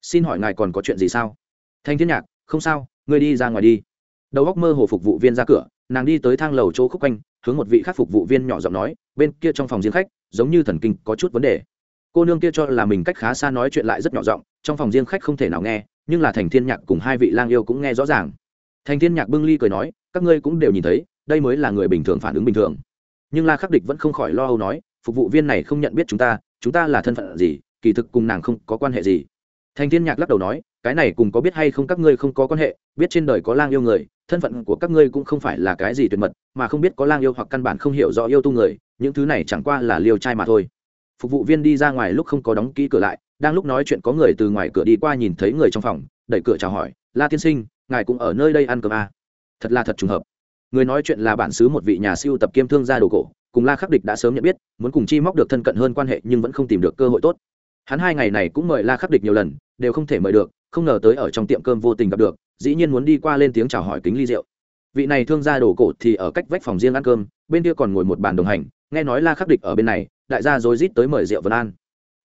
Xin hỏi ngài còn có chuyện gì sao? Thành thiên nhạc, không sao, ngươi đi ra ngoài đi. Đầu góc mơ hồ phục vụ viên ra cửa, nàng đi tới thang lầu chỗ khúc quanh, hướng một vị khác phục vụ viên nhỏ giọng nói, bên kia trong phòng riêng khách, giống như thần kinh có chút vấn đề. Cô nương kia cho là mình cách khá xa nói chuyện lại rất nhỏ giọng, trong phòng riêng khách không thể nào nghe, nhưng là thành thiên nhạc cùng hai vị lang yêu cũng nghe rõ ràng thành thiên nhạc bưng ly cười nói, các ngươi cũng đều nhìn thấy, đây mới là người bình thường phản ứng bình thường. Nhưng la khắc địch vẫn không khỏi lo âu nói, phục vụ viên này không nhận biết chúng ta chúng ta là thân phận gì, kỳ thực cùng nàng không có quan hệ gì. Thành thiên nhạc lắc đầu nói, cái này cùng có biết hay không các ngươi không có quan hệ, biết trên đời có lang yêu người, thân phận của các ngươi cũng không phải là cái gì tuyệt mật, mà không biết có lang yêu hoặc căn bản không hiểu rõ yêu tu người, những thứ này chẳng qua là liều trai mà thôi. Phục vụ viên đi ra ngoài lúc không có đóng kỹ cửa lại, đang lúc nói chuyện có người từ ngoài cửa đi qua nhìn thấy người trong phòng, đẩy cửa chào hỏi, la tiên sinh ngài cũng ở nơi đây ăn cơm à. thật là thật trùng hợp. Người nói chuyện là bản xứ một vị nhà siêu tập kiêm thương gia đồ cổ, cùng la khắc địch đã sớm nhận biết, muốn cùng chi móc được thân cận hơn quan hệ nhưng vẫn không tìm được cơ hội tốt. Hắn hai ngày này cũng mời la khắc địch nhiều lần, đều không thể mời được, không ngờ tới ở trong tiệm cơm vô tình gặp được, dĩ nhiên muốn đi qua lên tiếng chào hỏi kính ly rượu. Vị này thương gia đồ cổ thì ở cách vách phòng riêng ăn cơm, bên kia còn ngồi một bàn đồng hành, nghe nói la khắc địch ở bên này, đại gia rối rít tới mời rượu vân an.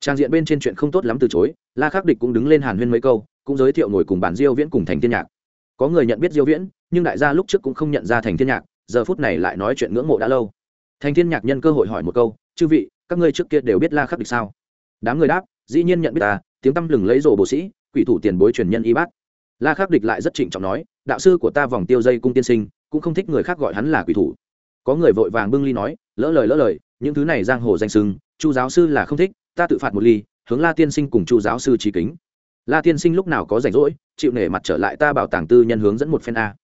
Trang diện bên trên chuyện không tốt lắm từ chối, la khắc địch cũng đứng lên hàn huyên mấy câu, cũng giới thiệu ngồi cùng bàn diêu viễn cùng thành thiên nhạc có người nhận biết diêu viễn, nhưng đại gia lúc trước cũng không nhận ra thành thiên nhạc, giờ phút này lại nói chuyện ngưỡng mộ đã lâu. Thành thiên nhạc nhân cơ hội hỏi một câu, chư vị, các ngươi trước kia đều biết la khắc địch sao? Đám người đáp, dĩ nhiên nhận biết ta, tiếng tâm lừng lấy rổ bổ sĩ, quỷ thủ tiền bối truyền nhân y bát. La khắc địch lại rất trịnh trọng nói, đạo sư của ta vòng tiêu dây cung tiên sinh, cũng không thích người khác gọi hắn là quỷ thủ. Có người vội vàng bưng ly nói, lỡ lời lỡ lời, những thứ này giang hồ danh sưng, chu giáo sư là không thích, ta tự phạt một ly, hướng la tiên sinh cùng chu giáo sư trí kính la tiên sinh lúc nào có rảnh rỗi, chịu nể mặt trở lại ta bảo tàng tư nhân hướng dẫn một phen a.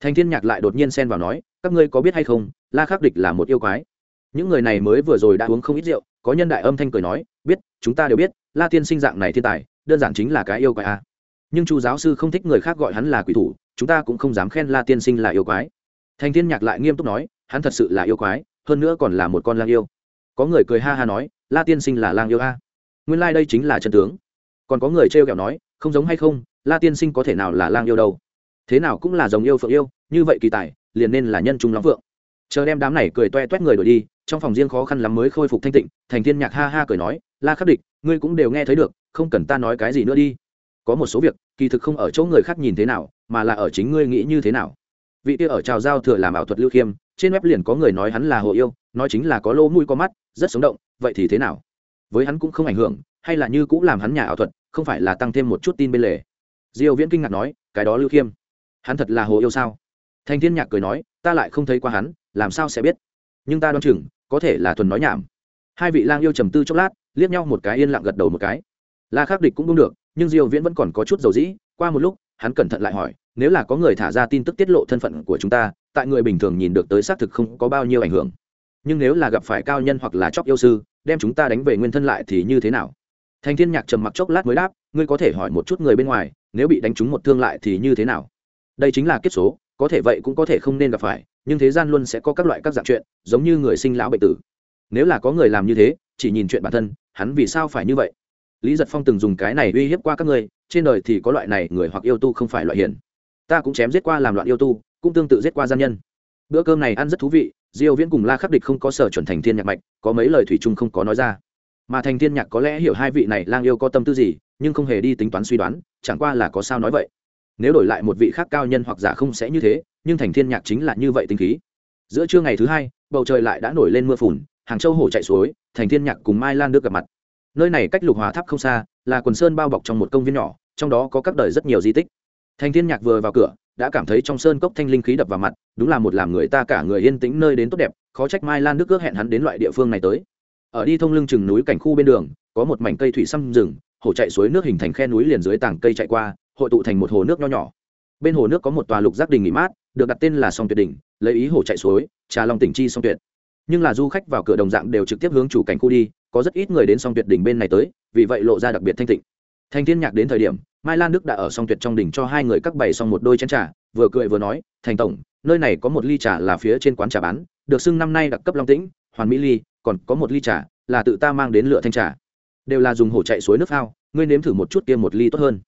Thành thiên nhạc lại đột nhiên xen vào nói, các ngươi có biết hay không, la khắc địch là một yêu quái. Những người này mới vừa rồi đã uống không ít rượu, có nhân đại âm thanh cười nói, biết, chúng ta đều biết, la tiên sinh dạng này thiên tài, đơn giản chính là cái yêu quái a. Nhưng chu giáo sư không thích người khác gọi hắn là quỷ thủ, chúng ta cũng không dám khen la tiên sinh là yêu quái. Thành thiên nhạc lại nghiêm túc nói, hắn thật sự là yêu quái, hơn nữa còn là một con lang yêu. Có người cười ha ha nói, la tiên sinh là lang yêu a. Nguyên lai đây chính là chân tướng còn có người trêu kẹo nói, không giống hay không, la tiên sinh có thể nào là lang yêu đâu? Thế nào cũng là giống yêu phượng yêu, như vậy kỳ tài, liền nên là nhân trung lắm phượng. Chờ đem đám này cười toe toét người đổi đi, trong phòng riêng khó khăn lắm mới khôi phục thanh tịnh, thành thiên nhạc ha ha cười nói, la khắc địch, ngươi cũng đều nghe thấy được, không cần ta nói cái gì nữa đi. Có một số việc, kỳ thực không ở chỗ người khác nhìn thế nào, mà là ở chính ngươi nghĩ như thế nào. Vị kia ở trào giao thừa làm ảo thuật lưu khiêm, trên web liền có người nói hắn là hồ yêu, nói chính là có lỗ mũi có mắt, rất sống động, vậy thì thế nào? Với hắn cũng không ảnh hưởng hay là như cũng làm hắn nhà ảo thuật, không phải là tăng thêm một chút tin bên lề. Diêu viễn kinh ngạc nói, cái đó lưu khiêm, hắn thật là hồ yêu sao? Thanh thiên nhạc cười nói, ta lại không thấy qua hắn, làm sao sẽ biết? Nhưng ta đoán chừng, có thể là thuần nói nhảm. Hai vị lang yêu trầm tư chốc lát, liếc nhau một cái yên lặng gật đầu một cái. La khắc địch cũng không được, nhưng diêu viễn vẫn còn có chút dầu dĩ, qua một lúc, hắn cẩn thận lại hỏi, nếu là có người thả ra tin tức tiết lộ thân phận của chúng ta, tại người bình thường nhìn được tới xác thực không có bao nhiêu ảnh hưởng. Nhưng nếu là gặp phải cao nhân hoặc là chóc yêu sư, đem chúng ta đánh về nguyên thân lại thì như thế nào? Thành thiên nhạc trầm mặc chốc lát mới đáp, ngươi có thể hỏi một chút người bên ngoài, nếu bị đánh trúng một thương lại thì như thế nào? Đây chính là kiếp số, có thể vậy cũng có thể không nên gặp phải, nhưng thế gian luôn sẽ có các loại các dạng chuyện, giống như người sinh lão bệnh tử. Nếu là có người làm như thế, chỉ nhìn chuyện bản thân, hắn vì sao phải như vậy? Lý giật phong từng dùng cái này uy hiếp qua các ngươi, trên đời thì có loại này người hoặc yêu tu không phải loại hiền. Ta cũng chém giết qua làm loạn yêu tu, cũng tương tự giết qua gian nhân. Bữa cơm này ăn rất thú vị, diêu viễn cùng la khắc địch không có sở chuẩn thành thiên nhạc mạch, có mấy lời thủy chung không có nói ra mà thành thiên nhạc có lẽ hiểu hai vị này lang yêu có tâm tư gì, nhưng không hề đi tính toán suy đoán, chẳng qua là có sao nói vậy. Nếu đổi lại một vị khác cao nhân hoặc giả không sẽ như thế, nhưng thành thiên nhạc chính là như vậy tinh khí. Giữa trưa ngày thứ hai, bầu trời lại đã nổi lên mưa phùn, hàng châu hồ chạy suối, thành thiên nhạc cùng mai lan được gặp mặt. Nơi này cách lục hòa tháp không xa, là quần sơn bao bọc trong một công viên nhỏ, trong đó có các đời rất nhiều di tích. Thành thiên nhạc vừa vào cửa, đã cảm thấy trong sơn cốc thanh linh khí đập vào mặt, đúng là một làm người ta cả người yên tĩnh nơi đến tốt đẹp, khó trách mai lan đức ước hẹn hắn đến loại địa phương này tới ở đi thông lưng chừng núi cảnh khu bên đường, có một mảnh cây thủy xăm rừng hồ chạy suối nước hình thành khe núi liền dưới tảng cây chạy qua, hội tụ thành một hồ nước nho nhỏ. Bên hồ nước có một tòa lục giác đình nghỉ mát, được đặt tên là song tuyệt đỉnh, lấy ý hồ chạy suối, trà long tỉnh chi song tuyệt. Nhưng là du khách vào cửa đồng dạng đều trực tiếp hướng chủ cảnh khu đi, có rất ít người đến song tuyệt đỉnh bên này tới, vì vậy lộ ra đặc biệt thanh tịnh. Thanh thiên nhạc đến thời điểm, mai lan đức đã ở song tuyệt trong đỉnh cho hai người các bày xong một đôi chén trà, vừa cười vừa nói, thành tổng, nơi này có một ly trà là phía trên quán trà bán, được xưng năm nay đặc cấp long tĩnh, hoàn mỹ ly còn có một ly trà, là tự ta mang đến lựa thanh trà. Đều là dùng hổ chạy suối nước phao, ngươi nếm thử một chút kia một ly tốt hơn.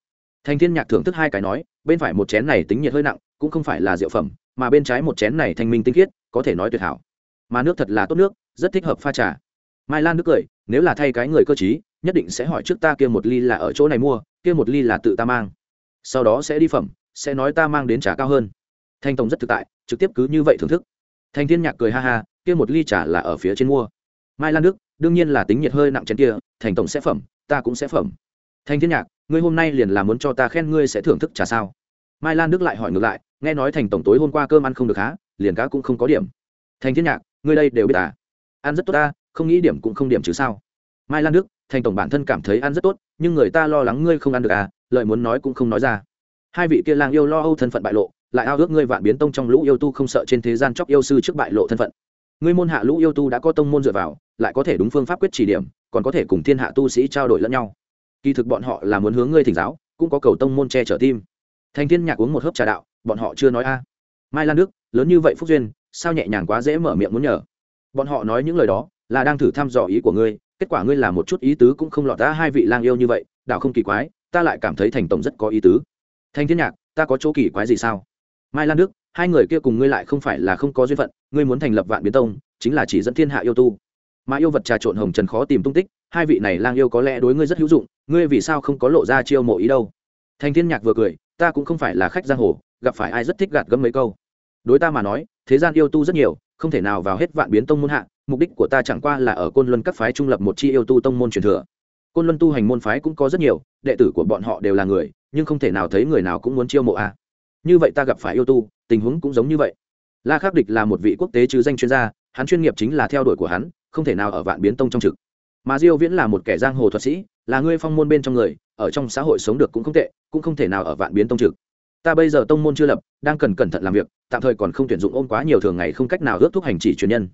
Thanh thiên nhạc thưởng thức hai cái nói, bên phải một chén này tính nhiệt hơi nặng, cũng không phải là rượu phẩm, mà bên trái một chén này thanh minh tinh khiết, có thể nói tuyệt hảo. Mà nước thật là tốt nước, rất thích hợp pha trà. Mai lan nước cười, nếu là thay cái người cơ trí, nhất định sẽ hỏi trước ta kia một ly là ở chỗ này mua, kia một ly là tự ta mang. Sau đó sẽ đi phẩm, sẽ nói ta mang đến trà cao hơn. Thanh tổng rất thực tại, trực tiếp cứ như vậy thưởng thức. Thanh thiên nhạc cười ha ha, kia một ly trà là ở phía trên mua mai lan đức, đương nhiên là tính nhiệt hơi nặng chén kia, thành tổng sẽ phẩm, ta cũng sẽ phẩm. Thanh thiên nhạc, ngươi hôm nay liền là muốn cho ta khen ngươi sẽ thưởng thức trà sao? Mai lan đức lại hỏi ngược lại, nghe nói thành tổng tối hôm qua cơm ăn không được há, liền cá cũng không có điểm. Thanh thiên nhạc, ngươi đây đều biết à? Ăn rất tốt ta, không nghĩ điểm cũng không điểm chứ sao? Mai lan đức, thành tổng bản thân cảm thấy ăn rất tốt, nhưng người ta lo lắng ngươi không ăn được à lợi muốn nói cũng không nói ra. Hai vị kia lang yêu lo âu thân phận bại lộ, lại ao ước ngươi vạn biến tông trong lũ yêu tu không sợ trên thế gian chóc yêu sư trước bại lộ thân phận ngươi môn hạ lũ yêu tu đã có tông môn dựa vào, lại có thể đúng phương pháp quyết chỉ điểm, còn có thể cùng thiên hạ tu sĩ trao đổi lẫn nhau. Kỳ thực bọn họ là muốn hướng ngươi thỉnh giáo, cũng có cầu tông môn che chở tim. Thành thiên nhạc uống một hớp trà đạo, bọn họ chưa nói a. Mai lan đức, lớn như vậy phúc duyên, sao nhẹ nhàng quá dễ mở miệng muốn nhờ? Bọn họ nói những lời đó, là đang thử thăm dò ý của ngươi, kết quả ngươi làm một chút ý tứ cũng không lọt ra hai vị lang yêu như vậy, đạo không kỳ quái, ta lại cảm thấy thành tổng rất có ý tứ. Thanh thiên nhạc, ta có chỗ kỳ quái gì sao? Mai lan đức, hai người kia cùng ngươi lại không phải là không có duyên phận ngươi muốn thành lập vạn biến tông, chính là chỉ dẫn thiên hạ yêu tu. Mà yêu vật trà trộn hồng trần khó tìm tung tích, hai vị này lang yêu có lẽ đối ngươi rất hữu dụng, ngươi vì sao không có lộ ra chiêu mộ ý đâu? Thanh thiên nhạc vừa cười, ta cũng không phải là khách giang hồ, gặp phải ai rất thích gạt gẫm mấy câu. Đối ta mà nói, thế gian yêu tu rất nhiều, không thể nào vào hết vạn biến tông môn hạ, mục đích của ta chẳng qua là ở côn luân các phái trung lập một chi yêu tu tông môn truyền thừa. Côn luân tu hành môn phái cũng có rất nhiều, đệ tử của bọn họ đều là người, nhưng không thể nào thấy người nào cũng muốn chiêu mộ a. À. như vậy ta gặp phải yêu tu, tình huống cũng giống như vậy la khắc địch là một vị quốc tế chứ danh chuyên gia, hắn chuyên nghiệp chính là theo đuổi của hắn, không thể nào ở vạn biến tông trong trực. Mà diêu viễn là một kẻ giang hồ thuật sĩ, là người phong môn bên trong người, ở trong xã hội sống được cũng không tệ, cũng không thể nào ở vạn biến tông trực. Ta bây giờ tông môn chưa lập, đang cần cẩn thận làm việc, tạm thời còn không tuyển dụng ôm quá nhiều thường ngày không cách nào ước thúc hành chỉ truyền nhân.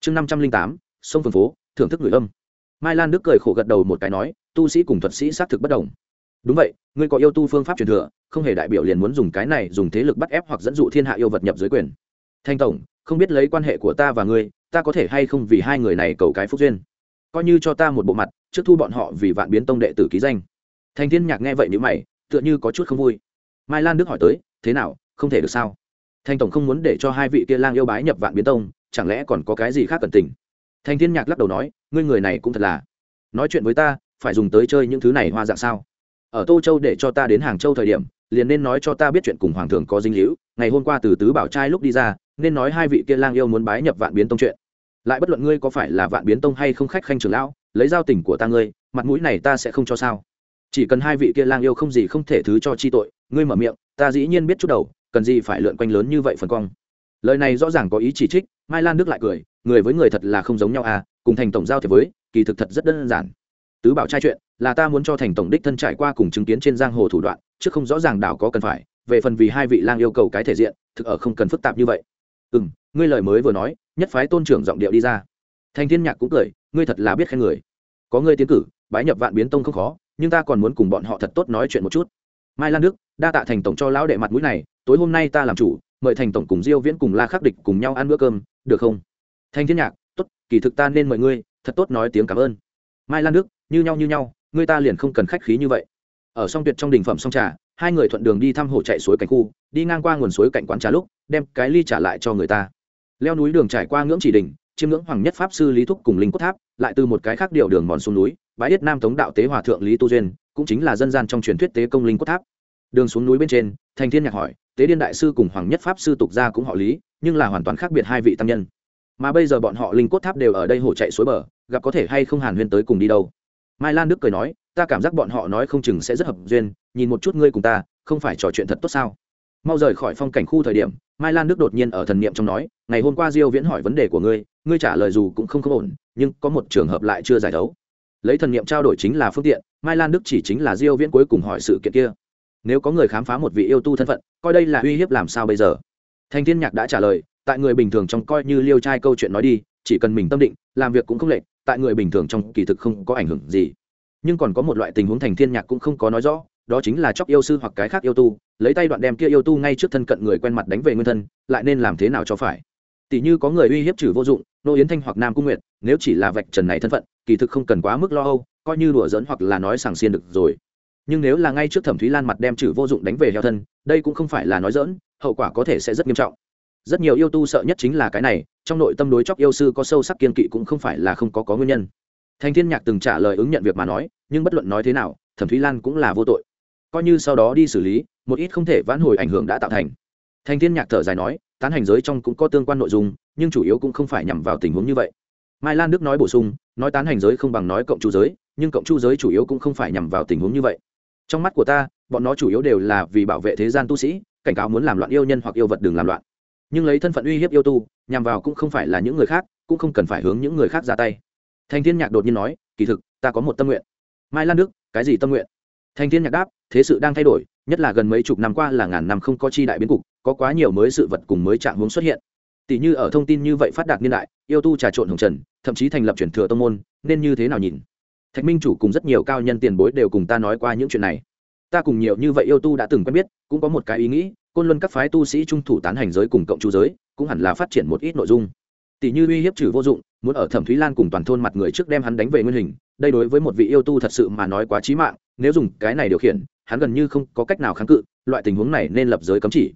Chương năm trăm linh tám, sông phường phố, thưởng thức người âm. Mai lan đức cười khổ gật đầu một cái nói, tu sĩ cùng thuật sĩ xác thực bất đồng. Đúng vậy, ngươi có yêu tu phương pháp truyền thừa, không hề đại biểu liền muốn dùng cái này dùng thế lực bắt ép hoặc dẫn dụ thiên hạ yêu vật nhập dưới quyền thanh tổng, không biết lấy quan hệ của ta và ngươi, ta có thể hay không vì hai người này cầu cái phúc duyên? Coi như cho ta một bộ mặt, trước thu bọn họ vì vạn biến tông đệ tử ký danh. Thanh thiên nhạc nghe vậy nếu mày, tựa như có chút không vui. Mai lan đức hỏi tới, thế nào, không thể được sao? Thanh tổng không muốn để cho hai vị kia lang yêu bái nhập vạn biến tông, chẳng lẽ còn có cái gì khác cần tình? Thanh thiên nhạc lắc đầu nói, ngươi người này cũng thật là. Nói chuyện với ta, phải dùng tới chơi những thứ này hoa dạng sao? Ở tô châu để cho ta đến hàng châu thời điểm, liền nên nói cho ta biết chuyện cùng hoàng thượng có dinh hữu ngày hôm qua từ tứ bảo trai lúc đi ra nên nói hai vị kia lang yêu muốn bái nhập vạn biến tông chuyện. Lại bất luận ngươi có phải là vạn biến tông hay không khách khanh trưởng lão, lấy giao tình của ta ngươi, mặt mũi này ta sẽ không cho sao. Chỉ cần hai vị kia lang yêu không gì không thể thứ cho chi tội, ngươi mở miệng, ta dĩ nhiên biết chút đầu, cần gì phải lượn quanh lớn như vậy phần cong. Lời này rõ ràng có ý chỉ trích, mai lan đức lại cười, người với người thật là không giống nhau à cùng thành tổng giao thiệp với, kỳ thực thật rất đơn giản. Tứ bảo trai chuyện, là ta muốn cho thành tổng đích thân trải qua cùng chứng kiến trên giang hồ thủ đoạn, chứ không rõ ràng đảo có cần phải, về phần vì hai vị lang yêu cầu cái thể diện, thực ở không cần phức tạp như vậy ừ m ngươi lời mới vừa nói, nhất phái tôn trưởng giọng điệu đi ra. Thành thiên nhạc cũng cười, ngươi thật là biết khen người. Có ngươi tiến cử, bái nhập vạn biến tông không khó, nhưng ta còn muốn cùng bọn họ thật tốt nói chuyện một chút. Mai lan đức, đa tạ thành tổng cho lão đệ mặt mũi này, tối hôm nay ta làm chủ, mời thành tổng cùng diêu viễn cùng la khắc địch cùng nhau ăn bữa cơm, được không? Thanh thiên nhạc, tốt, kỳ thực ta nên mời ngươi, thật tốt nói tiếng cảm ơn. Mai lan đức, như nhau như nhau, ngươi ta liền không cần khách khí như vậy. Ở song tuyệt trong đình phẩm song trà, hai người thuận đường đi thăm hồ chạy suối cảnh khu đi ngang qua nguồn suối cạnh quán trà lúc, đem cái ly trả lại cho người ta. Leo núi đường trải qua ngưỡng chỉ đỉnh, chiêm ngưỡng hoàng nhất pháp sư lý thúc cùng linh quốc tháp, lại từ một cái khác điều đường mòn xuống núi, bãi yết nam tống đạo tế hòa thượng lý tu duyên, cũng chính là dân gian trong truyền thuyết tế công linh quốc tháp. Đường xuống núi bên trên, thành thiên nhạc hỏi, tế điên đại sư cùng hoàng nhất pháp sư tục gia cũng họ lý, nhưng là hoàn toàn khác biệt hai vị tăng nhân. Mà bây giờ bọn họ linh cốt tháp đều ở đây hổ chạy suối bờ, gặp có thể hay không hàn huyên tới cùng đi đâu? Mai lan đức cười nói, ta cảm giác bọn họ nói không chừng sẽ rất hợp duyên, nhìn một chút ngươi cùng ta, không phải trò chuyện thật tốt sao? Mau rời khỏi phong cảnh khu thời điểm, mai lan đức đột nhiên ở thần niệm trong nói, ngày hôm qua diêu viễn hỏi vấn đề của ngươi ngươi trả lời dù cũng không không ổn, nhưng có một trường hợp lại chưa giải đấu. Lấy thần niệm trao đổi chính là phương tiện, mai lan đức chỉ chính là diêu viễn cuối cùng hỏi sự kiện kia. Nếu có người khám phá một vị yêu tu thân phận, coi đây là uy hiếp làm sao bây giờ? Thanh thiên nhạc đã trả lời, tại người bình thường trong coi như liêu trai câu chuyện nói đi, chỉ cần mình tâm định, làm việc cũng không lệch, tại người bình thường trong kỳ thực không có ảnh hưởng gì. Nhưng còn có một loại tình huống thành thiên nhạc cũng không có nói rõ đó chính là chóc yêu sư hoặc cái khác yêu tu, lấy tay đoạn đem kia yêu tu ngay trước thân cận người quen mặt đánh về nguyên thân, lại nên làm thế nào cho phải? Tỷ như có người uy hiếp trừ vô dụng, nô yến thanh hoặc nam cung nguyệt, nếu chỉ là vạch trần này thân phận, kỳ thực không cần quá mức lo âu, coi như đùa giỡn hoặc là nói sàng xiên được rồi. Nhưng nếu là ngay trước thẩm thúy lan mặt đem trừ vô dụng đánh về heo thân, đây cũng không phải là nói dỡn hậu quả có thể sẽ rất nghiêm trọng. Rất nhiều yêu tu sợ nhất chính là cái này, trong nội tâm đối chóc yêu sư có sâu sắc kiên kỵ cũng không phải là không có có nguyên nhân. Thanh thiên nhạc từng trả lời ứng nhận việc mà nói, nhưng bất luận nói thế nào, thẩm thúy lan cũng là vô tội coi như sau đó đi xử lý, một ít không thể vãn hồi ảnh hưởng đã tạo thành. Thành thiên nhạc thở dài nói, tán hành giới trong cũng có tương quan nội dung, nhưng chủ yếu cũng không phải nhằm vào tình huống như vậy. Mai lan đức nói bổ sung, nói tán hành giới không bằng nói cộng chu giới, nhưng cộng chu giới chủ yếu cũng không phải nhằm vào tình huống như vậy. Trong mắt của ta, bọn nó chủ yếu đều là vì bảo vệ thế gian tu sĩ, cảnh cáo muốn làm loạn yêu nhân hoặc yêu vật đừng làm loạn. Nhưng lấy thân phận uy hiếp yêu tu, nhằm vào cũng không phải là những người khác, cũng không cần phải hướng những người khác ra tay. Thành thiên nhạc đột nhiên nói, kỳ thực, ta có một tâm nguyện. Mai lan đức, cái gì tâm nguyện? Thanh thiên nhạc đáp, thế sự đang thay đổi, nhất là gần mấy chục năm qua là ngàn năm không có chi đại biến cục, có quá nhiều mới sự vật cùng mới trạng hướng xuất hiện. Tỷ như ở thông tin như vậy phát đạt niên đại, yêu tu trà trộn hồng trần, thậm chí thành lập truyền thừa tông môn, nên như thế nào nhìn? Thạch minh chủ cùng rất nhiều cao nhân tiền bối đều cùng ta nói qua những chuyện này. Ta cùng nhiều như vậy yêu tu đã từng quen biết, cũng có một cái ý nghĩ, côn luân các phái tu sĩ trung thủ tán hành giới cùng cộng chú giới, cũng hẳn là phát triển một ít nội dung. Tỷ như uy hiếp trừ vô dụng, muốn ở thẩm thúy lan cùng toàn thôn mặt người trước đem hắn đánh về nguyên hình đây đối với một vị yêu tu thật sự mà nói quá trí mạng, nếu dùng cái này điều khiển, hắn gần như không có cách nào kháng cự, loại tình huống này nên lập giới cấm chỉ.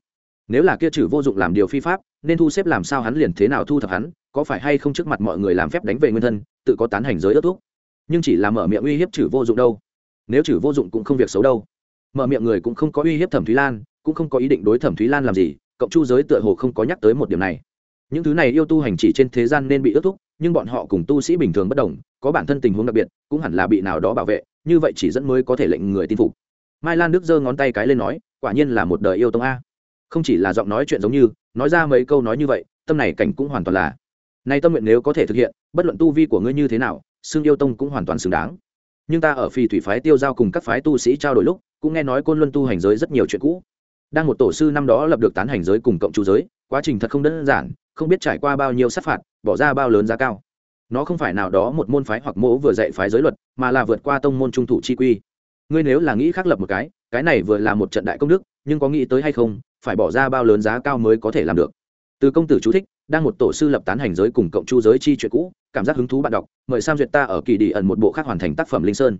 Nếu là kia trừ vô dụng làm điều phi pháp, nên thu xếp làm sao hắn liền thế nào thu thập hắn, có phải hay không trước mặt mọi người làm phép đánh về nguyên thân, tự có tán hành giới ước thuốc nhưng chỉ là mở miệng uy hiếp trừ vô dụng đâu. Nếu trừ vô dụng cũng không việc xấu đâu. Mở miệng người cũng không có uy hiếp thẩm thúy lan, cũng không có ý định đối thẩm thúy lan làm gì, cộng chu giới tựa hồ không có nhắc tới một điểm này. Những thứ này yêu tu hành chỉ trên thế gian nên bị ước thúc, nhưng bọn họ cùng tu sĩ bình thường bất đồng có bản thân tình huống đặc biệt, cũng hẳn là bị nào đó bảo vệ, như vậy chỉ dẫn mới có thể lệnh người tin phục. Mai lan đức giơ ngón tay cái lên nói, quả nhiên là một đời yêu tông a. Không chỉ là giọng nói chuyện giống như, nói ra mấy câu nói như vậy, tâm này cảnh cũng hoàn toàn là. Nay tâm nguyện nếu có thể thực hiện, bất luận tu vi của ngươi như thế nào, xương yêu tông cũng hoàn toàn xứng đáng. Nhưng ta ở phi thủy phái tiêu giao cùng các phái tu sĩ trao đổi lúc, cũng nghe nói côn luân tu hành giới rất nhiều chuyện cũ. Đang một tổ sư năm đó lập được tán hành giới cùng cộng chủ giới, quá trình thật không đơn giản, không biết trải qua bao nhiêu sát phạt, bỏ ra bao lớn giá cao nó không phải nào đó một môn phái hoặc mỗ vừa dạy phái giới luật, mà là vượt qua tông môn trung thủ chi quy. Ngươi nếu là nghĩ khác lập một cái cái này vừa là một trận đại công đức, nhưng có nghĩ tới hay không, phải bỏ ra bao lớn giá cao mới có thể làm được. Từ công tử chú thích, đang một tổ sư lập tán hành giới cùng cộng chu giới chi chuyện cũ, cảm giác hứng thú bạn đọc, mời sam duyệt ta ở kỳ đi ẩn một bộ khác hoàn thành tác phẩm linh sơn.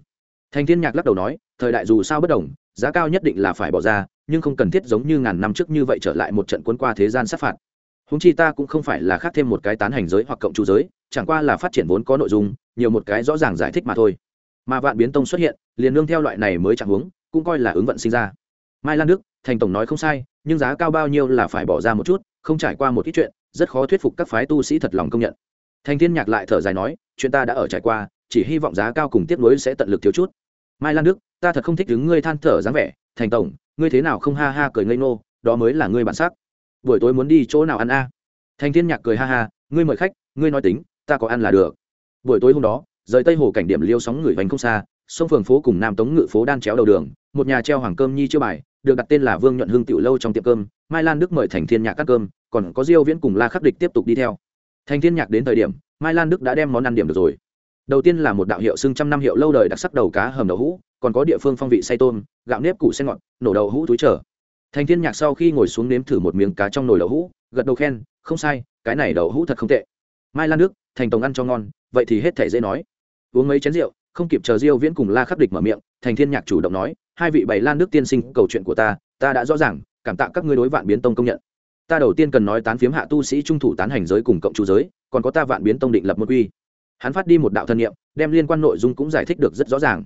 Thành thiên nhạc lắc đầu nói, thời đại dù sao bất đồng, giá cao nhất định là phải bỏ ra, nhưng không cần thiết giống như ngàn năm trước như vậy trở lại một trận quân qua thế gian sát phạt. Húng chi ta cũng không phải là khác thêm một cái tán hành giới hoặc cộng chu giới chẳng qua là phát triển vốn có nội dung, nhiều một cái rõ ràng giải thích mà thôi. Mà vạn biến tông xuất hiện, liền nương theo loại này mới chẳng hướng cũng coi là ứng vận sinh ra. Mai lan đức, thành tổng nói không sai, nhưng giá cao bao nhiêu là phải bỏ ra một chút, không trải qua một ít chuyện, rất khó thuyết phục các phái tu sĩ thật lòng công nhận. Thành thiên nhạc lại thở dài nói, chuyện ta đã ở trải qua, chỉ hy vọng giá cao cùng tiếp nối sẽ tận lực thiếu chút. Mai lan đức, ta thật không thích đứng ngươi than thở dáng vẻ, thành tổng, ngươi thế nào không ha ha cười ngây nô đó mới là ngươi bản sắc. Buổi tối muốn đi chỗ nào ăn a? Thành thiên nhạc cười ha ha, ngươi mời khách, ngươi nói tính ta có ăn là được. Buổi tối hôm đó, rời tây hồ cảnh điểm liêu sóng người vành không xa, sông phường phố cùng nam tống ngự phố đan chéo đầu đường, một nhà treo hoàng cơm nhi chưa bài, được đặt tên là vương nhuận hương tiểu lâu trong tiệm cơm, mai lan đức mời thành thiên nhạc cắt cơm, còn có diêu viễn cùng la khắc địch tiếp tục đi theo. Thành thiên nhạc đến thời điểm, mai lan đức đã đem món ăn điểm được rồi. Đầu tiên là một đạo hiệu xưng trăm năm hiệu lâu đời đặc sắc đầu cá hầm đậu hũ, còn có địa phương phong vị say tôm, gạo nếp củ sen ngọt, nổ đậu hũ túi trở. Thành thiên nhạc sau khi ngồi xuống nếm thử một miếng cá trong nồi đậu hũ, gật đầu khen, không sai, cái này đậu hũ thật không tệ mai lan nước, thành tổng ăn cho ngon, vậy thì hết thể dễ nói. Uống mấy chén rượu, không kịp chờ diêu viễn cùng la khắc địch mở miệng, thành thiên nhạc chủ động nói, hai vị bảy lan nước tiên sinh, cầu chuyện của ta ta đã rõ ràng, cảm tạ các ngươi đối vạn biến tông công nhận. Ta đầu tiên cần nói tán phiếm hạ tu sĩ trung thủ tán hành giới cùng cộng chủ giới, còn có ta vạn biến tông định lập một quy. Hắn phát đi một đạo thân nhiệm đem liên quan nội dung cũng giải thích được rất rõ ràng.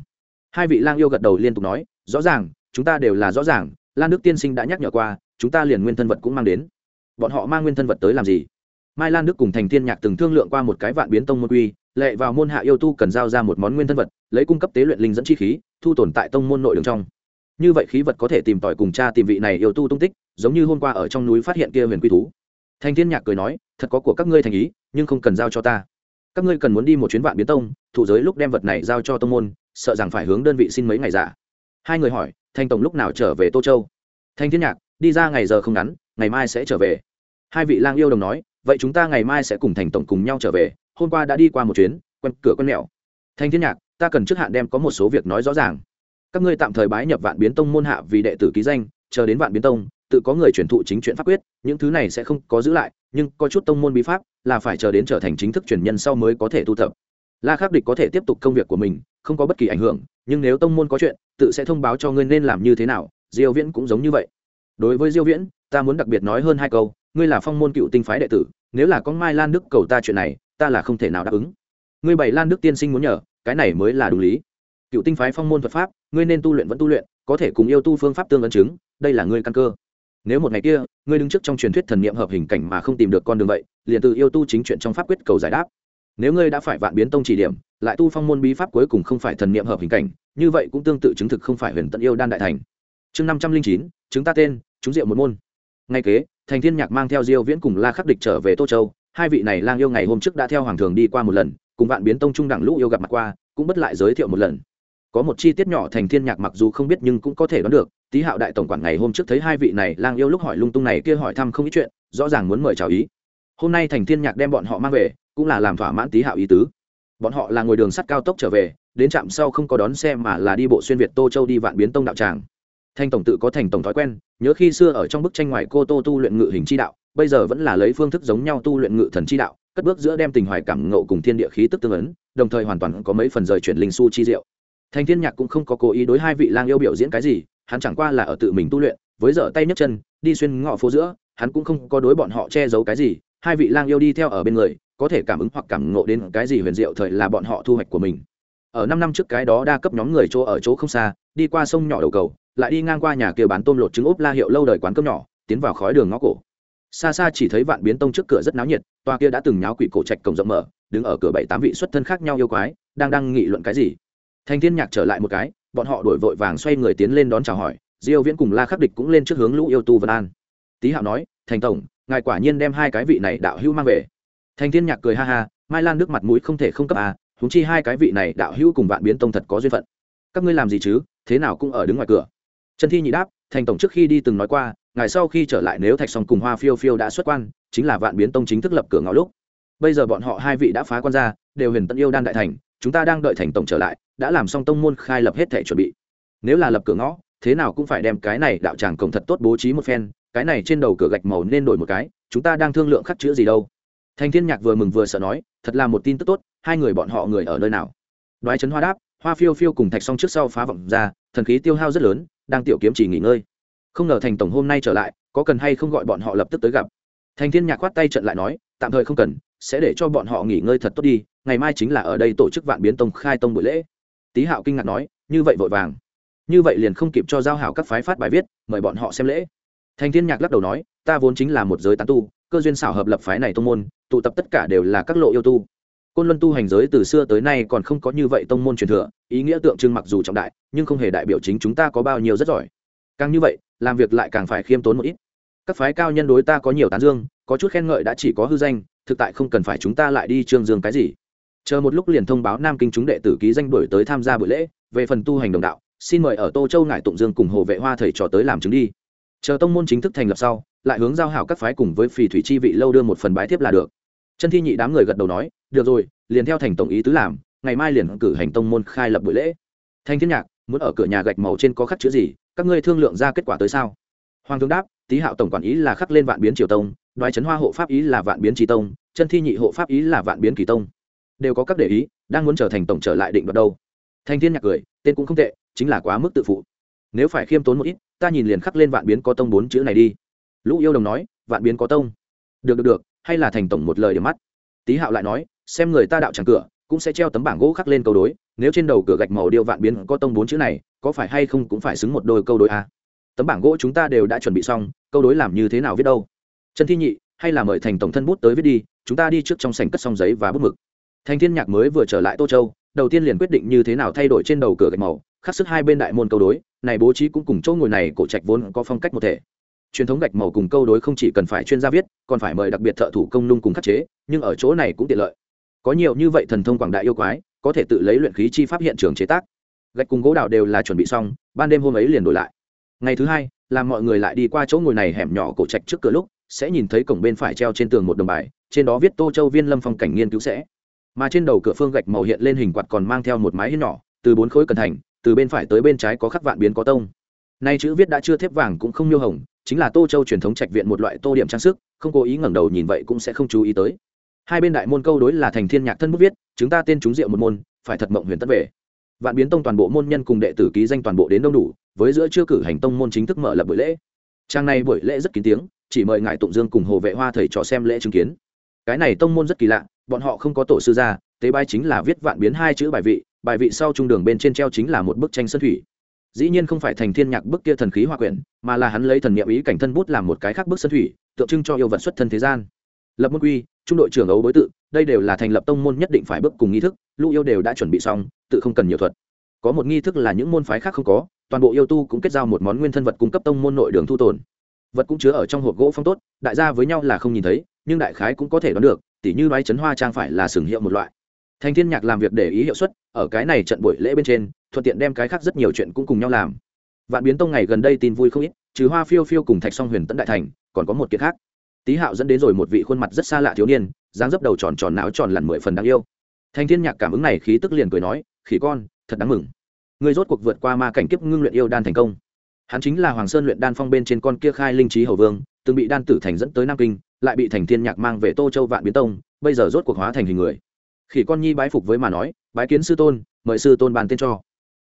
Hai vị lang yêu gật đầu liên tục nói, rõ ràng, chúng ta đều là rõ ràng, lan đức tiên sinh đã nhắc nhở qua, chúng ta liền nguyên thân vật cũng mang đến. Bọn họ mang nguyên thân vật tới làm gì? Mai lan đức cùng thành thiên nhạc từng thương lượng qua một cái vạn biến tông môn quy, lệ vào môn hạ yêu tu cần giao ra một món nguyên thân vật, lấy cung cấp tế luyện linh dẫn chi khí, thu tồn tại tông môn nội đường trong. Như vậy khí vật có thể tìm tòi cùng cha tìm vị này yêu tu tung tích, giống như hôm qua ở trong núi phát hiện kia huyền quy thú. Thanh thiên nhạc cười nói, thật có của các ngươi thành ý, nhưng không cần giao cho ta. Các ngươi cần muốn đi một chuyến vạn biến tông, thủ giới lúc đem vật này giao cho tông môn, sợ rằng phải hướng đơn vị xin mấy ngày giả hai người hỏi thanh tổng lúc nào trở về tô châu? Thanh thiên nhạc, đi ra ngày giờ không ngắn, ngày mai sẽ trở về. Hai vị lang yêu đồng nói vậy chúng ta ngày mai sẽ cùng thành tổng cùng nhau trở về, hôm qua đã đi qua một chuyến, quen cửa quen mẹo. Thanh thiên nhạc, ta cần trước hạn đem có một số việc nói rõ ràng. Các ngươi tạm thời bái nhập vạn biến tông môn hạ vì đệ tử ký danh, chờ đến vạn biến tông, tự có người truyền thụ chính chuyện pháp quyết, những thứ này sẽ không có giữ lại, nhưng có chút tông môn bí pháp là phải chờ đến trở thành chính thức truyền nhân sau mới có thể tu tập. La khắc địch có thể tiếp tục công việc của mình, không có bất kỳ ảnh hưởng, nhưng nếu tông môn có chuyện, tự sẽ thông báo cho ngươi nên làm như thế nào, diêu viễn cũng giống như vậy. Đối với diêu viễn, ta muốn đặc biệt nói hơn hai câu ngươi là phong môn cựu tinh phái đệ tử, nếu là con mai lan đức cầu ta chuyện này, ta là không thể nào đáp ứng. Ngươi bảy lan đức tiên sinh muốn nhờ, cái này mới là đúng lý. Cựu tinh phái phong môn thuật pháp, ngươi nên tu luyện vẫn tu luyện, có thể cùng yêu tu phương pháp tương ấn chứng, đây là ngươi căn cơ. Nếu một ngày kia, ngươi đứng trước trong truyền thuyết thần niệm hợp hình cảnh mà không tìm được con đường vậy, liền từ yêu tu chính chuyện trong pháp quyết cầu giải đáp. Nếu ngươi đã phải vạn biến tông chỉ điểm, lại tu phong môn bí pháp cuối cùng không phải thần niệm hợp hình cảnh, như vậy cũng tương tự chứng thực không phải huyền tận yêu đan đại thành. Chương năm trăm linh chín chứng ta tên, chúng diệu một môn. Ngay kế thành thiên nhạc mang theo diêu viễn cùng la khắc địch trở về tô châu. Hai vị này lang yêu ngày hôm trước đã theo hoàng thường đi qua một lần, cùng vạn biến tông trung đẳng lũ yêu gặp mặt qua, cũng bất lại giới thiệu một lần. Có một chi tiết nhỏ thành thiên nhạc mặc dù không biết nhưng cũng có thể đoán được, tý hạo đại tổng quản ngày hôm trước thấy hai vị này lang yêu lúc hỏi lung tung này kia hỏi thăm không ít chuyện, rõ ràng muốn mời chào ý. Hôm nay thành thiên nhạc đem bọn họ mang về, cũng là làm thỏa mãn tý hạo ý tứ. Bọn họ là ngồi đường sắt cao tốc trở về, đến trạm sau không có đón xe mà là đi bộ xuyên việt tô châu đi vạn biến tông đạo tràng. Thanh tổng tự có thành tổng thói quen nhớ khi xưa ở trong bức tranh ngoài cô tô tu luyện ngự hình chi đạo, bây giờ vẫn là lấy phương thức giống nhau tu luyện ngự thần chi đạo, cất bước giữa đem tình hoài cảm ngộ cùng thiên địa khí tức tương ấn, đồng thời hoàn toàn có mấy phần rời chuyển linh su chi diệu. Thành thiên nhạc cũng không có cố ý đối hai vị lang yêu biểu diễn cái gì, hắn chẳng qua là ở tự mình tu luyện, với dở tay nhấc chân, đi xuyên ngõ phố giữa, hắn cũng không có đối bọn họ che giấu cái gì, hai vị lang yêu đi theo ở bên người, có thể cảm ứng hoặc cảm ngộ đến cái gì huyền diệu thời là bọn họ thu hoạch của mình. Ở năm năm trước cái đó đa cấp nhóm người chỗ ở chỗ không xa, đi qua sông nhỏ đầu cầu lại đi ngang qua nhà kia bán tôm lột trứng ốp la hiệu lâu đời quán cơm nhỏ, tiến vào khói đường ngõ cổ. Xa xa chỉ thấy vạn biến tông trước cửa rất náo nhiệt toa kia đã từng nháo quỷ cổ trạch cổng rộng mở, đứng ở cửa bảy tám vị xuất thân khác nhau yêu quái, đang đang nghị luận cái gì. Thanh thiên nhạc trở lại một cái, bọn họ đổi vội vàng xoay người tiến lên đón chào hỏi, diêu viễn cùng la khắc địch cũng lên trước hướng lũ yêu tu vân an. Tý hạo nói, thành tổng, ngài quả nhiên đem hai cái vị này đạo hữu mang về. Thanh thiên nhạc cười ha ha, mai lan nước mặt mũi không thể không cấp à chúng chi hai cái vị này đạo hữu cùng vạn biến tông thật có duyên phận. Các ngươi làm gì chứ? Thế nào cũng ở đứng ngoài cửa trần thi nhị đáp, thành tổng trước khi đi từng nói qua ngày sau khi trở lại nếu thạch song cùng hoa phiêu phiêu đã xuất quan, chính là vạn biến tông chính thức lập cửa ngõ lúc. Bây giờ bọn họ hai vị đã phá quan ra, đều huyền tận yêu đan đại thành, chúng ta đang đợi thành tổng trở lại, đã làm xong tông môn khai lập hết thể chuẩn bị. Nếu là lập cửa ngõ, thế nào cũng phải đem cái này đạo tràng cổng thật tốt bố trí một phen, cái này trên đầu cửa gạch màu nên đổi một cái, chúng ta đang thương lượng khắc chữa gì đâu. Thành thiên nhạc vừa mừng vừa sợ nói, thật là một tin tức tốt, hai người bọn họ người ở nơi nào? Đoái chấn hoa đáp hoa phiêu phiêu cùng thạch song trước sau phá vọng ra, thần khí tiêu hao rất lớn, đang tiểu kiếm chỉ nghỉ ngơi. Không ngờ thành tổng hôm nay trở lại, có cần hay không gọi bọn họ lập tức tới gặp. Thành thiên nhạc khoát tay trận lại nói, tạm thời không cần, sẽ để cho bọn họ nghỉ ngơi thật tốt đi, ngày mai chính là ở đây tổ chức vạn biến tông khai tông buổi lễ. Tý hạo kinh ngạc nói, như vậy vội vàng. Như vậy liền không kịp cho giao hảo các phái phát bài viết, mời bọn họ xem lễ. Thành thiên nhạc lắc đầu nói, ta vốn chính là một giới tán tu, cơ duyên xảo hợp lập phái này tông môn, tụ tập tất cả đều là các lộ yêu tu côn luân tu hành giới từ xưa tới nay còn không có như vậy tông môn truyền thừa, ý nghĩa tượng trưng mặc dù trọng đại, nhưng không hề đại biểu chính chúng ta có bao nhiêu rất giỏi. Càng như vậy, làm việc lại càng phải khiêm tốn một ít. Các phái cao nhân đối ta có nhiều tán dương, có chút khen ngợi đã chỉ có hư danh, thực tại không cần phải chúng ta lại đi trương dương cái gì. Chờ một lúc liền thông báo nam kinh chúng đệ tử ký danh đổi tới tham gia buổi lễ, về phần tu hành đồng đạo, xin mời ở tô châu ngải tụng dương cùng hồ vệ hoa thầy trò tới làm chứng đi. Chờ tông môn chính thức thành lập sau, lại hướng giao hảo các phái cùng với phì thủy chi vị lâu đưa một phần bái thiếp là được. Chân thi nhị đám người gật đầu nói được rồi, liền theo thành tổng ý tứ làm, ngày mai liền cử hành tông môn khai lập buổi lễ. Thanh thiên nhạc, muốn ở cửa nhà gạch màu trên có khắc chữ gì, các ngươi thương lượng ra kết quả tới sao? Hoàng thương đáp, tý hạo tổng quản ý là khắc lên vạn biến triều tông, đoái trấn hoa hộ pháp ý là vạn biến trí tông, chân thi nhị hộ pháp ý là vạn biến kỳ tông. Đều có các để ý, đang muốn trở thành tổng trở lại định đoạt đâu. Thanh thiên nhạc cười, tên cũng không tệ, chính là quá mức tự phụ. Nếu phải khiêm tốn một ít, ta nhìn liền khắc lên vạn biến có tông bốn chữ này đi. Lũ yêu đồng nói, vạn biến có tông. Được được được, hay là thành tổng một lời để mắt. Tý hạo lại nói xem người ta đạo tràng cửa, cũng sẽ treo tấm bảng gỗ khắc lên câu đối, nếu trên đầu cửa gạch màu điêu vạn biến có tông bốn chữ này, có phải hay không cũng phải xứng một đôi câu đối a à? tấm bảng gỗ chúng ta đều đã chuẩn bị xong, câu đối làm như thế nào viết đâu? Chân thi nhị, hay là mời thành tổng thân bút tới viết đi, chúng ta đi trước trong sảnh cất xong giấy và bút mực. Thành thiên nhạc mới vừa trở lại tô châu, đầu tiên liền quyết định như thế nào thay đổi trên đầu cửa gạch màu, khắc sức hai bên đại môn câu đối, này bố trí cũng cùng chỗ ngồi này cổ trạch vốn có phong cách một thể. Truyền thống gạch màu cùng câu đối không chỉ cần phải chuyên gia viết, còn phải mời đặc biệt thợ thủ công nung cùng khắc chế, nhưng ở chỗ này cũng tiện lợi có nhiều như vậy thần thông quảng đại yêu quái, có thể tự lấy luyện khí chi pháp hiện trường chế tác. Gạch cùng gỗ đào đều là chuẩn bị xong, ban đêm hôm ấy liền đổi lại. Ngày thứ hai, làm mọi người lại đi qua chỗ ngồi này hẻm nhỏ cổ trạch trước cửa lúc, sẽ nhìn thấy cổng bên phải treo trên tường một đồng bài, trên đó viết tô châu viên lâm phong cảnh nghiên cứu sẽ. Mà trên đầu cửa phương gạch màu hiện lên hình quạt còn mang theo một mái hiên nhỏ, từ bốn khối cần thành, từ bên phải tới bên trái có khắc vạn biến có tông. Nay chữ viết đã chưa thép vàng cũng không miêu hồng, chính là tô châu truyền thống trạch viện một loại tô điểm trang sức, không cố ý ngẩng đầu nhìn vậy cũng sẽ không chú ý tới hai bên đại môn câu đối là thành thiên nhạc thân bút viết, chúng ta tên chúng diệu một môn, phải thật mộng huyền tất về. Vạn biến tông toàn bộ môn nhân cùng đệ tử ký danh toàn bộ đến đông đủ, với giữa chưa cử hành tông môn chính thức mở lập buổi lễ. Trang này buổi lễ rất kín tiếng, chỉ mời ngài tụng dương cùng hồ vệ hoa thầy trò xem lễ chứng kiến. Cái này tông môn rất kỳ lạ, bọn họ không có tổ sư gia, tế bài chính là viết vạn biến hai chữ bài vị bài vị sau trung đường bên trên treo chính là một bức tranh sơn thủy. Dĩ nhiên không phải thành thiên nhạc bức kia thần khí hoa quyển, mà là hắn lấy thần niệm ý cảnh thân bút làm một cái khác bức sơn thủy, tượng trưng cho yêu vật xuất thân thế gian. Lập môn quy trung đội trưởng ấu đối tự, đây đều là thành lập tông môn nhất định phải bước cùng nghi thức, lũ yêu đều đã chuẩn bị xong, tự không cần nhiều thuật. Có một nghi thức là những môn phái khác không có, toàn bộ yêu tu cũng kết giao một món nguyên thân vật cung cấp tông môn nội đường thu tồn. Vật cũng chứa ở trong hộp gỗ phong tốt, đại gia với nhau là không nhìn thấy, nhưng đại khái cũng có thể đoán được, tỉ như nói chấn hoa trang phải là sừng hiệu một loại. Thành thiên nhạc làm việc để ý hiệu suất, ở cái này trận buổi lễ bên trên, thuận tiện đem cái khác rất nhiều chuyện cũng cùng nhau làm. Vạn biến tông ngày gần đây tin vui không ít, trừ hoa phiêu phiêu cùng thạch song huyền tấn đại thành, còn có một kiệt khác tý hạo dẫn đến rồi một vị khuôn mặt rất xa lạ thiếu niên, dáng dấp đầu tròn tròn não tròn lặn mười phần đáng yêu. Thanh thiên nhạc cảm ứng này khí tức liền cười nói, khỉ con, thật đáng mừng. Người rốt cuộc vượt qua ma cảnh kiếp ngưng luyện yêu đan thành công. Hắn chính là hoàng sơn luyện đan phong bên trên con kia khai linh trí hầu vương, từng bị đan tử thành dẫn tới nam kinh, lại bị thành thiên nhạc mang về tô châu vạn biến tông, bây giờ rốt cuộc hóa thành hình người. Khỉ con nhi bái phục với mà nói, bái kiến sư tôn, mời sư tôn bàn tên cho.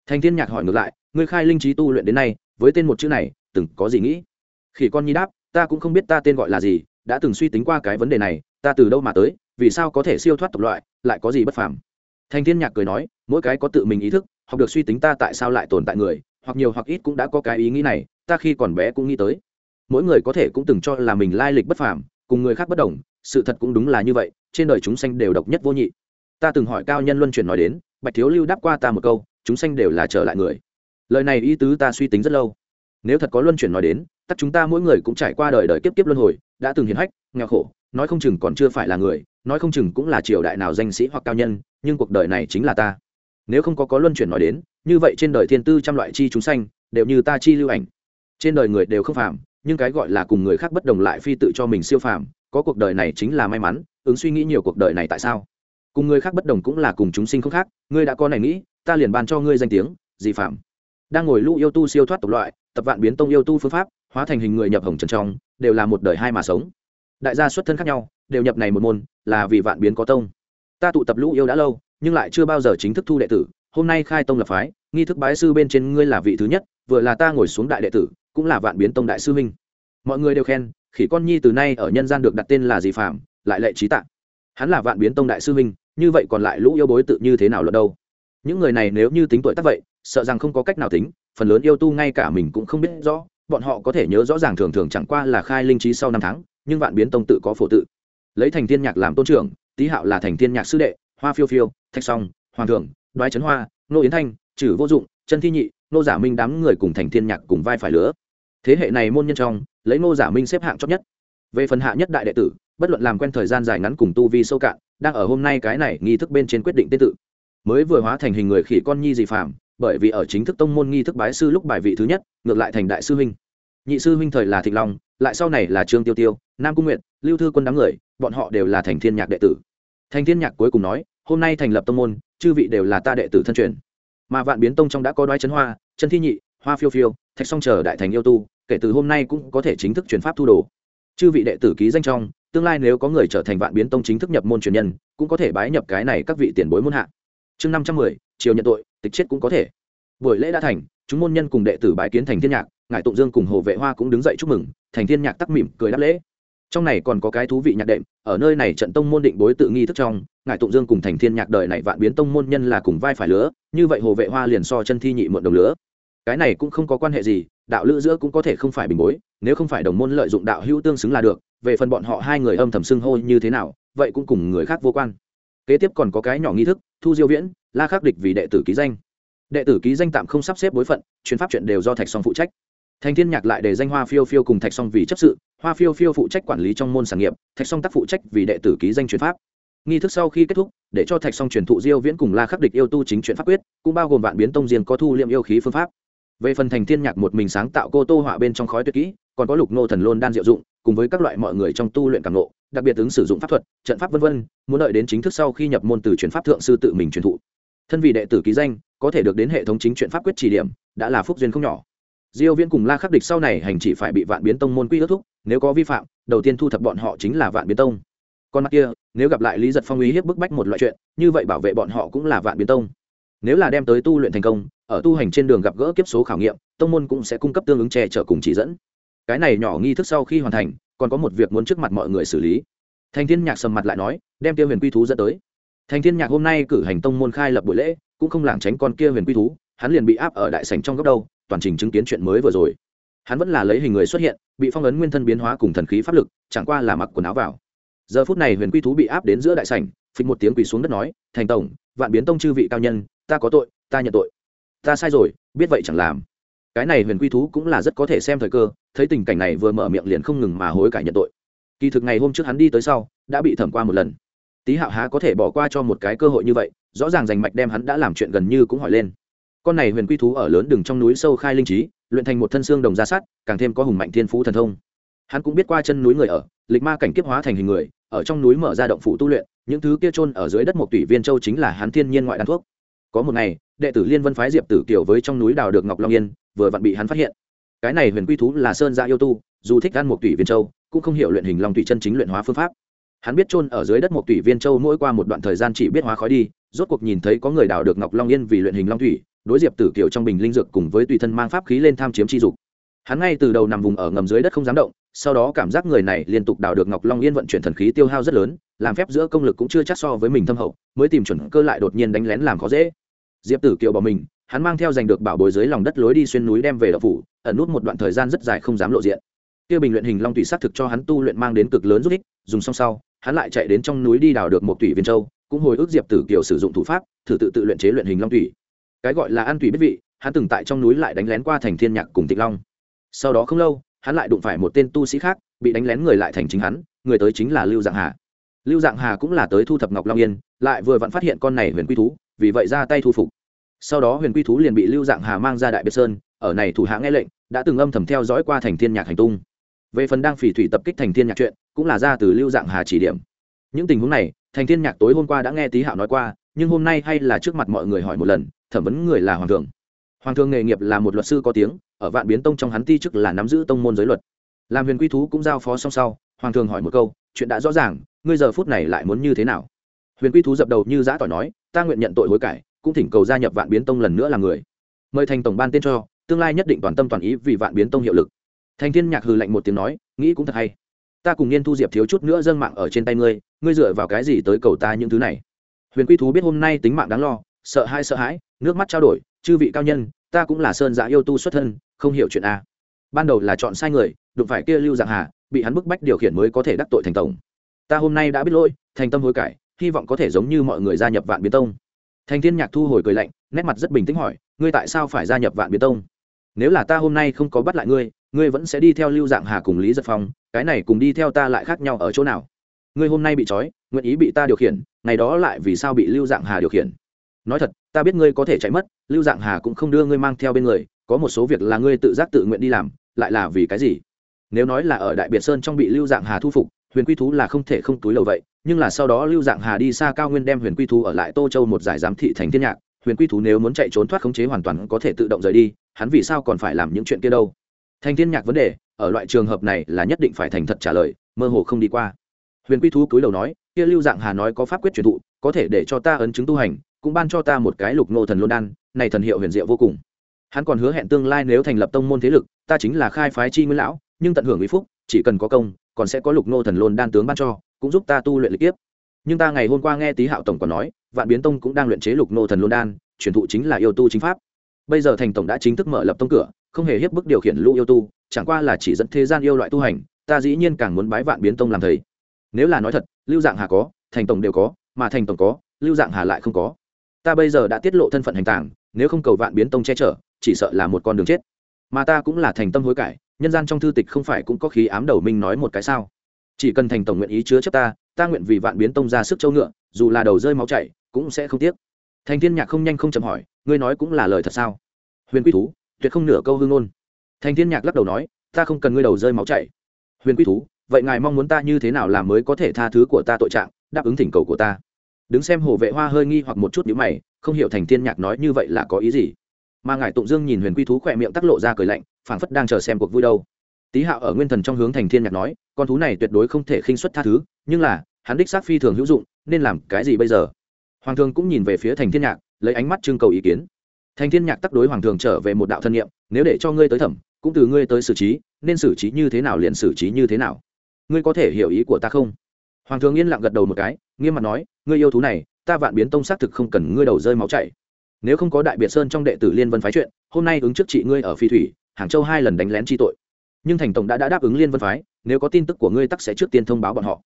Thành thiên nhạc hỏi ngược lại, ngươi khai linh trí tu luyện đến nay, với tên một chữ này, từng có gì nghĩ? Khỉ con nhi đáp, ta cũng không biết ta tên gọi là gì đã từng suy tính qua cái vấn đề này, ta từ đâu mà tới, vì sao có thể siêu thoát tộc loại, lại có gì bất phàm? Thành thiên nhạc cười nói, mỗi cái có tự mình ý thức, học được suy tính ta tại sao lại tồn tại người, hoặc nhiều hoặc ít cũng đã có cái ý nghĩ này, ta khi còn bé cũng nghĩ tới. Mỗi người có thể cũng từng cho là mình lai lịch bất phàm, cùng người khác bất đồng, sự thật cũng đúng là như vậy, trên đời chúng sanh đều độc nhất vô nhị. Ta từng hỏi cao nhân luân chuyển nói đến, bạch thiếu lưu đáp qua ta một câu, chúng sanh đều là trở lại người. Lời này ý tứ ta suy tính rất lâu. Nếu thật có luân chuyển nói đến, tất chúng ta mỗi người cũng trải qua đời đời kiếp kiếp luân hồi đã từng hiền hách, nghèo khổ, nói không chừng còn chưa phải là người, nói không chừng cũng là triều đại nào danh sĩ hoặc cao nhân, nhưng cuộc đời này chính là ta. Nếu không có có luân chuyển nói đến, như vậy trên đời thiên tư trăm loại chi chúng sanh, đều như ta chi lưu ảnh. Trên đời người đều không phạm nhưng cái gọi là cùng người khác bất đồng lại phi tự cho mình siêu phàm, có cuộc đời này chính là may mắn, ứng suy nghĩ nhiều cuộc đời này tại sao? Cùng người khác bất đồng cũng là cùng chúng sinh không khác, ngươi đã có này nghĩ, ta liền ban cho ngươi danh tiếng dị phạm đang ngồi lũ yêu tu siêu thoát tộc loại, tập vạn biến tông yêu tu phương pháp, hóa thành hình người nhập hồng trần trong đều là một đời hai mà sống. Đại gia xuất thân khác nhau, đều nhập này một môn, là vì vạn biến có tông. Ta tụ tập lũ yêu đã lâu, nhưng lại chưa bao giờ chính thức thu đệ tử. Hôm nay khai tông lập phái, nghi thức bái sư bên trên ngươi là vị thứ nhất, vừa là ta ngồi xuống đại đệ tử, cũng là vạn biến tông đại sư minh mọi người đều khen, khỉ con nhi từ nay ở nhân gian được đặt tên là gì phạm lại lệ trí tạng. Hắn là vạn biến tông đại sư minh như vậy còn lại lũ yêu bối tự như thế nào luận đâu? Những người này nếu như tính tuổi tác vậy, sợ rằng không có cách nào tính, phần lớn yêu tu ngay cả mình cũng không biết rõ bọn họ có thể nhớ rõ ràng thường thường chẳng qua là khai linh trí sau năm tháng, nhưng vạn biến tông tự có phổ tự. Lấy thành thiên nhạc làm tôn trưởng, tý hạo là thành thiên nhạc sư đệ, hoa phiêu phiêu, thạch song, hoàng thượng, đoái trấn hoa, nô yến thanh trừ vô dụng, chân thi nhị, nô giả minh đám người cùng thành thiên nhạc cùng vai phải lứa. Thế hệ này môn nhân trong, lấy nô giả minh xếp hạng chót nhất. Về phần hạ nhất đại đệ tử, bất luận làm quen thời gian dài ngắn cùng tu vi sâu cạn, đang ở hôm nay cái này nghi thức bên trên quyết định tên tự. Mới vừa hóa thành hình người khỉ con nhi dị phạm bởi vì ở chính thức tông môn nghi thức bái sư lúc bài vị thứ nhất, ngược lại thành đại sư huynh nhị sư huynh thời là thịnh long, lại sau này là trương tiêu tiêu, nam cung nguyện lưu thư quân đám người, bọn họ đều là thành thiên nhạc đệ tử. Thành thiên nhạc cuối cùng nói, hôm nay thành lập tông môn, chư vị đều là ta đệ tử thân truyền. Mà vạn biến tông trong đã có đoái chấn hoa chân thi nhị, hoa phiêu phiêu, thạch song chờ đại thành yêu tu, kể từ hôm nay cũng có thể chính thức truyền pháp thu đồ. Chư vị đệ tử ký danh trong, tương lai nếu có người trở thành vạn biến tông chính thức nhập môn truyền nhân, cũng có thể bái nhập cái này các vị tiền bối môn hạ. Chương năm trăm mười chiều nhận tội, tịch chết cũng có thể. Buổi lễ đã thành, chúng môn nhân cùng đệ tử bái kiến thành thiên nhạc ngài tụng dương cùng hồ vệ hoa cũng đứng dậy chúc mừng, thành thiên nhạc tắc mỉm cười đáp lễ. Trong này còn có cái thú vị nhạc đệm, ở nơi này trận tông môn định bối tự nghi thức trong, ngài tụng dương cùng thành thiên nhạc đời này vạn biến tông môn nhân là cùng vai phải lứa, như vậy hồ vệ hoa liền so chân thi nhị muộn đồng lứa. Cái này cũng không có quan hệ gì, đạo lữ giữa cũng có thể không phải bình bối, nếu không phải đồng môn lợi dụng đạo hữu tương xứng là được, về phần bọn họ hai người âm thầm xưng hô như thế nào, vậy cũng cùng người khác vô quan. Kế tiếp còn có cái nhỏ nghi thức, thu diêu viễn, la khắc địch vì đệ tử ký danh. Đệ tử ký danh tạm không sắp xếp bối phận chuyến pháp chuyện đều do thạch song phụ trách thành thiên nhạc lại để danh hoa phiêu phiêu cùng thạch song vì chấp sự, hoa phiêu phiêu phụ trách quản lý trong môn sản nghiệp, thạch song tác phụ trách vì đệ tử ký danh chuyển pháp. Nghi thức sau khi kết thúc, để cho thạch song truyền thụ diêu viễn cùng la khắc địch yêu tu chính chuyện pháp quyết, cũng bao gồm vạn biến tông riêng có thu liệm yêu khí phương pháp. Về phần thành thiên nhạc một mình sáng tạo cô tô họa bên trong khói tuyệt kỹ, còn có lục nô thần lôn đan diệu dụng, cùng với các loại mọi người trong tu luyện cảm nộ đặc biệt ứng sử dụng pháp thuật, trận pháp vân vân, muốn đợi đến chính thức sau khi nhập môn từ truyền pháp thượng sư tự mình truyền thụ. Thân vị đệ tử ký danh, có thể được đến hệ thống chính chuyện pháp quyết chỉ điểm, đã là phúc duyên không nhỏ diêu viễn cùng la khắc địch sau này hành chỉ phải bị vạn biến tông môn quy ước thúc, nếu có vi phạm, đầu tiên thu thập bọn họ chính là vạn biến tông. Còn mặt kia, nếu gặp lại lý giật phong ý hiếp bức bách một loại chuyện, như vậy bảo vệ bọn họ cũng là vạn biến tông. Nếu là đem tới tu luyện thành công, ở tu hành trên đường gặp gỡ kiếp số khảo nghiệm, tông môn cũng sẽ cung cấp tương ứng che chở cùng chỉ dẫn. Cái này nhỏ nghi thức sau khi hoàn thành, còn có một việc muốn trước mặt mọi người xử lý. Thành thiên nhạc sầm mặt lại nói, đem tiêu huyền quy thú dẫn tới. Thành thiên nhạc hôm nay cử hành tông môn khai lập buổi lễ, cũng không lảng tránh con kia huyền quy thú, hắn liền bị áp ở đại sảnh trong góc đâu toàn trình chứng kiến chuyện mới vừa rồi. Hắn vẫn là lấy hình người xuất hiện, bị phong ấn nguyên thân biến hóa cùng thần khí pháp lực, chẳng qua là mặc quần áo vào. Giờ phút này huyền quy thú bị áp đến giữa đại sảnh, phịch một tiếng quỳ xuống đất nói, thành tổng, vạn biến tông chư vị cao nhân, ta có tội, ta nhận tội. Ta sai rồi, biết vậy chẳng làm. Cái này huyền quy thú cũng là rất có thể xem thời cơ, thấy tình cảnh này vừa mở miệng liền không ngừng mà hối cải nhận tội. Kỳ thực ngày hôm trước hắn đi tới sau, đã bị thẩm qua một lần. Tý hạo há có thể bỏ qua cho một cái cơ hội như vậy, rõ ràng giành mạch đem hắn đã làm chuyện gần như cũng hỏi lên con này huyền quy thú ở lớn đường trong núi sâu khai linh trí, luyện thành một thân xương đồng ra sát càng thêm có hùng mạnh thiên phú thần thông. Hắn cũng biết qua chân núi người ở, lịch ma cảnh kiếp hóa thành hình người, ở trong núi mở ra động phủ tu luyện, những thứ kia trôn ở dưới đất một tủy viên châu chính là hắn thiên nhiên ngoại đan thuốc. Có một ngày, đệ tử liên vân phái diệp tử kiều với trong núi đào được ngọc long yên, vừa vặn bị hắn phát hiện. Cái này huyền quy thú là sơn gia yêu tu, dù thích ăn một tủy viên châu, cũng không hiểu luyện hình long tủy chân chính luyện hóa phương pháp. Hắn biết trôn ở dưới đất một tủy viên châu mỗi qua một đoạn thời gian chỉ biết hóa khói đi, rốt cuộc nhìn thấy có người đào được ngọc long yên vì luyện hình long thủy đối diệp tử kiều trong bình linh dược cùng với tùy thân mang pháp khí lên tham chiếm chi dục. Hắn ngay từ đầu nằm vùng ở ngầm dưới đất không dám động, sau đó cảm giác người này liên tục đào được ngọc long yên vận chuyển thần khí tiêu hao rất lớn, làm phép giữa công lực cũng chưa chắc so với mình thâm hậu, mới tìm chuẩn cơ lại đột nhiên đánh lén làm khó dễ. Diệp tử kiều bỏ mình, hắn mang theo giành được bảo bối dưới lòng đất lối đi xuyên núi đem về đậu phủ, ẩn nút một đoạn thời gian rất dài không dám lộ diện. Kia bình luyện hình long tùy xác thực cho hắn tu luyện mang đến cực lớn giúp ích, dùng xong sau, hắn lại chạy đến trong núi đi đào được một tùy viên châu, cũng hồi ức diệp tử kiều sử dụng thủ pháp, thử tự tự luyện chế luyện hình long tùy cái gọi là ăn tùy biết vị, hắn từng tại trong núi lại đánh lén qua thành thiên nhạc cùng tịnh long. Sau đó không lâu, hắn lại đụng phải một tên tu sĩ khác, bị đánh lén người lại thành chính hắn, người tới chính là lưu dạng hà. Lưu dạng hà cũng là tới thu thập ngọc long yên, lại vừa vặn phát hiện con này huyền quy thú, vì vậy ra tay thu phục. Sau đó huyền quy thú liền bị lưu dạng hà mang ra đại biệt sơn, ở này thủ hạ nghe lệnh, đã từng âm thầm theo dõi qua thành thiên nhạc hành tung. Về phần đang phỉ thủy tập kích thành thiên nhạc chuyện, cũng là ra từ lưu dạng hà chỉ điểm. Những tình huống này, thành thiên nhạc tối hôm qua đã nghe tý hạo nói qua, nhưng hôm nay hay là trước mặt mọi người hỏi một lần thẩm vấn người là hoàng thượng. Hoàng thượng nghề nghiệp là một luật sư có tiếng, ở vạn biến tông trong hắn ti chức là nắm giữ tông môn giới luật. Làm huyền quy thú cũng giao phó song sau, hoàng thượng hỏi một câu, chuyện đã rõ ràng, ngươi giờ phút này lại muốn như thế nào? Huyền quy thú dập đầu như giã tỏi nói, ta nguyện nhận tội hối cải, cũng thỉnh cầu gia nhập vạn biến tông lần nữa là người. Mời thành tổng ban tên cho, tương lai nhất định toàn tâm toàn ý vì vạn biến tông hiệu lực. Thành thiên nhạc hừ lạnh một tiếng nói, nghĩ cũng thật hay. Ta cùng niên thu diệp thiếu chút nữa dâng mạng ở trên tay ngươi ngươi dựa vào cái gì tới cầu ta những thứ này? Huyền quy thú biết hôm nay tính mạng đáng lo, sợ hai sợ hãi nước mắt trao đổi, chư vị cao nhân, ta cũng là sơn giã yêu tu xuất thân, không hiểu chuyện a. Ban đầu là chọn sai người, đụng phải kia lưu dạng hà, bị hắn bức bách điều khiển mới có thể đắc tội thành tổng. Ta hôm nay đã biết lỗi, thành tâm hối cải, hy vọng có thể giống như mọi người gia nhập vạn biến tông. Thành thiên nhạc thu hồi cười lạnh, nét mặt rất bình tĩnh hỏi, ngươi tại sao phải gia nhập vạn biến tông? Nếu là ta hôm nay không có bắt lại ngươi ngươi vẫn sẽ đi theo lưu dạng hà cùng lý giật phong, cái này cùng đi theo ta lại khác nhau ở chỗ nào? Ngươi hôm nay bị trói, nguyện ý bị ta điều khiển, ngày đó lại vì sao bị lưu dạng hà điều khiển? Nói thật, ta biết ngươi có thể chạy mất, lưu dạng hà cũng không đưa ngươi mang theo bên người, có một số việc là ngươi tự giác tự nguyện đi làm, lại là vì cái gì? Nếu nói là ở đại biệt sơn trong bị lưu dạng hà thu phục, huyền quy thú là không thể không túi lầu vậy, nhưng là sau đó lưu dạng hà đi xa cao nguyên đem huyền quy thú ở lại tô châu một giải giám thị thành thiên nhạc, huyền quy thú nếu muốn chạy trốn thoát khống chế hoàn toàn có thể tự động rời đi, hắn vì sao còn phải làm những chuyện kia đâu? Thành thiên nhạc vấn đề, ở loại trường hợp này là nhất định phải thành thật trả lời, mơ hồ không đi qua. Huyền quy thú cúi đầu nói, kia lưu dạng hà nói có pháp quyết truyền thụ, có thể để cho ta ấn chứng tu hành cũng ban cho ta một cái lục nô thần luân đan, này thần hiệu huyền diệu vô cùng. Hắn còn hứa hẹn tương lai nếu thành lập tông môn thế lực, ta chính là khai phái chi nguyên lão, nhưng tận hưởng mỹ phúc, chỉ cần có công, còn sẽ có lục nô thần luân đan tướng ban cho, cũng giúp ta tu luyện lịch tiếp nhưng ta ngày hôm qua nghe tý hạo tổng còn nói, vạn biến tông cũng đang luyện chế lục nô thần luân đan, truyền thụ chính là yêu tu chính pháp. Bây giờ thành tổng đã chính thức mở lập tông cửa, không hề hiếp bức điều khiển lũ yêu tu, chẳng qua là chỉ dẫn thế gian yêu loại tu hành, ta dĩ nhiên càng muốn bái vạn biến tông làm thầy. Nếu là nói thật, lưu dạng hà có, thành tổng đều có, mà thành tổng có, lưu dạng hà lại không có ta bây giờ đã tiết lộ thân phận hành tàng, nếu không cầu vạn biến tông che chở, chỉ sợ là một con đường chết. Mà ta cũng là thành tâm hối cải, nhân gian trong thư tịch không phải cũng có khí ám đầu minh nói một cái sao? Chỉ cần thành tổng nguyện ý chứa chấp ta ta nguyện vì vạn biến tông ra sức châu ngựa, dù là đầu rơi máu chảy, cũng sẽ không tiếc. Thành thiên nhạc không nhanh không chậm hỏi, ngươi nói cũng là lời thật sao? Huyền quy thú, tuyệt không nửa câu hương ngôn. Thành thiên nhạc lắc đầu nói, ta không cần ngươi đầu rơi máu chảy. Huyền quy thú, vậy ngài mong muốn ta như thế nào làm mới có thể tha thứ của ta tội trạng, đáp ứng thỉnh cầu của ta? Đứng xem hồ vệ hoa hơi nghi hoặc một chút nhữ mày, không hiểu thành thiên nhạc nói như vậy là có ý gì. Mà ngài tụng dương nhìn huyền quy thú khỏe miệng tắc lộ ra cười lạnh, phảng phất đang chờ xem cuộc vui đâu. Tý hạo ở nguyên thần trong hướng thành thiên nhạc nói, con thú này tuyệt đối không thể khinh xuất tha thứ, nhưng là, hắn đích xác phi thường hữu dụng, nên làm cái gì bây giờ? Hoàng thường cũng nhìn về phía thành thiên nhạc, lấy ánh mắt trưng cầu ý kiến. Thành thiên nhạc tắc đối hoàng thường trở về một đạo thân nhiệm, nếu để cho ngươi tới thẩm, cũng từ ngươi tới xử trí, nên xử trí như thế nào liền xử trí như thế nào. Ngươi có thể hiểu ý của ta không? Hoàng thường yên lặng gật đầu một cái nghiêm mặt nói ngươi yêu thú này ta vạn biến tông xác thực không cần ngươi đầu rơi máu chảy. Nếu không có đại biệt sơn trong đệ tử liên vân phái chuyện hôm nay ứng trước chị ngươi ở phi thủy hàng châu hai lần đánh lén chi tội. Nhưng thành tổng đã, đã đáp ứng liên vân phái nếu có tin tức của ngươi tắc sẽ trước tiên thông báo bọn họ.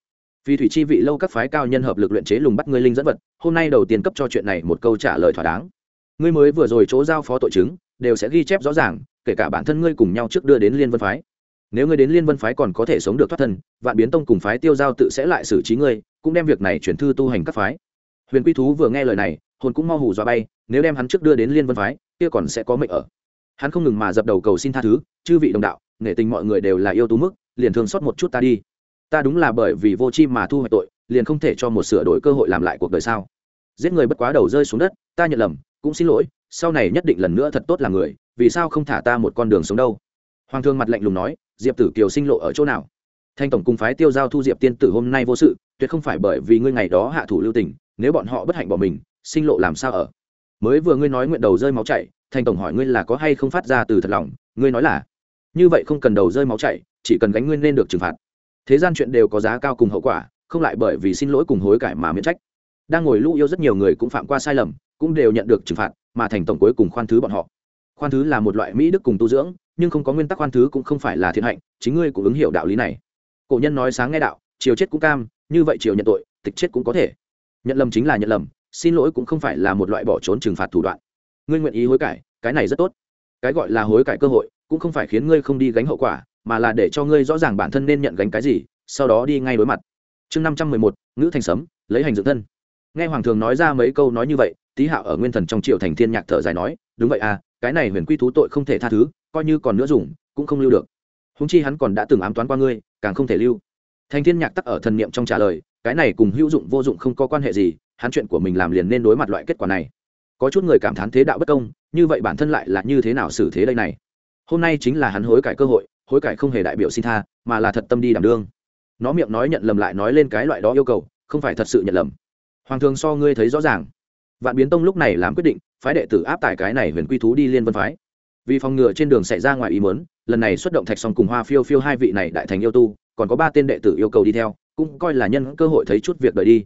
Phi thủy chi vị lâu các phái cao nhân hợp lực luyện chế lùng bắt ngươi linh dẫn vật hôm nay đầu tiên cấp cho chuyện này một câu trả lời thỏa đáng. Ngươi mới vừa rồi chỗ giao phó tội chứng đều sẽ ghi chép rõ ràng kể cả bản thân ngươi cùng nhau trước đưa đến liên vân phái nếu ngươi đến liên vân phái còn có thể sống được thoát thân, vạn biến tông cùng phái tiêu giao tự sẽ lại xử trí ngươi, cũng đem việc này chuyển thư tu hành các phái. Huyền quy thú vừa nghe lời này, hồn cũng mau hù dọa bay, nếu đem hắn trước đưa đến liên vân phái, kia còn sẽ có mệnh ở. Hắn không ngừng mà dập đầu cầu xin tha thứ, chư vị đồng đạo, nể tình mọi người đều là yêu tú mức, liền thương xót một chút ta đi. Ta đúng là bởi vì vô chi mà thu hoạch tội, liền không thể cho một sửa đổi cơ hội làm lại cuộc đời sao? Giết người bất quá đầu rơi xuống đất, ta nhận lầm, cũng xin lỗi, sau này nhất định lần nữa thật tốt là người, vì sao không thả ta một con đường sống đâu? Hoàng thương mặt lạnh lùng nói, diệp tử kiều sinh lộ ở chỗ nào? Thanh tổng cùng phái tiêu giao thu diệp tiên tử hôm nay vô sự, tuyệt không phải bởi vì ngươi ngày đó hạ thủ lưu tình, nếu bọn họ bất hạnh bỏ mình, sinh lộ làm sao ở? Mới vừa ngươi nói nguyện đầu rơi máu chảy, thanh tổng hỏi ngươi là có hay không phát ra từ thật lòng, ngươi nói là, như vậy không cần đầu rơi máu chảy, chỉ cần gánh nguyên nên được trừng phạt. Thế gian chuyện đều có giá cao cùng hậu quả, không lại bởi vì xin lỗi cùng hối cải mà miễn trách. Đang ngồi lũ yêu rất nhiều người cũng phạm qua sai lầm, cũng đều nhận được trừng phạt, mà thành tổng cuối cùng khoan thứ bọn họ khoan thứ là một loại mỹ đức cùng tu dưỡng, nhưng không có nguyên tắc khoan thứ cũng không phải là thiện hạnh, chính ngươi cũng ứng hiểu đạo lý này. Cổ nhân nói sáng nghe đạo, chiều chết cũng cam, như vậy chiều nhận tội, tịch chết cũng có thể. Nhận lầm chính là nhận lầm, xin lỗi cũng không phải là một loại bỏ trốn trừng phạt thủ đoạn. Ngươi nguyện ý hối cải, cái này rất tốt. Cái gọi là hối cải cơ hội, cũng không phải khiến ngươi không đi gánh hậu quả, mà là để cho ngươi rõ ràng bản thân nên nhận gánh cái gì, sau đó đi ngay đối mặt. Chương năm trăm mười một, ngữ thành sấm, lấy hành dựng thân. Nghe hoàng thường nói ra mấy câu nói như vậy, tý hạo ở nguyên thần trong triệu thành thiên nhạc thở dài nói, đúng vậy à cái này huyền quy thú tội không thể tha thứ, coi như còn nữa dùng, cũng không lưu được. Húng chi hắn còn đã từng ám toán qua ngươi, càng không thể lưu. Thành thiên nhạc tắc ở thần niệm trong trả lời, cái này cùng hữu dụng vô dụng không có quan hệ gì, hắn chuyện của mình làm liền nên đối mặt loại kết quả này. Có chút người cảm thán thế đạo bất công, như vậy bản thân lại là như thế nào xử thế đây này? Hôm nay chính là hắn hối cải cơ hội, hối cải không hề đại biểu xin tha, mà là thật tâm đi đảm đương. Nó miệng nói nhận lầm lại nói lên cái loại đó yêu cầu, không phải thật sự nhận lầm. Hoàng thường so ngươi thấy rõ ràng vạn biến tông lúc này làm quyết định, phái đệ tử áp tải cái này huyền quy thú đi liên vân phái. Vì phòng ngừa trên đường xảy ra ngoài ý mớn lần này xuất động thạch xong cùng hoa phiêu phiêu hai vị này đại thành yêu tu, còn có ba tên đệ tử yêu cầu đi theo, cũng coi là nhân cơ hội thấy chút việc đời đi.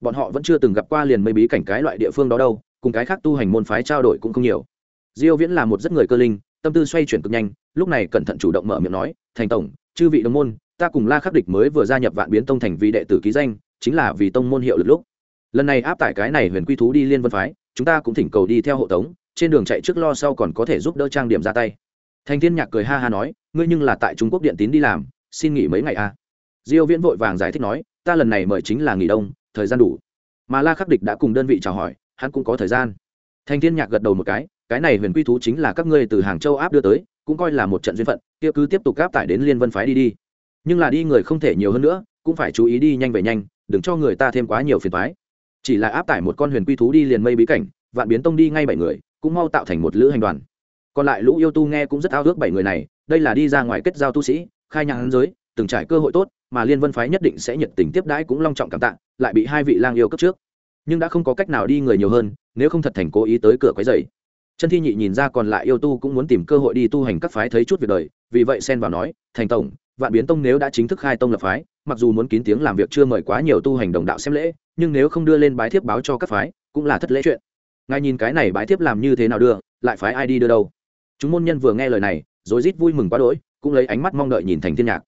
Bọn họ vẫn chưa từng gặp qua liền mây bí cảnh cái loại địa phương đó đâu, cùng cái khác tu hành môn phái trao đổi cũng không nhiều. Diêu viễn là một rất người cơ linh, tâm tư xoay chuyển cực nhanh, lúc này cẩn thận chủ động mở miệng nói, thành tổng, chư vị đồng môn, ta cùng la khắc địch mới vừa gia nhập vạn biến tông thành vị đệ tử ký danh, chính là vì tông môn hiệu lực lúc lần này áp tải cái này huyền quy thú đi liên vân phái, chúng ta cũng thỉnh cầu đi theo hộ tống, trên đường chạy trước lo sau còn có thể giúp đỡ trang điểm ra tay. Thành thiên nhạc cười ha ha nói, ngươi nhưng là tại trung quốc điện tín đi làm, xin nghỉ mấy ngày a à? diêu viễn vội vàng giải thích nói, ta lần này mời chính là nghỉ đông, thời gian đủ. Mà la khắc địch đã cùng đơn vị chào hỏi, hắn cũng có thời gian. Thành thiên nhạc gật đầu một cái cái này huyền quy thú chính là các ngươi từ hàng châu áp đưa tới, cũng coi là một trận duyên phận, kia cứ tiếp tục áp tải đến liên vân phái đi đi. Nhưng là đi người không thể nhiều hơn nữa, cũng phải chú ý đi nhanh về nhanh, đừng cho người ta thêm quá nhiều phiền toái chỉ là áp tải một con huyền quy thú đi liền mây bí cảnh, vạn biến tông đi ngay bảy người, cũng mau tạo thành một lữ hành đoàn. Còn lại lũ yêu tu nghe cũng rất ao ước bảy người này, đây là đi ra ngoài kết giao tu sĩ, khai nhang giới, từng trải cơ hội tốt, mà liên vân phái nhất định sẽ nhiệt tình tiếp đãi cũng long trọng cảm tạ, lại bị hai vị lang yêu cấp trước. Nhưng đã không có cách nào đi người nhiều hơn, nếu không thật thành cố ý tới cửa quấy dày chân thi nhị nhìn ra còn lại yêu tu cũng muốn tìm cơ hội đi tu hành các phái thấy chút việc đời, vì vậy xen vào nói, thành tổng, vạn biến tông nếu đã chính thức khai tông lập phái, mặc dù muốn kín tiếng làm việc chưa mời quá nhiều tu hành đồng đạo xem lễ nhưng nếu không đưa lên bái thiếp báo cho các phái, cũng là thất lễ chuyện. Ngài nhìn cái này bái thiếp làm như thế nào đưa, lại phái ai đi đưa đâu? Chúng môn nhân vừa nghe lời này rồi rít vui mừng quá đỗi, cũng lấy ánh mắt mong đợi nhìn thành thiên nhạc.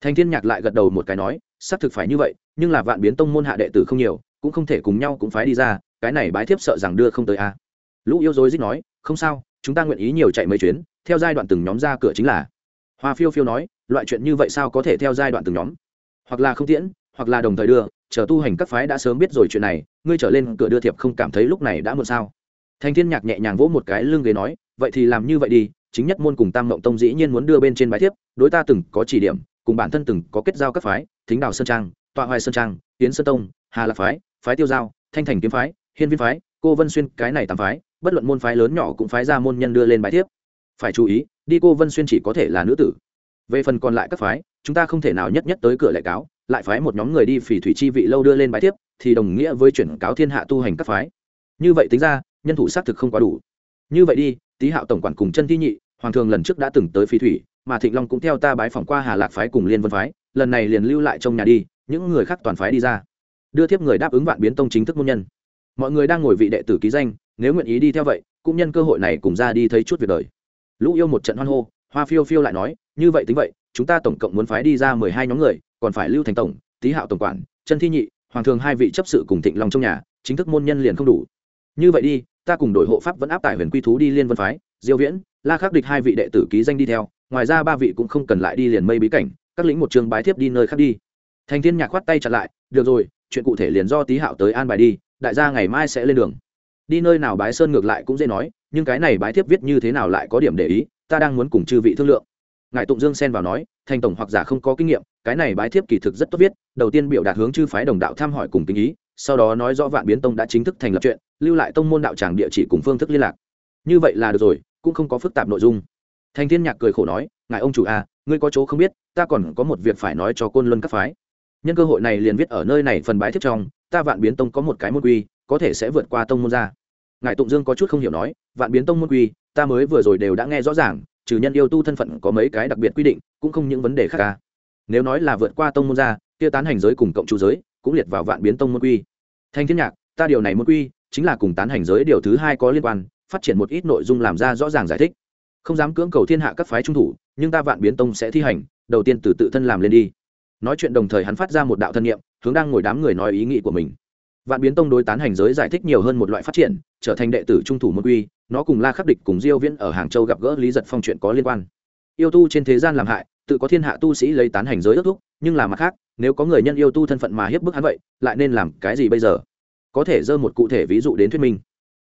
Thành thiên nhạc lại gật đầu một cái nói, xác thực phải như vậy, nhưng là vạn biến tông môn hạ đệ tử không nhiều, cũng không thể cùng nhau cũng phái đi ra, cái này bái thiếp sợ rằng đưa không tới a lũ yêu dối rít nói, không sao, chúng ta nguyện ý nhiều chạy mấy chuyến, theo giai đoạn từng nhóm ra cửa chính là. Hoa phiêu phiêu nói, loại chuyện như vậy sao có thể theo giai đoạn từng nhóm? Hoặc là không tiễn, hoặc là đồng thời đưa chờ tu hành các phái đã sớm biết rồi chuyện này, ngươi trở lên cửa đưa thiệp không cảm thấy lúc này đã muộn sao? Thành thiên nhạc nhẹ nhàng vỗ một cái lưng ghế nói, vậy thì làm như vậy đi, chính nhất môn cùng tam mộng tông dĩ nhiên muốn đưa bên trên bài thiếp, đối ta từng có chỉ điểm, cùng bản thân từng có kết giao các phái, thính đào sơn trang, tọa hoài sơn trang tiến sơn tông, hà lạc phái phái tiêu giao, thanh thành kiếm phái, hiên viên phái, cô vân xuyên, cái này tám phái, bất luận môn phái lớn nhỏ cũng phái ra môn nhân đưa lên bài thiếp. Phải chú ý, đi cô vân xuyên chỉ có thể là nữ tử. Về phần còn lại các phái chúng ta không thể nào nhất nhất tới cửa lại cáo lại phái một nhóm người đi phỉ thủy chi vị lâu đưa lên bài tiếp, thì đồng nghĩa với chuyển cáo thiên hạ tu hành các phái. Như vậy tính ra nhân thủ xác thực không quá đủ. Như vậy đi tý hạo tổng quản cùng chân thi nhị hoàng thường lần trước đã từng tới phỉ thủy mà thịnh long cũng theo ta bái phỏng qua hà lạc phái cùng liên vân phái lần này liền lưu lại trong nhà đi những người khác toàn phái đi ra. Đưa tiếp người đáp ứng vạn biến tông chính thức môn nhân. Mọi người đang ngồi vị đệ tử ký danh nếu nguyện ý đi theo vậy cũng nhân cơ hội này cùng ra đi thấy chút việc đời. Lũ yêu một trận hoan hô hoa phiêu phiêu lại nói như vậy tính vậy chúng ta tổng cộng muốn phái đi ra mười hai nhóm người, còn phải lưu thành tổng, tý hạo tổng quản chân thi nhị, hoàng thường hai vị chấp sự cùng thịnh long trong nhà, chính thức môn nhân liền không đủ. Như vậy đi, ta cùng đội hộ pháp vẫn áp tải huyền quy thú đi liên vân phái, diêu viễn, la khắc địch hai vị đệ tử ký danh đi theo, ngoài ra ba vị cũng không cần lại đi liền mây bí cảnh, các lĩnh một trường bái thiếp đi nơi khác đi. Thành thiên nhạc khoát tay chặn lại, được rồi, chuyện cụ thể liền do tý hạo tới an bài đi, đại gia ngày mai sẽ lên đường. Đi nơi nào bái sơn ngược lại cũng dễ nói, nhưng cái này bái thiếp viết như thế nào lại có điểm để ý, ta đang muốn cùng chư vị thương lượng ngài tụng dương xen vào nói thành tổng hoặc giả không có kinh nghiệm cái này bái thiếp kỳ thực rất tốt viết đầu tiên biểu đạt hướng chư phái đồng đạo tham hỏi cùng kinh ý sau đó nói rõ vạn biến tông đã chính thức thành lập chuyện lưu lại tông môn đạo tràng địa chỉ cùng phương thức liên lạc. Như vậy là được rồi cũng không có phức tạp nội dung. Thành thiên nhạc cười khổ nói ngài ông chủ a à, ngươi có chỗ không biết ta còn có một việc phải nói cho côn luân các phái. Nhân cơ hội này liền viết ở nơi này phần bái thiếp trong ta vạn biến tông có một cái môn quy có thể sẽ vượt qua tông môn ra. Ngài tụng dương có chút không hiểu nói vạn biến tông môn quy ta mới vừa rồi đều đã nghe rõ ràng trừ nhân yêu tu thân phận có mấy cái đặc biệt quy định, cũng không những vấn đề khác ca nếu nói là vượt qua tông môn ra kia tán hành giới cùng cộng chủ giới, cũng liệt vào vạn biến tông môn quy. Thanh thiên nhạc, ta điều này môn quy, chính là cùng tán hành giới điều thứ hai có liên quan, phát triển một ít nội dung làm ra rõ ràng giải thích. Không dám cưỡng cầu thiên hạ các phái trung thủ, nhưng ta vạn biến tông sẽ thi hành, đầu tiên từ tự thân làm lên đi. Nói chuyện đồng thời hắn phát ra một đạo thân nhiệm hướng đang ngồi đám người nói ý nghĩ của mình. Vạn biến tông đối tán hành giới giải thích nhiều hơn một loại phát triển, trở thành đệ tử trung thủ môn quy nó cùng la khắc địch cùng diêu viễn ở hàng châu gặp gỡ lý giật phong chuyện có liên quan. Yêu tu trên thế gian làm hại, tự có thiên hạ tu sĩ lấy tán hành giới ước thúc, nhưng là mặt khác, nếu có người nhân yêu tu thân phận mà hiếp bức hắn vậy, lại nên làm cái gì bây giờ? Có thể dơ một cụ thể ví dụ đến thuyết minh.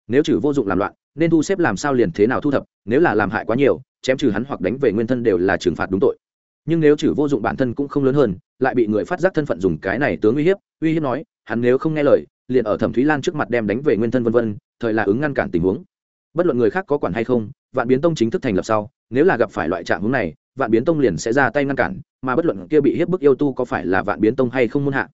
Nếu trừ vô dụng làm loạn, nên thu xếp làm sao liền thế nào thu thập, nếu là làm hại quá nhiều, chém trừ hắn hoặc đánh về nguyên thân đều là trừng phạt đúng tội. Nhưng nếu trừ vô dụng bản thân cũng không lớn hơn, lại bị người phát giác thân phận dùng cái này tướng uy hiếp uy hiếp nói, hắn nếu không nghe lời, liền ở thẩm thúy lan trước mặt đem đánh về nguyên thân vân vân, thời là ứng ngăn cản tình huống bất luận người khác có quản hay không, vạn biến tông chính thức thành lập sau, nếu là gặp phải loại trạng hướng này, vạn biến tông liền sẽ ra tay ngăn cản, mà bất luận kia bị hiếp bức yêu tu có phải là vạn biến tông hay không muôn hạ.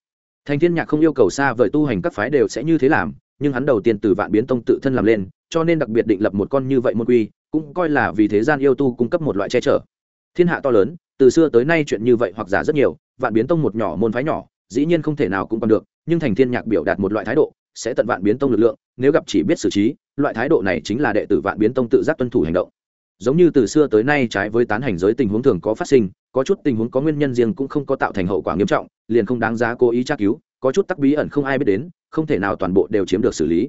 Thành thiên nhạc không yêu cầu xa vời tu hành các phái đều sẽ như thế làm, nhưng hắn đầu tiên từ vạn biến tông tự thân làm lên, cho nên đặc biệt định lập một con như vậy môn quy, cũng coi là vì thế gian yêu tu cung cấp một loại che chở. Thiên hạ to lớn, từ xưa tới nay chuyện như vậy hoặc giả rất nhiều, vạn biến tông một nhỏ môn phái nhỏ, dĩ nhiên không thể nào cũng còn được, nhưng thành thiên nhạc biểu đạt một loại thái độ sẽ tận vạn biến tông lực lượng, nếu gặp chỉ biết xử trí, loại thái độ này chính là đệ tử vạn biến tông tự giác tuân thủ hành động. Giống như từ xưa tới nay trái với tán hành giới tình huống thường có phát sinh, có chút tình huống có nguyên nhân riêng cũng không có tạo thành hậu quả nghiêm trọng, liền không đáng giá cố ý tra cứu, có chút tắc bí ẩn không ai biết đến, không thể nào toàn bộ đều chiếm được xử lý.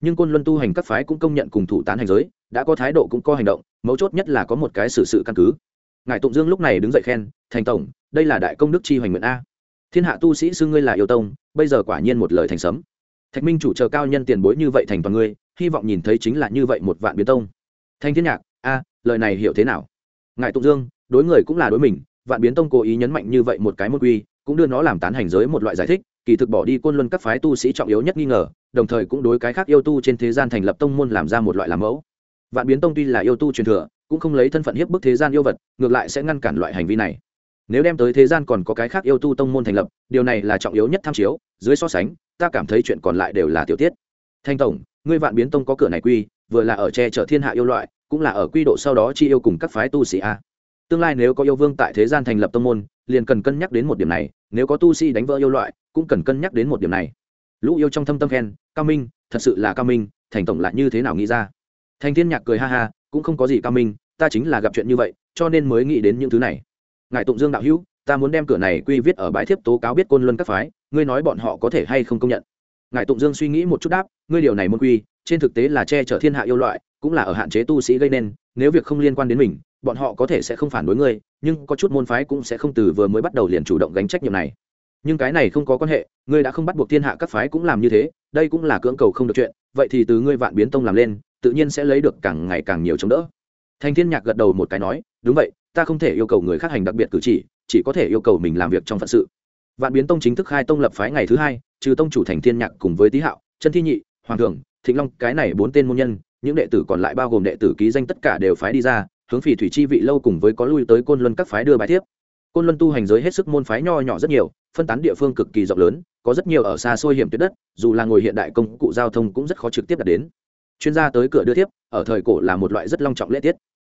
Nhưng quân luân tu hành các phái cũng công nhận cùng thủ tán hành giới, đã có thái độ cũng có hành động, mấu chốt nhất là có một cái xử sự căn cứ. Ngài tụng dương lúc này đứng dậy khen, thành tổng, đây là đại công đức chi hoành nguyện a. Thiên hạ tu sĩ xưng ngươi là yêu tông, bây giờ quả nhiên một lời thành sấm thạch minh chủ chờ cao nhân tiền bối như vậy thành toàn ngươi, hy vọng nhìn thấy chính là như vậy một vạn biến tông. Thanh thiên nhạc, a, lời này hiểu thế nào? Ngài tụng dương, đối người cũng là đối mình, vạn biến tông cố ý nhấn mạnh như vậy một cái môn quy, cũng đưa nó làm tán hành giới một loại giải thích, kỳ thực bỏ đi côn luân các phái tu sĩ trọng yếu nhất nghi ngờ, đồng thời cũng đối cái khác yêu tu trên thế gian thành lập tông môn làm ra một loại làm mẫu. Vạn biến tông tuy là yêu tu truyền thừa, cũng không lấy thân phận hiếp bức thế gian yêu vật, ngược lại sẽ ngăn cản loại hành vi này nếu đem tới thế gian còn có cái khác yêu tu tông môn thành lập, điều này là trọng yếu nhất tham chiếu, dưới so sánh, ta cảm thấy chuyện còn lại đều là tiểu tiết. Thanh tổng, ngươi vạn biến tông có cửa này quy, vừa là ở che chở thiên hạ yêu loại, cũng là ở quy độ sau đó chi yêu cùng các phái tu sĩ a. Tương lai nếu có yêu vương tại thế gian thành lập tông môn, liền cần cân nhắc đến một điểm này, nếu có tu sĩ đánh vỡ yêu loại, cũng cần cân nhắc đến một điểm này. Lũ yêu trong thâm tâm khen, cao minh, thật sự là cao minh, thành tổng lại như thế nào nghĩ ra? Thành thiên nhạc cười ha ha, cũng không có gì cao minh, ta chính là gặp chuyện như vậy, cho nên mới nghĩ đến những thứ này ngài tụng dương đạo hữu, ta muốn đem cửa này quy viết ở bãi thiếp tố cáo biết côn luân các phái, ngươi nói bọn họ có thể hay không công nhận? Ngài tụng dương suy nghĩ một chút đáp, ngươi điều này môn quy, trên thực tế là che chở thiên hạ yêu loại, cũng là ở hạn chế tu sĩ gây nên, nếu việc không liên quan đến mình, bọn họ có thể sẽ không phản đối ngươi, nhưng có chút môn phái cũng sẽ không từ vừa mới bắt đầu liền chủ động gánh trách nhiệm này. Nhưng cái này không có quan hệ, ngươi đã không bắt buộc thiên hạ các phái cũng làm như thế, đây cũng là cưỡng cầu không được chuyện, vậy thì từ ngươi vạn biến tông làm lên, tự nhiên sẽ lấy được càng ngày càng nhiều chống đỡ. Thành thiên nhạc gật đầu một cái nói, đúng vậy ta không thể yêu cầu người khác hành đặc biệt cử chỉ chỉ có thể yêu cầu mình làm việc trong phận sự. Vạn biến tông chính thức khai tông lập phái ngày thứ hai, trừ tông chủ thành thiên nhạc cùng với tý hạo trần thi nhị, hoàng thượng, thịnh long, cái này bốn tên môn nhân, những đệ tử còn lại bao gồm đệ tử ký danh tất cả đều phái đi ra, hướng phỉ thủy chi vị lâu cùng với có lui tới côn luân các phái đưa bài thiếp côn luân tu hành giới hết sức môn phái nho nhỏ rất nhiều, phân tán địa phương cực kỳ rộng lớn, có rất nhiều ở xa xôi hiểm tuyệt đất, dù là ngồi hiện đại công cụ giao thông cũng rất khó trực tiếp đạt đến. Chuyên gia tới cửa đưa tiếp, ở thời cổ là một loại rất long trọng lễ tiết.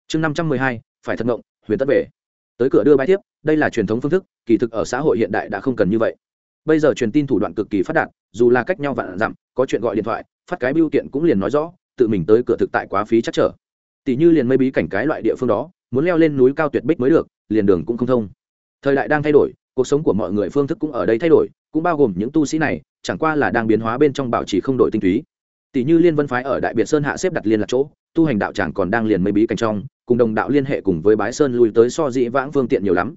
Chương năm trăm mười hai, phải thật ngộng huyền tất về. Tới cửa đưa bài tiếp đây là truyền thống phương thức, kỳ thực ở xã hội hiện đại đã không cần như vậy. Bây giờ truyền tin thủ đoạn cực kỳ phát đạt, dù là cách nhau vạn dặm, có chuyện gọi điện thoại, phát cái biêu kiện cũng liền nói rõ, tự mình tới cửa thực tại quá phí chắc trở. Tỷ như liền mây bí cảnh cái loại địa phương đó, muốn leo lên núi cao tuyệt bích mới được, liền đường cũng không thông. Thời đại đang thay đổi, cuộc sống của mọi người phương thức cũng ở đây thay đổi, cũng bao gồm những tu sĩ này, chẳng qua là đang biến hóa bên trong bảo trì không đổi tinh túy. Tỷ như liên vân phái ở đại biệt sơn hạ xếp đặt liên lạc chỗ tu hành đạo tràng còn đang liền mây bí cảnh trong, cùng đồng đạo liên hệ cùng với bái sơn lui tới so dĩ vãng phương tiện nhiều lắm.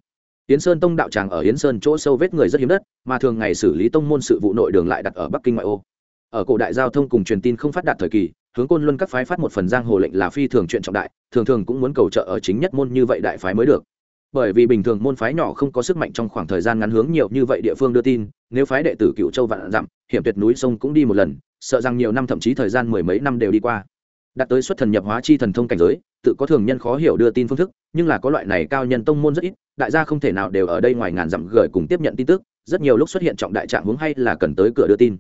Yến sơn tông đạo tràng ở yến sơn chỗ sâu vết người rất hiếm đất, mà thường ngày xử lý tông môn sự vụ nội đường lại đặt ở bắc kinh ngoại ô. Ở cổ đại giao thông cùng truyền tin không phát đạt thời kỳ, hướng côn luân các phái phát một phần giang hồ lệnh là phi thường chuyện trọng đại, thường thường cũng muốn cầu trợ ở chính nhất môn như vậy đại phái mới được. Bởi vì bình thường môn phái nhỏ không có sức mạnh trong khoảng thời gian ngắn hướng nhiều như vậy địa phương đưa tin, nếu phái đệ tử cựu châu vạn dặm, hiểm tuyệt núi sông cũng đi một lần, sợ rằng nhiều năm thậm chí thời gian mười mấy năm đều đi qua đạt tới xuất thần nhập hóa chi thần thông cảnh giới, tự có thường nhân khó hiểu đưa tin phương thức, nhưng là có loại này cao nhân tông môn rất ít, đại gia không thể nào đều ở đây ngoài ngàn dặm gửi cùng tiếp nhận tin tức, rất nhiều lúc xuất hiện trọng đại trạng hướng hay là cần tới cửa đưa tin.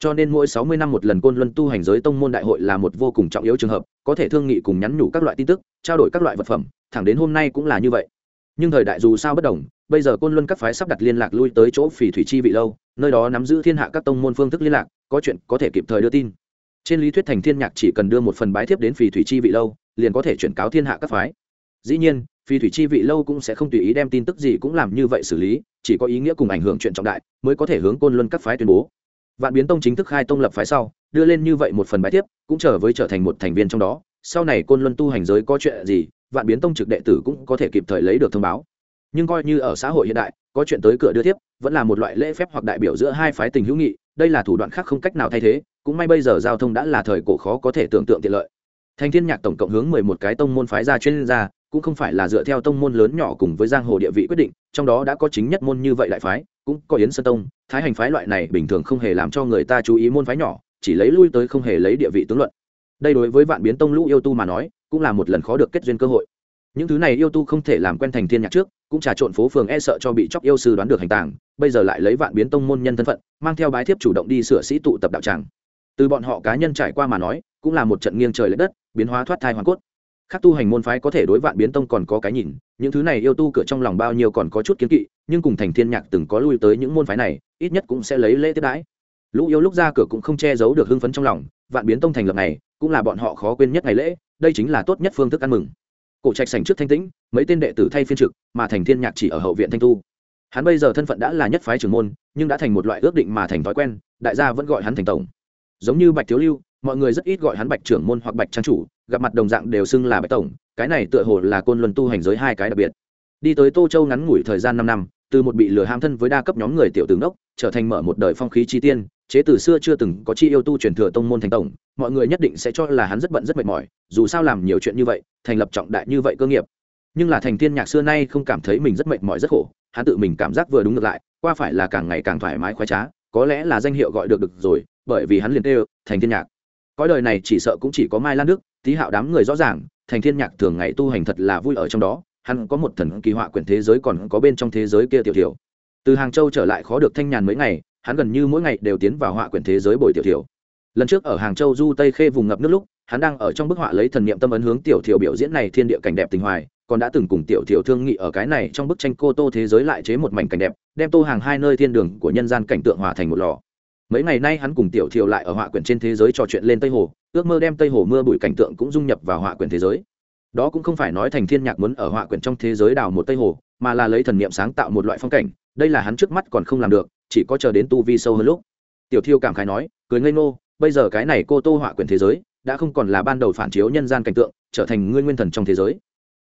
Cho nên mỗi sáu mươi năm một lần côn luân tu hành giới tông môn đại hội là một vô cùng trọng yếu trường hợp, có thể thương nghị cùng nhắn nhủ các loại tin tức, trao đổi các loại vật phẩm, thẳng đến hôm nay cũng là như vậy. Nhưng thời đại dù sao bất đồng, bây giờ côn luân các phái sắp đặt liên lạc lui tới chỗ phỉ thủy chi vị lâu, nơi đó nắm giữ thiên hạ các tông môn phương thức liên lạc, có chuyện có thể kịp thời đưa tin trên lý thuyết thành thiên nhạc chỉ cần đưa một phần bái thiếp đến phì thủy chi vị lâu, liền có thể chuyển cáo thiên hạ các phái. Dĩ nhiên, phì thủy chi vị lâu cũng sẽ không tùy ý đem tin tức gì cũng làm như vậy xử lý, chỉ có ý nghĩa cùng ảnh hưởng chuyện trọng đại mới có thể hướng côn luân các phái tuyên bố. Vạn biến tông chính thức khai tông lập phái sau, đưa lên như vậy một phần bài tiếp cũng trở với trở thành một thành viên trong đó. Sau này côn luân tu hành giới có chuyện gì, vạn biến tông trực đệ tử cũng có thể kịp thời lấy được thông báo. Nhưng coi như ở xã hội hiện đại, có chuyện tới cửa đưa tiếp vẫn là một loại lễ phép hoặc đại biểu giữa hai phái tình hữu nghị, đây là thủ đoạn khác không cách nào thay thế cũng may bây giờ giao thông đã là thời cổ khó có thể tưởng tượng tiện lợi. Thành thiên nhạc tổng cộng hướng mười một cái tông môn phái ra chuyên gia, cũng không phải là dựa theo tông môn lớn nhỏ cùng với giang hồ địa vị quyết định, trong đó đã có chính nhất môn như vậy đại phái, cũng có yến sơn tông, thái hành phái loại này bình thường không hề làm cho người ta chú ý môn phái nhỏ, chỉ lấy lui tới không hề lấy địa vị tướng luận. Đây đối với vạn biến tông lũ yêu tu mà nói, cũng là một lần khó được kết duyên cơ hội. Những thứ này yêu tu không thể làm quen thành thiên nhạc trước, cũng trà trộn phố phường e sợ cho bị chóc yêu sư đoán được hành tàng, bây giờ lại lấy vạn biến tông môn nhân thân phận, mang theo bái thiếp chủ động đi sửa sĩ tụ tập đạo tràng từ bọn họ cá nhân trải qua mà nói, cũng là một trận nghiêng trời l ệ đất, biến hóa thoát thai hoàn cốt. Khác tu hành môn phái có thể đối vạn biến tông còn có cái nhìn, những thứ này yêu tu cửa trong lòng bao nhiêu còn có chút kiến kỵ, nhưng cùng thành thiên nhạc từng có lui tới những môn phái này, ít nhất cũng sẽ lấy lễ tiếp đãi. Lũ yêu lúc ra cửa cũng không che giấu được hưng phấn trong lòng, vạn biến tông thành lập này, cũng là bọn họ khó quên nhất ngày lễ, đây chính là tốt nhất phương thức ăn mừng. Cổ trạch sảnh trước thanh tĩnh, mấy tên đệ tử thay phiên trực, mà thành thiên nhạc chỉ ở hậu viện thanh tu. Hắn bây giờ thân phận đã là nhất phái trưởng môn, nhưng đã thành một loại ước định mà thành thói quen, đại gia vẫn gọi hắn thành tổng giống như bạch thiếu lưu, mọi người rất ít gọi hắn bạch trưởng môn hoặc bạch trang chủ, gặp mặt đồng dạng đều xưng là bạch tổng, cái này tựa hồ là côn luân tu hành giới hai cái đặc biệt. Đi tới tô châu ngắn ngủi thời gian năm năm, từ một bị lừa ham thân với đa cấp nhóm người tiểu tướng đốc trở thành mở một đời phong khí chi tiên, chế từ xưa chưa từng có chi yêu tu truyền thừa tông môn thành tổng, mọi người nhất định sẽ cho là hắn rất bận rất mệt mỏi, dù sao làm nhiều chuyện như vậy, thành lập trọng đại như vậy cơ nghiệp. Nhưng là thành tiên nhạc xưa nay không cảm thấy mình rất mệt mỏi rất khổ, hắn tự mình cảm giác vừa đúng ngược lại, qua phải là càng ngày càng thoải mái khoái trá, có lẽ là danh hiệu gọi được được rồi bởi vì hắn liền tê, thành Thiên nhạc. Cõi đời này chỉ sợ cũng chỉ có mai lan đức, tý hạo đám người rõ ràng, thành thiên nhạc thường ngày tu hành thật là vui ở trong đó, hắn có một thần kỳ họa quyển thế giới còn có bên trong thế giới kia tiểu tiểu từ hàng châu trở lại khó được thanh nhàn mấy ngày, hắn gần như mỗi ngày đều tiến vào họa quyển thế giới bồi tiểu tiểu lần trước ở hàng châu du tây khê vùng ngập nước lúc, hắn đang ở trong bức họa lấy thần niệm tâm ấn hướng tiểu tiểu biểu diễn này thiên địa cảnh đẹp tình hoài, còn đã từng cùng tiểu tiểu thương nghị ở cái này trong bức tranh cô tô thế giới lại chế một mảnh cảnh đẹp, đem tô hàng hai nơi thiên đường của nhân gian cảnh tượng hòa thành một lò mấy ngày nay hắn cùng tiểu thiều lại ở họa quyển trên thế giới trò chuyện lên tây hồ, ước mơ đem tây hồ mưa bụi cảnh tượng cũng dung nhập vào họa quyển thế giới. Đó cũng không phải nói thành thiên nhạc muốn ở họa quyển trong thế giới đào một tây hồ, mà là lấy thần niệm sáng tạo một loại phong cảnh, đây là hắn trước mắt còn không làm được, chỉ có chờ đến tu vi sâu hơn lúc. Tiểu thiêu cảm khái nói, cười ngây ngô, bây giờ cái này cô tô họa quyển thế giới, đã không còn là ban đầu phản chiếu nhân gian cảnh tượng, trở thành ngươi nguyên thần trong thế giới.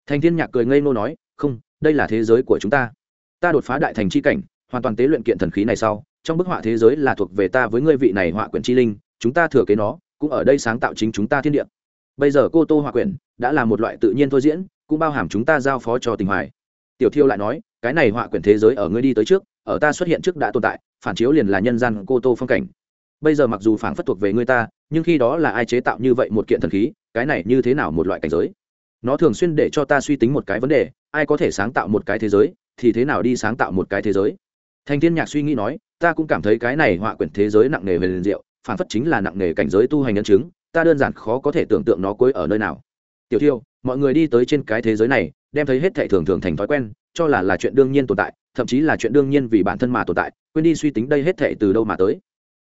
Thành thiên nhạc cười ngây ngô nói, không, đây là thế giới của chúng ta. Ta đột phá đại thành chi cảnh, hoàn toàn tế luyện kiện thần khí này sau trong bức họa thế giới là thuộc về ta với ngươi vị này họa quyển chi linh, chúng ta thừa kế nó, cũng ở đây sáng tạo chính chúng ta thiên địa. Bây giờ cô tô họa quyển đã là một loại tự nhiên thôi diễn, cũng bao hàm chúng ta giao phó cho tình hoài. Tiểu thiêu lại nói, cái này họa quyển thế giới ở ngươi đi tới trước, ở ta xuất hiện trước đã tồn tại, phản chiếu liền là nhân gian cô tô phong cảnh. Bây giờ mặc dù phản phất thuộc về ngươi ta, nhưng khi đó là ai chế tạo như vậy một kiện thần khí, cái này như thế nào một loại cảnh giới? Nó thường xuyên để cho ta suy tính một cái vấn đề, ai có thể sáng tạo một cái thế giới, thì thế nào đi sáng tạo một cái thế giới? Thành thiên nhạc suy nghĩ nói ta cũng cảm thấy cái này họa quyển thế giới nặng nề về liền diệu, phản phất chính là nặng nề cảnh giới tu hành nhân chứng, ta đơn giản khó có thể tưởng tượng nó cuối ở nơi nào. Tiểu thiêu, mọi người đi tới trên cái thế giới này, đem thấy hết thệ thường thường thành thói quen, cho là là chuyện đương nhiên tồn tại, thậm chí là chuyện đương nhiên vì bản thân mà tồn tại, quên đi suy tính đây hết thệ từ đâu mà tới.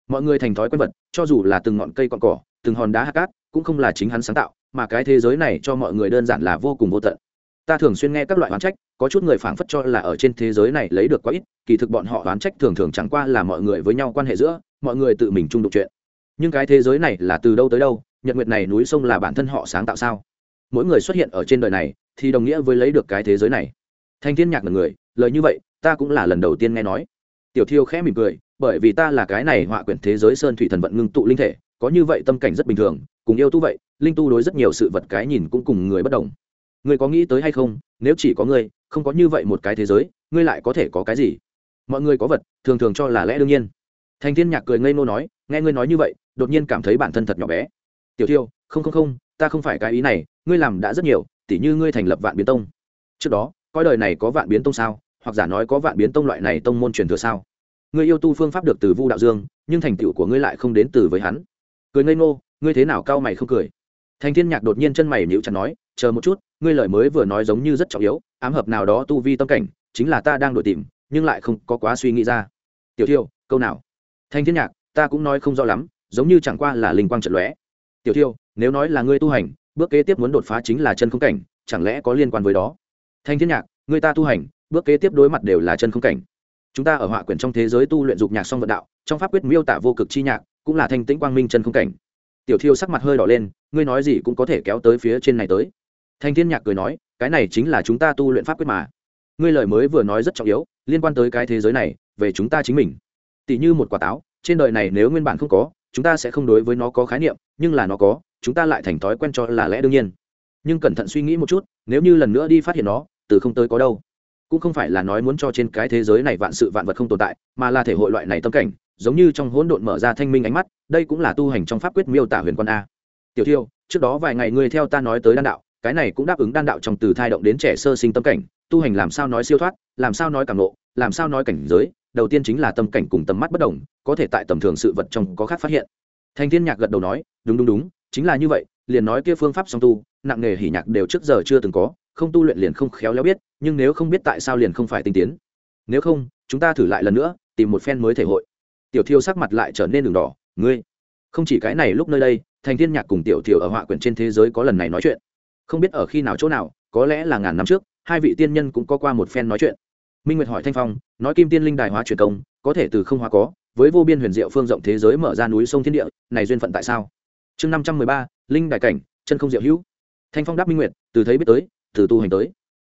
Mọi người thành thói quen vật, cho dù là từng ngọn cây cọn cỏ, từng hòn đá hạt cát, cũng không là chính hắn sáng tạo, mà cái thế giới này cho mọi người đơn giản là vô cùng vô tận. Ta thường xuyên nghe các loại hoán trách có chút người phảng phất cho là ở trên thế giới này lấy được quá ít, kỳ thực bọn họ oán trách thường thường chẳng qua là mọi người với nhau quan hệ giữa, mọi người tự mình chung đụng chuyện. Nhưng cái thế giới này là từ đâu tới đâu, nhật nguyệt này núi sông là bản thân họ sáng tạo sao? Mỗi người xuất hiện ở trên đời này, thì đồng nghĩa với lấy được cái thế giới này. Thanh thiên nhạc là người, lời như vậy, ta cũng là lần đầu tiên nghe nói. Tiểu thiêu khẽ mỉm cười, bởi vì ta là cái này họa quyển thế giới sơn thủy thần vận ngưng tụ linh thể, có như vậy tâm cảnh rất bình thường, cùng yêu tu vậy, linh tu đối rất nhiều sự vật cái nhìn cũng cùng người bất đồng. Ngươi có nghĩ tới hay không, nếu chỉ có ngươi không có như vậy một cái thế giới, ngươi lại có thể có cái gì? Mọi người có vật, thường thường cho là lẽ đương nhiên. Thành thiên nhạc cười ngây ngô nói, nghe ngươi nói như vậy, đột nhiên cảm thấy bản thân thật nhỏ bé. Tiểu thiêu, không không không, ta không phải cái ý này, ngươi làm đã rất nhiều, tỉ như ngươi thành lập vạn biến tông. Trước đó, coi đời này có vạn biến tông sao, hoặc giả nói có vạn biến tông loại này tông môn truyền thừa sao? Ngươi yêu tu phương pháp được từ vu đạo dương, nhưng thành tựu của ngươi lại không đến từ với hắn. Cười ngây ngô, ngươi thế nào cao mày không cười? Thành thiên nhạc đột nhiên chân mày nhíu chặt nói, chờ một chút ngươi lời mới vừa nói giống như rất trọng yếu, ám hợp nào đó tu vi tâm cảnh, chính là ta đang đổi tìm, nhưng lại không có quá suy nghĩ ra. Tiểu thiêu, câu nào? Thanh thiên nhạc, ta cũng nói không rõ lắm, giống như chẳng qua là linh quang trận lóe. Tiểu thiêu, nếu nói là ngươi tu hành, bước kế tiếp muốn đột phá chính là chân không cảnh, chẳng lẽ có liên quan với đó? Thanh thiên nhạc người ta tu hành, bước kế tiếp đối mặt đều là chân không cảnh. Chúng ta ở họa quyển trong thế giới tu luyện dục nhạc song vận đạo, trong pháp quyết miêu tả vô cực chi nhạc, cũng là thanh tĩnh quang minh chân không cảnh. Tiểu thiêu sắc mặt hơi đỏ lên, ngươi nói gì cũng có thể kéo tới phía trên này tới thanh thiên nhạc cười nói, cái này chính là chúng ta tu luyện pháp quyết mà. Ngươi lời mới vừa nói rất trọng yếu, liên quan tới cái thế giới này, về chúng ta chính mình. Tỷ như một quả táo, trên đời này nếu nguyên bản không có, chúng ta sẽ không đối với nó có khái niệm, nhưng là nó có, chúng ta lại thành thói quen cho là lẽ đương nhiên. Nhưng cẩn thận suy nghĩ một chút, nếu như lần nữa đi phát hiện nó, từ không tới có đâu. Cũng không phải là nói muốn cho trên cái thế giới này vạn sự vạn vật không tồn tại, mà là thể hội loại này tâm cảnh, giống như trong hỗn độn mở ra thanh minh ánh mắt, đây cũng là tu hành trong pháp quyết miêu tả huyền quan a. Tiểu thiêu, trước đó vài ngày ngươi theo ta nói tới đan đạo cái này cũng đáp ứng đan đạo trong từ thai động đến trẻ sơ sinh tâm cảnh, tu hành làm sao nói siêu thoát, làm sao nói cảm nộ làm sao nói cảnh giới, đầu tiên chính là tâm cảnh cùng tầm mắt bất đồng, có thể tại tầm thường sự vật trong có khác phát hiện. Thanh thiên nhạc gật đầu nói, đúng đúng đúng, chính là như vậy, liền nói kia phương pháp song tu, nặng nghề hỉ nhạc đều trước giờ chưa từng có, không tu luyện liền không khéo léo biết, nhưng nếu không biết tại sao liền không phải tinh tiến. Nếu không, chúng ta thử lại lần nữa, tìm một phen mới thể hội. Tiểu thiêu sắc mặt lại trở nên đường đỏ, ngươi, không chỉ cái này lúc nơi đây, thành thiên nhạc cùng tiểu thiều ở họa quyển trên thế giới có lần này nói chuyện không biết ở khi nào chỗ nào, có lẽ là ngàn năm trước, hai vị tiên nhân cũng có qua một phen nói chuyện. Minh nguyệt hỏi thanh phong, nói kim tiên linh đài hóa truyền công, có thể từ không hóa có, với vô biên huyền diệu phương rộng thế giới mở ra núi sông thiên địa, này duyên phận tại sao? Chương năm trăm mười ba, linh đại cảnh, chân không diệu hữu. Thanh phong đáp minh nguyệt, từ thấy biết tới, từ tu hành tới.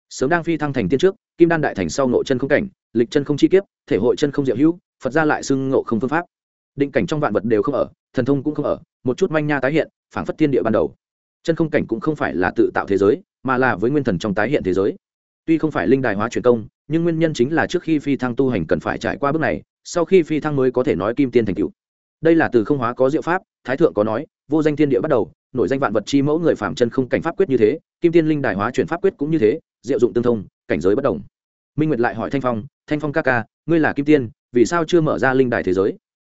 Sớm đang phi thăng thành tiên trước, kim đan đại thành sau ngộ chân không cảnh, lịch chân không chi kiếp, thể hội chân không diệu hữu, phật ra lại xưng ngộ không phương pháp. Định cảnh trong vạn vật đều không ở, thần thông cũng không ở, một chút manh nha tái hiện, phảng phất tiên địa ban đầu chân không cảnh cũng không phải là tự tạo thế giới, mà là với nguyên thần trong tái hiện thế giới. Tuy không phải linh đài hóa truyền công, nhưng nguyên nhân chính là trước khi phi thăng tu hành cần phải trải qua bước này, sau khi phi thăng mới có thể nói kim tiên thành cựu đây là từ không hóa có diệu pháp, thái thượng có nói, vô danh thiên địa bắt đầu nội danh vạn vật chi mẫu người phạm chân không cảnh pháp quyết như thế, kim tiên linh đài hóa chuyển pháp quyết cũng như thế, diệu dụng tương thông, cảnh giới bất đồng. Minh nguyệt lại hỏi thanh phong thanh phong ca ca, ngươi là kim tiên, vì sao chưa mở ra linh đài thế giới?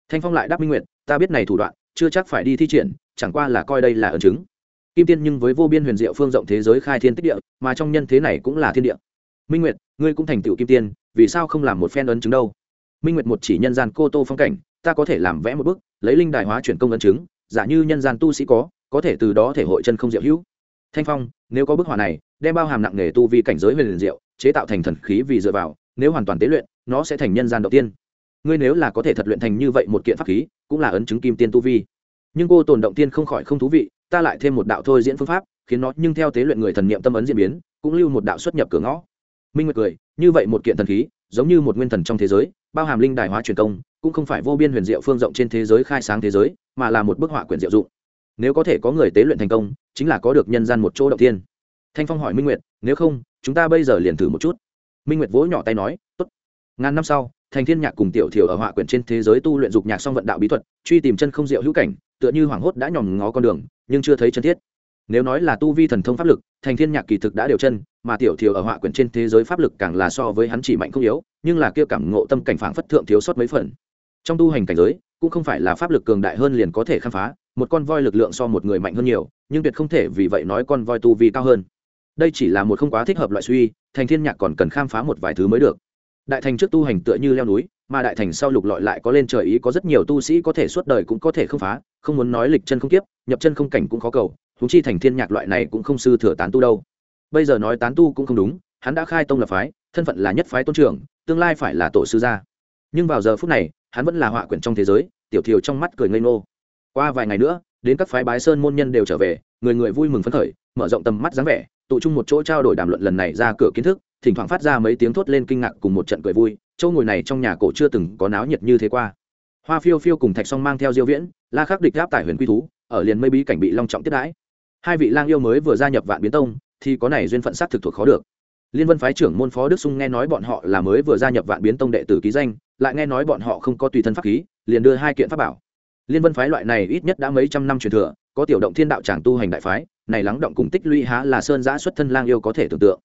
Thanh phong lại đáp minh nguyệt, ta biết này thủ đoạn, chưa chắc phải đi thi triển, chẳng qua là coi đây là ẩn chứng kim tiên nhưng với vô biên huyền diệu phương rộng thế giới khai thiên tích địa, mà trong nhân thế này cũng là thiên địa. Minh nguyệt, ngươi cũng thành tựu kim tiên, vì sao không làm một phen ấn chứng đâu? Minh nguyệt một chỉ nhân gian cô tô phong cảnh, ta có thể làm vẽ một bức, lấy linh đại hóa chuyển công ấn chứng, giả như nhân gian tu sĩ có có thể từ đó thể hội chân không diệu hữu. Thanh phong, nếu có bức họa này, đem bao hàm nặng nghề tu vi cảnh giới huyền diệu, chế tạo thành thần khí vì dựa vào, nếu hoàn toàn tế luyện, nó sẽ thành nhân gian đầu tiên. Ngươi nếu là có thể thật luyện thành như vậy một kiện pháp khí, cũng là ấn chứng kim tiên tu vi. Nhưng cô tồn động tiên không khỏi không thú vị ta lại thêm một đạo thôi diễn phương pháp, khiến nó nhưng theo tế luyện người thần niệm tâm ấn diễn biến, cũng lưu một đạo xuất nhập cửa ngõ. Minh nguyệt cười, như vậy một kiện thần khí, giống như một nguyên thần trong thế giới, bao hàm linh đài hóa truyền công, cũng không phải vô biên huyền diệu phương rộng trên thế giới khai sáng thế giới, mà là một bức họa quyển diệu dụng. Nếu có thể có người tế luyện thành công, chính là có được nhân gian một chỗ động tiên thanh phong hỏi minh nguyệt, nếu không, chúng ta bây giờ liền thử một chút. Minh nguyệt vỗ nhỏ tay nói, tốt. Ngàn năm sau, thành thiên nhạc cùng tiểu thiểu ở họa quyển trên thế giới tu luyện dục nhạc song vận đạo bí thuật, truy tìm chân không diệu hữu cảnh tựa như hoảng hốt đã nhòm ngó con đường, nhưng chưa thấy chân thiết. Nếu nói là tu vi thần thông pháp lực, thành thiên nhạc kỳ thực đã điều chân, mà tiểu thiều ở họa quyển trên thế giới pháp lực càng là so với hắn chỉ mạnh không yếu, nhưng là kia cảm ngộ tâm cảnh phảng phất thượng thiếu sót mấy phần. Trong tu hành cảnh giới, cũng không phải là pháp lực cường đại hơn liền có thể khám phá, một con voi lực lượng so một người mạnh hơn nhiều, nhưng tuyệt không thể vì vậy nói con voi tu vi cao hơn. Đây chỉ là một không quá thích hợp loại suy, thành thiên nhạc còn cần khám phá một vài thứ mới được. Đại thành trước tu hành tựa như leo núi mà đại thành sau lục lọi lại có lên trời ý có rất nhiều tu sĩ có thể suốt đời cũng có thể không phá, không muốn nói lịch chân không kiếp, nhập chân không cảnh cũng khó cầu húng chi thành thiên nhạc loại này cũng không sư thừa tán tu đâu. Bây giờ nói tán tu cũng không đúng, hắn đã khai tông lập phái, thân phận là nhất phái tôn trưởng, tương lai phải là tổ sư gia. Nhưng vào giờ phút này, hắn vẫn là họa quyển trong thế giới, tiểu thiều trong mắt cười ngây ngô. Qua vài ngày nữa, đến các phái bái sơn môn nhân đều trở về, người người vui mừng phấn khởi, mở rộng tầm mắt dáng vẻ, tụ chung một chỗ trao đổi đàm luận lần này ra cửa kiến thức, thỉnh thoảng phát ra mấy tiếng thốt lên kinh ngạc cùng một trận cười vui châu ngồi này trong nhà cổ chưa từng có náo nhiệt như thế qua. Hoa phiêu phiêu cùng thạch song mang theo diêu viễn, la khắc địch áp tải huyền quy thú, ở liền mây bí cảnh bị long trọng tiếp đãi. Hai vị lang yêu mới vừa gia nhập vạn biến tông, thì có này duyên phận sát thực thuộc khó được. Liên vân phái trưởng môn phó đức sung nghe nói bọn họ là mới vừa gia nhập vạn biến tông đệ tử ký danh, lại nghe nói bọn họ không có tùy thân pháp khí, liền đưa hai kiện pháp bảo. Liên vân phái loại này ít nhất đã mấy trăm năm truyền thừa, có tiểu động thiên đạo tràng tu hành đại phái, này lắng động cùng tích lũy há là sơn giã xuất thân lang yêu có thể tưởng tượng.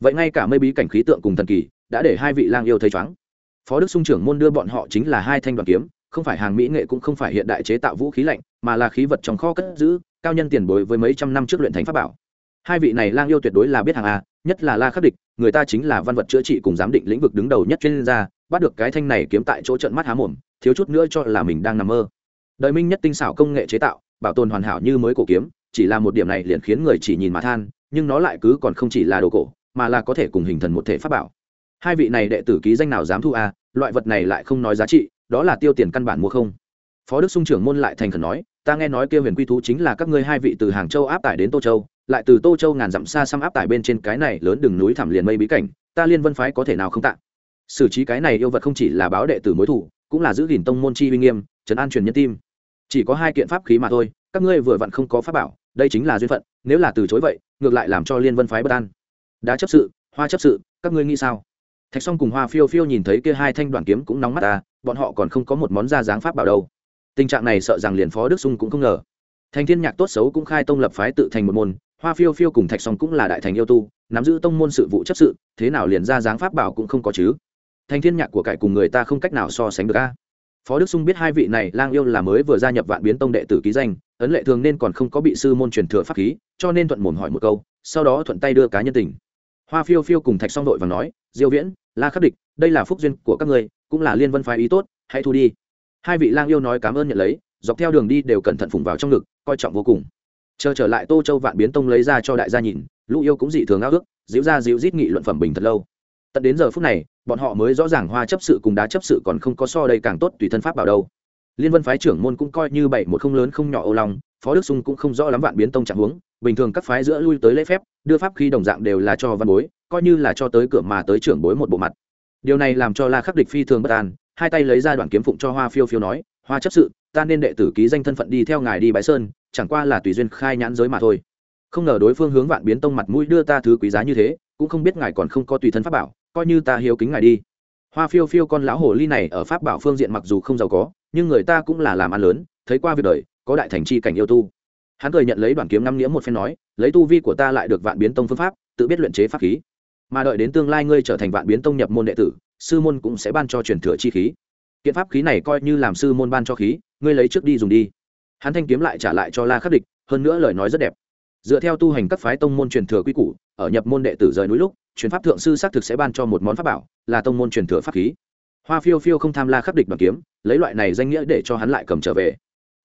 Vậy ngay cả mây bí cảnh khí tượng cùng thần kỳ đã để hai vị lang yêu thấy chóng. Phó đức sung trưởng môn đưa bọn họ chính là hai thanh đoàn kiếm, không phải hàng mỹ nghệ cũng không phải hiện đại chế tạo vũ khí lạnh, mà là khí vật trong kho cất giữ, cao nhân tiền bối với mấy trăm năm trước luyện thành pháp bảo. Hai vị này lang yêu tuyệt đối là biết hàng a, nhất là la khắc địch, người ta chính là văn vật chữa trị cùng giám định lĩnh vực đứng đầu nhất chuyên gia, bắt được cái thanh này kiếm tại chỗ trận mắt há mồm, thiếu chút nữa cho là mình đang nằm mơ. Đời minh nhất tinh xảo công nghệ chế tạo, bảo tồn hoàn hảo như mới cổ kiếm, chỉ là một điểm này liền khiến người chỉ nhìn mà than, nhưng nó lại cứ còn không chỉ là đồ cổ, mà là có thể cùng hình thần một thể pháp bảo hai vị này đệ tử ký danh nào dám thu à loại vật này lại không nói giá trị, đó là tiêu tiền căn bản mua không. Phó đức sung trưởng môn lại thành khẩn nói, ta nghe nói kia huyền quy thú chính là các ngươi hai vị từ hàng châu áp tải đến tô châu, lại từ tô châu ngàn dặm xa xăm áp tải bên trên cái này lớn đường núi thẳm liền mây bí cảnh, ta liên vân phái có thể nào không tạ? Xử trí cái này yêu vật không chỉ là báo đệ tử mối thủ, cũng là giữ gìn tông môn chi uy nghiêm, trấn an truyền nhân tim. Chỉ có hai kiện pháp khí mà thôi, các ngươi vừa vặn không có pháp bảo, đây chính là duyên phận, nếu là từ chối vậy, ngược lại làm cho liên vân phái bất an. Đã chấp sự, hoa chấp sự, các ngươi nghĩ sao? Thạch Song cùng hoa phiêu phiêu nhìn thấy kia hai thanh đoàn kiếm cũng nóng mắt ta bọn họ còn không có một món da dáng pháp bảo đâu. Tình trạng này sợ rằng liền phó đức sung cũng không ngờ. Thành thiên nhạc tốt xấu cũng khai tông lập phái tự thành một môn, hoa phiêu phiêu cùng thạch song cũng là đại thành yêu tu, nắm giữ tông môn sự vụ chấp sự, thế nào liền ra dáng pháp bảo cũng không có chứ. Thành thiên nhạc của cải cùng người ta không cách nào so sánh được a phó đức sung biết hai vị này lang yêu là mới vừa gia nhập vạn biến tông đệ tử ký danh, ấn lệ thường nên còn không có bị sư môn truyền thừa pháp khí, cho nên thuận mồm hỏi một câu, sau đó thuận tay đưa cá nhân tình. Hoa phiêu phiêu cùng thạch song đội và nói diêu viễn, la khắc địch, đây là phúc duyên của các ngươi, cũng là liên vân phái ý tốt, hãy thu đi. Hai vị lang yêu nói cảm ơn nhận lấy, dọc theo đường đi đều cẩn thận phùng vào trong ngực, coi trọng vô cùng. Chờ trở lại tô châu vạn biến tông lấy ra cho đại gia nhìn, lũ yêu cũng dị thường ao ước diễu ra diễu rít nghị luận phẩm bình thật lâu. Tận đến giờ phút này, bọn họ mới rõ ràng hoa chấp sự cùng đá chấp sự còn không có so đây càng tốt tùy thân pháp bảo đâu. Liên vân phái trưởng môn cũng coi như bảy một không lớn không nhỏ ô lòng phó đức sung cũng không rõ lắm vạn biến tông trạng huống, bình thường các phái giữa lui tới lễ phép, đưa pháp khi đồng dạng đều là cho văn bối coi như là cho tới cửa mà tới trưởng bối một bộ mặt. Điều này làm cho la khắc địch phi thường bất an, hai tay lấy ra đoạn kiếm phụng cho hoa phiêu phiêu nói, hoa chấp sự, ta nên đệ tử ký danh thân phận đi theo ngài đi bái sơn, chẳng qua là tùy duyên khai nhãn giới mà thôi. Không ngờ đối phương hướng vạn biến tông mặt mũi đưa ta thứ quý giá như thế, cũng không biết ngài còn không có tùy thân pháp bảo, coi như ta hiếu kính ngài đi. Hoa phiêu phiêu con lão hồ ly này ở pháp bảo phương diện mặc dù không giàu có, nhưng người ta cũng là làm ăn lớn, thấy qua việc đời, có đại thành chi cảnh yêu tu. Hắn cười nhận lấy đoàn kiếm năm nghĩa một phen nói, lấy tu vi của ta lại được vạn biến tông phương pháp, tự biết luyện chế pháp khí mà đợi đến tương lai ngươi trở thành vạn biến tông nhập môn đệ tử, sư môn cũng sẽ ban cho truyền thừa chi khí. Kiện pháp khí này coi như làm sư môn ban cho khí, ngươi lấy trước đi dùng đi. Hắn thanh kiếm lại trả lại cho la khắc địch, hơn nữa lời nói rất đẹp. Dựa theo tu hành các phái tông môn truyền thừa quy củ, ở nhập môn đệ tử rời núi lúc, truyền pháp thượng sư xác thực sẽ ban cho một món pháp bảo, là tông môn truyền thừa pháp khí. Hoa phiêu phiêu không tham la khắc địch bằng kiếm, lấy loại này danh nghĩa để cho hắn lại cầm trở về.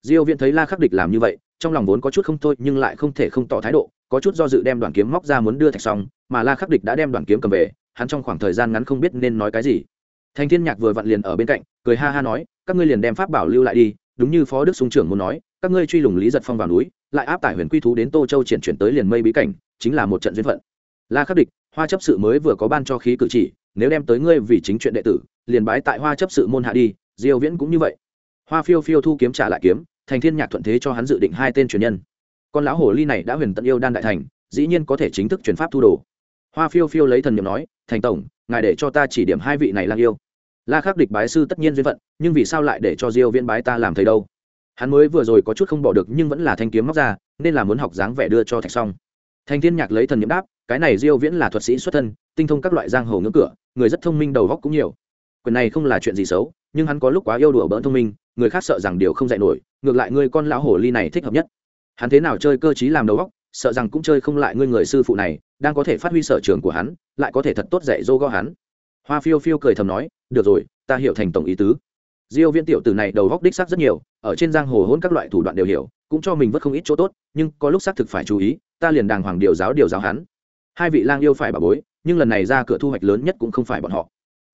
Diêu viễn thấy la khắc địch làm như vậy, trong lòng vốn có chút không thôi, nhưng lại không thể không tỏ thái độ có chút do dự đem đoàn kiếm móc ra muốn đưa thạch xong, mà la khắc địch đã đem đoàn kiếm cầm về, hắn trong khoảng thời gian ngắn không biết nên nói cái gì. Thành thiên nhạc vừa vặn liền ở bên cạnh, cười ha ha nói, các ngươi liền đem pháp bảo lưu lại đi, đúng như phó đức sung trưởng muốn nói, các ngươi truy lùng lý giật phong vào núi, lại áp tải huyền quy thú đến tô châu triển chuyển tới liền mây bí cảnh, chính là một trận duyên phận. La khắc địch, hoa chấp sự mới vừa có ban cho khí cử chỉ, nếu đem tới ngươi vì chính chuyện đệ tử, liền bái tại hoa chấp sự môn hạ đi, diêu viễn cũng như vậy. Hoa phiêu phiêu thu kiếm trả lại kiếm thành thiên nhạc thuận thế cho hắn dự định hai tên truyền nhân con lão hồ ly này đã huyền tận yêu đan đại thành, dĩ nhiên có thể chính thức truyền pháp thu đồ. Hoa phiêu phiêu lấy thần niệm nói, thành tổng, ngài để cho ta chỉ điểm hai vị này lang yêu. La khắc địch bái sư tất nhiên duyên phận, nhưng vì sao lại để cho diêu viễn bái ta làm thầy đâu? Hắn mới vừa rồi có chút không bỏ được nhưng vẫn là thanh kiếm móc ra, nên là muốn học dáng vẻ đưa cho thạch xong thanh thiên nhạc lấy thần niệm đáp, cái này diêu viễn là thuật sĩ xuất thân, tinh thông các loại giang hồ ngưỡng cửa, người rất thông minh đầu óc cũng nhiều. Quyền này không là chuyện gì xấu, nhưng hắn có lúc quá yêu đùa bỡn thông minh, người khác sợ rằng điều không dạy nổi, ngược lại ngươi con lão hồ ly này thích hợp nhất hắn thế nào chơi cơ trí làm đầu óc, sợ rằng cũng chơi không lại ngươi người sư phụ này, đang có thể phát huy sở trường của hắn, lại có thể thật tốt dạy dô gõ hắn. Hoa phiêu phiêu cười thầm nói, được rồi, ta hiểu thành tổng ý tứ. Diêu viên tiểu tử này đầu góc đích xác rất nhiều, ở trên giang hồ hôn các loại thủ đoạn đều hiểu, cũng cho mình vất không ít chỗ tốt, nhưng có lúc xác thực phải chú ý, ta liền đàng hoàng điều giáo điều giáo hắn. Hai vị lang yêu phải bà bối, nhưng lần này ra cửa thu hoạch lớn nhất cũng không phải bọn họ.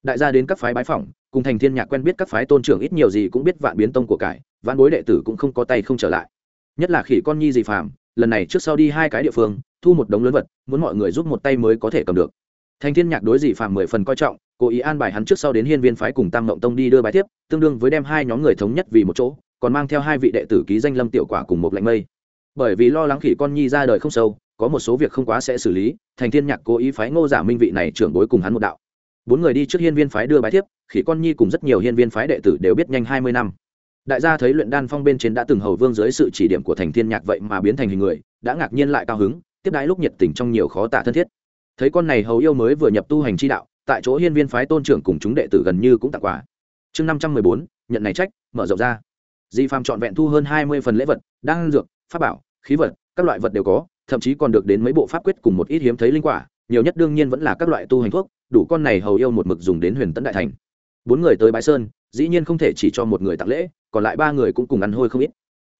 Đại gia đến các phái bái phỏng, cùng thành thiên nhạc quen biết các phái tôn trưởng ít nhiều gì cũng biết vạn biến tông của cải, vạn bối đệ tử cũng không có tay không trở lại nhất là khỉ con nhi dì phàm, lần này trước sau đi hai cái địa phương, thu một đống lớn vật, muốn mọi người giúp một tay mới có thể cầm được. Thành thiên nhạc đối dị phàm mười phần coi trọng, cố ý an bài hắn trước sau đến hiên viên phái cùng tam mộng tông đi đưa bài tiếp, tương đương với đem hai nhóm người thống nhất vì một chỗ, còn mang theo hai vị đệ tử ký danh lâm tiểu quả cùng một lạnh mây. Bởi vì lo lắng khỉ con nhi ra đời không sâu, có một số việc không quá sẽ xử lý, thành thiên nhạc cố ý phái ngô giả minh vị này trưởng bối cùng hắn một đạo. Bốn người đi trước hiên viên phái đưa bài tiếp, khỉ con nhi cùng rất nhiều hiên viên phái đệ tử đều biết nhanh hai mươi năm đại gia thấy luyện đan phong bên trên đã từng hầu vương dưới sự chỉ điểm của thành thiên nhạc vậy mà biến thành hình người, đã ngạc nhiên lại cao hứng, tiếp đái lúc nhiệt tình trong nhiều khó tả thân thiết. Thấy con này hầu yêu mới vừa nhập tu hành chi đạo, tại chỗ hiên viên phái tôn trưởng cùng chúng đệ tử gần như cũng tặng quà. Chương năm trăm mười bốn, nhận này trách, mở rộng ra. Di phàm trọn vẹn thu hơn hai mươi phần lễ vật, đan dược, pháp bảo, khí vật, các loại vật đều có, thậm chí còn được đến mấy bộ pháp quyết cùng một ít hiếm thấy linh quả, nhiều nhất đương nhiên vẫn là các loại tu hành thuốc, đủ con này hầu yêu một mực dùng đến huyền tấn đại thành. Bốn người tới bãi sơn dĩ nhiên không thể chỉ cho một người tặng lễ, còn lại ba người cũng cùng ăn hôi không ít.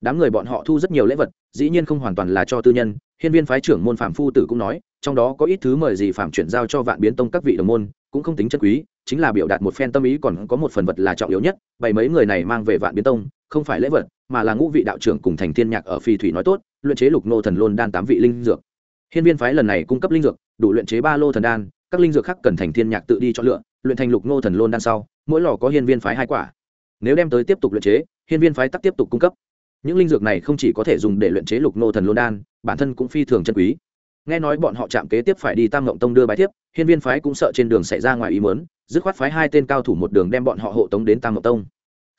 Đám người bọn họ thu rất nhiều lễ vật, dĩ nhiên không hoàn toàn là cho tư nhân, hiên viên phái trưởng môn phạm phu tử cũng nói, trong đó có ít thứ mời gì phạm chuyển giao cho vạn biến tông các vị đồng môn, cũng không tính chân quý, chính là biểu đạt một phen tâm ý còn có một phần vật là trọng yếu nhất bảy mấy người này mang về vạn biến tông, không phải lễ vật, mà là ngũ vị đạo trưởng cùng thành thiên nhạc ở phi thủy nói tốt, luyện chế lục nô thần lôn đan tám vị linh dược. Hiên viên phái lần này cung cấp linh dược, đủ luyện chế ba lô thần đan, các linh dược khác cần thành thiên nhạc tự đi chọn lựa, luyện thành lục nô thần lôn đan sau mỗi lò có hiên viên phái hai quả. Nếu đem tới tiếp tục luyện chế, hiên viên phái tắc tiếp tục cung cấp. Những linh dược này không chỉ có thể dùng để luyện chế lục nô thần lôn đan, bản thân cũng phi thường chân quý. Nghe nói bọn họ chạm kế tiếp phải đi tam ngộng tông đưa bài tiếp hiên viên phái cũng sợ trên đường xảy ra ngoài ý mớn dứt khoát phái hai tên cao thủ một đường đem bọn họ hộ tống đến tam ngộng tông.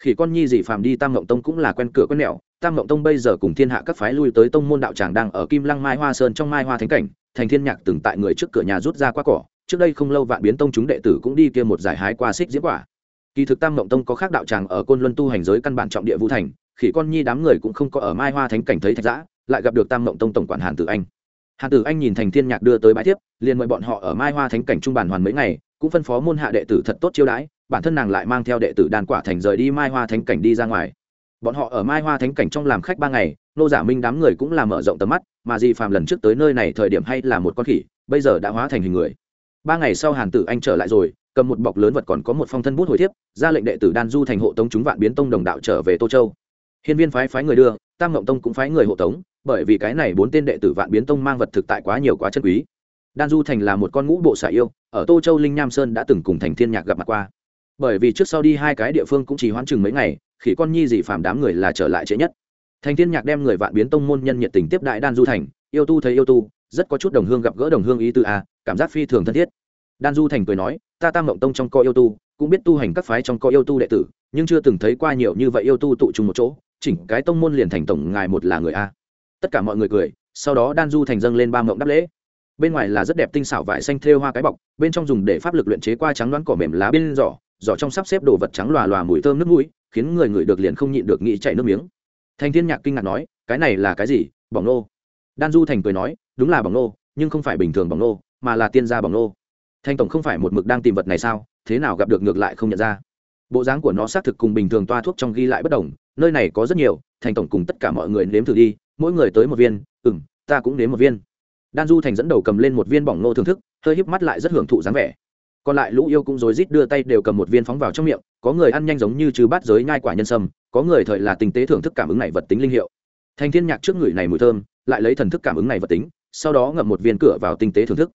Khỉ con nhi dị phàm đi tam ngộng tông cũng là quen cửa quen mẹo tam ngộng tông bây giờ cùng thiên hạ các phái lui tới tông môn đạo tràng đang ở kim lăng mai hoa sơn trong mai hoa thánh cảnh, thành thiên nhạc từng tại người trước cửa nhà rút ra qua cỏ, trước đây không lâu vạn biến tông chúng đệ tử cũng đi kia một giải hái qua xích diễm quả kỳ thực tam ngộng tông có khác đạo tràng ở côn luân tu hành giới căn bản trọng địa vũ thành, khỉ con nhi đám người cũng không có ở mai hoa thánh cảnh thấy thạch giã lại gặp được tam mộng tông tổng quản hàn tử anh. Hàn tử anh nhìn thành thiên nhạc đưa tới bãi tiếp liền mời bọn họ ở mai hoa thánh cảnh trung bản hoàn mấy ngày, cũng phân phó môn hạ đệ tử thật tốt chiêu đãi, bản thân nàng lại mang theo đệ tử đàn quả thành rời đi mai hoa thánh cảnh đi ra ngoài. Bọn họ ở mai hoa thánh cảnh trong làm khách ba ngày, nô giả minh đám người cũng làm mở rộng tầm mắt, mà di phàm lần trước tới nơi này thời điểm hay là một con khỉ, bây giờ đã hóa thành hình người. Ba ngày sau hàn tử anh trở lại rồi cầm một bọc lớn vật còn có một phong thân bút hồi thiếp, ra lệnh đệ tử đan du thành hộ tống chúng vạn biến tông đồng đạo trở về tô châu. Hiên viên phái phái người đưa, tam ngộng tông cũng phái người hộ tống, bởi vì cái này bốn tên đệ tử vạn biến tông mang vật thực tại quá nhiều quá chân quý. Đan du thành là một con ngũ bộ xạ yêu, ở tô châu linh nham sơn đã từng cùng thành thiên nhạc gặp mặt qua. Bởi vì trước sau đi hai cái địa phương cũng chỉ hoãn chừng mấy ngày khi con nhi dị phàm đám người là trở lại trễ nhất. Thành thiên nhạc đem người vạn biến tông môn nhân nhiệt tình tiếp đại đan du thành, yêu tu thấy yêu tu, rất có chút đồng hương gặp gỡ đồng hương ý tư a, cảm giác phi thường thân thiết đan du thành cười nói, ta tam mộng tông trong co yêu tu, cũng biết tu hành các phái trong co yêu tu đệ tử, nhưng chưa từng thấy qua nhiều như vậy yêu tu tụ trung một chỗ, chỉnh cái tông môn liền thành tổng ngài một là người a. Tất cả mọi người cười, sau đó đan du thành dâng lên ba mộng đáp lễ. Bên ngoài là rất đẹp tinh xảo vải xanh thêu hoa cái bọc, bên trong dùng để pháp lực luyện chế qua trắng đoán cỏ mềm lá bên giỏ giỏ trong sắp xếp đồ vật trắng lòa lòa mùi thơm nước mũi, khiến người ngửi được liền không nhịn được nghĩ chạy nước miếng. Thành thiên nhạc kinh ngạc nói, cái này là cái gì? Bỏng nô? Đan du thành cười nói, đúng là bỏng nô, nhưng không phải bình thường bỏng nô, mà là tiên gia bỏng nô thanh tổng không phải một mực đang tìm vật này sao? Thế nào gặp được ngược lại không nhận ra? Bộ dáng của nó xác thực cùng bình thường toa thuốc trong ghi lại bất đồng, nơi này có rất nhiều thành tổng cùng tất cả mọi người nếm thử đi, mỗi người tới một viên. Ừ m ta cũng nếm một viên. Đan du thành dẫn đầu cầm lên một viên bỏng nô thưởng thức, hơi híp mắt lại rất hưởng thụ dáng vẻ. Còn lại lũ yêu cũng rối rít đưa tay đều cầm một viên phóng vào trong miệng, có người ăn nhanh giống như chứ bát giới nhai quả nhân sâm, có người thời là tinh tế thưởng thức cảm ứng này vật tính linh hiệu. Thành thiên nhạc trước người này mùi thơm, lại lấy thần thức cảm ứng này vật tính, sau đó ngậm một viên cửa vào tinh tế thưởng thức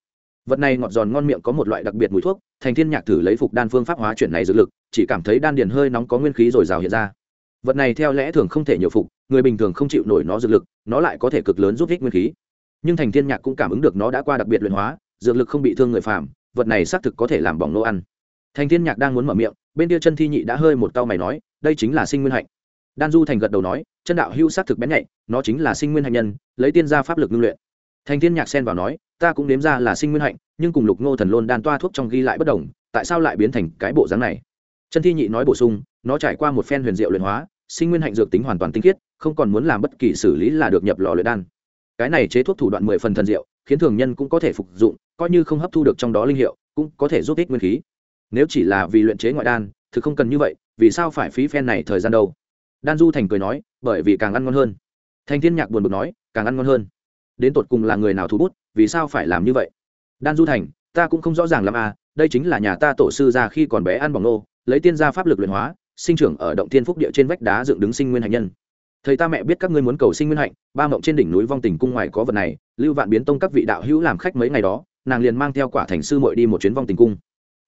vật này ngọt giòn ngon miệng có một loại đặc biệt mùi thuốc, thành thiên nhạc thử lấy phục đan phương pháp hóa chuyển này dược lực, chỉ cảm thấy đan điền hơi nóng có nguyên khí rồi rào hiện ra. Vật này theo lẽ thường không thể nhiều phục, người bình thường không chịu nổi nó dược lực, nó lại có thể cực lớn giúp ích nguyên khí. Nhưng thành thiên nhạc cũng cảm ứng được nó đã qua đặc biệt luyện hóa, dược lực không bị thương người phàm, vật này xác thực có thể làm bỏng nô ăn. Thành thiên nhạc đang muốn mở miệng, bên kia chân thi nhị đã hơi một tao mày nói, đây chính là sinh nguyên hạnh. Đan du thành gật đầu nói, chân đạo hưu xác thực bén nhạy, nó chính là sinh nguyên hạnh nhân, lấy tiên gia pháp lực ngưng luyện thành thiên nhạc xen vào nói, ta cũng nếm ra là sinh nguyên hạnh, nhưng cùng lục ngô thần lôn đan toa thuốc trong ghi lại bất đồng, tại sao lại biến thành cái bộ dáng này? Chân thi nhị nói bổ sung, nó trải qua một phen huyền diệu luyện hóa, sinh nguyên hạnh dược tính hoàn toàn tinh khiết, không còn muốn làm bất kỳ xử lý là được nhập lò luyện đan. Cái này chế thuốc thủ đoạn mười phần thần diệu, khiến thường nhân cũng có thể phục dụng, coi như không hấp thu được trong đó linh hiệu, cũng có thể giúp ích nguyên khí. Nếu chỉ là vì luyện chế ngoại đan, thực không cần như vậy, vì sao phải phí phen này thời gian đâu? Đan du thành cười nói, bởi vì càng ăn ngon hơn. Thành thiên nhạc buồn bực nói, càng ăn ngon hơn đến tột cùng là người nào thu bút, vì sao phải làm như vậy? Đan du thành, ta cũng không rõ ràng lắm à đây chính là nhà ta tổ sư ra khi còn bé ăn bỏng nô, lấy tiên gia pháp lực luyện hóa, sinh trưởng ở động thiên phúc địa trên vách đá dựng đứng sinh nguyên hạnh nhân. Thầy ta mẹ biết các ngươi muốn cầu sinh nguyên hạnh, ba mộng trên đỉnh núi vong tình cung ngoài có vật này, lưu vạn biến tông các vị đạo hữu làm khách mấy ngày đó, nàng liền mang theo quả thành sư Mội đi một chuyến vong tình cung.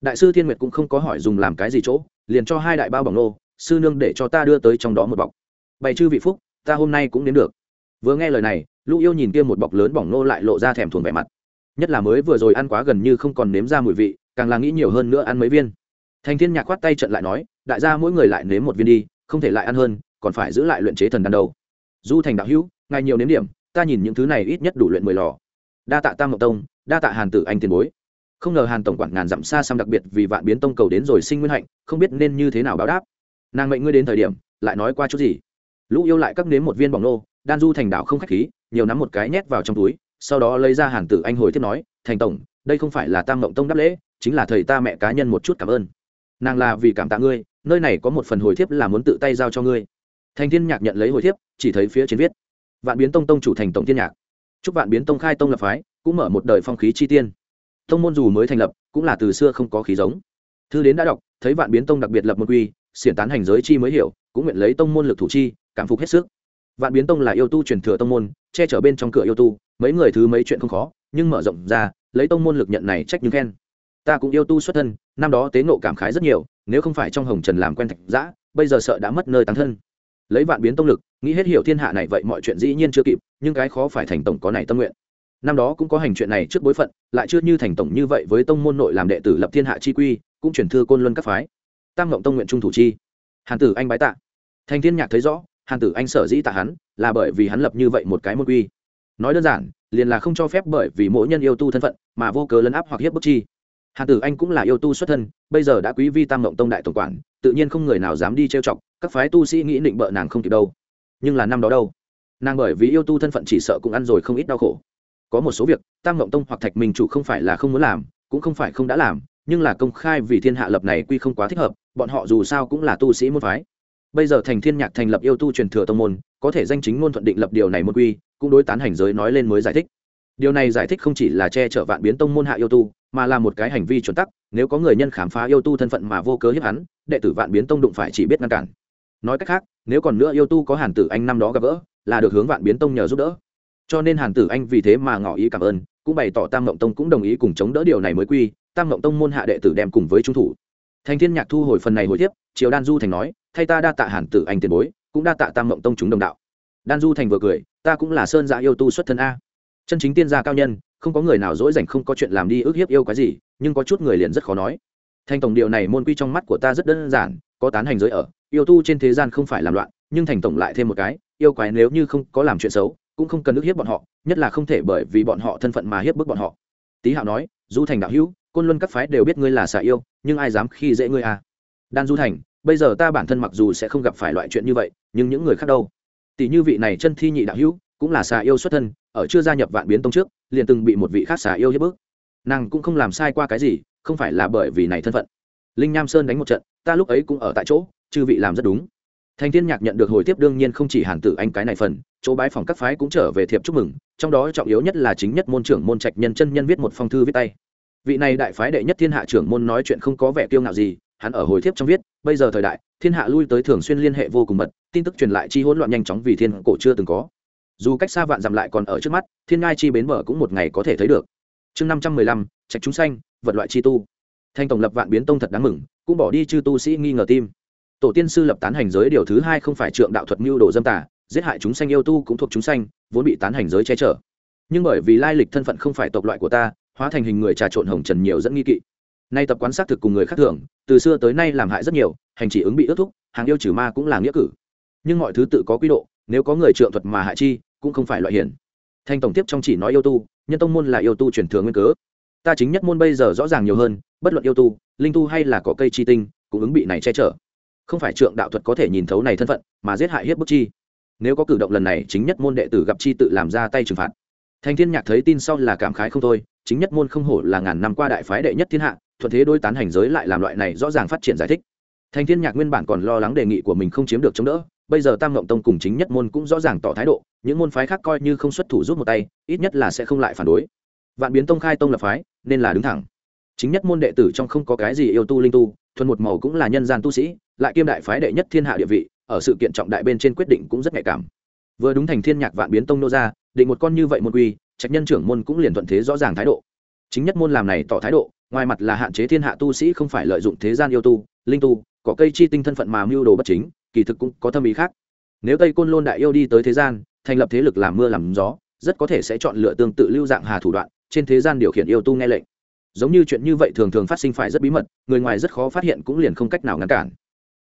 Đại sư thiên nguyệt cũng không có hỏi dùng làm cái gì chỗ, liền cho hai đại bao bỏng nô, sư nương để cho ta đưa tới trong đó một bọc. Bày chư vị phúc, ta hôm nay cũng đến được vừa nghe lời này, lũ yêu nhìn kia một bọc lớn bỏng nô lại lộ ra thèm thuồng vẻ mặt. Nhất là mới vừa rồi ăn quá gần như không còn nếm ra mùi vị, càng là nghĩ nhiều hơn nữa ăn mấy viên. Thành thiên nhạc khoát tay trận lại nói, đại gia mỗi người lại nếm một viên đi, không thể lại ăn hơn, còn phải giữ lại luyện chế thần đan đầu du thành đạo hữu, ngài nhiều nếm điểm, ta nhìn những thứ này ít nhất đủ luyện mười lò. Đa tạ tam ngọc tông, đa tạ hàn tử anh tiền bối. Không ngờ hàn tổng quản ngàn dặm xa xăm đặc biệt vì vạn biến tông cầu đến rồi sinh nguyên hạnh, không biết nên như thế nào báo đáp. Nàng mệnh ngươi đến thời điểm, lại nói qua chút gì? Lũ yêu lại cắt nếm một viên bỏng nô đan du thành đạo không khách khí, nhiều nắm một cái nhét vào trong túi, sau đó lấy ra hàn tử anh hồi tiếp nói, thành tổng, đây không phải là tam mộng tông đáp lễ, chính là thầy ta mẹ cá nhân một chút cảm ơn. Nàng là vì cảm tạ ngươi, nơi này có một phần hồi thiếp là muốn tự tay giao cho ngươi. Thành thiên nhạc nhận lấy hồi thiếp, chỉ thấy phía trên viết, vạn biến tông tông chủ thành tổng thiên nhạc. Chúc vạn biến tông khai tông lập phái, cũng mở một đời phong khí chi tiên. Tông môn dù mới thành lập, cũng là từ xưa không có khí giống. Thư đến đã đọc, thấy vạn biến tông đặc biệt lập một quy, xiển tán hành giới chi mới hiểu, cũng nguyện lấy tông môn lực thủ chi, cảm phục hết sức vạn biến tông là yêu tu truyền thừa tông môn, che chở bên trong cửa yêu tu, mấy người thứ mấy chuyện không khó, nhưng mở rộng ra, lấy tông môn lực nhận này trách như khen. Ta cũng yêu tu xuất thân, năm đó tế ngộ cảm khái rất nhiều, nếu không phải trong hồng trần làm quen thạch giã bây giờ sợ đã mất nơi tăng thân. Lấy vạn biến tông lực, nghĩ hết hiểu thiên hạ này vậy mọi chuyện dĩ nhiên chưa kịp, nhưng cái khó phải thành tổng có này tâm nguyện. Năm đó cũng có hành chuyện này trước bối phận, lại chưa như thành tổng như vậy với tông môn nội làm đệ tử lập thiên hạ chi quy, cũng chuyển thư côn luân các phái. Tam ngộng tông nguyện trung thủ chi. Hàn tử anh bái tạ. Thành thiên nhạc thấy rõ hàn tử anh sở dĩ tạ hắn là bởi vì hắn lập như vậy một cái môn quy. Nói đơn giản, liền là không cho phép bởi vì mỗi nhân yêu tu thân phận mà vô cớ lấn áp hoặc hiếp bức chi. Hàn tử anh cũng là yêu tu xuất thân, bây giờ đã quý vi tam mộng tông đại tổng quản, tự nhiên không người nào dám đi trêu chọc, các phái tu sĩ nghĩ định bợ nàng không kịp đâu. Nhưng là năm đó đâu? Nàng bởi vì yêu tu thân phận chỉ sợ cũng ăn rồi không ít đau khổ. Có một số việc, tam mộng tông hoặc thạch minh chủ không phải là không muốn làm, cũng không phải không đã làm, nhưng là công khai vì thiên hạ lập này quy không quá thích hợp, bọn họ dù sao cũng là tu sĩ môn phái bây giờ thành thiên nhạc thành lập yêu tu truyền thừa tông môn, có thể danh chính ngôn thuận định lập điều này môn quy, cũng đối tán hành giới nói lên mới giải thích. Điều này giải thích không chỉ là che chở vạn biến tông môn hạ yêu tu, mà là một cái hành vi chuẩn tắc, nếu có người nhân khám phá yêu tu thân phận mà vô cớ hiếp hắn, đệ tử vạn biến tông đụng phải chỉ biết ngăn cản. Nói cách khác, nếu còn nữa yêu tu có hàn tử anh năm đó gặp gỡ, là được hướng vạn biến tông nhờ giúp đỡ. Cho nên hàn tử anh vì thế mà ngỏ ý cảm ơn, cũng bày tỏ tam ngộng tông cũng đồng ý cùng chống đỡ điều này mới quy, tam ngộng tông môn hạ đệ tử đem cùng với trung thủ. Thành thiên nhạc thu hồi phần này hồi tiếp, triều đan du thành nói thay ta đa tạ hàn tử anh tiền bối, cũng đa tạ tam mộng tông chúng đồng đạo. Đan du thành vừa cười, ta cũng là sơn dạ yêu tu xuất thân a. Chân chính tiên gia cao nhân, không có người nào dỗi dành không có chuyện làm đi ước hiếp yêu cái gì, nhưng có chút người liền rất khó nói. Thành tổng điều này môn quy trong mắt của ta rất đơn giản, có tán hành giới ở, yêu tu trên thế gian không phải làm loạn, nhưng thành tổng lại thêm một cái, yêu quái nếu như không có làm chuyện xấu, cũng không cần ước hiếp bọn họ, nhất là không thể bởi vì bọn họ thân phận mà hiếp bức bọn họ. Tý hạo nói, du thành đạo hữu, côn luân các phái đều biết ngươi là xà yêu, nhưng ai dám khi dễ ngươi à? Đan du thành bây giờ ta bản thân mặc dù sẽ không gặp phải loại chuyện như vậy, nhưng những người khác đâu? Tỷ như vị này chân thi nhị đạo hữu, cũng là xà yêu xuất thân, ở chưa gia nhập vạn biến tông trước, liền từng bị một vị khác xà yêu hiếp bức. Nàng cũng không làm sai qua cái gì, không phải là bởi vì này thân phận. Linh nham sơn đánh một trận, ta lúc ấy cũng ở tại chỗ, chư vị làm rất đúng. Thành thiên nhạc nhận được hồi tiếp đương nhiên không chỉ hàn tử anh cái này phần, chỗ bái phòng các phái cũng trở về thiệp chúc mừng, trong đó trọng yếu nhất là chính nhất môn trưởng môn trạch nhân chân nhân viết một phong thư viết tay. Vị này đại phái đệ nhất thiên hạ trưởng môn nói chuyện không có vẻ kiêu ngạo gì hắn ở hồi thiếp trong viết, bây giờ thời đại, thiên hạ lui tới thường xuyên liên hệ vô cùng mật, tin tức truyền lại chi hỗn loạn nhanh chóng vì thiên cổ chưa từng có. Dù cách xa vạn dặm lại còn ở trước mắt, thiên ngai chi bến mở cũng một ngày có thể thấy được. Chương năm trăm mười lăm, trạch chúng xanh vật loại chi tu. Thanh tổng lập vạn biến tông thật đáng mừng, cũng bỏ đi chư tu sĩ nghi ngờ tim. Tổ tiên sư lập tán hành giới điều thứ hai không phải trượng đạo thuật mưu đồ dâm tả giết hại chúng sanh yêu tu cũng thuộc chúng sanh, vốn bị tán hành giới che chở. Nhưng bởi vì lai lịch thân phận không phải tộc loại của ta, hóa thành hình người trà trộn hồng trần nhiều dẫn nghi kỵ nay tập quán sát thực cùng người khác thường, từ xưa tới nay làm hại rất nhiều, hành chỉ ứng bị ước thúc, hàng yêu trừ ma cũng là nghĩa cử. Nhưng mọi thứ tự có quy độ, nếu có người trượng thuật mà hại chi, cũng không phải loại hiển. Thanh tổng tiếp trong chỉ nói yêu tu, nhân tông môn là yêu tu truyền thừa nguyên cớ. Ta chính nhất môn bây giờ rõ ràng nhiều hơn, bất luận yêu tu, linh tu hay là có cây chi tinh, cũng ứng bị này che chở. Không phải trượng đạo thuật có thể nhìn thấu này thân phận, mà giết hại hiếp bức chi. Nếu có cử động lần này, chính nhất môn đệ tử gặp chi tự làm ra tay trừng phạt. Thành thiên nhạc thấy tin sau là cảm khái không thôi, chính nhất môn không hổ là ngàn năm qua đại phái đệ nhất thiên hạ thuận thế đôi tán hành giới lại làm loại này rõ ràng phát triển giải thích. Thành thiên nhạc nguyên bản còn lo lắng đề nghị của mình không chiếm được chống đỡ, bây giờ tam ngộng tông cùng chính nhất môn cũng rõ ràng tỏ thái độ, những môn phái khác coi như không xuất thủ giúp một tay, ít nhất là sẽ không lại phản đối. Vạn biến tông khai tông lập phái, nên là đứng thẳng. Chính nhất môn đệ tử trong không có cái gì yêu tu linh tu, thuần một màu cũng là nhân gian tu sĩ, lại kiêm đại phái đệ nhất thiên hạ địa vị, ở sự kiện trọng đại bên trên quyết định cũng rất nhạy cảm. Vừa đúng thành thiên nhạc vạn biến tông nô ra, định một con như vậy một quy, trạch nhân trưởng môn cũng liền thuận thế rõ ràng thái độ. Chính nhất môn làm này tỏ thái độ ngoài mặt là hạn chế thiên hạ tu sĩ không phải lợi dụng thế gian yêu tu, linh tu có cây chi tinh thân phận mà mưu đồ bất chính, kỳ thực cũng có thâm ý khác. Nếu tây côn lôn đại yêu đi tới thế gian, thành lập thế lực làm mưa làm gió, rất có thể sẽ chọn lựa tương tự lưu dạng hà thủ đoạn, trên thế gian điều khiển yêu tu nghe lệnh. Giống như chuyện như vậy thường thường phát sinh phải rất bí mật, người ngoài rất khó phát hiện cũng liền không cách nào ngăn cản.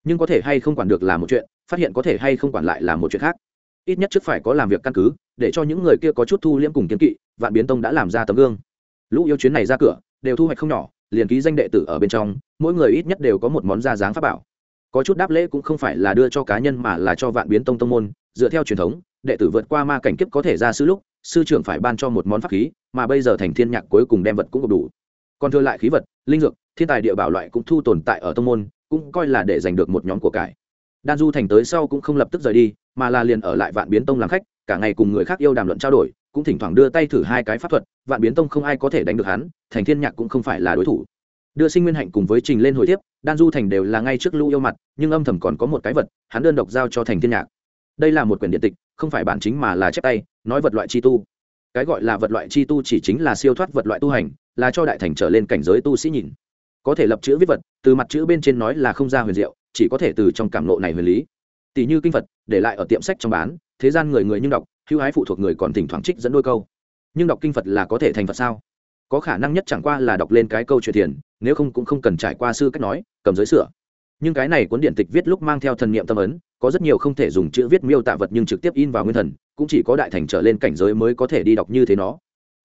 Nhưng có thể hay không quản được là một chuyện, phát hiện có thể hay không quản lại là một chuyện khác. Ít nhất trước phải có làm việc căn cứ, để cho những người kia có chút thu liễm cùng kiến kỵ, vạn biến tông đã làm ra tấm gương. Lũ yêu chuyến này ra cửa đều thu hoạch không nhỏ, liền ký danh đệ tử ở bên trong, mỗi người ít nhất đều có một món da dáng pháp bảo. Có chút đáp lễ cũng không phải là đưa cho cá nhân mà là cho vạn biến tông tông môn, dựa theo truyền thống, đệ tử vượt qua ma cảnh kiếp có thể ra sư lúc, sư trưởng phải ban cho một món pháp khí, mà bây giờ thành thiên nhạc cuối cùng đem vật cũng đủ. Còn thừa lại khí vật, linh dược, thiên tài địa bảo loại cũng thu tồn tại ở tông môn, cũng coi là để giành được một nhóm của cải. Đan du thành tới sau cũng không lập tức rời đi, mà là liền ở lại vạn biến tông làm khách, cả ngày cùng người khác yêu đàm luận trao đổi cũng thỉnh thoảng đưa tay thử hai cái pháp thuật, vạn biến tông không ai có thể đánh được hắn, thành thiên nhạc cũng không phải là đối thủ. Đưa sinh nguyên hạnh cùng với trình lên hồi tiếp đan du thành đều là ngay trước lũ yêu mặt, nhưng âm thầm còn có một cái vật, hắn đơn độc giao cho thành thiên nhạc. Đây là một quyển điện tịch, không phải bản chính mà là chép tay, nói vật loại chi tu. Cái gọi là vật loại chi tu chỉ chính là siêu thoát vật loại tu hành, là cho đại thành trở lên cảnh giới tu sĩ nhìn. Có thể lập chữ viết vật, từ mặt chữ bên trên nói là không ra huyền diệu, chỉ có thể từ trong cảm nộ này huyền lý. Tỷ như kinh phật, để lại ở tiệm sách trong bán, thế gian người người nhưng đọc hữu hái phụ thuộc người còn thỉnh thoảng trích dẫn đôi câu. Nhưng đọc kinh phật là có thể thành phật sao? Có khả năng nhất chẳng qua là đọc lên cái câu chuyện tiền nếu không cũng không cần trải qua sư cách nói, cầm giới sửa. Nhưng cái này cuốn điện tịch viết lúc mang theo thần niệm tâm ấn, có rất nhiều không thể dùng chữ viết miêu tạ vật nhưng trực tiếp in vào nguyên thần, cũng chỉ có đại thành trở lên cảnh giới mới có thể đi đọc như thế nó.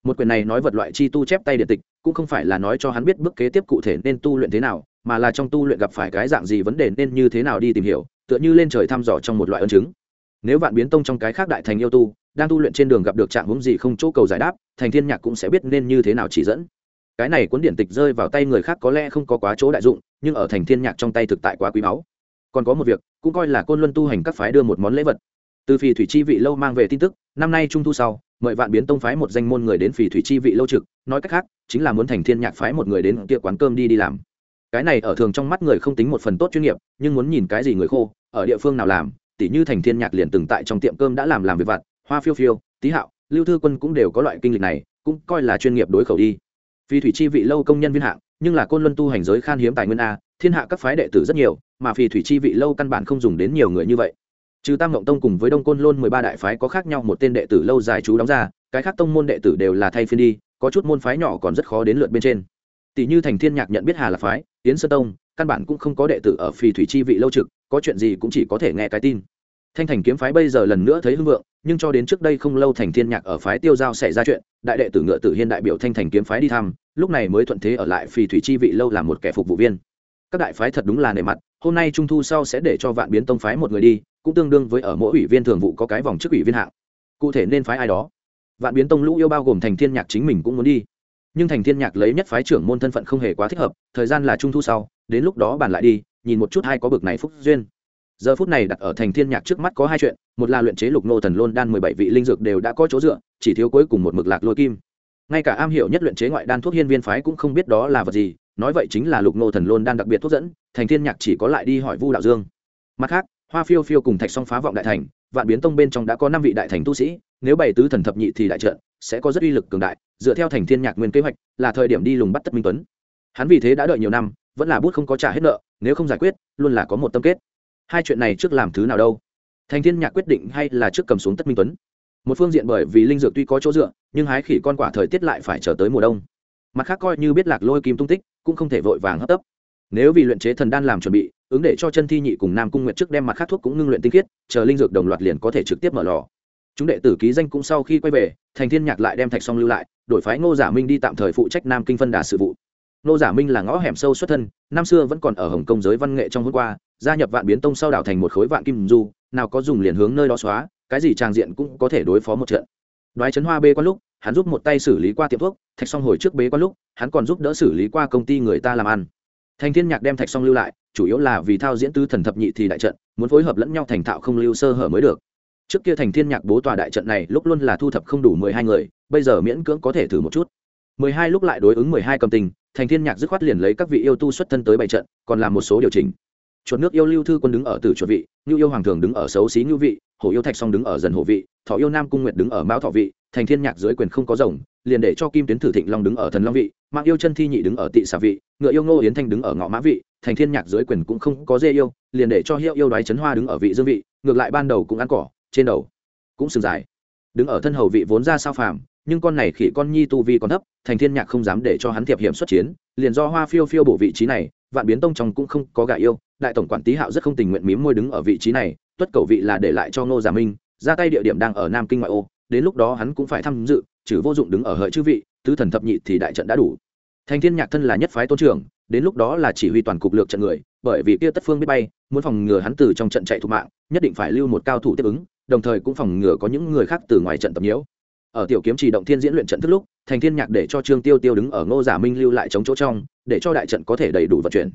Một quyển này nói vật loại chi tu chép tay điện tịch, cũng không phải là nói cho hắn biết bước kế tiếp cụ thể nên tu luyện thế nào, mà là trong tu luyện gặp phải cái dạng gì vấn đề nên như thế nào đi tìm hiểu, tựa như lên trời thăm dò trong một loại ân chứng nếu vạn biến tông trong cái khác đại thành yêu tu, đang tu luyện trên đường gặp được trạng hướng gì không chỗ cầu giải đáp, thành thiên nhạc cũng sẽ biết nên như thế nào chỉ dẫn. Cái này cuốn điển tịch rơi vào tay người khác có lẽ không có quá chỗ đại dụng, nhưng ở thành thiên nhạc trong tay thực tại quá quý báu. Còn có một việc, cũng coi là côn luân tu hành các phái đưa một món lễ vật. Từ phì thủy chi vị lâu mang về tin tức, năm nay trung thu sau, mời vạn biến tông phái một danh môn người đến phì thủy chi vị lâu trực, nói cách khác, chính là muốn thành thiên nhạc phái một người đến kia quán cơm đi đi làm. Cái này ở thường trong mắt người không tính một phần tốt chuyên nghiệp, nhưng muốn nhìn cái gì người khô, ở địa phương nào làm tỉ như thành thiên nhạc liền từng tại trong tiệm cơm đã làm làm việc vặt, hoa phiêu phiêu tý hạo, lưu thư quân cũng đều có loại kinh lịch này, cũng coi là chuyên nghiệp đối khẩu đi. Phi thủy chi vị lâu công nhân viên hạng, nhưng là côn luân tu hành giới khan hiếm tài nguyên a, thiên hạ các phái đệ tử rất nhiều, mà phi thủy chi vị lâu căn bản không dùng đến nhiều người như vậy. Trừ tam ngộng tông cùng với đông côn lôn mười ba đại phái có khác nhau một tên đệ tử lâu dài chú đóng ra, cái khác tông môn đệ tử đều là thay phiên đi, có chút môn phái nhỏ còn rất khó đến lượt bên trên. Tỷ như thành thiên nhạc nhận biết hà là phái, yến sơn tông, căn bản cũng không có đệ tử ở phi thủy chi vị lâu trực, có chuyện gì cũng chỉ có thể nghe cái tin thanh thành kiếm phái bây giờ lần nữa thấy hưng vượng, nhưng cho đến trước đây không lâu thành thiên nhạc ở phái tiêu giao xảy ra chuyện, đại đệ tử ngựa tử hiên đại biểu thanh thành kiếm phái đi thăm, lúc này mới thuận thế ở lại phi thủy chi vị lâu làm một kẻ phục vụ viên. Các đại phái thật đúng là nề mặt, hôm nay trung thu sau sẽ để cho vạn biến tông phái một người đi, cũng tương đương với ở mỗi ủy viên thường vụ có cái vòng chức ủy viên hạng. Cụ thể nên phái ai đó? Vạn biến tông lũ yêu bao gồm thành thiên nhạc chính mình cũng muốn đi. Nhưng thành thiên nhạc lấy nhất phái trưởng môn thân phận không hề quá thích hợp, thời gian là trung thu sau, đến lúc đó bàn lại đi, nhìn một chút hai có bực này phúc duyên giờ phút này đặt ở thành thiên nhạc trước mắt có hai chuyện, một là luyện chế lục nô thần lôn đan mười bảy vị linh dược đều đã có chỗ dựa, chỉ thiếu cuối cùng một mực lạc lôi kim. Ngay cả am hiểu nhất luyện chế ngoại đan thuốc hiên viên phái cũng không biết đó là vật gì, nói vậy chính là lục nô thần lôn đan đặc biệt thuốc dẫn, thành thiên nhạc chỉ có lại đi hỏi vu đạo dương. Mặt khác, hoa phiêu phiêu cùng thạch song phá vọng đại thành, vạn biến tông bên trong đã có năm vị đại thành tu sĩ, nếu bảy tứ thần thập nhị thì đại trận sẽ có rất uy lực cường đại, dựa theo thành thiên nhạc nguyên kế hoạch, là thời điểm đi lùng bắt tất minh tuấn. Hắn vì thế đã đợi nhiều năm, vẫn là bút không có trả hết nợ, nếu không giải quyết, luôn là có một tâm kết hai chuyện này trước làm thứ nào đâu? Thành thiên nhạc quyết định hay là trước cầm xuống tất minh tuấn? Một phương diện bởi vì linh dược tuy có chỗ dựa, nhưng hái khỉ con quả thời tiết lại phải chờ tới mùa đông. Mặt khác coi như biết lạc lôi kim tung tích, cũng không thể vội vàng hấp tấp. Nếu vì luyện chế thần đan làm chuẩn bị, ứng để cho chân thi nhị cùng nam cung nguyệt trước đem mặt khác thuốc cũng ngưng luyện tinh khiết, chờ linh dược đồng loạt liền có thể trực tiếp mở lò. Chúng đệ tử ký danh cũng sau khi quay về, thành thiên nhạc lại đem thạch song lưu lại, đổi phái ngô giả minh đi tạm thời phụ trách nam kinh phân đà sự vụ. Ngô giả minh là ngõ hẻm sâu xuất thân, năm xưa vẫn còn ở hồng kông giới văn nghệ trong hôm qua gia nhập vạn biến tông sau đảo thành một khối vạn kim du, nào có dùng liền hướng nơi đó xóa, cái gì trang diện cũng có thể đối phó một trận. Đoái chấn hoa bê qua lúc, hắn giúp một tay xử lý qua tiệm thuốc, thạch song hồi trước bế qua lúc, hắn còn giúp đỡ xử lý qua công ty người ta làm ăn. Thành thiên nhạc đem thạch song lưu lại, chủ yếu là vì thao diễn tứ thần thập nhị thì đại trận, muốn phối hợp lẫn nhau thành thạo không lưu sơ hở mới được. Trước kia thành thiên nhạc bố tòa đại trận này lúc luôn là thu thập không đủ mười hai người, bây giờ miễn cưỡng có thể thử một chút. Mười hai lúc lại đối ứng mười hai cầm tình, thành thiên nhạc dứt khoát liền lấy các vị yêu tu xuất thân tới bảy trận, còn làm một số điều chỉnh chuột nước yêu lưu thư quân đứng ở tử chuột vị, ngưu yêu hoàng thường đứng ở xấu xí ngưu vị, hổ yêu thạch song đứng ở dần hổ vị, thọ yêu nam cung nguyệt đứng ở mão thọ vị, thành thiên nhạc dưới quyền không có rồng, liền để cho kim tuyến thử thịnh long đứng ở thần long vị mạng yêu chân thi nhị đứng ở tị xà vị, ngựa yêu ngô yến thanh đứng ở ngõ mã vị, thành thiên nhạc dưới quyền cũng không có dê yêu, liền để cho hiệu yêu đoái chấn hoa đứng ở vị dương vị, ngược lại ban đầu cũng ăn cỏ, trên đầu cũng sừng dài. Đứng ở thân hầu vị vốn ra sao phàm, nhưng con này khỉ con nhi tu vi còn thấp, thành thiên nhạc không dám để cho hắn thiệp hiểm xuất chiến, liền do hoa phiêu phiêu bổ vị trí này vạn biến tông trong cũng không có gà yêu, đại tổng quản tý hạo rất không tình nguyện mím môi đứng ở vị trí này, tuất cầu vị là để lại cho ngô giả minh, ra tay địa điểm đang ở nam kinh ngoại ô, đến lúc đó hắn cũng phải tham dự, trừ vô dụng đứng ở hợi chư vị, tứ thần thập nhị thì đại trận đã đủ. Thành thiên nhạc thân là nhất phái tôn trưởng, đến lúc đó là chỉ huy toàn cục lược trận người, bởi vì kia tất phương biết bay, muốn phòng ngừa hắn từ trong trận chạy thục mạng, nhất định phải lưu một cao thủ tiếp ứng, đồng thời cũng phòng ngừa có những người khác từ ngoài trận tập nhiễu. Ở tiểu kiếm chỉ động thiên diễn luyện trận thức lúc thành thiên nhạc để cho trương tiêu tiêu đứng ở ngô giả minh lưu lại chống chỗ trong, để cho đại trận có thể đầy đủ vận chuyển.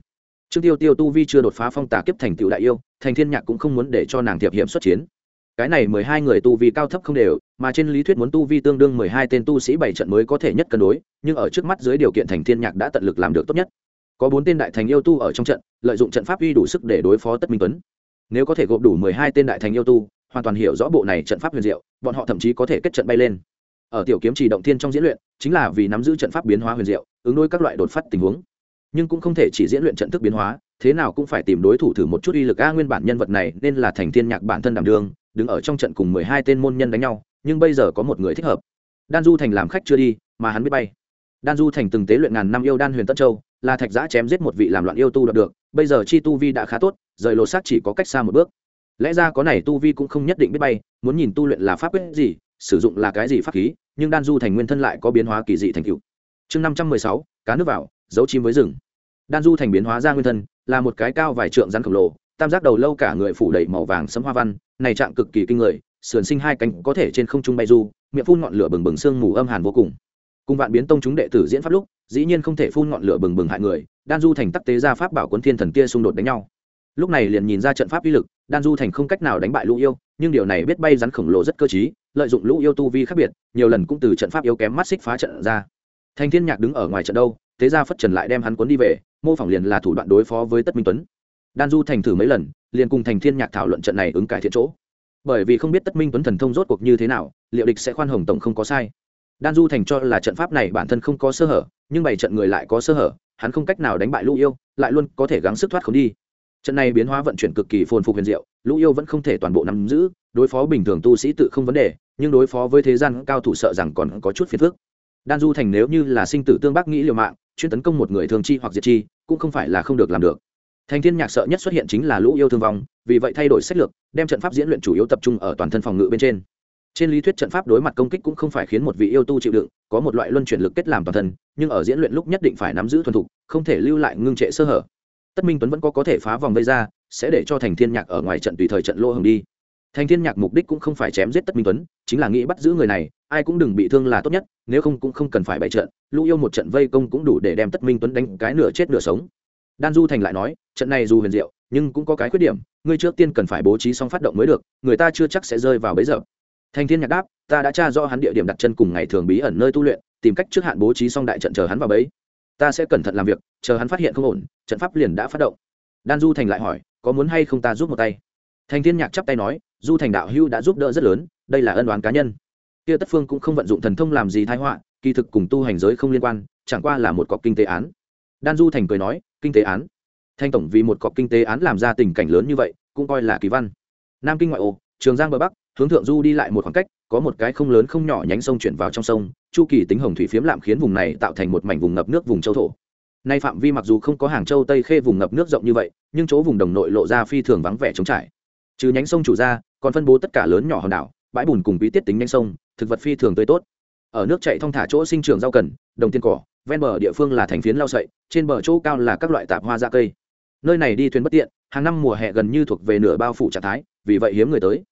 Trương tiêu tiêu tu vi chưa đột phá phong tà kiếp thành tựu đại yêu, thành thiên nhạc cũng không muốn để cho nàng thiệp hiểm xuất chiến. Cái này mười hai người tu vi cao thấp không đều, mà trên lý thuyết muốn tu vi tương đương mười hai tên tu sĩ bảy trận mới có thể nhất cân đối, nhưng ở trước mắt dưới điều kiện thành thiên nhạc đã tận lực làm được tốt nhất. Có bốn tên đại thành yêu tu ở trong trận, lợi dụng trận pháp uy đủ sức để đối phó tất minh tuấn. Nếu có thể gộp đủ mười hai tên đại thành yêu tu, hoàn toàn hiểu rõ bộ này trận pháp huyền diệu, bọn họ thậm chí có thể kết trận bay lên ở tiểu kiếm chỉ động thiên trong diễn luyện, chính là vì nắm giữ trận pháp biến hóa huyền diệu, ứng đối các loại đột phát tình huống. Nhưng cũng không thể chỉ diễn luyện trận thức biến hóa, thế nào cũng phải tìm đối thủ thử một chút uy lực. A, nguyên bản nhân vật này nên là thành thiên nhạc bản thân đảm đương, đứng ở trong trận cùng mười hai tên môn nhân đánh nhau, nhưng bây giờ có một người thích hợp. Đan du thành làm khách chưa đi, mà hắn biết bay. Đan du thành từng tế luyện ngàn năm yêu đan huyền tân châu, là thạch giã chém giết một vị làm loạn yêu tu đạt được, bây giờ chi tu vi đã khá tốt, rời lộ xác chỉ có cách xa một bước. Lẽ ra có này tu vi cũng không nhất định biết bay, muốn nhìn tu luyện là pháp quyết gì sử dụng là cái gì pháp khí, nhưng đan du thành nguyên thân lại có biến hóa kỳ dị thành cựu chương năm trăm mười sáu, cá nước vào, giấu chim với rừng. Đan du thành biến hóa ra nguyên thân, là một cái cao vài trượng rắn khổng lồ, tam giác đầu lâu cả người phủ đầy màu vàng sấm hoa văn, này trạng cực kỳ kinh người, sườn sinh hai cánh có thể trên không trung bay du, miệng phun ngọn lửa bừng bừng sương mù âm hàn vô cùng. Cùng vạn biến tông chúng đệ tử diễn pháp lúc, dĩ nhiên không thể phun ngọn lửa bừng bừng hại người, đan du thành tắc tế ra pháp bảo quân thiên thần kia xung đột đánh nhau. Lúc này liền nhìn ra trận pháp uy lực đan du thành không cách nào đánh bại lũ yêu, nhưng điều này biết bay rắn khổng lồ rất cơ t lợi dụng lũ yêu tu vi khác biệt, nhiều lần cũng từ trận pháp yếu kém mắt xích phá trận ra. Thành thiên nhạc đứng ở ngoài trận đâu, thế ra phất trần lại đem hắn cuốn đi về, mô phỏng liền là thủ đoạn đối phó với tất minh tuấn. Đan du thành thử mấy lần, liền cùng thành thiên nhạc thảo luận trận này ứng cải thiện chỗ. Bởi vì không biết tất minh tuấn thần thông rốt cuộc như thế nào, liệu địch sẽ khoan hồng tổng không có sai. Đan du thành cho là trận pháp này bản thân không có sơ hở, nhưng bảy trận người lại có sơ hở, hắn không cách nào đánh bại lũ yêu, lại luôn có thể gắng sức thoát không đi trận này biến hóa vận chuyển cực kỳ phồn phục huyền diệu, lũ yêu vẫn không thể toàn bộ nắm giữ, đối phó bình thường tu sĩ tự không vấn đề, nhưng đối phó với thế gian cao thủ sợ rằng còn có chút phiền phức. Đan du thành nếu như là sinh tử tương bác nghĩ liều mạng, chuyên tấn công một người thường chi hoặc diệt chi, cũng không phải là không được làm được. Thành thiên nhạc sợ nhất xuất hiện chính là lũ yêu thương vong, vì vậy thay đổi sách lược, đem trận pháp diễn luyện chủ yếu tập trung ở toàn thân phòng ngự bên trên. Trên lý thuyết trận pháp đối mặt công kích cũng không phải khiến một vị yêu tu chịu đựng, có một loại luân chuyển lực kết làm toàn thân, nhưng ở diễn luyện lúc nhất định phải nắm giữ thuần thục, không thể lưu lại ngưng trệ sơ hở tất minh tuấn vẫn có có thể phá vòng vây ra, sẽ để cho thành thiên nhạc ở ngoài trận tùy thời trận lô hồng đi. Thành thiên nhạc mục đích cũng không phải chém giết tất minh tuấn, chính là nghĩ bắt giữ người này, ai cũng đừng bị thương là tốt nhất, nếu không cũng không cần phải bày trận, lũ yêu một trận vây công cũng đủ để đem tất minh tuấn đánh cái nửa chết nửa sống. Đan du thành lại nói, trận này dù huyền diệu, nhưng cũng có cái khuyết điểm, ngươi trước tiên cần phải bố trí xong phát động mới được, người ta chưa chắc sẽ rơi vào bấy giờ thành thiên nhạc đáp, ta đã tra rõ hắn địa điểm đặt chân cùng ngày thường bí ẩn nơi tu luyện, tìm cách trước hạn bố trí xong đại trận chờ hắn vào bấy ta sẽ cẩn thận làm việc, chờ hắn phát hiện không ổn, trận pháp liền đã phát động. Đan du thành lại hỏi, có muốn hay không ta giúp một tay? Thành thiên nhạc chắp tay nói, du thành đạo hưu đã giúp đỡ rất lớn, đây là ân đoán cá nhân. Kia tất phương cũng không vận dụng thần thông làm gì thái họa, kỳ thực cùng tu hành giới không liên quan, chẳng qua là một cọc kinh tế án. Đan du thành cười nói, kinh tế án? Thanh tổng vì một cọc kinh tế án làm ra tình cảnh lớn như vậy, cũng coi là kỳ văn. Nam kinh ngoại ô, trường giang bờ bắc hướng thượng du đi lại một khoảng cách, có một cái không lớn không nhỏ nhánh sông chuyển vào trong sông, chu kỳ tính hồng thủy phiếm lạm khiến vùng này tạo thành một mảnh vùng ngập nước vùng châu thổ. Nay phạm vi mặc dù không có hàng châu tây khê vùng ngập nước rộng như vậy, nhưng chỗ vùng đồng nội lộ ra phi thường vắng vẻ trống trải. Trừ nhánh sông chủ ra, còn phân bố tất cả lớn nhỏ hòn đảo, bãi bùn cùng bí tiết tính nhánh sông, thực vật phi thường tươi tốt. Ở nước chạy thong thả chỗ sinh trưởng rau cần, đồng tiền cỏ, ven bờ địa phương là thành phiến lao sậy, trên bờ chỗ cao là các loại tạp hoa da cây. Nơi này đi thuyền bất tiện, hàng năm mùa hè gần như thuộc về nửa bao phủ trạng thái, vì vậy hiếm người tới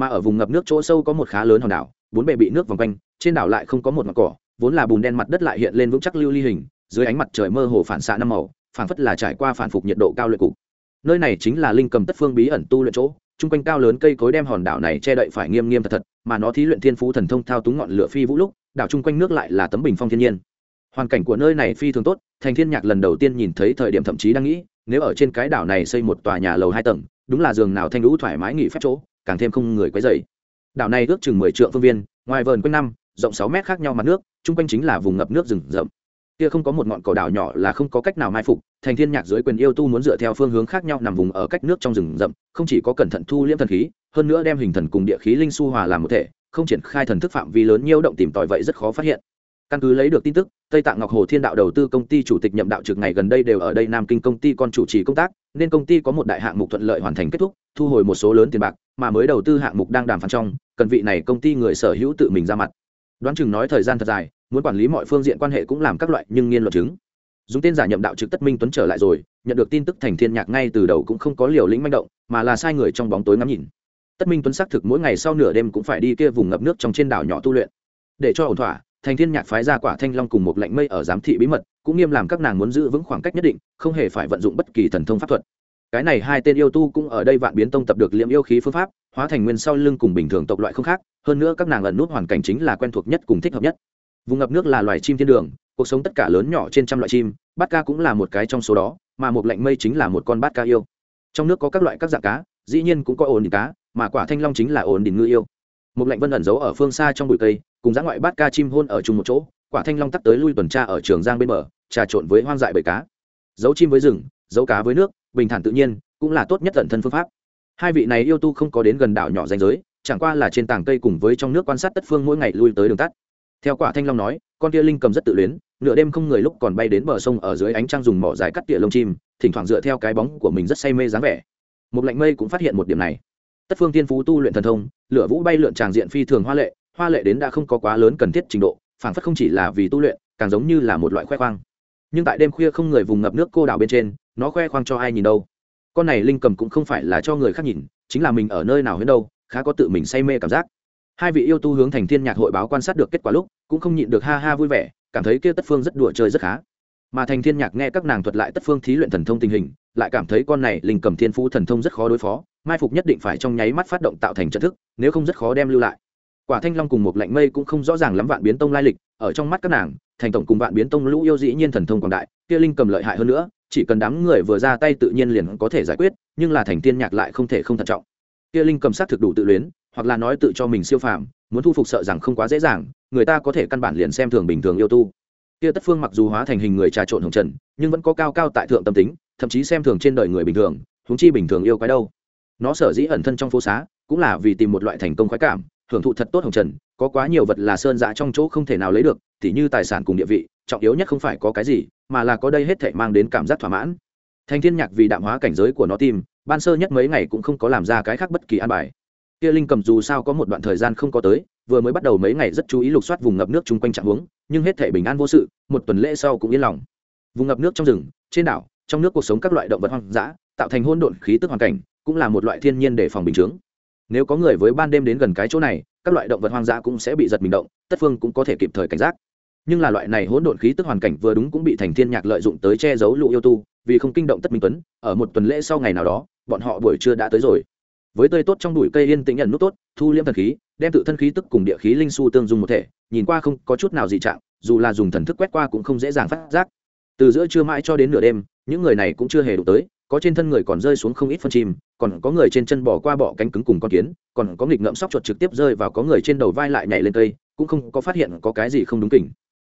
mà ở vùng ngập nước chỗ sâu có một khá lớn hòn đảo, bốn bề bị nước vòng quanh, trên đảo lại không có một mặt cỏ, vốn là bùn đen mặt đất lại hiện lên vững chắc lưu ly hình, dưới ánh mặt trời mơ hồ phản xạ năm màu phản phất là trải qua phản phục nhiệt độ cao luyện cục. Nơi này chính là linh cầm tất phương bí ẩn tu luyện chỗ, chung quanh cao lớn cây cối đem hòn đảo này che đậy phải nghiêm nghiêm thật thật, mà nó thí luyện thiên phú thần thông thao túng ngọn lửa phi vũ lúc, đảo chung quanh nước lại là tấm bình phong thiên nhiên. Hoàn cảnh của nơi này phi thường tốt, thành thiên nhạc lần đầu tiên nhìn thấy thời điểm thậm chí đang nghĩ, nếu ở trên cái đảo này xây một tòa nhà lầu hai tầng, đúng là giường nào thanh lũ thoải mái nghỉ phép chỗ càng thêm không người quấy dày đảo này ước chừng mười triệu phương viên, ngoài vườn quanh năm, rộng sáu mét khác nhau mặt nước, chung quanh chính là vùng ngập nước rừng rậm. Kia không có một ngọn cỏ đảo nhỏ là không có cách nào mai phục, thành thiên nhạc dưới quyền yêu tu muốn dựa theo phương hướng khác nhau nằm vùng ở cách nước trong rừng rậm, không chỉ có cẩn thận thu liễm thần khí, hơn nữa đem hình thần cùng địa khí linh su hòa làm một thể, không triển khai thần thức phạm vi lớn nhiêu động tìm tòi vậy rất khó phát hiện. Căn cứ lấy được tin tức, tây tạng ngọc hồ thiên đạo đầu tư công ty chủ tịch nhậm đạo trực ngày gần đây đều ở đây nam kinh công ty con chủ trì công tác, nên công ty có một đại hạng mục thuận lợi hoàn thành kết thúc thu hồi một số lớn tiền bạc mà mới đầu tư hạng mục đang đàm phán trong, cần vị này công ty người sở hữu tự mình ra mặt. Đoán chừng nói thời gian thật dài, muốn quản lý mọi phương diện quan hệ cũng làm các loại nhưng nghiên luật chứng. Dùng tên giả nhậm đạo trực tất minh tuấn trở lại rồi, nhận được tin tức thành thiên nhạc ngay từ đầu cũng không có liều lĩnh manh động, mà là sai người trong bóng tối ngắm nhìn. Tất minh tuấn xác thực mỗi ngày sau nửa đêm cũng phải đi kia vùng ngập nước trong trên đảo nhỏ tu luyện. Để cho ổn thỏa, thành thiên nhạc phái ra quả thanh long cùng một lệnh mây ở giám thị bí mật, cũng nghiêm làm các nàng muốn giữ vững khoảng cách nhất định, không hề phải vận dụng bất kỳ thần thông pháp thuật cái này hai tên yêu tu cũng ở đây vạn biến tông tập được liệm yêu khí phương pháp, hóa thành nguyên sau lưng cùng bình thường tộc loại không khác, hơn nữa các nàng ẩn nút hoàn cảnh chính là quen thuộc nhất cùng thích hợp nhất. Vùng ngập nước là loài chim thiên đường, cuộc sống tất cả lớn nhỏ trên trăm loại chim, bát ca cũng là một cái trong số đó, mà một lệnh mây chính là một con bát ca yêu. Trong nước có các loại các dạng cá, dĩ nhiên cũng có ổn định cá, mà quả thanh long chính là ổn định ngư yêu. Một lệnh vân ẩn giấu ở phương xa trong bụi cây, cùng dã ngoại bát ca chim hôn ở chung một chỗ, quả thanh long tắt tới lui tuần tra ở trường giang bên bờ, trà trộn với hoang dại bầy cá. Giấu chim với rừng, giấu cá với nước bình thản tự nhiên, cũng là tốt nhất tận thân phương pháp. Hai vị này yêu tu không có đến gần đảo nhỏ danh giới, chẳng qua là trên tảng cây cùng với trong nước quan sát tất phương mỗi ngày lui tới đường tắt. Theo quả thanh long nói, con tia linh cầm rất tự luyến, nửa đêm không người lúc còn bay đến bờ sông ở dưới ánh trăng dùng mỏ dài cắt tỉa lông chim, thỉnh thoảng dựa theo cái bóng của mình rất say mê dáng vẻ. Một lạnh mây cũng phát hiện một điểm này. Tất phương tiên phú tu luyện thần thông, lửa vũ bay lượn tràng diện phi thường hoa lệ hoa lệ đến đã không có quá lớn cần thiết trình độ, phảng phất không chỉ là vì tu luyện, càng giống như là một loại khoe khoang. Nhưng tại đêm khuya không người vùng ngập nước cô đảo bên trên nó khoe khoang cho ai nhìn đâu. Con này linh cầm cũng không phải là cho người khác nhìn, chính là mình ở nơi nào đến đâu, khá có tự mình say mê cảm giác. Hai vị yêu tu hướng thành thiên nhạc hội báo quan sát được kết quả lúc, cũng không nhịn được ha ha vui vẻ, cảm thấy kia tất phương rất đùa chơi rất khá. Mà thành thiên nhạc nghe các nàng thuật lại tất phương thí luyện thần thông tình hình, lại cảm thấy con này linh cầm thiên phú thần thông rất khó đối phó, mai phục nhất định phải trong nháy mắt phát động tạo thành trận thức, nếu không rất khó đem lưu lại. Quả thanh long cùng một lạnh mây cũng không rõ ràng lắm vạn biến tông lai lịch, ở trong mắt các nàng, thành tổng cùng vạn biến tông lũ yêu dĩ nhiên thần thông quảng đại, kia linh cầm lợi hại hơn nữa chỉ cần đám người vừa ra tay tự nhiên liền có thể giải quyết, nhưng là thành tiên nhạc lại không thể không thận trọng. Kia linh cầm sát thực đủ tự luyến, hoặc là nói tự cho mình siêu phàm, muốn thu phục sợ rằng không quá dễ dàng, người ta có thể căn bản liền xem thường bình thường yêu tu. Kia tất phương mặc dù hóa thành hình người trà trộn hồng trần, nhưng vẫn có cao cao tại thượng tâm tính, thậm chí xem thường trên đời người bình thường, huống chi bình thường yêu quái đâu. Nó sở dĩ ẩn thân trong phố xá, cũng là vì tìm một loại thành công khoái cảm, hưởng thụ thật tốt hồng trần, có quá nhiều vật là sơn dạ trong chỗ không thể nào lấy được, tỉ như tài sản cùng địa vị, trọng yếu nhất không phải có cái gì mà là có đây hết thảy mang đến cảm giác thỏa mãn. Thanh thiên nhạc vì đạm hóa cảnh giới của nó tìm, ban sơ nhất mấy ngày cũng không có làm ra cái khác bất kỳ an bài. Kia linh cầm dù sao có một đoạn thời gian không có tới vừa mới bắt đầu mấy ngày rất chú ý lục soát vùng ngập nước chung quanh trạng huống nhưng hết thể bình an vô sự một tuần lễ sau cũng yên lòng. Vùng ngập nước trong rừng trên đảo trong nước cuộc sống các loại động vật hoang dã tạo thành hỗn độn khí tức hoàn cảnh cũng là một loại thiên nhiên để phòng bình chướng. Nếu có người với ban đêm đến gần cái chỗ này các loại động vật hoang dã cũng sẽ bị giật mình động tất phương cũng có thể kịp thời cảnh giác nhưng là loại này hỗn độn khí tức hoàn cảnh vừa đúng cũng bị thành thiên nhạc lợi dụng tới che giấu lũ yêu tu, vì không kinh động tất minh tuấn, ở một tuần lễ sau ngày nào đó, bọn họ buổi trưa đã tới rồi. Với tươi tốt trong bụi cây yên tĩnh nhận nút tốt, thu liễm thần khí, đem tự thân khí tức cùng địa khí linh su tương dung một thể, nhìn qua không có chút nào dị trạng, dù là dùng thần thức quét qua cũng không dễ dàng phát giác. Từ giữa trưa mãi cho đến nửa đêm, những người này cũng chưa hề đủ tới, có trên thân người còn rơi xuống không ít phân chim, còn có người trên chân bỏ qua bọ cánh cứng cùng con kiến, còn có nghịch ngợm sóc chuột trực tiếp rơi vào có người trên đầu vai lại nhảy lên cây, cũng không có phát hiện có cái gì không đúng kỉnh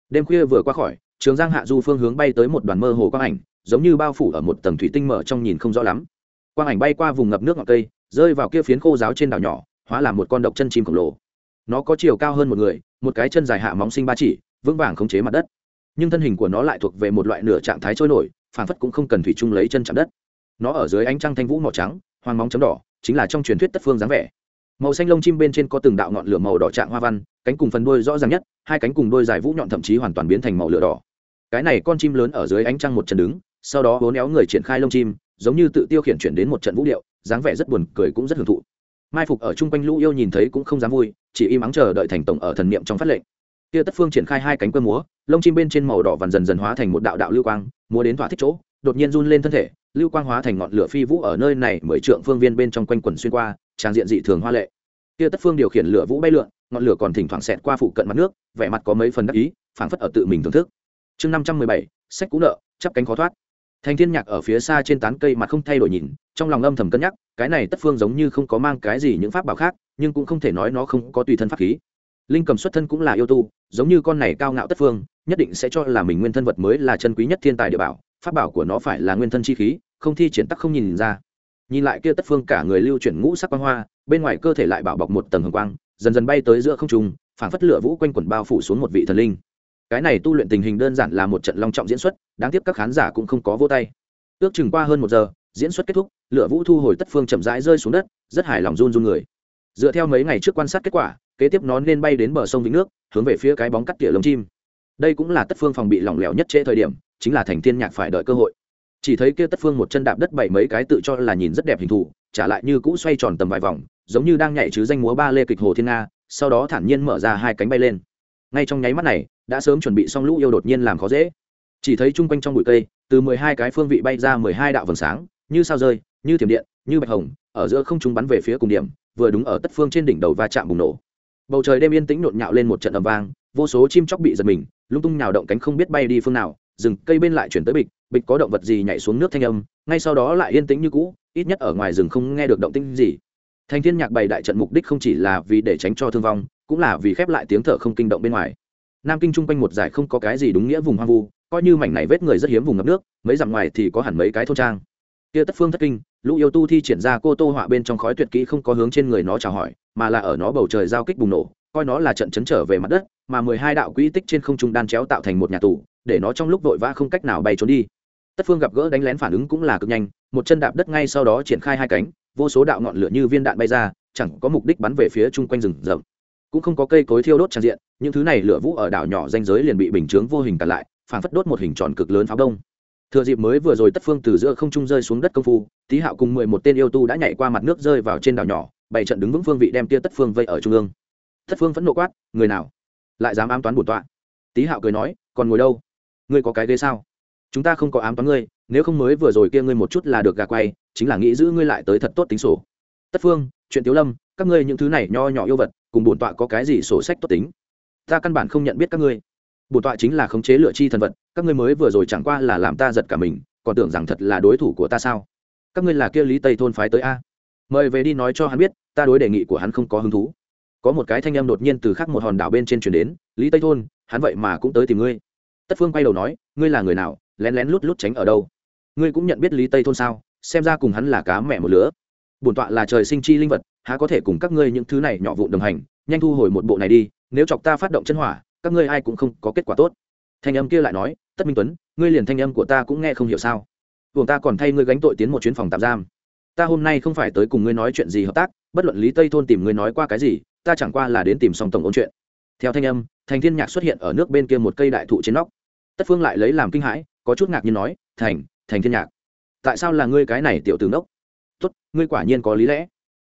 đêm khuya vừa qua khỏi, trường giang hạ du phương hướng bay tới một đoàn mơ hồ quang ảnh, giống như bao phủ ở một tầng thủy tinh mở trong nhìn không rõ lắm. Quang ảnh bay qua vùng ngập nước ngọn cây, rơi vào kia phiến khô giáo trên đảo nhỏ, hóa làm một con độc chân chim khổng lồ. Nó có chiều cao hơn một người, một cái chân dài hạ móng sinh ba chỉ, vững vàng khống chế mặt đất. Nhưng thân hình của nó lại thuộc về một loại nửa trạng thái trôi nổi phản phất cũng không cần thủy chung lấy chân chạm đất. Nó ở dưới ánh trăng thanh vũ màu trắng hoang móng chấm đỏ, chính là trong truyền thuyết tất phương dáng vẻ màu xanh lông chim bên trên có từng đạo ngọn lửa màu đỏ trạng hoa văn, cánh cùng phần đuôi rõ ràng nhất, hai cánh cùng đuôi dài vũ nhọn thậm chí hoàn toàn biến thành màu lửa đỏ. Cái này con chim lớn ở dưới ánh trăng một chân đứng, sau đó hố néo người triển khai lông chim, giống như tự tiêu khiển chuyển đến một trận vũ điệu, dáng vẻ rất buồn cười cũng rất hưởng thụ. Mai phục ở chung quanh lũ yêu nhìn thấy cũng không dám vui, chỉ im ắng chờ đợi thành tổng ở thần niệm trong phát lệnh. Kia tất phương triển khai hai cánh cơ múa, lông chim bên trên màu đỏ vằn dần dần hóa thành một đạo đạo lưu quang, múa đến thỏa thích chỗ, đột nhiên run lên thân thể, lưu quang hóa thành ngọn lửa phi vũ ở nơi này mười trượng phương viên bên trong quanh quần xuyên qua trang diện dị thường hoa lệ. Kia tất phương điều khiển lửa vũ bay lượn, ngọn lửa còn thỉnh thoảng xẹt qua phụ cận mặt nước, vẻ mặt có mấy phần đắc ý, phảng phất ở tự mình thưởng thức. Chương năm trăm mười bảy, sách cũ nợ, chắp cánh khó thoát. Thành thiên nhạc ở phía xa trên tán cây mặt không thay đổi nhìn, trong lòng âm thầm cân nhắc, cái này tất phương giống như không có mang cái gì những pháp bảo khác, nhưng cũng không thể nói nó không có tùy thân pháp khí. Linh cầm xuất thân cũng là yêu tu, giống như con này cao ngạo tất phương, nhất định sẽ cho là mình nguyên thân vật mới là chân quý nhất thiên tài địa bảo, pháp bảo của nó phải là nguyên thân chi khí, không thi triển tắc không nhìn ra nhìn lại kia tất phương cả người lưu chuyển ngũ sắc quang hoa, bên ngoài cơ thể lại bảo bọc một tầng hồng quang, dần dần bay tới giữa không trung, phảng phất lửa vũ quanh quẩn bao phủ xuống một vị thần linh. Cái này tu luyện tình hình đơn giản là một trận long trọng diễn xuất, đáng tiếc các khán giả cũng không có vô tay. Ước chừng qua hơn một giờ, diễn xuất kết thúc, lửa vũ thu hồi tất phương chậm rãi rơi xuống đất, rất hài lòng run run người. Dựa theo mấy ngày trước quan sát kết quả, kế tiếp nó nên bay đến bờ sông vĩnh nước, hướng về phía cái bóng cắt tỉa lông chim. Đây cũng là tất phương phòng bị lỏng lẻo nhất trễ thời điểm, chính là thành thiên nhạc phải đợi cơ hội chỉ thấy kia tất phương một chân đạp đất bảy mấy cái tự cho là nhìn rất đẹp hình thù, trả lại như cũ xoay tròn tầm vài vòng, giống như đang nhảy chứ danh múa ba lê kịch hồ thiên nga, sau đó thản nhiên mở ra hai cánh bay lên. Ngay trong nháy mắt này, đã sớm chuẩn bị xong lũ yêu đột nhiên làm khó dễ. Chỉ thấy chung quanh trong bụi cây, từ mười hai cái phương vị bay ra mười hai đạo vầng sáng, như sao rơi, như thiểm điện, như bạch hồng, ở giữa không trung bắn về phía cùng điểm, vừa đúng ở tất phương trên đỉnh đầu va chạm bùng nổ. Bầu trời đêm yên tĩnh nhộn nhạo lên một trận ầm vang, vô số chim chóc bị giật mình, lung tung nhào động cánh không biết bay đi phương nào, rừng cây bên lại chuyển tới bịch bịch có động vật gì nhảy xuống nước thanh âm, ngay sau đó lại yên tĩnh như cũ, ít nhất ở ngoài rừng không nghe được động tĩnh gì. Thành thiên nhạc bày đại trận mục đích không chỉ là vì để tránh cho thương vong, cũng là vì khép lại tiếng thở không kinh động bên ngoài. Nam kinh trung quanh một giải không có cái gì đúng nghĩa vùng hoang vu, coi như mảnh này vết người rất hiếm vùng ngập nước, mấy dặm ngoài thì có hẳn mấy cái thôn trang. Kia tất phương thất kinh, lũ yêu tu thi triển ra cô tô họa bên trong khói tuyệt kỹ không có hướng trên người nó chào hỏi, mà là ở nó bầu trời giao kích bùng nổ, coi nó là trận chấn trở về mặt đất, mà mười hai đạo quỹ tích trên không trung đan chéo tạo thành một nhà tù, để nó trong lúc vội vã không cách nào bay trốn đi tất phương gặp gỡ đánh lén phản ứng cũng là cực nhanh, một chân đạp đất ngay sau đó triển khai hai cánh, vô số đạo ngọn lửa như viên đạn bay ra, chẳng có mục đích bắn về phía chung quanh rừng rậm. Cũng không có cây cối thiêu đốt tràn diện, những thứ này lửa vũ ở đảo nhỏ danh giới liền bị bình chướng vô hình cản lại, phản phất đốt một hình tròn cực lớn pháo đông. Thừa dịp mới vừa rồi tất phương từ giữa không trung rơi xuống đất công phu, tý hạo cùng mười một tên yêu tu đã nhảy qua mặt nước rơi vào trên đảo nhỏ bảy trận đứng vững phương vị đem tia tất phương vây ở trung ương. Tất phương vẫn nộ quát, người nào? Lại dám ám toán bổn tọa? Tý hạo cười nói, còn ngồi đâu? Ngươi có cái ghế sao? Chúng ta không có ám toán ngươi, nếu không mới vừa rồi kia ngươi một chút là được gà quay, chính là nghĩ giữ ngươi lại tới thật tốt tính sổ. Tất phương, chuyện tiếu lâm, các ngươi những thứ này nho nhỏ yêu vật, cùng bổn tọa có cái gì sổ sách tốt tính? Ta căn bản không nhận biết các ngươi. Bổn tọa chính là khống chế lựa chi thần vật, các ngươi mới vừa rồi chẳng qua là làm ta giật cả mình, còn tưởng rằng thật là đối thủ của ta sao? Các ngươi là kia lý tây thôn phái tới a. Mời về đi nói cho hắn biết, ta đối đề nghị của hắn không có hứng thú. Có một cái thanh âm đột nhiên từ khắc một hòn đảo bên trên chuyển đến, lý tây thôn, hắn vậy mà cũng tới tìm ngươi. Tất phương quay đầu nói, ngươi là người nào? Lén lén lút lút tránh ở đâu. Ngươi cũng nhận biết lý tây thôn sao? Xem ra cùng hắn là cá mẹ một lứa. Bổn tọa là trời sinh chi linh vật, há có thể cùng các ngươi những thứ này nhỏ vụn đồng hành, nhanh thu hồi một bộ này đi, nếu chọc ta phát động chân hỏa, các ngươi ai cũng không có kết quả tốt. Thanh âm kia lại nói, tất minh tuấn, ngươi liền thanh âm của ta cũng nghe không hiểu sao? Buồng ta còn thay ngươi gánh tội tiến một chuyến phòng tạm giam. Ta hôm nay không phải tới cùng ngươi nói chuyện gì hợp tác, bất luận lý tây thôn tìm ngươi nói qua cái gì, ta chẳng qua là đến tìm song tổng ôn chuyện. Theo thanh âm, thành thiên nhạc xuất hiện ở nước bên kia một cây đại thụ trên nóc. Tất phương lại lấy làm kinh hãi có chút ngạc nhiên nói, thành thành thiên nhạc, tại sao là ngươi cái này tiểu tướng đốc tốt, ngươi quả nhiên có lý lẽ.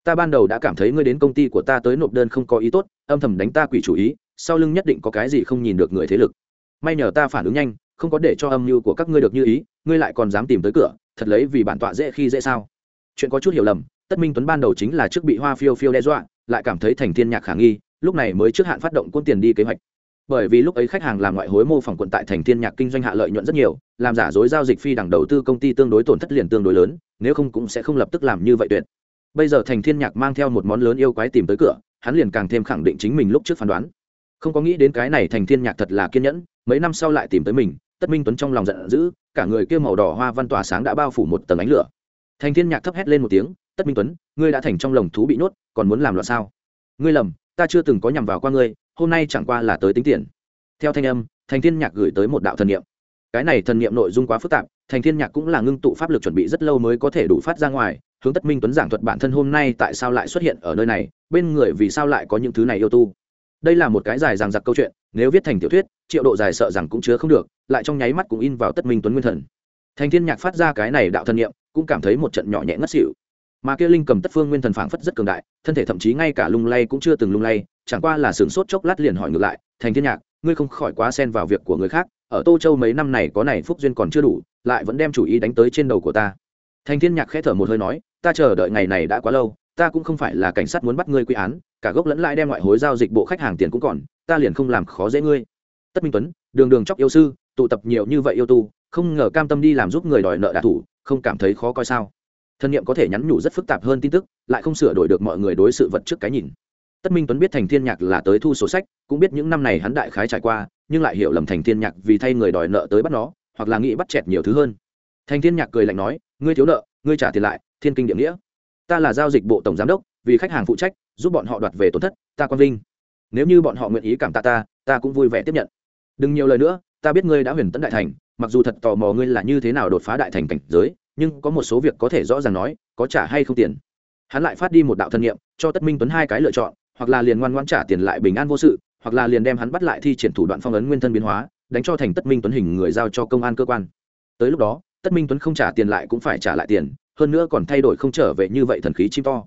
Ta ban đầu đã cảm thấy ngươi đến công ty của ta tới nộp đơn không có ý tốt, âm thầm đánh ta quỷ chủ ý, sau lưng nhất định có cái gì không nhìn được người thế lực. May nhờ ta phản ứng nhanh, không có để cho âm mưu của các ngươi được như ý, ngươi lại còn dám tìm tới cửa, thật lấy vì bản tọa dễ khi dễ sao? Chuyện có chút hiểu lầm, tất minh tuấn ban đầu chính là trước bị hoa phiêu phiêu đe dọa, lại cảm thấy thành thiên nhạc khả nghi, lúc này mới trước hạn phát động quân tiền đi kế hoạch bởi vì lúc ấy khách hàng làm ngoại hối mô phỏng quận tại thành thiên nhạc kinh doanh hạ lợi nhuận rất nhiều, làm giả dối giao dịch phi đẳng đầu tư công ty tương đối tổn thất liền tương đối lớn, nếu không cũng sẽ không lập tức làm như vậy tuyệt. Bây giờ thành thiên nhạc mang theo một món lớn yêu quái tìm tới cửa, hắn liền càng thêm khẳng định chính mình lúc trước phán đoán. Không có nghĩ đến cái này thành thiên nhạc thật là kiên nhẫn, mấy năm sau lại tìm tới mình, tất minh tuấn trong lòng giận dữ, cả người kia màu đỏ hoa văn tỏa sáng đã bao phủ một tầng ánh lửa. Thành thiên nhạc thấp hét lên một tiếng, tất minh tuấn, ngươi đã thành trong lồng thú bị nhốt, còn muốn làm loạn sao? Ngươi lầm, ta chưa từng có nhằm vào qua ngươi hôm nay chẳng qua là tới tính tiền. Theo thanh âm, thành thiên nhạc gửi tới một đạo thần niệm. Cái này thần niệm nội dung quá phức tạp, thành thiên nhạc cũng là ngưng tụ pháp lực chuẩn bị rất lâu mới có thể đủ phát ra ngoài, hướng tất minh tuấn giảng thuật bản thân hôm nay tại sao lại xuất hiện ở nơi này, bên người vì sao lại có những thứ này yêu tu. Đây là một cái dài dằng dặc câu chuyện, nếu viết thành tiểu thuyết, triệu độ dài sợ rằng cũng chứa không được, lại trong nháy mắt cũng in vào tất minh tuấn nguyên thần. Thành thiên nhạc phát ra cái này đạo thân niệm, cũng cảm thấy một trận nhỏ nhẹ ngất xỉu mà kia linh cầm tất phương nguyên thần phảng phất rất cường đại, thân thể thậm chí ngay cả lung lay cũng chưa từng lung lay, chẳng qua là sửng sốt chốc lát liền hỏi ngược lại, thành thiên nhạc, ngươi không khỏi quá xen vào việc của người khác, ở tô châu mấy năm này có này phúc duyên còn chưa đủ, lại vẫn đem chủ ý đánh tới trên đầu của ta. Thành thiên nhạc khẽ thở một hơi nói, ta chờ đợi ngày này đã quá lâu, ta cũng không phải là cảnh sát muốn bắt ngươi quy án, cả gốc lẫn lãi đem ngoại hối giao dịch bộ khách hàng tiền cũng còn, ta liền không làm khó dễ ngươi. Tất minh tuấn, đường đường chóc yêu sư, tụ tập nhiều như vậy yêu tu, không ngờ cam tâm đi làm giúp người đòi nợ đạ thủ, không cảm thấy khó coi sao? Thân nhiệm có thể nhắn nhủ rất phức tạp hơn tin tức, lại không sửa đổi được mọi người đối sự vật trước cái nhìn. Tất minh tuấn biết thành thiên nhạc là tới thu sổ sách, cũng biết những năm này hắn đại khái trải qua, nhưng lại hiểu lầm thành thiên nhạc vì thay người đòi nợ tới bắt nó, hoặc là nghĩ bắt chẹt nhiều thứ hơn. Thành thiên nhạc cười lạnh nói, ngươi thiếu nợ, ngươi trả tiền lại, thiên kinh địa nghĩa. Ta là giao dịch bộ tổng giám đốc, vì khách hàng phụ trách, giúp bọn họ đoạt về tổn thất, ta quang vinh. Nếu như bọn họ nguyện ý cảm tạ ta ta cũng vui vẻ tiếp nhận. Đừng nhiều lời nữa, ta biết ngươi đã huyền tấn đại thành, mặc dù thật tò mò ngươi là như thế nào đột phá đại thành cảnh giới nhưng có một số việc có thể rõ ràng nói, có trả hay không tiền. Hắn lại phát đi một đạo thân nhiệm cho tất minh tuấn hai cái lựa chọn, hoặc là liền ngoan ngoan trả tiền lại bình an vô sự, hoặc là liền đem hắn bắt lại thi triển thủ đoạn phong ấn nguyên thân biến hóa, đánh cho thành tất minh tuấn hình người giao cho công an cơ quan. Tới lúc đó, tất minh tuấn không trả tiền lại cũng phải trả lại tiền, hơn nữa còn thay đổi không trở về như vậy thần khí chim to.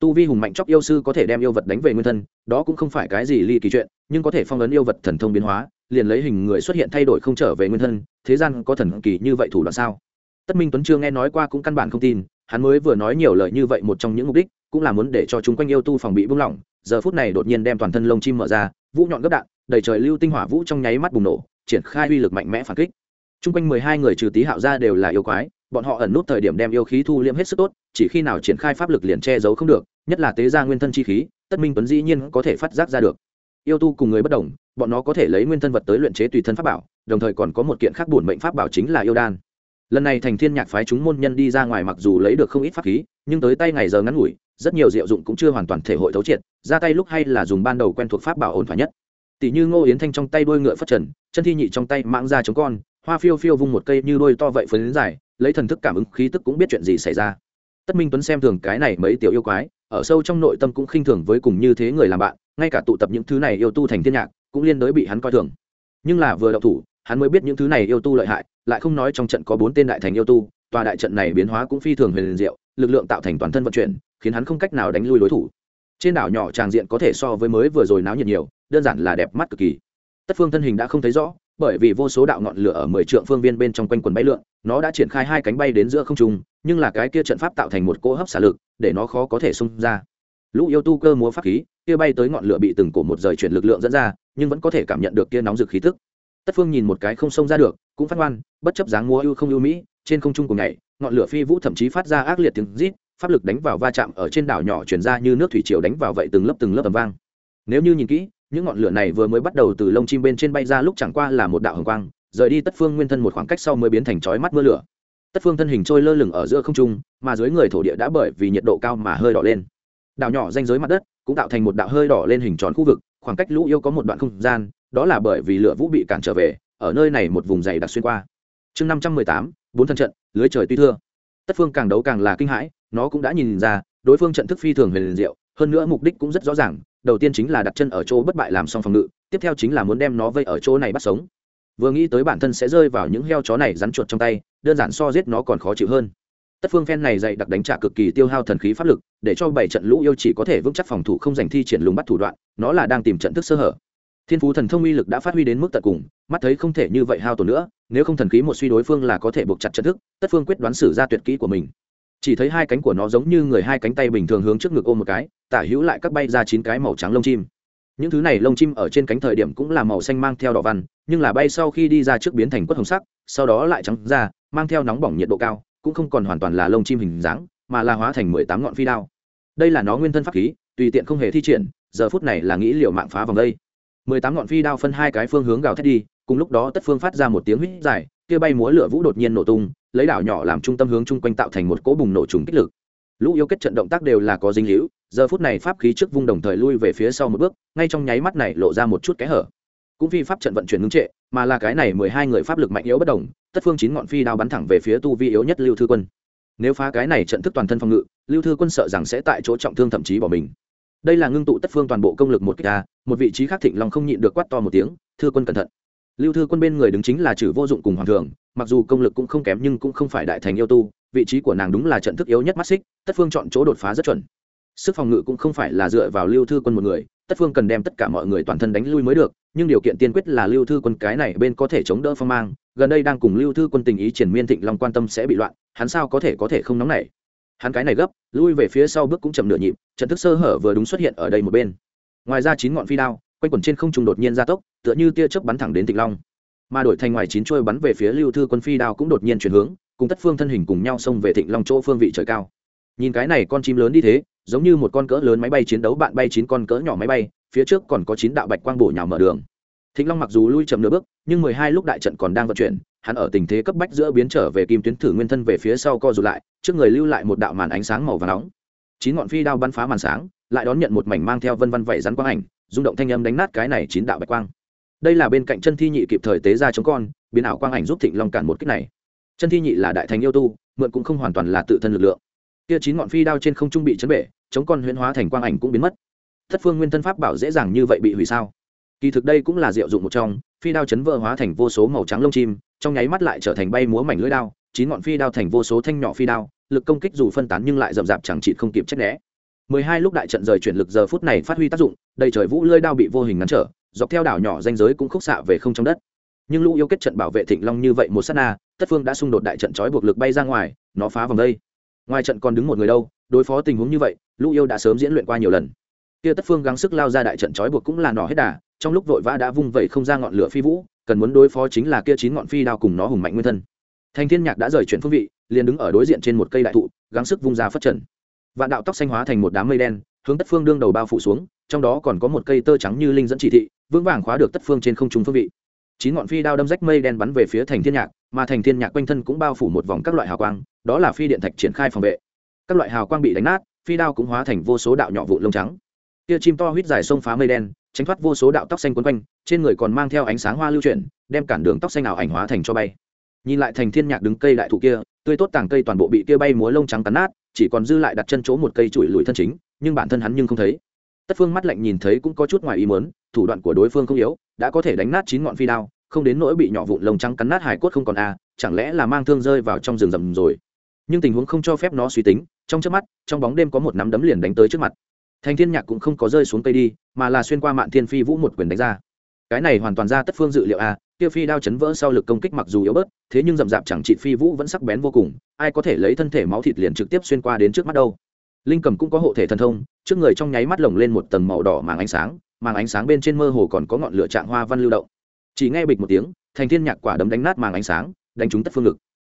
Tu vi hùng mạnh chóc yêu sư có thể đem yêu vật đánh về nguyên thân, đó cũng không phải cái gì ly kỳ chuyện, nhưng có thể phong ấn yêu vật thần thông biến hóa, liền lấy hình người xuất hiện thay đổi không trở về nguyên thân, thế gian có thần kỳ như vậy thủ đoạn sao? Tất minh tuấn chưa nghe nói qua cũng căn bản không tin, hắn mới vừa nói nhiều lời như vậy một trong những mục đích cũng là muốn để cho chúng quanh yêu tu phòng bị buông lỏng, giờ phút này đột nhiên đem toàn thân lông chim mở ra, vũ nhọn gấp đạn, đầy trời lưu tinh hỏa vũ trong nháy mắt bùng nổ, triển khai uy lực mạnh mẽ phản kích. Chung quanh mười hai người trừ tý hạo ra đều là yêu quái, bọn họ ẩn nút thời điểm đem yêu khí thu liễm hết sức tốt, chỉ khi nào triển khai pháp lực liền che giấu không được, nhất là tế gia nguyên thân chi khí, tất minh tuấn dĩ nhiên có thể phát giác ra được. Yêu tu cùng người bất đồng, bọn nó có thể lấy nguyên thân vật tới luyện chế tùy thân pháp bảo, đồng thời còn có một kiện khác bổn mệnh pháp bảo chính là yêu đan lần này thành thiên nhạc phái chúng môn nhân đi ra ngoài mặc dù lấy được không ít pháp khí, nhưng tới tay ngày giờ ngắn ngủi, rất nhiều diệu dụng cũng chưa hoàn toàn thể hội thấu triệt, ra tay lúc hay là dùng ban đầu quen thuộc pháp bảo ổn thỏa nhất. Tỷ như ngô yến thanh trong tay đuôi ngựa phất trần, chân thi nhị trong tay mãng ra chống con, hoa phiêu phiêu vung một cây như đuôi to vậy phấn dài, lấy thần thức cảm ứng khí tức cũng biết chuyện gì xảy ra. Tất minh tuấn xem thường cái này mấy tiểu yêu quái, ở sâu trong nội tâm cũng khinh thường với cùng như thế người làm bạn, ngay cả tụ tập những thứ này yêu tu thành thiên nhạc, cũng liên đối bị hắn coi thường. Nhưng là vừa đậu thủ hắn mới biết những thứ này yêu tu lợi hại, lại không nói trong trận có bốn tên đại thành yêu tu, tòa đại trận này biến hóa cũng phi thường huyền diệu, lực lượng tạo thành toàn thân vận chuyển, khiến hắn không cách nào đánh lui đối thủ. Trên đảo nhỏ tràng diện có thể so với mới vừa rồi náo nhiệt nhiều, đơn giản là đẹp mắt cực kỳ. Tất phương thân hình đã không thấy rõ, bởi vì vô số đạo ngọn lửa ở mười trượng phương viên bên trong quanh quần bay lượn, nó đã triển khai hai cánh bay đến giữa không trung, nhưng là cái kia trận pháp tạo thành một cỗ hấp xả lực, để nó khó có thể xung ra. Lũ yêu tu cơ múa pháp khí, kia bay tới ngọn lửa bị từng cổ một rời chuyển lực lượng dẫn ra, nhưng vẫn có thể cảm nhận được kia nóng rực khí tức tất phương nhìn một cái không xông ra được, cũng phát ngoan, bất chấp dáng múa ưu không ưu mỹ, trên không trung cùng ngày ngọn lửa phi vũ thậm chí phát ra ác liệt tiếng rít, pháp lực đánh vào va chạm ở trên đảo nhỏ chuyển ra như nước thủy triều đánh vào vậy từng lớp từng lớp tầm vang. Nếu như nhìn kỹ, những ngọn lửa này vừa mới bắt đầu từ lông chim bên trên bay ra lúc chẳng qua là một đạo hồng quang, rời đi tất phương nguyên thân một khoảng cách sau mới biến thành chói mắt mưa lửa. Tất phương thân hình trôi lơ lửng ở giữa không trung, mà dưới người thổ địa đã bởi vì nhiệt độ cao mà hơi đỏ lên. Đảo nhỏ danh giới mặt đất cũng tạo thành một đạo hơi đỏ lên hình tròn khu vực, khoảng cách lũ yêu có một đoạn không gian đó là bởi vì lửa vũ bị cản trở về, ở nơi này một vùng dày đặc xuyên qua. Chương năm trăm mười tám, bốn thân trận, lưới trời tuy thưa. Tất phương càng đấu càng là kinh hãi, nó cũng đã nhìn ra, đối phương trận thức phi thường huyền diệu, hơn nữa mục đích cũng rất rõ ràng, đầu tiên chính là đặt chân ở chỗ bất bại làm xong phòng ngự, tiếp theo chính là muốn đem nó vây ở chỗ này bắt sống. Vừa nghĩ tới bản thân sẽ rơi vào những heo chó này rắn chuột trong tay, đơn giản so giết nó còn khó chịu hơn. Tất phương phen này dạy đặc đánh trả cực kỳ tiêu hao thần khí pháp lực, để cho bảy trận lũ yêu chỉ có thể vững chắc phòng thủ không giành thi triển lùng bắt thủ đoạn, nó là đang tìm trận thức sơ hở thiên phú thần thông uy lực đã phát huy đến mức tận cùng, mắt thấy không thể như vậy hao tổn nữa, nếu không thần khí một suy đối phương là có thể buộc chặt chân thức, tất phương quyết đoán xử ra tuyệt kỹ của mình. Chỉ thấy hai cánh của nó giống như người hai cánh tay bình thường hướng trước ngực ôm một cái, tả hữu lại các bay ra chín cái màu trắng lông chim. Những thứ này lông chim ở trên cánh thời điểm cũng là màu xanh mang theo đỏ văn, nhưng là bay sau khi đi ra trước biến thành quất hồng sắc, sau đó lại trắng ra, mang theo nóng bỏng nhiệt độ cao, cũng không còn hoàn toàn là lông chim hình dáng, mà là hóa thành mười tám ngọn phi đao. Đây là nó nguyên thân pháp khí, tùy tiện không hề thi triển, giờ phút này là nghĩ liệu mạng phá vòng đây mười tám ngọn phi đao phân hai cái phương hướng gào thét đi, cùng lúc đó tất phương phát ra một tiếng huýt dài, kia bay múa lửa vũ đột nhiên nổ tung, lấy đảo nhỏ làm trung tâm hướng chung quanh tạo thành một cỗ bùng nổ trùng kích lực. Lũ yêu kết trận động tác đều là có dinh hữu giờ phút này pháp khí trước vung đồng thời lui về phía sau một bước, ngay trong nháy mắt này lộ ra một chút kẽ hở. Cũng phi pháp trận vận chuyển ngưng trệ, mà là cái này mười hai người pháp lực mạnh yếu bất đồng, tất phương chín ngọn phi đao bắn thẳng về phía tu vi yếu nhất lưu thư quân. Nếu phá cái này trận thức toàn thân phòng ngự, lưu thư quân sợ rằng sẽ tại chỗ trọng thương thậm chí bỏ mình. Đây là ngưng tụ tất phương toàn bộ công lực một kích a một vị trí khác thịnh long không nhịn được quát to một tiếng thưa quân cẩn thận. Lưu thư quân bên người đứng chính là chử vô dụng cùng hoàng thường mặc dù công lực cũng không kém nhưng cũng không phải đại thành yêu tu, vị trí của nàng đúng là trận thức yếu nhất mắt xích, tất phương chọn chỗ đột phá rất chuẩn. Sức phòng ngự cũng không phải là dựa vào lưu thư quân một người, tất phương cần đem tất cả mọi người toàn thân đánh lui mới được, nhưng điều kiện tiên quyết là lưu thư quân cái này bên có thể chống đỡ phong mang, gần đây đang cùng lưu thư quân tình ý triển miên thịnh long quan tâm sẽ bị loạn, hắn sao có thể có thể không nóng nảy? Hắn cái này gấp, lui về phía sau bước cũng chậm nửa nhịp, trận thức sơ hở vừa đúng xuất hiện ở đây một bên ngoài ra chín ngọn phi đao, quanh quẩn trên không trung đột nhiên gia tốc, tựa như tia chớp bắn thẳng đến thịnh long. Mà đổi thành ngoài chín trôi bắn về phía lưu thư quân phi đao cũng đột nhiên chuyển hướng, cùng tất phương thân hình cùng nhau xông về thịnh long chỗ phương vị trời cao. Nhìn cái này con chim lớn đi thế, giống như một con cỡ lớn máy bay chiến đấu bạn bay chín con cỡ nhỏ máy bay, phía trước còn có chín đạo bạch quang bổ nhào mở đường. Thịnh long mặc dù lui chậm nửa bước, nhưng mười hai lúc đại trận còn đang vận chuyển, hắn ở tình thế cấp bách giữa biến trở về kim tuyến thử nguyên thân về phía sau co rụt lại, trước người lưu lại một đạo màn ánh sáng màu và nóng. Chín ngọn phi đao bắn phá màn sáng lại đón nhận một mảnh mang theo vân vân vẩy rắn quang ảnh, rung động thanh âm đánh nát cái này chín đạo bạch quang. Đây là bên cạnh chân thi nhị kịp thời tế ra chống con, biến ảo quang ảnh giúp thịnh long cản một kích này. Chân thi nhị là đại thành yêu tu, mượn cũng không hoàn toàn là tự thân lực lượng. Kia chín ngọn phi đao trên không trung bị chấn bể, chống con huyễn hóa thành quang ảnh cũng biến mất. Thất phương nguyên thân pháp bảo dễ dàng như vậy bị hủy sao? Kỳ thực đây cũng là diệu dụng một trong, phi đao chấn vỡ hóa thành vô số màu trắng lông chim, trong nháy mắt lại trở thành bay múa mảnh lưỡi đao, chín ngọn phi đao thành vô số thanh nhỏ phi đao, lực công kích dù phân tán nhưng lại rậm rạp chẳng chịt không kịp trách né mười hai lúc đại trận rời chuyển lực giờ phút này phát huy tác dụng, đầy trời vũ lôi đao bị vô hình ngăn trở, dọc theo đảo nhỏ danh giới cũng khúc xạ về không trong đất. Nhưng lũ yêu kết trận bảo vệ thịnh long như vậy một sát na, tất phương đã xung đột đại trận trói buộc lực bay ra ngoài, nó phá vòng đây. Ngoài trận còn đứng một người đâu, đối phó tình huống như vậy, lũ yêu đã sớm diễn luyện qua nhiều lần. Kia tất phương gắng sức lao ra đại trận trói buộc cũng là nỏ hết đà, trong lúc vội vã đã vung vẩy không ra ngọn lửa phi vũ, cần muốn đối phó chính là kia chín ngọn phi đao cùng nó hùng mạnh nguyên thân. Thành thiên nhạc đã rời chuyển phương vị, liền đứng ở đối diện trên một cây đại thụ, gắng sức vung ra phất trần vạn đạo tóc xanh hóa thành một đám mây đen, hướng tất phương đương đầu bao phủ xuống, trong đó còn có một cây tơ trắng như linh dẫn chỉ thị, vững vàng khóa được tất phương trên không trung phương vị. Chín ngọn phi đao đâm rách mây đen bắn về phía thành thiên nhạc, mà thành thiên nhạc quanh thân cũng bao phủ một vòng các loại hào quang, đó là phi điện thạch triển khai phòng vệ. Các loại hào quang bị đánh nát, phi đao cũng hóa thành vô số đạo nhỏ vụ lông trắng. Kia chim to huýt dài sông phá mây đen, tránh thoát vô số đạo tóc xanh quấn quanh, trên người còn mang theo ánh sáng hoa lưu chuyển, đem cản đường tóc xanh ảo ảnh hóa thành cho bay. Nhìn lại thành thiên nhạc đứng cây đại thụ kia, tươi tốt tàng cây toàn bộ bị kia bay múa lông trắng cắn nát chỉ còn dư lại đặt chân chỗ một cây chuỗi lùi thân chính nhưng bản thân hắn nhưng không thấy. Tất phương mắt lạnh nhìn thấy cũng có chút ngoài ý muốn thủ đoạn của đối phương không yếu đã có thể đánh nát chín ngọn phi đao không đến nỗi bị nhỏ vụn lông trắng cắn nát hải cốt không còn a à, chẳng lẽ là mang thương rơi vào trong rừng rầm rồi? Nhưng tình huống không cho phép nó suy tính trong trước mắt trong bóng đêm có một nắm đấm liền đánh tới trước mặt. Thành thiên nhạc cũng không có rơi xuống cây đi mà là xuyên qua mạn thiên phi vũ một quyền đánh ra. Cái này hoàn toàn ra tất phương dự liệu a à, kia phi đao chấn vỡ sau lực công kích mặc dù yếu bớt, thế nhưng rậm rạp chẳng trị phi vũ vẫn sắc bén vô cùng, ai có thể lấy thân thể máu thịt liền trực tiếp xuyên qua đến trước mắt đâu. Linh cầm cũng có hộ thể thần thông, trước người trong nháy mắt lồng lên một tầng màu đỏ màng ánh sáng, màng ánh sáng bên trên mơ hồ còn có ngọn lửa trạng hoa văn lưu động. Chỉ nghe bịch một tiếng, thành thiên nhạc quả đấm đánh nát màng ánh sáng, đánh trúng tất phương lực.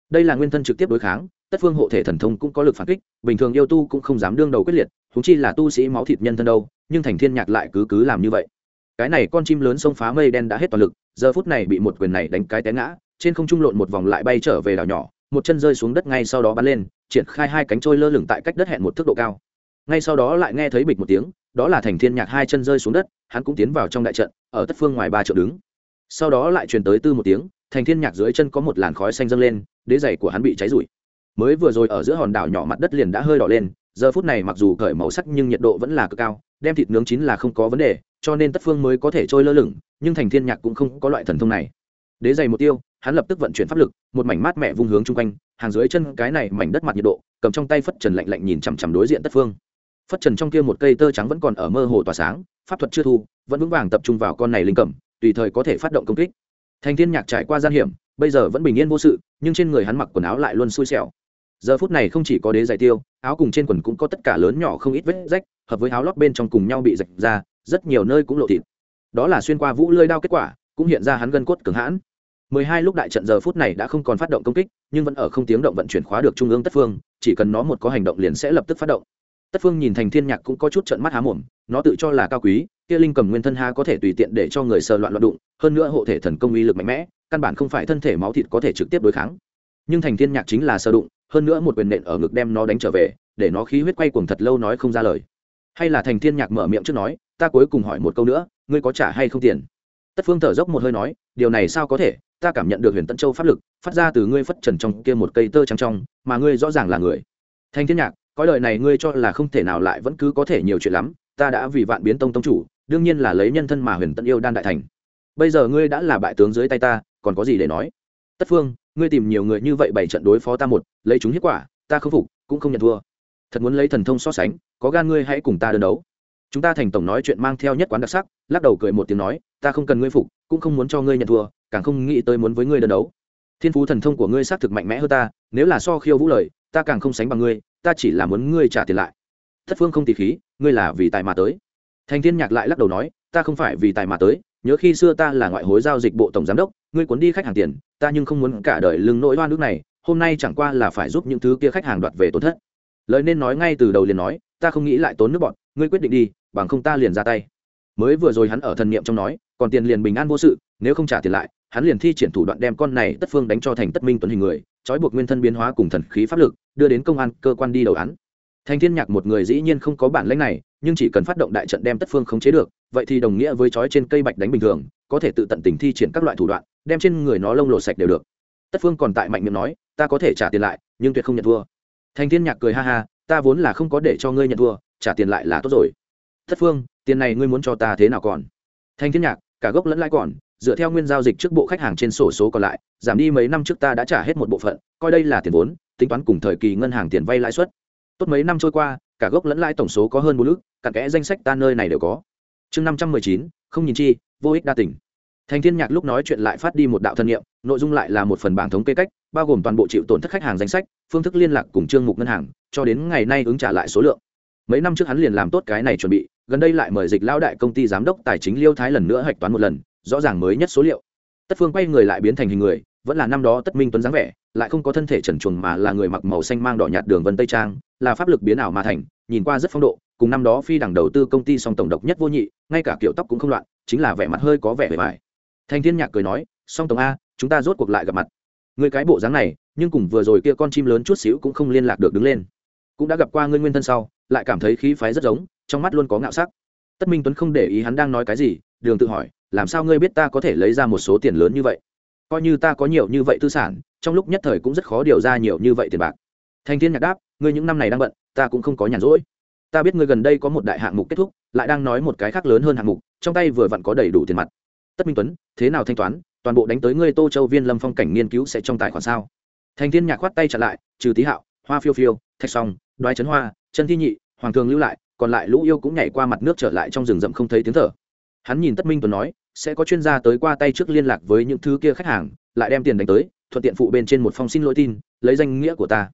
Đây là nguyên thân trực tiếp đối kháng, tất phương hộ thể thần thông cũng có lực phản kích, bình thường yêu tu cũng không dám đương đầu quyết liệt chúng chi là tu sĩ máu thịt nhân thân đâu, nhưng thành thiên nhạc lại cứ cứ làm như vậy cái này con chim lớn sông phá mây đen đã hết toàn lực, giờ phút này bị một quyền này đánh cái té ngã, trên không trung lộn một vòng lại bay trở về đảo nhỏ, một chân rơi xuống đất ngay sau đó bắn lên, triển khai hai cánh trôi lơ lửng tại cách đất hẹn một thước độ cao. Ngay sau đó lại nghe thấy bịch một tiếng, đó là thành thiên nhạc hai chân rơi xuống đất, hắn cũng tiến vào trong đại trận, ở tất phương ngoài ba triệu đứng. Sau đó lại truyền tới tư một tiếng, thành thiên nhạc dưới chân có một làn khói xanh dâng lên, đế giày của hắn bị cháy rụi. Mới vừa rồi ở giữa hòn đảo nhỏ mặt đất liền đã hơi đỏ lên, giờ phút này mặc dù cởi màu sắc nhưng nhiệt độ vẫn là cực cao, đem thịt nướng chín là không có vấn đề cho nên tất phương mới có thể trôi lơ lửng, nhưng thành thiên nhạc cũng không có loại thần thông này. Đế dày một tiêu, hắn lập tức vận chuyển pháp lực, một mảnh mát mẻ vung hướng chung quanh, hàng dưới chân cái này mảnh đất mặt nhiệt độ, cầm trong tay phất trần lạnh lạnh nhìn chằm chằm đối diện tất phương. Phất trần trong kia một cây tơ trắng vẫn còn ở mơ hồ tỏa sáng, pháp thuật chưa thu, vẫn vững vàng tập trung vào con này linh cẩm, tùy thời có thể phát động công kích. Thành thiên nhạc trải qua gian hiểm, bây giờ vẫn bình yên vô sự, nhưng trên người hắn mặc quần áo lại luôn xui xẻo. Giờ phút này không chỉ có đế giải tiêu, áo cùng trên quần cũng có tất cả lớn nhỏ không ít vết rách, hợp với áo lót bên trong cùng nhau bị rạch ra rất nhiều nơi cũng lộ thịt. Đó là xuyên qua vũ lơi đao kết quả, cũng hiện ra hắn gân cốt cường hãn. Mười hai lúc đại trận giờ phút này đã không còn phát động công kích, nhưng vẫn ở không tiếng động vận chuyển khóa được trung ương tất phương, chỉ cần nó một có hành động liền sẽ lập tức phát động. Tất phương nhìn thành thiên nhạc cũng có chút trận mắt há mồm, nó tự cho là cao quý, kia linh cầm nguyên thân ha có thể tùy tiện để cho người sờ loạn loạn đụng, hơn nữa hộ thể thần công uy lực mạnh mẽ, căn bản không phải thân thể máu thịt có thể trực tiếp đối kháng. Nhưng thành thiên nhạc chính là sơ đụng, hơn nữa một quyền nện ở ngực đem nó đánh trở về, để nó khí huyết quay cuồng thật lâu nói không ra lời hay là thành thiên nhạc mở miệng trước nói, ta cuối cùng hỏi một câu nữa, ngươi có trả hay không tiền? Tất phương thở dốc một hơi nói, điều này sao có thể? Ta cảm nhận được huyền tận châu pháp lực, phát ra từ ngươi phất trần trong kia một cây tơ trắng trong, mà ngươi rõ ràng là người. Thành thiên nhạc, có lời này ngươi cho là không thể nào lại vẫn cứ có thể nhiều chuyện lắm, ta đã vì vạn biến tông tông chủ, đương nhiên là lấy nhân thân mà huyền tận yêu đan đại thành. Bây giờ ngươi đã là bại tướng dưới tay ta, còn có gì để nói? Tất phương, ngươi tìm nhiều người như vậy bảy trận đối phó ta một, lấy chúng hiệu quả, ta không phục, cũng không nhận thua thật muốn lấy thần thông so sánh, có gan ngươi hãy cùng ta đơn đấu. Chúng ta thành tổng nói chuyện mang theo nhất quán đặc sắc, lắc đầu cười một tiếng nói, ta không cần ngươi phục, cũng không muốn cho ngươi nhận thua, càng không nghĩ tới muốn với ngươi đơn đấu. Thiên phú thần thông của ngươi xác thực mạnh mẽ hơn ta, nếu là so khiêu vũ lời, ta càng không sánh bằng ngươi, ta chỉ là muốn ngươi trả tiền lại. Thất phương không tỉ khí, ngươi là vì tài mà tới. Thành thiên nhạc lại lắc đầu nói, ta không phải vì tài mà tới, nhớ khi xưa ta là ngoại hối giao dịch bộ tổng giám đốc, ngươi cuốn đi khách hàng tiền, ta nhưng không muốn cả đời lưng nỗi oan nước này, hôm nay chẳng qua là phải giúp những thứ kia khách hàng đoạt về tổn thất lời nên nói ngay từ đầu liền nói, ta không nghĩ lại tốn nước bọn, ngươi quyết định đi, bằng không ta liền ra tay. Mới vừa rồi hắn ở thần niệm trong nói, còn tiền liền bình an vô sự, nếu không trả tiền lại, hắn liền thi triển thủ đoạn đem con này tất phương đánh cho thành tất minh tuấn hình người, trói buộc nguyên thân biến hóa cùng thần khí pháp lực, đưa đến công an, cơ quan đi đầu án. Thành thiên nhạc một người dĩ nhiên không có bản lãnh này, nhưng chỉ cần phát động đại trận đem tất phương khống chế được, vậy thì đồng nghĩa với trói trên cây bạch đánh bình thường, có thể tự tận tình thi triển các loại thủ đoạn, đem trên người nó lông lộ sạch đều được. Tất phương còn tại mạnh miệng nói, ta có thể trả tiền lại, nhưng tuyệt không nhận thua thành thiên nhạc cười ha ha, ta vốn là không có để cho ngươi nhận thua, trả tiền lại là tốt rồi. Thất phương, tiền này ngươi muốn cho ta thế nào còn? Thành thiên nhạc, cả gốc lẫn lãi còn, dựa theo nguyên giao dịch trước bộ khách hàng trên sổ số còn lại, giảm đi mấy năm trước ta đã trả hết một bộ phận, coi đây là tiền vốn, tính toán cùng thời kỳ ngân hàng tiền vay lãi suất. Tốt mấy năm trôi qua, cả gốc lẫn lãi tổng số có hơn bốn lức cặn kẽ danh sách ta nơi này đều có. Chương năm trăm mười chín, không nhìn chi, vô ích đa tỉnh thành thiên nhạc lúc nói chuyện lại phát đi một đạo thân nhiệm nội dung lại là một phần bảng thống kê cách, bao gồm toàn bộ chịu tổn thất khách hàng danh sách, phương thức liên lạc cùng chương mục ngân hàng, cho đến ngày nay ứng trả lại số lượng. Mấy năm trước hắn liền làm tốt cái này chuẩn bị, gần đây lại mời dịch lao đại công ty giám đốc tài chính liêu thái lần nữa hạch toán một lần, rõ ràng mới nhất số liệu. Tất phương quay người lại biến thành hình người, vẫn là năm đó tất minh tuấn dáng vẻ, lại không có thân thể trần truồng mà là người mặc màu xanh mang đỏ nhạt đường vân tây trang, là pháp lực biến ảo mà thành, nhìn qua rất phong độ, cùng năm đó phi đẳng đầu tư công ty song tổng độc nhất vô nhị, ngay cả kiểu tóc cũng không loạn, chính là vẻ mặt hơi có vẻ bề bài thanh thiên nhạc cười nói, song tổng a, chúng ta rốt cuộc lại gặp mặt. Người cái bộ dáng này, nhưng cùng vừa rồi kia con chim lớn chút xíu cũng không liên lạc được đứng lên. Cũng đã gặp qua ngươi nguyên thân sau, lại cảm thấy khí phái rất giống, trong mắt luôn có ngạo sắc. Tất minh tuấn không để ý hắn đang nói cái gì, đường tự hỏi, làm sao ngươi biết ta có thể lấy ra một số tiền lớn như vậy? Coi như ta có nhiều như vậy tư sản, trong lúc nhất thời cũng rất khó điều ra nhiều như vậy tiền bạc. Thanh thiên nhạc đáp, ngươi những năm này đang bận, ta cũng không có nhàn rỗi. Ta biết ngươi gần đây có một đại hạng mục kết thúc, lại đang nói một cái khác lớn hơn hạng mục, trong tay vừa vặn có đầy đủ tiền mặt tất minh tuấn, thế nào thanh toán, toàn bộ đánh tới ngươi tô châu viên lâm phong cảnh nghiên cứu sẽ trong tài khoản sao? Thành thiên nhạc khoát tay trả lại, trừ tý hạo, hoa phiêu phiêu, thạch song, đoái trấn hoa, chân thi nhị, hoàng thường lưu lại, còn lại lũ yêu cũng nhảy qua mặt nước trở lại trong rừng rậm không thấy tiếng thở. Hắn nhìn tất minh tuấn nói, sẽ có chuyên gia tới qua tay trước liên lạc với những thứ kia khách hàng, lại đem tiền đánh tới, thuận tiện phụ bên trên một phong xin lỗi tin, lấy danh nghĩa của ta.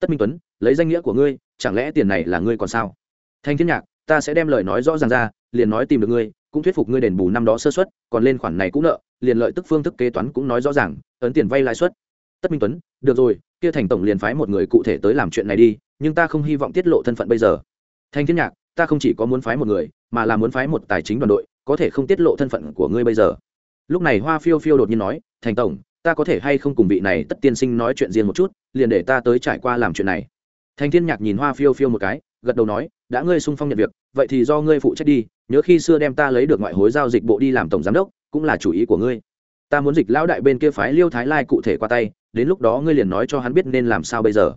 Tất minh tuấn, lấy danh nghĩa của ngươi, chẳng lẽ tiền này là ngươi còn sao? Thanh thiên nhạc, ta sẽ đem lời nói rõ ràng ra, liền nói tìm được ngươi cũng thuyết phục ngươi đền bù năm đó sơ xuất còn lên khoản này cũng nợ, liền lợi tức phương thức kế toán cũng nói rõ ràng, ấn tiền vay lãi suất. Tất minh tuấn, được rồi, kia thành tổng liền phái một người cụ thể tới làm chuyện này đi, nhưng ta không hy vọng tiết lộ thân phận bây giờ. Thanh thiên nhạc, ta không chỉ có muốn phái một người, mà là muốn phái một tài chính đoàn đội, có thể không tiết lộ thân phận của ngươi bây giờ. Lúc này hoa phiêu phiêu đột nhiên nói, thành tổng, ta có thể hay không cùng vị này tất tiên sinh nói chuyện riêng một chút, liền để ta tới trải qua làm chuyện này. Thành thiên nhạc nhìn hoa phiêu phiêu một cái, gật đầu nói, đã ngươi sung phong nhận việc, vậy thì do ngươi phụ trách đi nhớ khi xưa đem ta lấy được ngoại hối giao dịch bộ đi làm tổng giám đốc, cũng là chủ ý của ngươi. Ta muốn dịch lão đại bên kia phái liêu thái lai cụ thể qua tay, đến lúc đó ngươi liền nói cho hắn biết nên làm sao bây giờ.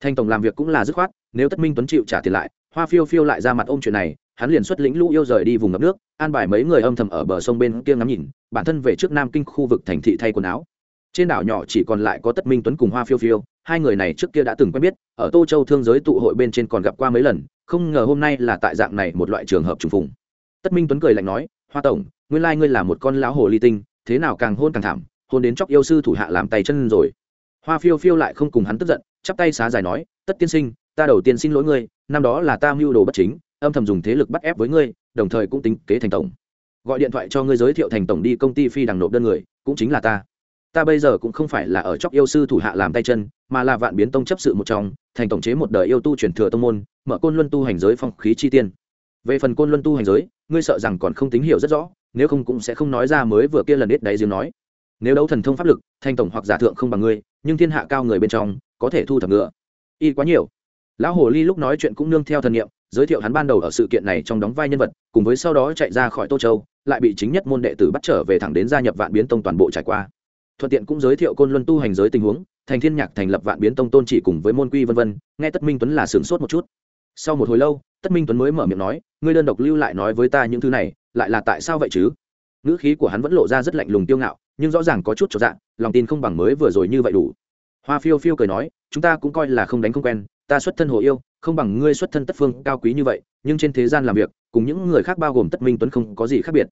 Thanh tổng làm việc cũng là dứt khoát, nếu tất minh tuấn chịu trả tiền lại, hoa phiêu phiêu lại ra mặt ôm chuyện này, hắn liền xuất lĩnh lũ yêu rời đi vùng ngập nước, an bài mấy người âm thầm ở bờ sông bên kia ngắm nhìn, bản thân về trước nam kinh khu vực thành thị thay quần áo. Trên đảo nhỏ chỉ còn lại có tất minh tuấn cùng hoa phiêu phiêu, hai người này trước kia đã từng quen biết, ở tô châu thương giới tụ hội bên trên còn gặp qua mấy lần, không ngờ hôm nay là tại dạng này một loại trường hợp trùng phùng tất minh tuấn cười lạnh nói, hoa tổng, nguyên lai ngươi là một con lão hồ ly tinh, thế nào càng hôn càng thảm, hôn đến chóc yêu sư thủ hạ làm tay chân rồi. Hoa phiêu phiêu lại không cùng hắn tức giận, chắp tay xá dài nói, tất tiên sinh, ta đầu tiên xin lỗi ngươi, năm đó là ta mưu đồ bất chính, âm thầm dùng thế lực bắt ép với ngươi, đồng thời cũng tính kế thành tổng. Gọi điện thoại cho ngươi giới thiệu thành tổng đi công ty phi đằng nộp đơn người, cũng chính là ta. Ta bây giờ cũng không phải là ở chóc yêu sư thủ hạ làm tay chân, mà là vạn biến tông chấp sự một trong, thành tổng chế một đời yêu tu truyền thừa tông môn, mở côn luân tu hành giới phong khí chi tiên. Về phần côn luân tu hành giới ngươi sợ rằng còn không tín hiểu rất rõ, nếu không cũng sẽ không nói ra mới vừa kia lần ít đáy giếng nói. Nếu đấu thần thông pháp lực, thanh tổng hoặc giả thượng không bằng ngươi, nhưng thiên hạ cao người bên trong, có thể thu thập ngựa. Y quá nhiều. Lão hồ ly lúc nói chuyện cũng nương theo thần nghiệm giới thiệu hắn ban đầu ở sự kiện này trong đóng vai nhân vật, cùng với sau đó chạy ra khỏi tô châu, lại bị chính nhất môn đệ tử bắt trở về thẳng đến gia nhập vạn biến tông toàn bộ trải qua. Thuận tiện cũng giới thiệu côn luân tu hành giới tình huống, thành thiên nhạc thành lập vạn biến tông tôn chỉ cùng với môn quy vân vân, nghe tất minh tuấn là sướng sốt một chút sau một hồi lâu, tất minh tuấn mới mở miệng nói, ngươi đơn độc lưu lại nói với ta những thứ này, lại là tại sao vậy chứ? Ngữ khí của hắn vẫn lộ ra rất lạnh lùng tiêu ngạo, nhưng rõ ràng có chút cho dạng lòng tin không bằng mới vừa rồi như vậy đủ. Hoa phiêu phiêu cười nói, chúng ta cũng coi là không đánh không quen, ta xuất thân hồ yêu, không bằng ngươi xuất thân tất phương cao quý như vậy, nhưng trên thế gian làm việc, cùng những người khác bao gồm tất minh tuấn không có gì khác biệt.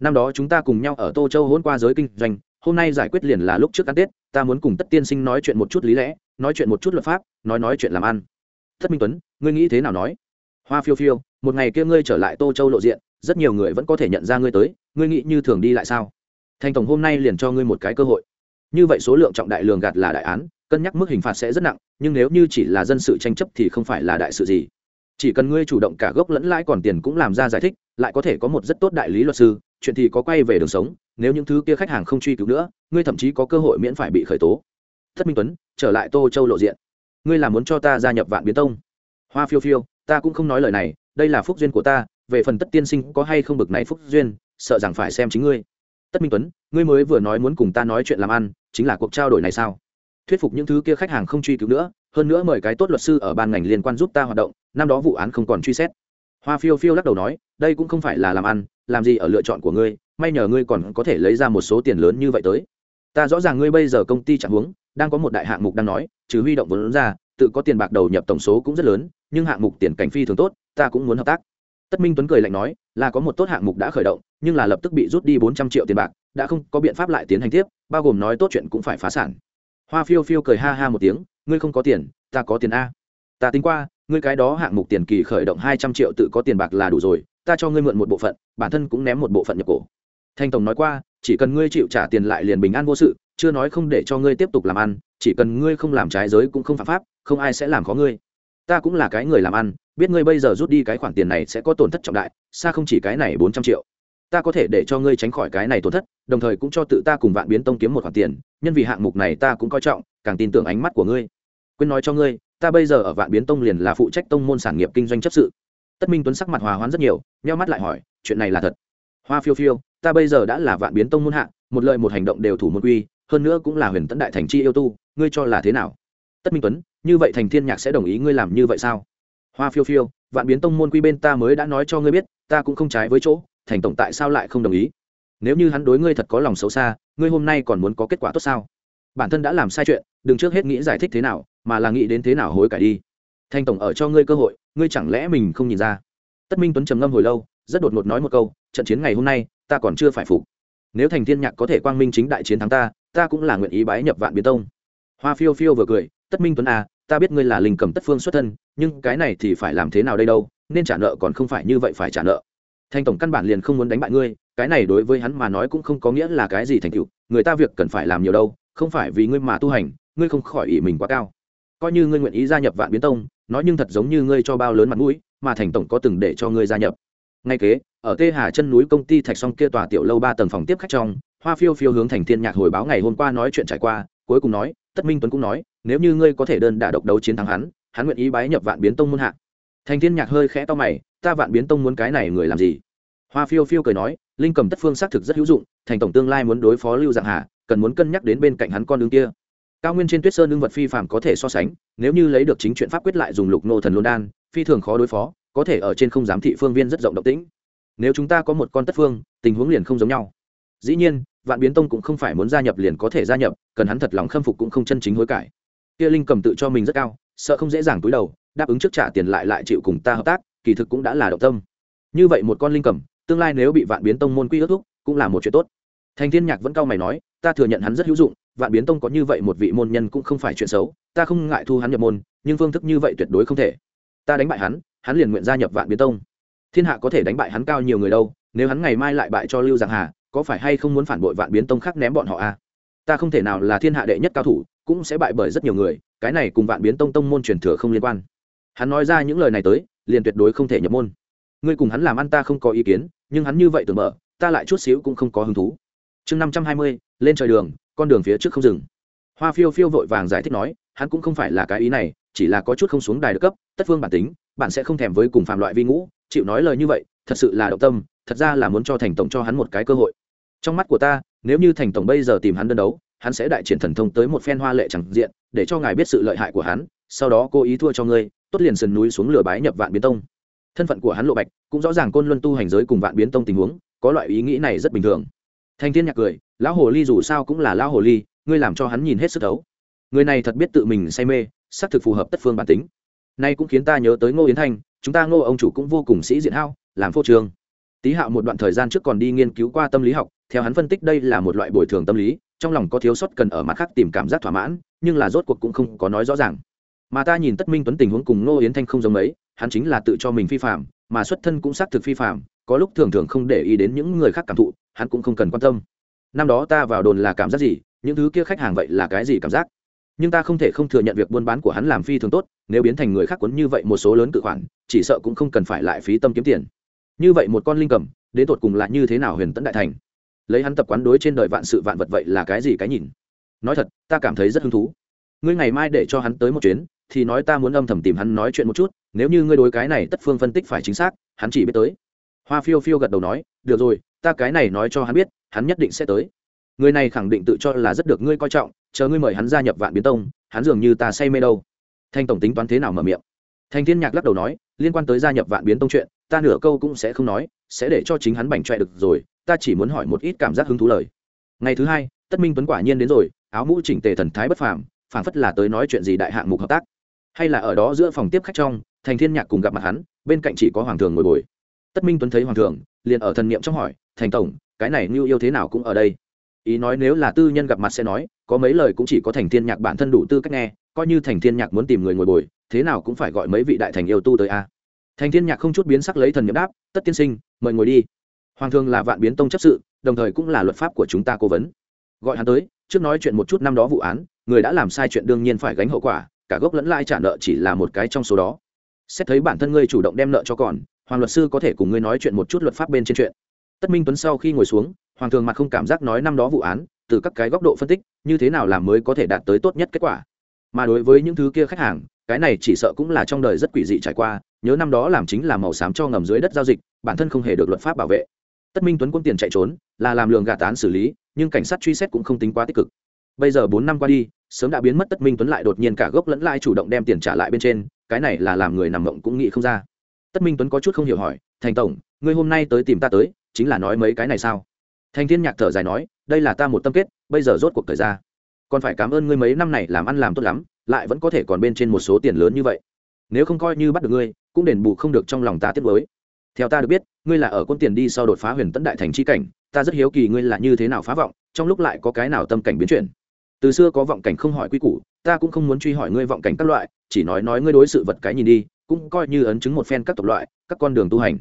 Năm đó chúng ta cùng nhau ở tô châu hôn qua giới kinh doanh, hôm nay giải quyết liền là lúc trước ăn tết, ta muốn cùng tất tiên sinh nói chuyện một chút lý lẽ, nói chuyện một chút luật pháp, nói nói chuyện làm ăn. Thất minh tuấn, ngươi nghĩ thế nào nói? Hoa phiêu phiêu, một ngày kia ngươi trở lại tô châu lộ diện, rất nhiều người vẫn có thể nhận ra ngươi tới, ngươi nghĩ như thường đi lại sao? Thành tổng hôm nay liền cho ngươi một cái cơ hội. Như vậy số lượng trọng đại lường gạt là đại án, cân nhắc mức hình phạt sẽ rất nặng, nhưng nếu như chỉ là dân sự tranh chấp thì không phải là đại sự gì. Chỉ cần ngươi chủ động cả gốc lẫn lãi còn tiền cũng làm ra giải thích, lại có thể có một rất tốt đại lý luật sư, chuyện thì có quay về đường sống, nếu những thứ kia khách hàng không truy cứu nữa, ngươi thậm chí có cơ hội miễn phải bị khởi tố. Thất minh tuấn, trở lại tô châu lộ diện ngươi là muốn cho ta gia nhập vạn biến tông? Hoa phiêu phiêu, ta cũng không nói lời này, đây là phúc duyên của ta, về phần tất tiên sinh có hay không bực này phúc duyên, sợ rằng phải xem chính ngươi. Tất minh tuấn, ngươi mới vừa nói muốn cùng ta nói chuyện làm ăn, chính là cuộc trao đổi này sao? Thuyết phục những thứ kia khách hàng không truy cứu nữa, hơn nữa mời cái tốt luật sư ở ban ngành liên quan giúp ta hoạt động, năm đó vụ án không còn truy xét. Hoa phiêu phiêu lắc đầu nói, đây cũng không phải là làm ăn, làm gì ở lựa chọn của ngươi, may nhờ ngươi còn có thể lấy ra một số tiền lớn như vậy tới. Ta rõ ràng ngươi bây giờ công ty chẳng huống đang có một đại hạng mục đang nói trừ huy động vốn ra, tự có tiền bạc đầu nhập tổng số cũng rất lớn, nhưng hạng mục tiền cảnh phi thường tốt, ta cũng muốn hợp tác. Tất minh tuấn cười lạnh nói, là có một tốt hạng mục đã khởi động, nhưng là lập tức bị rút đi bốn trăm triệu tiền bạc, đã không có biện pháp lại tiến hành tiếp, bao gồm nói tốt chuyện cũng phải phá sản. Hoa phiêu phiêu cười ha ha một tiếng, ngươi không có tiền, ta có tiền a. Ta tính qua, ngươi cái đó hạng mục tiền kỳ khởi động hai trăm triệu tự có tiền bạc là đủ rồi, ta cho ngươi mượn một bộ phận, bản thân cũng ném một bộ phận nhập cổ. Thanh tổng nói qua, chỉ cần ngươi chịu trả tiền lại liền bình an vô sự chưa nói không để cho ngươi tiếp tục làm ăn, chỉ cần ngươi không làm trái giới cũng không phạm pháp, không ai sẽ làm khó ngươi. Ta cũng là cái người làm ăn, biết ngươi bây giờ rút đi cái khoản tiền này sẽ có tổn thất trọng đại, xa không chỉ cái này bốn trăm triệu. Ta có thể để cho ngươi tránh khỏi cái này tổn thất, đồng thời cũng cho tự ta cùng vạn biến tông kiếm một khoản tiền, nhân vì hạng mục này ta cũng coi trọng, càng tin tưởng ánh mắt của ngươi. Quên nói cho ngươi, ta bây giờ ở vạn biến tông liền là phụ trách tông môn sản nghiệp kinh doanh chấp sự. Tất minh tuấn sắc mặt hòa hoãn rất nhiều, nheo mắt lại hỏi, chuyện này là thật. Hoa phiêu phiêu, ta bây giờ đã là vạn biến tông môn hạ, một lời một hành động đều thủ môn quy hơn nữa cũng là huyền tấn đại thành chi yêu tu, ngươi cho là thế nào? Tất minh tuấn, như vậy thành thiên nhạc sẽ đồng ý ngươi làm như vậy sao? Hoa phiêu phiêu, vạn biến tông môn quy bên ta mới đã nói cho ngươi biết, ta cũng không trái với chỗ, thành tổng tại sao lại không đồng ý? Nếu như hắn đối ngươi thật có lòng xấu xa, ngươi hôm nay còn muốn có kết quả tốt sao? Bản thân đã làm sai chuyện, đừng trước hết nghĩ giải thích thế nào, mà là nghĩ đến thế nào hối cải đi. Thanh tổng ở cho ngươi cơ hội, ngươi chẳng lẽ mình không nhìn ra? Tất minh tuấn trầm ngâm hồi lâu, rất đột ngột nói một câu, trận chiến ngày hôm nay, ta còn chưa phải phục. Nếu thành thiên nhạc có thể quang minh chính đại chiến thắng ta ta cũng là nguyện ý bái nhập vạn biến tông. Hoa phiêu phiêu vừa cười, tất minh tuấn à ta biết ngươi là linh cầm tất phương xuất thân, nhưng cái này thì phải làm thế nào đây đâu, nên trả nợ còn không phải như vậy phải trả nợ. Thanh tổng căn bản liền không muốn đánh bại ngươi, cái này đối với hắn mà nói cũng không có nghĩa là cái gì thành tựu, người ta việc cần phải làm nhiều đâu, không phải vì ngươi mà tu hành, ngươi không khỏi ỷ mình quá cao. Coi như ngươi nguyện ý gia nhập vạn biến tông, nói nhưng thật giống như ngươi cho bao lớn mặt mũi, mà thành tổng có từng để cho ngươi gia nhập. Ngay kế, ở tê hà chân núi công ty thạch song kia tòa tiểu lâu ba tầng phòng tiếp khách trong hoa phiêu phiêu hướng thành thiên nhạc hồi báo ngày hôm qua nói chuyện trải qua, cuối cùng nói, tất minh tuấn cũng nói, nếu như ngươi có thể đơn đả độc đấu chiến thắng hắn hắn nguyện ý bái nhập vạn biến tông môn hạ. Thành thiên nhạc hơi khẽ to mày, ta vạn biến tông muốn cái này người làm gì? Hoa phiêu phiêu cười nói, linh cầm tất phương xác thực rất hữu dụng, thành tổng tương lai muốn đối phó lưu dạng hà, cần muốn cân nhắc đến bên cạnh hắn con đường kia. Cao nguyên trên tuyết sơn lương vật phi phạm có thể so sánh, nếu như lấy được chính chuyện pháp quyết lại dùng lục nô thần luân đan, phi thường khó đối phó, có thể ở trên không giám thị phương viên rất rộng động tĩnh. Nếu chúng ta có một con tất phương, tình huống liền không giống nhau. Dĩ nhiên vạn biến tông cũng không phải muốn gia nhập liền có thể gia nhập, cần hắn thật lòng khâm phục cũng không chân chính hối cải. Kia linh cầm tự cho mình rất cao, sợ không dễ dàng túi đầu, đáp ứng trước trả tiền lại lại chịu cùng ta hợp tác, kỳ thực cũng đã là động tâm. Như vậy một con linh cầm, tương lai nếu bị vạn biến tông môn quy ước thúc, cũng là một chuyện tốt. Thành thiên nhạc vẫn cao mày nói, ta thừa nhận hắn rất hữu dụng, vạn biến tông có như vậy một vị môn nhân cũng không phải chuyện xấu, ta không ngại thu hắn nhập môn, nhưng phương thức như vậy tuyệt đối không thể. Ta đánh bại hắn hắn liền nguyện gia nhập vạn biến tông. Thiên hạ có thể đánh bại hắn cao nhiều người đâu, nếu hắn ngày mai lại bại cho lưu giang hà có phải hay không muốn phản bội vạn biến tông khác ném bọn họ a à? ta không thể nào là thiên hạ đệ nhất cao thủ, cũng sẽ bại bởi rất nhiều người, cái này cùng vạn biến tông tông môn truyền thừa không liên quan. Hắn nói ra những lời này tới, liền tuyệt đối không thể nhập môn. Ngươi cùng hắn làm ăn ta không có ý kiến, nhưng hắn như vậy tưởng mở, ta lại chút xíu cũng không có hứng thú. Chương năm trăm hai mươi, lên trời đường, con đường phía trước không dừng. Hoa phiêu phiêu vội vàng giải thích nói, hắn cũng không phải là cái ý này, chỉ là có chút không xuống đài được cấp, tất phương bản tính, bạn sẽ không thèm với cùng phạm loại vi ngũ, chịu nói lời như vậy, thật sự là động tâm, thật ra là muốn cho thành tổng cho hắn một cái cơ hội trong mắt của ta, nếu như thành tổng bây giờ tìm hắn đơn đấu, hắn sẽ đại triển thần thông tới một phen hoa lệ chẳng diện, để cho ngài biết sự lợi hại của hắn, sau đó cố ý thua cho ngươi, tốt liền sườn núi xuống lửa bái nhập vạn biến tông. Thân phận của hắn lộ bạch, cũng rõ ràng côn luân tu hành giới cùng vạn biến tông tình huống, có loại ý nghĩ này rất bình thường. Thanh thiên nhạc cười, lão hồ ly dù sao cũng là lão hồ ly, ngươi làm cho hắn nhìn hết sức thấu. Người này thật biết tự mình say mê, xác thực phù hợp tất phương bản tính. Nay cũng khiến ta nhớ tới ngô yến thanh, chúng ta ngô ông chủ cũng vô cùng sĩ diện hao, làm phô trương. Tý hạo một đoạn thời gian trước còn đi nghiên cứu qua tâm lý học theo hắn phân tích đây là một loại bồi thường tâm lý, trong lòng có thiếu sót cần ở mặt khác tìm cảm giác thỏa mãn, nhưng là rốt cuộc cũng không có nói rõ ràng. Mà ta nhìn tất minh tuấn tình huống cùng ngô yến thanh không giống mấy, hắn chính là tự cho mình phi phạm, mà xuất thân cũng xác thực phi phạm, có lúc thường thường không để ý đến những người khác cảm thụ, hắn cũng không cần quan tâm. Năm đó ta vào đồn là cảm giác gì, những thứ kia khách hàng vậy là cái gì cảm giác? Nhưng ta không thể không thừa nhận việc buôn bán của hắn làm phi thường tốt, nếu biến thành người khác quấn như vậy một số lớn tự khoản, chỉ sợ cũng không cần phải lại phí tâm kiếm tiền. Như vậy một con linh cầm, đến tột cùng là như thế nào huyền tấn đại thành? Lấy hắn tập quán đối trên đời vạn sự vạn vật vậy là cái gì cái nhìn? Nói thật, ta cảm thấy rất hứng thú. Ngươi ngày mai để cho hắn tới một chuyến, thì nói ta muốn âm thầm tìm hắn nói chuyện một chút, nếu như ngươi đối cái này tất phương phân tích phải chính xác, hắn chỉ biết tới. Hoa phiêu phiêu gật đầu nói, được rồi, ta cái này nói cho hắn biết, hắn nhất định sẽ tới. Người này khẳng định tự cho là rất được ngươi coi trọng, chờ ngươi mời hắn gia nhập vạn biến tông, hắn dường như ta say mê đâu. Thanh tổng tính toán thế nào mở miệng? Thanh thiên nhạc lắc đầu nói, liên quan tới gia nhập vạn biến tông chuyện, ta nửa câu cũng sẽ không nói, sẽ để cho chính hắn bảnh trọe được rồi ta chỉ muốn hỏi một ít cảm giác hứng thú lời. Ngày thứ hai, tất minh tuấn quả nhiên đến rồi, áo mũ chỉnh tề thần thái bất phàm, phảng phất là tới nói chuyện gì đại hạng mục hợp tác. Hay là ở đó giữa phòng tiếp khách trong, thành thiên nhạc cùng gặp mặt hắn, bên cạnh chỉ có hoàng thường ngồi bồi. Tất minh tuấn thấy hoàng thường, liền ở thần niệm trong hỏi, thành tổng, cái này như yêu thế nào cũng ở đây? Ý nói nếu là tư nhân gặp mặt sẽ nói, có mấy lời cũng chỉ có thành thiên nhạc bản thân đủ tư cách nghe, coi như thành thiên nhạc muốn tìm người ngồi bồi, thế nào cũng phải gọi mấy vị đại thành yêu tu tới a. Thành thiên nhạc không chút biến sắc lấy thần niệm đáp, tất tiên sinh, mời ngồi đi hoàng thường là vạn biến tông chấp sự, đồng thời cũng là luật pháp của chúng ta cố vấn. Gọi hắn tới, trước nói chuyện một chút năm đó vụ án, người đã làm sai chuyện đương nhiên phải gánh hậu quả, cả gốc lẫn lai trả nợ chỉ là một cái trong số đó. Xét thấy bản thân ngươi chủ động đem nợ cho còn, hoàng luật sư có thể cùng ngươi nói chuyện một chút luật pháp bên trên chuyện. Tất minh tuấn sau khi ngồi xuống, hoàng thường mặt không cảm giác nói năm đó vụ án, từ các cái góc độ phân tích, như thế nào làm mới có thể đạt tới tốt nhất kết quả. Mà đối với những thứ kia khách hàng, cái này chỉ sợ cũng là trong đời rất quỷ dị trải qua, nhớ năm đó làm chính là màu xám cho ngầm dưới đất giao dịch, bản thân không hề được luật pháp bảo vệ tất minh tuấn quân tiền chạy trốn, là làm lường gạt án xử lý, nhưng cảnh sát truy xét cũng không tính quá tích cực. Bây giờ bốn năm qua đi, sớm đã biến mất tất minh tuấn lại đột nhiên cả gốc lẫn lãi chủ động đem tiền trả lại bên trên, cái này là làm người nằm mộng cũng nghĩ không ra. Tất minh tuấn có chút không hiểu hỏi, thành tổng, ngươi hôm nay tới tìm ta tới, chính là nói mấy cái này sao? Thành thiên nhạc thở dài nói, đây là ta một tâm kết, bây giờ rốt cuộc thời ra còn phải cảm ơn ngươi mấy năm này làm ăn làm tốt lắm, lại vẫn có thể còn bên trên một số tiền lớn như vậy. Nếu không coi như bắt được ngươi, cũng đền bù không được trong lòng ta tiếp với theo ta được biết ngươi là ở quân tiền đi sau đột phá huyền tấn đại thành chi cảnh, ta rất hiếu kỳ ngươi là như thế nào phá vọng, trong lúc lại có cái nào tâm cảnh biến chuyển. Từ xưa có vọng cảnh không hỏi quy củ, ta cũng không muốn truy hỏi ngươi vọng cảnh các loại, chỉ nói nói ngươi đối sự vật cái nhìn đi, cũng coi như ấn chứng một phen các tộc loại, các con đường tu hành.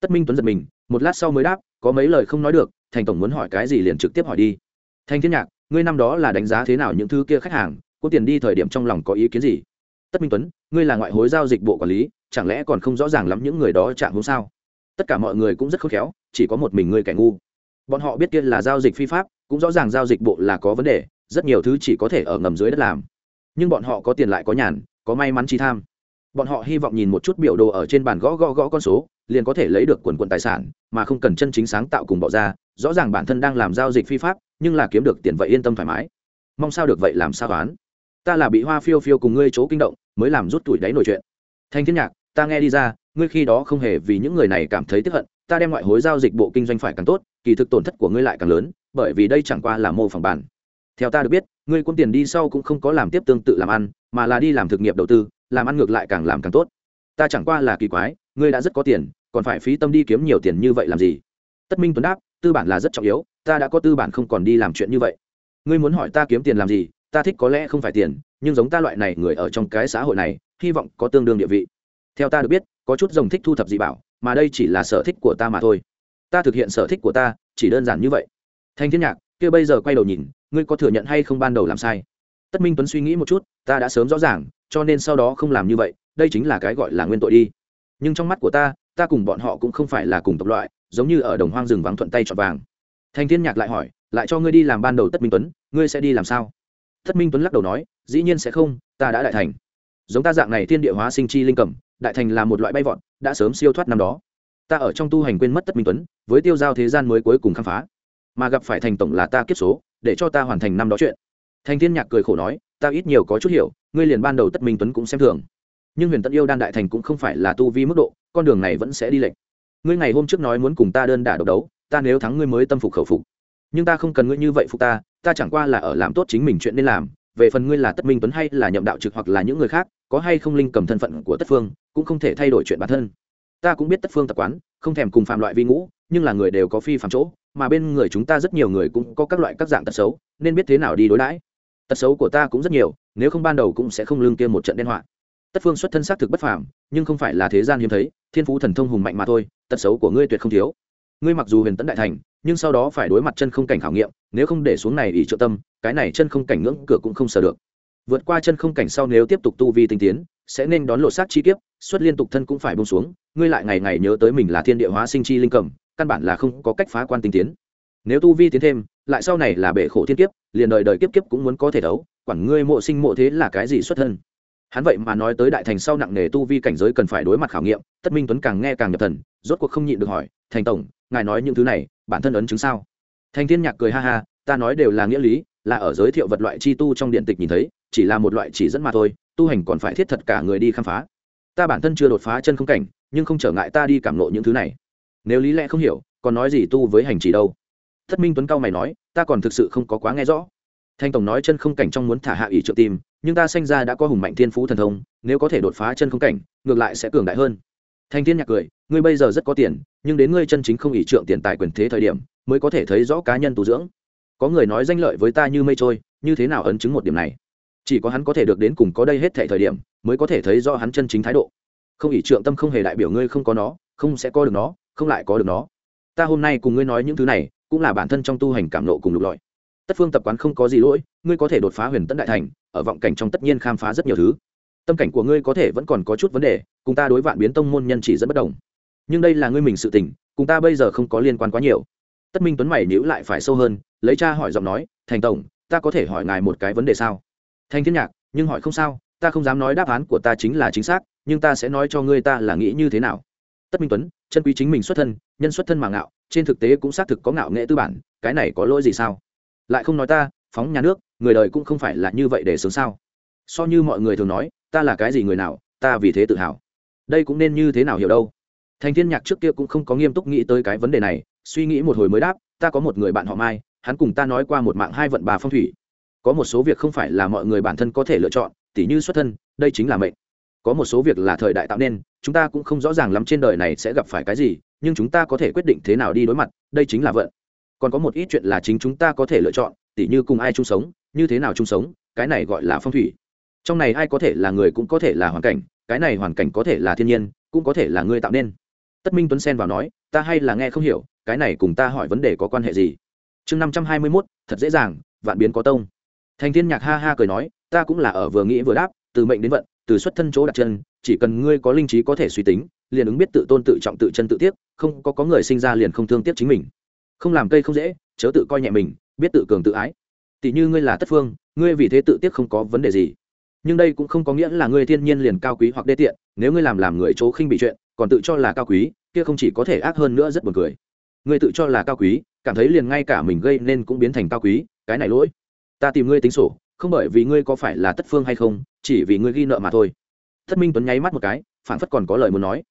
Tất minh tuấn giật mình, một lát sau mới đáp, có mấy lời không nói được, thành tổng muốn hỏi cái gì liền trực tiếp hỏi đi. Thanh thiên nhạc, ngươi năm đó là đánh giá thế nào những thứ kia khách hàng có tiền đi thời điểm trong lòng có ý kiến gì? Tất minh tuấn, ngươi là ngoại hối giao dịch bộ quản lý, chẳng lẽ còn không rõ ràng lắm những người đó chạm hôm sao? Tất cả mọi người cũng rất khôn khéo, chỉ có một mình ngươi kẻ ngu. Bọn họ biết kia là giao dịch phi pháp, cũng rõ ràng giao dịch bộ là có vấn đề, rất nhiều thứ chỉ có thể ở ngầm dưới đất làm. Nhưng bọn họ có tiền lại có nhàn, có may mắn chi tham. Bọn họ hy vọng nhìn một chút biểu đồ ở trên bàn gõ gõ gõ con số, liền có thể lấy được quần quần tài sản, mà không cần chân chính sáng tạo cùng bỏ ra. Rõ ràng bản thân đang làm giao dịch phi pháp, nhưng là kiếm được tiền vậy yên tâm thoải mái. Mong sao được vậy làm sao đoán? Ta là bị hoa phiêu phiêu cùng ngươi chỗ kinh động, mới làm rút tuổi đáy nổi chuyện. Thanh thiên nhạc, ta nghe đi ra ngươi khi đó không hề vì những người này cảm thấy tiếc hận, ta đem ngoại hối giao dịch bộ kinh doanh phải càng tốt, kỳ thực tổn thất của ngươi lại càng lớn, bởi vì đây chẳng qua là mô phỏng bản. Theo ta được biết, ngươi quân tiền đi sau cũng không có làm tiếp tương tự làm ăn, mà là đi làm thực nghiệp đầu tư, làm ăn ngược lại càng làm càng tốt. Ta chẳng qua là kỳ quái, ngươi đã rất có tiền, còn phải phí tâm đi kiếm nhiều tiền như vậy làm gì? Tất minh tuấn đáp, tư bản là rất trọng yếu, ta đã có tư bản không còn đi làm chuyện như vậy. Ngươi muốn hỏi ta kiếm tiền làm gì, ta thích có lẽ không phải tiền, nhưng giống ta loại này người ở trong cái xã hội này, hy vọng có tương đương địa vị. Theo ta được biết có chút rồng thích thu thập dị bảo, mà đây chỉ là sở thích của ta mà thôi. Ta thực hiện sở thích của ta, chỉ đơn giản như vậy. Thanh thiên nhạc, kia bây giờ quay đầu nhìn, ngươi có thừa nhận hay không ban đầu làm sai? Tất minh tuấn suy nghĩ một chút, ta đã sớm rõ ràng, cho nên sau đó không làm như vậy, đây chính là cái gọi là nguyên tội đi. Nhưng trong mắt của ta ta cùng bọn họ cũng không phải là cùng tộc loại, giống như ở đồng hoang rừng vắng thuận tay chọn vàng. Thanh thiên nhạc lại hỏi, lại cho ngươi đi làm ban đầu tất minh tuấn, ngươi sẽ đi làm sao? Tất minh tuấn lắc đầu nói, dĩ nhiên sẽ không, ta đã đại thành. Giống ta dạng này thiên địa hóa sinh chi linh cẩm đại thành là một loại bay vọt, đã sớm siêu thoát năm đó. Ta ở trong tu hành quên mất tất minh tuấn, với tiêu giao thế gian mới cuối cùng khám phá. Mà gặp phải thành tổng là ta kiếp số, để cho ta hoàn thành năm đó chuyện. Thành thiên nhạc cười khổ nói, ta ít nhiều có chút hiểu, ngươi liền ban đầu tất minh tuấn cũng xem thường. Nhưng huyền tận yêu đan đại thành cũng không phải là tu vi mức độ, con đường này vẫn sẽ đi lệch. Ngươi ngày hôm trước nói muốn cùng ta đơn đả độc đấu, ta nếu thắng ngươi mới tâm phục khẩu phục. Nhưng ta không cần ngươi như vậy phục ta ta chẳng qua là ở làm tốt chính mình chuyện nên làm, về phần ngươi là tất minh tuấn hay là nhậm đạo trực hoặc là những người khác có hay không linh cầm thân phận của tất phương, cũng không thể thay đổi chuyện bản thân. Ta cũng biết tất phương tập quán, không thèm cùng phạm loại vi ngũ, nhưng là người đều có phi phạm chỗ, mà bên người chúng ta rất nhiều người cũng có các loại các dạng tật xấu, nên biết thế nào đi đối đãi. Tật xấu của ta cũng rất nhiều, nếu không ban đầu cũng sẽ không lương kia một trận đen họa. Tất phương xuất thân xác thực bất phàm, nhưng không phải là thế gian hiếm thấy, thiên phú thần thông hùng mạnh mà thôi, tật xấu của ngươi tuyệt không thiếu. Ngươi mặc dù huyền tấn đại thành, nhưng sau đó phải đối mặt chân không cảnh khảo nghiệm, nếu không để xuống này ỷ trợ tâm, cái này chân không cảnh ngưỡng cửa cũng không sờ được vượt qua chân không cảnh sau nếu tiếp tục tu vi tinh tiến, sẽ nên đón lộ sát chi kiếp, xuất liên tục thân cũng phải bông xuống, ngươi lại ngày ngày nhớ tới mình là thiên địa hóa sinh chi linh cầm, căn bản là không có cách phá quan tinh tiến. Nếu tu vi tiến thêm, lại sau này là bể khổ thiên kiếp, liền đời đời kiếp kiếp cũng muốn có thể đấu, quản ngươi mộ sinh mộ thế là cái gì xuất thân. Hắn vậy mà nói tới đại thành sau nặng nề tu vi cảnh giới cần phải đối mặt khảo nghiệm, tất minh tuấn càng nghe càng nhập thần, rốt cuộc không nhịn được hỏi, thành tổng, ngài nói những thứ này, bản thân ấn chứng sao? Thành thiên nhạc cười ha ha, ta nói đều là nghĩa lý là ở giới thiệu vật loại chi tu trong điện tịch nhìn thấy, chỉ là một loại chỉ dẫn mà thôi, tu hành còn phải thiết thật cả người đi khám phá. Ta bản thân chưa đột phá chân không cảnh, nhưng không trở ngại ta đi cảm ngộ những thứ này. Nếu lý lẽ không hiểu, còn nói gì tu với hành chỉ đâu? Thất minh tuấn cao mày nói, ta còn thực sự không có quá nghe rõ. Thanh tổng nói chân không cảnh trong muốn thả hạ ủy trợ tim nhưng ta sanh ra đã có hùng mạnh thiên phú thần thông, nếu có thể đột phá chân không cảnh, ngược lại sẽ cường đại hơn. Thanh thiên nhạc cười, ngươi bây giờ rất có tiền, nhưng đến ngươi chân chính không ỷ trượng tiền tài quyền thế thời điểm, mới có thể thấy rõ cá nhân tu dưỡng có người nói danh lợi với ta như mây trôi, như thế nào ấn chứng một điểm này? Chỉ có hắn có thể được đến cùng có đây hết thể thời điểm, mới có thể thấy do hắn chân chính thái độ. Không ỷ trượng tâm không hề đại biểu ngươi không có nó, không sẽ có được nó, không lại có được nó. Ta hôm nay cùng ngươi nói những thứ này, cũng là bản thân trong tu hành cảm nộ cùng lục lọi. Tất phương tập quán không có gì lỗi, ngươi có thể đột phá huyền tấn đại thành, ở vọng cảnh trong tất nhiên khám phá rất nhiều thứ. Tâm cảnh của ngươi có thể vẫn còn có chút vấn đề, cùng ta đối vạn biến tông môn nhân chỉ rất bất đồng. Nhưng đây là ngươi mình sự tình, cùng ta bây giờ không có liên quan quá nhiều tất minh tuấn mày nhữ lại phải sâu hơn, lấy cha hỏi giọng nói, thành tổng, ta có thể hỏi ngài một cái vấn đề sao? Thanh thiên nhạc, nhưng hỏi không sao, ta không dám nói đáp án của ta chính là chính xác, nhưng ta sẽ nói cho ngươi ta là nghĩ như thế nào. Tất minh tuấn, chân quý chính mình xuất thân, nhân xuất thân mà ngạo, trên thực tế cũng xác thực có ngạo nghệ tư bản, cái này có lỗi gì sao? Lại không nói ta, phóng nhà nước, người đời cũng không phải là như vậy để sướng sao? So như mọi người thường nói, ta là cái gì người nào, ta vì thế tự hào. Đây cũng nên như thế nào hiểu đâu? Thành thiên nhạc trước kia cũng không có nghiêm túc nghĩ tới cái vấn đề này suy nghĩ một hồi mới đáp, ta có một người bạn họ mai, hắn cùng ta nói qua một mạng hai vận bà phong thủy. Có một số việc không phải là mọi người bản thân có thể lựa chọn, tỉ như xuất thân, đây chính là mệnh. Có một số việc là thời đại tạo nên, chúng ta cũng không rõ ràng lắm trên đời này sẽ gặp phải cái gì, nhưng chúng ta có thể quyết định thế nào đi đối mặt, đây chính là vận. Còn có một ít chuyện là chính chúng ta có thể lựa chọn, tỉ như cùng ai chung sống, như thế nào chung sống, cái này gọi là phong thủy. Trong này ai có thể là người cũng có thể là hoàn cảnh, cái này hoàn cảnh có thể là thiên nhiên, cũng có thể là ngươi tạo nên. Tất minh tuấn xen vào nói, ta hay là nghe không hiểu cái này cùng ta hỏi vấn đề có quan hệ gì? Chương năm trăm hai mươi mốt, thật dễ dàng, vạn biến có tông. Thành thiên nhạc ha ha cười nói, ta cũng là ở vừa nghĩ vừa đáp, từ mệnh đến vận, từ xuất thân chỗ đặt chân, chỉ cần ngươi có linh trí có thể suy tính, liền ứng biết tự tôn tự trọng tự chân tự tiếc, không có có người sinh ra liền không thương tiếc chính mình. Không làm cây không dễ, chớ tự coi nhẹ mình, biết tự cường tự ái. Tỷ như ngươi là tất phương, ngươi vì thế tự tiếc không có vấn đề gì. Nhưng đây cũng không có nghĩa là ngươi thiên nhiên liền cao quý hoặc đê tiện, nếu ngươi làm làm người chỗ khinh bị chuyện, còn tự cho là cao quý, kia không chỉ có thể ác hơn nữa rất buồn cười ngươi tự cho là cao quý, cảm thấy liền ngay cả mình gây nên cũng biến thành cao quý, cái này lỗi. Ta tìm ngươi tính sổ, không bởi vì ngươi có phải là tất phương hay không, chỉ vì ngươi ghi nợ mà thôi. Thất minh tuấn nháy mắt một cái phản phất còn có lời muốn nói.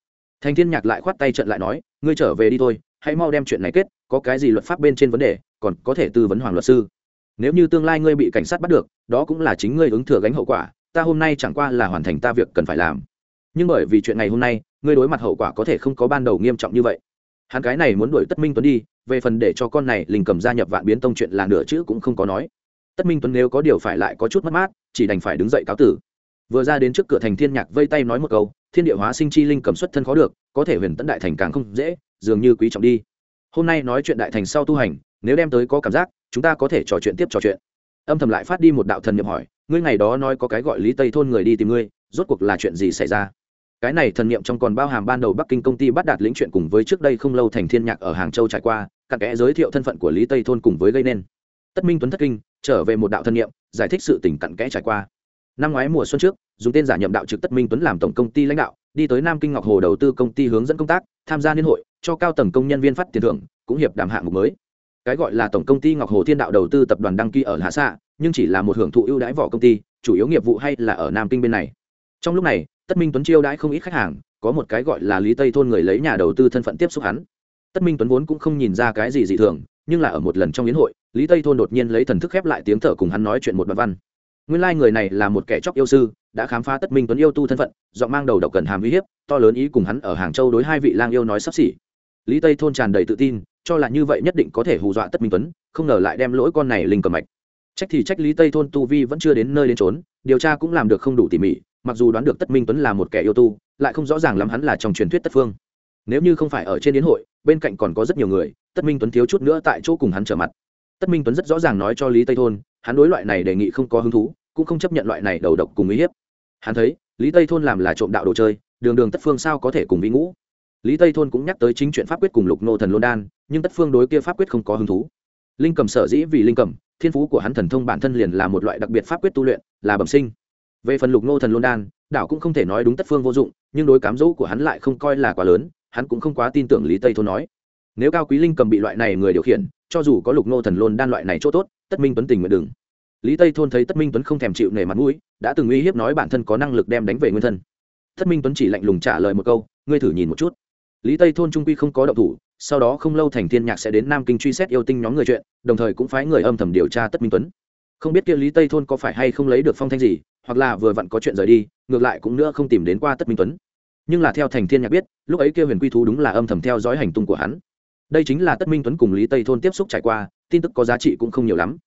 Thành thiên nhạc lại khoát tay trận lại nói, ngươi trở về đi thôi, hãy mau đem chuyện này kết, có cái gì luật pháp bên trên vấn đề, còn có thể tư vấn hoàng luật sư. Nếu như tương lai ngươi bị cảnh sát bắt được, đó cũng là chính ngươi ứng thừa gánh hậu quả, ta hôm nay chẳng qua là hoàn thành ta việc cần phải làm. Nhưng bởi vì chuyện ngày hôm nay, ngươi đối mặt hậu quả có thể không có ban đầu nghiêm trọng như vậy hắn cái này muốn đuổi tất minh tuấn đi, về phần để cho con này linh cầm gia nhập vạn biến tông chuyện là nửa chữ cũng không có nói. Tất minh tuấn nếu có điều phải lại có chút mất mát, chỉ đành phải đứng dậy cáo tử. Vừa ra đến trước cửa thành thiên nhạc vây tay nói một câu, thiên địa hóa sinh chi linh cầm xuất thân khó được, có thể huyền tấn đại thành càng không dễ, dường như quý trọng đi. Hôm nay nói chuyện đại thành sau tu hành, nếu đem tới có cảm giác, chúng ta có thể trò chuyện tiếp trò chuyện. Âm thầm lại phát đi một đạo thần niệm hỏi, ngươi ngày đó nói có cái gọi lý tây thôn người đi tìm ngươi, rốt cuộc là chuyện gì xảy ra? Cái này thần niệm trong còn bao hàm ban đầu bắc kinh công ty bắt đạt lĩnh chuyện cùng với trước đây không lâu thành thiên nhạc ở hàng châu trải qua, cặn kẽ giới thiệu thân phận của lý tây thôn cùng với gây nên. Tất minh tuấn thất kinh, trở về một đạo thần niệm, giải thích sự tình cặn kẽ trải qua. Năm ngoái mùa xuân trước, dùng tên giả nhậm đạo trực tất minh tuấn làm tổng công ty lãnh đạo, đi tới nam kinh ngọc hồ đầu tư công ty hướng dẫn công tác, tham gia liên hội, cho cao tầng công nhân viên phát tiền thưởng, cũng hiệp đàm hạng mục mới. Cái gọi là tổng công ty ngọc hồ thiên đạo đầu tư tập đoàn đăng ký ở hạ xạ nhưng chỉ là một hưởng thụ ưu đãi vỏ công ty, chủ yếu nghiệp vụ hay là ở nam kinh bên này. Trong lúc này tất minh tuấn chiêu đãi không ít khách hàng, có một cái gọi là lý tây thôn người lấy nhà đầu tư thân phận tiếp xúc hắn. Tất minh tuấn vốn cũng không nhìn ra cái gì dị thường, nhưng là ở một lần trong yến hội, lý tây thôn đột nhiên lấy thần thức khép lại tiếng thở cùng hắn nói chuyện một đoạn văn. Nguyên lai、like、người này là một kẻ chóc yêu sư, đã khám phá tất minh tuấn yêu tu thân phận dọn mang đầu độc cần hàm uy hiếp, to lớn ý cùng hắn ở hàng châu đối hai vị lang yêu nói sắp xỉ. Lý tây thôn tràn đầy tự tin, cho là như vậy nhất định có thể hù dọa tất minh tuấn, không ngờ lại đem lỗi con này linh cầm mạch. Trách thì trách lý tây thôn tu vi vẫn chưa đến nơi đến trốn điều tra cũng làm được không đủ tỉ mỉ mặc dù đoán được tất minh tuấn là một kẻ yêu tu, lại không rõ ràng lắm hắn là trong truyền thuyết tất phương. Nếu như không phải ở trên đến hội, bên cạnh còn có rất nhiều người, tất minh tuấn thiếu chút nữa tại chỗ cùng hắn trở mặt. Tất minh tuấn rất rõ ràng nói cho lý tây thôn, hắn đối loại này đề nghị không có hứng thú, cũng không chấp nhận loại này đầu độc cùng uy hiếp. Hắn thấy, lý tây thôn làm là trộm đạo đồ chơi, đường đường tất phương sao có thể cùng vĩ ngũ. Lý tây thôn cũng nhắc tới chính chuyện pháp quyết cùng lục nô thần lôn đan, nhưng tất phương đối kia pháp quyết không có hứng thú. Linh cầm sở dĩ vì linh cầm, thiên phú của hắn thần thông bản thân liền là một loại đặc biệt pháp quyết tu luyện, là bẩm sinh về phần lục nô thần luân đan, đảo cũng không thể nói đúng tất phương vô dụng, nhưng đối cám dỗ của hắn lại không coi là quá lớn, hắn cũng không quá tin tưởng lý tây thôn nói. Nếu cao quý linh cầm bị loại này người điều khiển, cho dù có lục nô thần lôn đan loại này chỗ tốt, tất minh tuấn tình nguyện đừng. Lý tây thôn thấy tất minh tuấn không thèm chịu nể mặt mũi, đã từng uy hiếp nói bản thân có năng lực đem đánh về nguyên thân. Tất minh tuấn chỉ lạnh lùng trả lời một câu, ngươi thử nhìn một chút. Lý tây thôn trung quy không có động thủ, sau đó không lâu thành thiên nhạc sẽ đến nam kinh truy xét yêu tinh nhóm người chuyện, đồng thời cũng phái người âm thầm điều tra tất minh tuấn. Không biết kia lý tây thôn có phải hay không lấy được phong thanh gì hoặc là vừa vặn có chuyện rời đi, ngược lại cũng nữa không tìm đến qua tất minh tuấn. Nhưng là theo thành thiên nhạc biết, lúc ấy kia huyền quy thú đúng là âm thầm theo dõi hành tung của hắn. Đây chính là tất minh tuấn cùng lý tây thôn tiếp xúc trải qua, tin tức có giá trị cũng không nhiều lắm.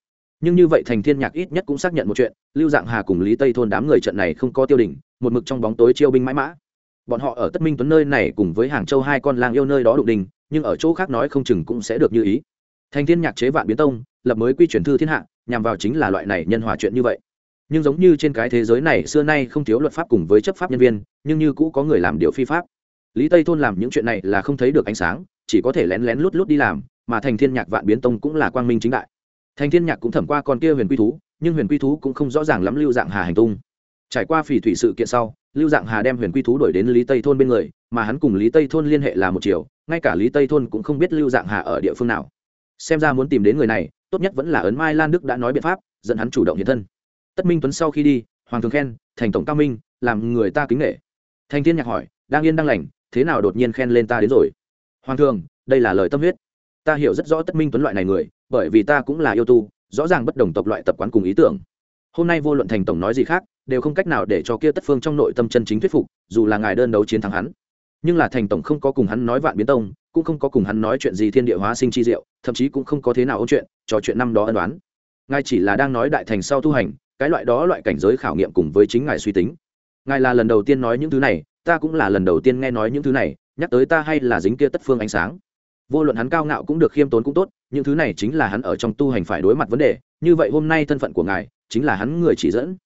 Nhưng như vậy thành thiên nhạc ít nhất cũng xác nhận một chuyện, lưu dạng hà cùng lý tây thôn đám người trận này không có tiêu đỉnh, một mực trong bóng tối chiêu binh mãi mã. Bọn họ ở tất minh tuấn nơi này cùng với hàng châu hai con lang yêu nơi đó đụng đình nhưng ở chỗ khác nói không chừng cũng sẽ được như ý. Thành thiên nhạc chế vạn biến tông, lập mới quy chuyển thư thiên hạ, nhằm vào chính là loại này nhân hòa chuyện như vậy nhưng giống như trên cái thế giới này xưa nay không thiếu luật pháp cùng với chấp pháp nhân viên, nhưng như cũ có người làm điều phi pháp. Lý tây thôn làm những chuyện này là không thấy được ánh sáng, chỉ có thể lén lén lút lút đi làm, mà thành thiên nhạc vạn biến tông cũng là quang minh chính đại. Thành thiên nhạc cũng thẩm qua con kia huyền quy thú, nhưng huyền quy thú cũng không rõ ràng lắm lưu dạng hà hành tung. Trải qua phỉ thủy sự kiện sau, lưu dạng hà đem huyền quy thú đổi đến lý tây thôn bên người, mà hắn cùng lý tây thôn liên hệ là một chiều, ngay cả lý tây thôn cũng không biết lưu dạng hà ở địa phương nào. Xem ra muốn tìm đến người này, tốt nhất vẫn là ấn mai lan đức đã nói biện pháp, dẫn hắn chủ động hiện thân tất minh tuấn sau khi đi, hoàng thường khen, thành tổng cao minh, làm người ta kính nghệ thành thiên nhạc hỏi, đang yên đang lành, thế nào đột nhiên khen lên ta đến rồi? Hoàng thường, đây là lời tâm huyết. Ta hiểu rất rõ tất minh tuấn loại này người, bởi vì ta cũng là yêu tu, rõ ràng bất đồng tộc loại tập quán cùng ý tưởng. Hôm nay vô luận thành tổng nói gì khác, đều không cách nào để cho kia tất phương trong nội tâm chân chính thuyết phục, dù là ngài đơn đấu chiến thắng hắn. Nhưng là thành tổng không có cùng hắn nói vạn biến tông, cũng không có cùng hắn nói chuyện gì thiên địa hóa sinh chi diệu, thậm chí cũng không có thế nào ôn chuyện, trò chuyện năm đó ân đoán ngài chỉ là đang nói đại thành sau tu hành cái loại đó loại cảnh giới khảo nghiệm cùng với chính ngài suy tính. Ngài là lần đầu tiên nói những thứ này, ta cũng là lần đầu tiên nghe nói những thứ này, nhắc tới ta hay là dính kia tất phương ánh sáng. Vô luận hắn cao ngạo cũng được, khiêm tốn cũng tốt, những thứ này chính là hắn ở trong tu hành phải đối mặt vấn đề, như vậy hôm nay thân phận của ngài, chính là hắn người chỉ dẫn.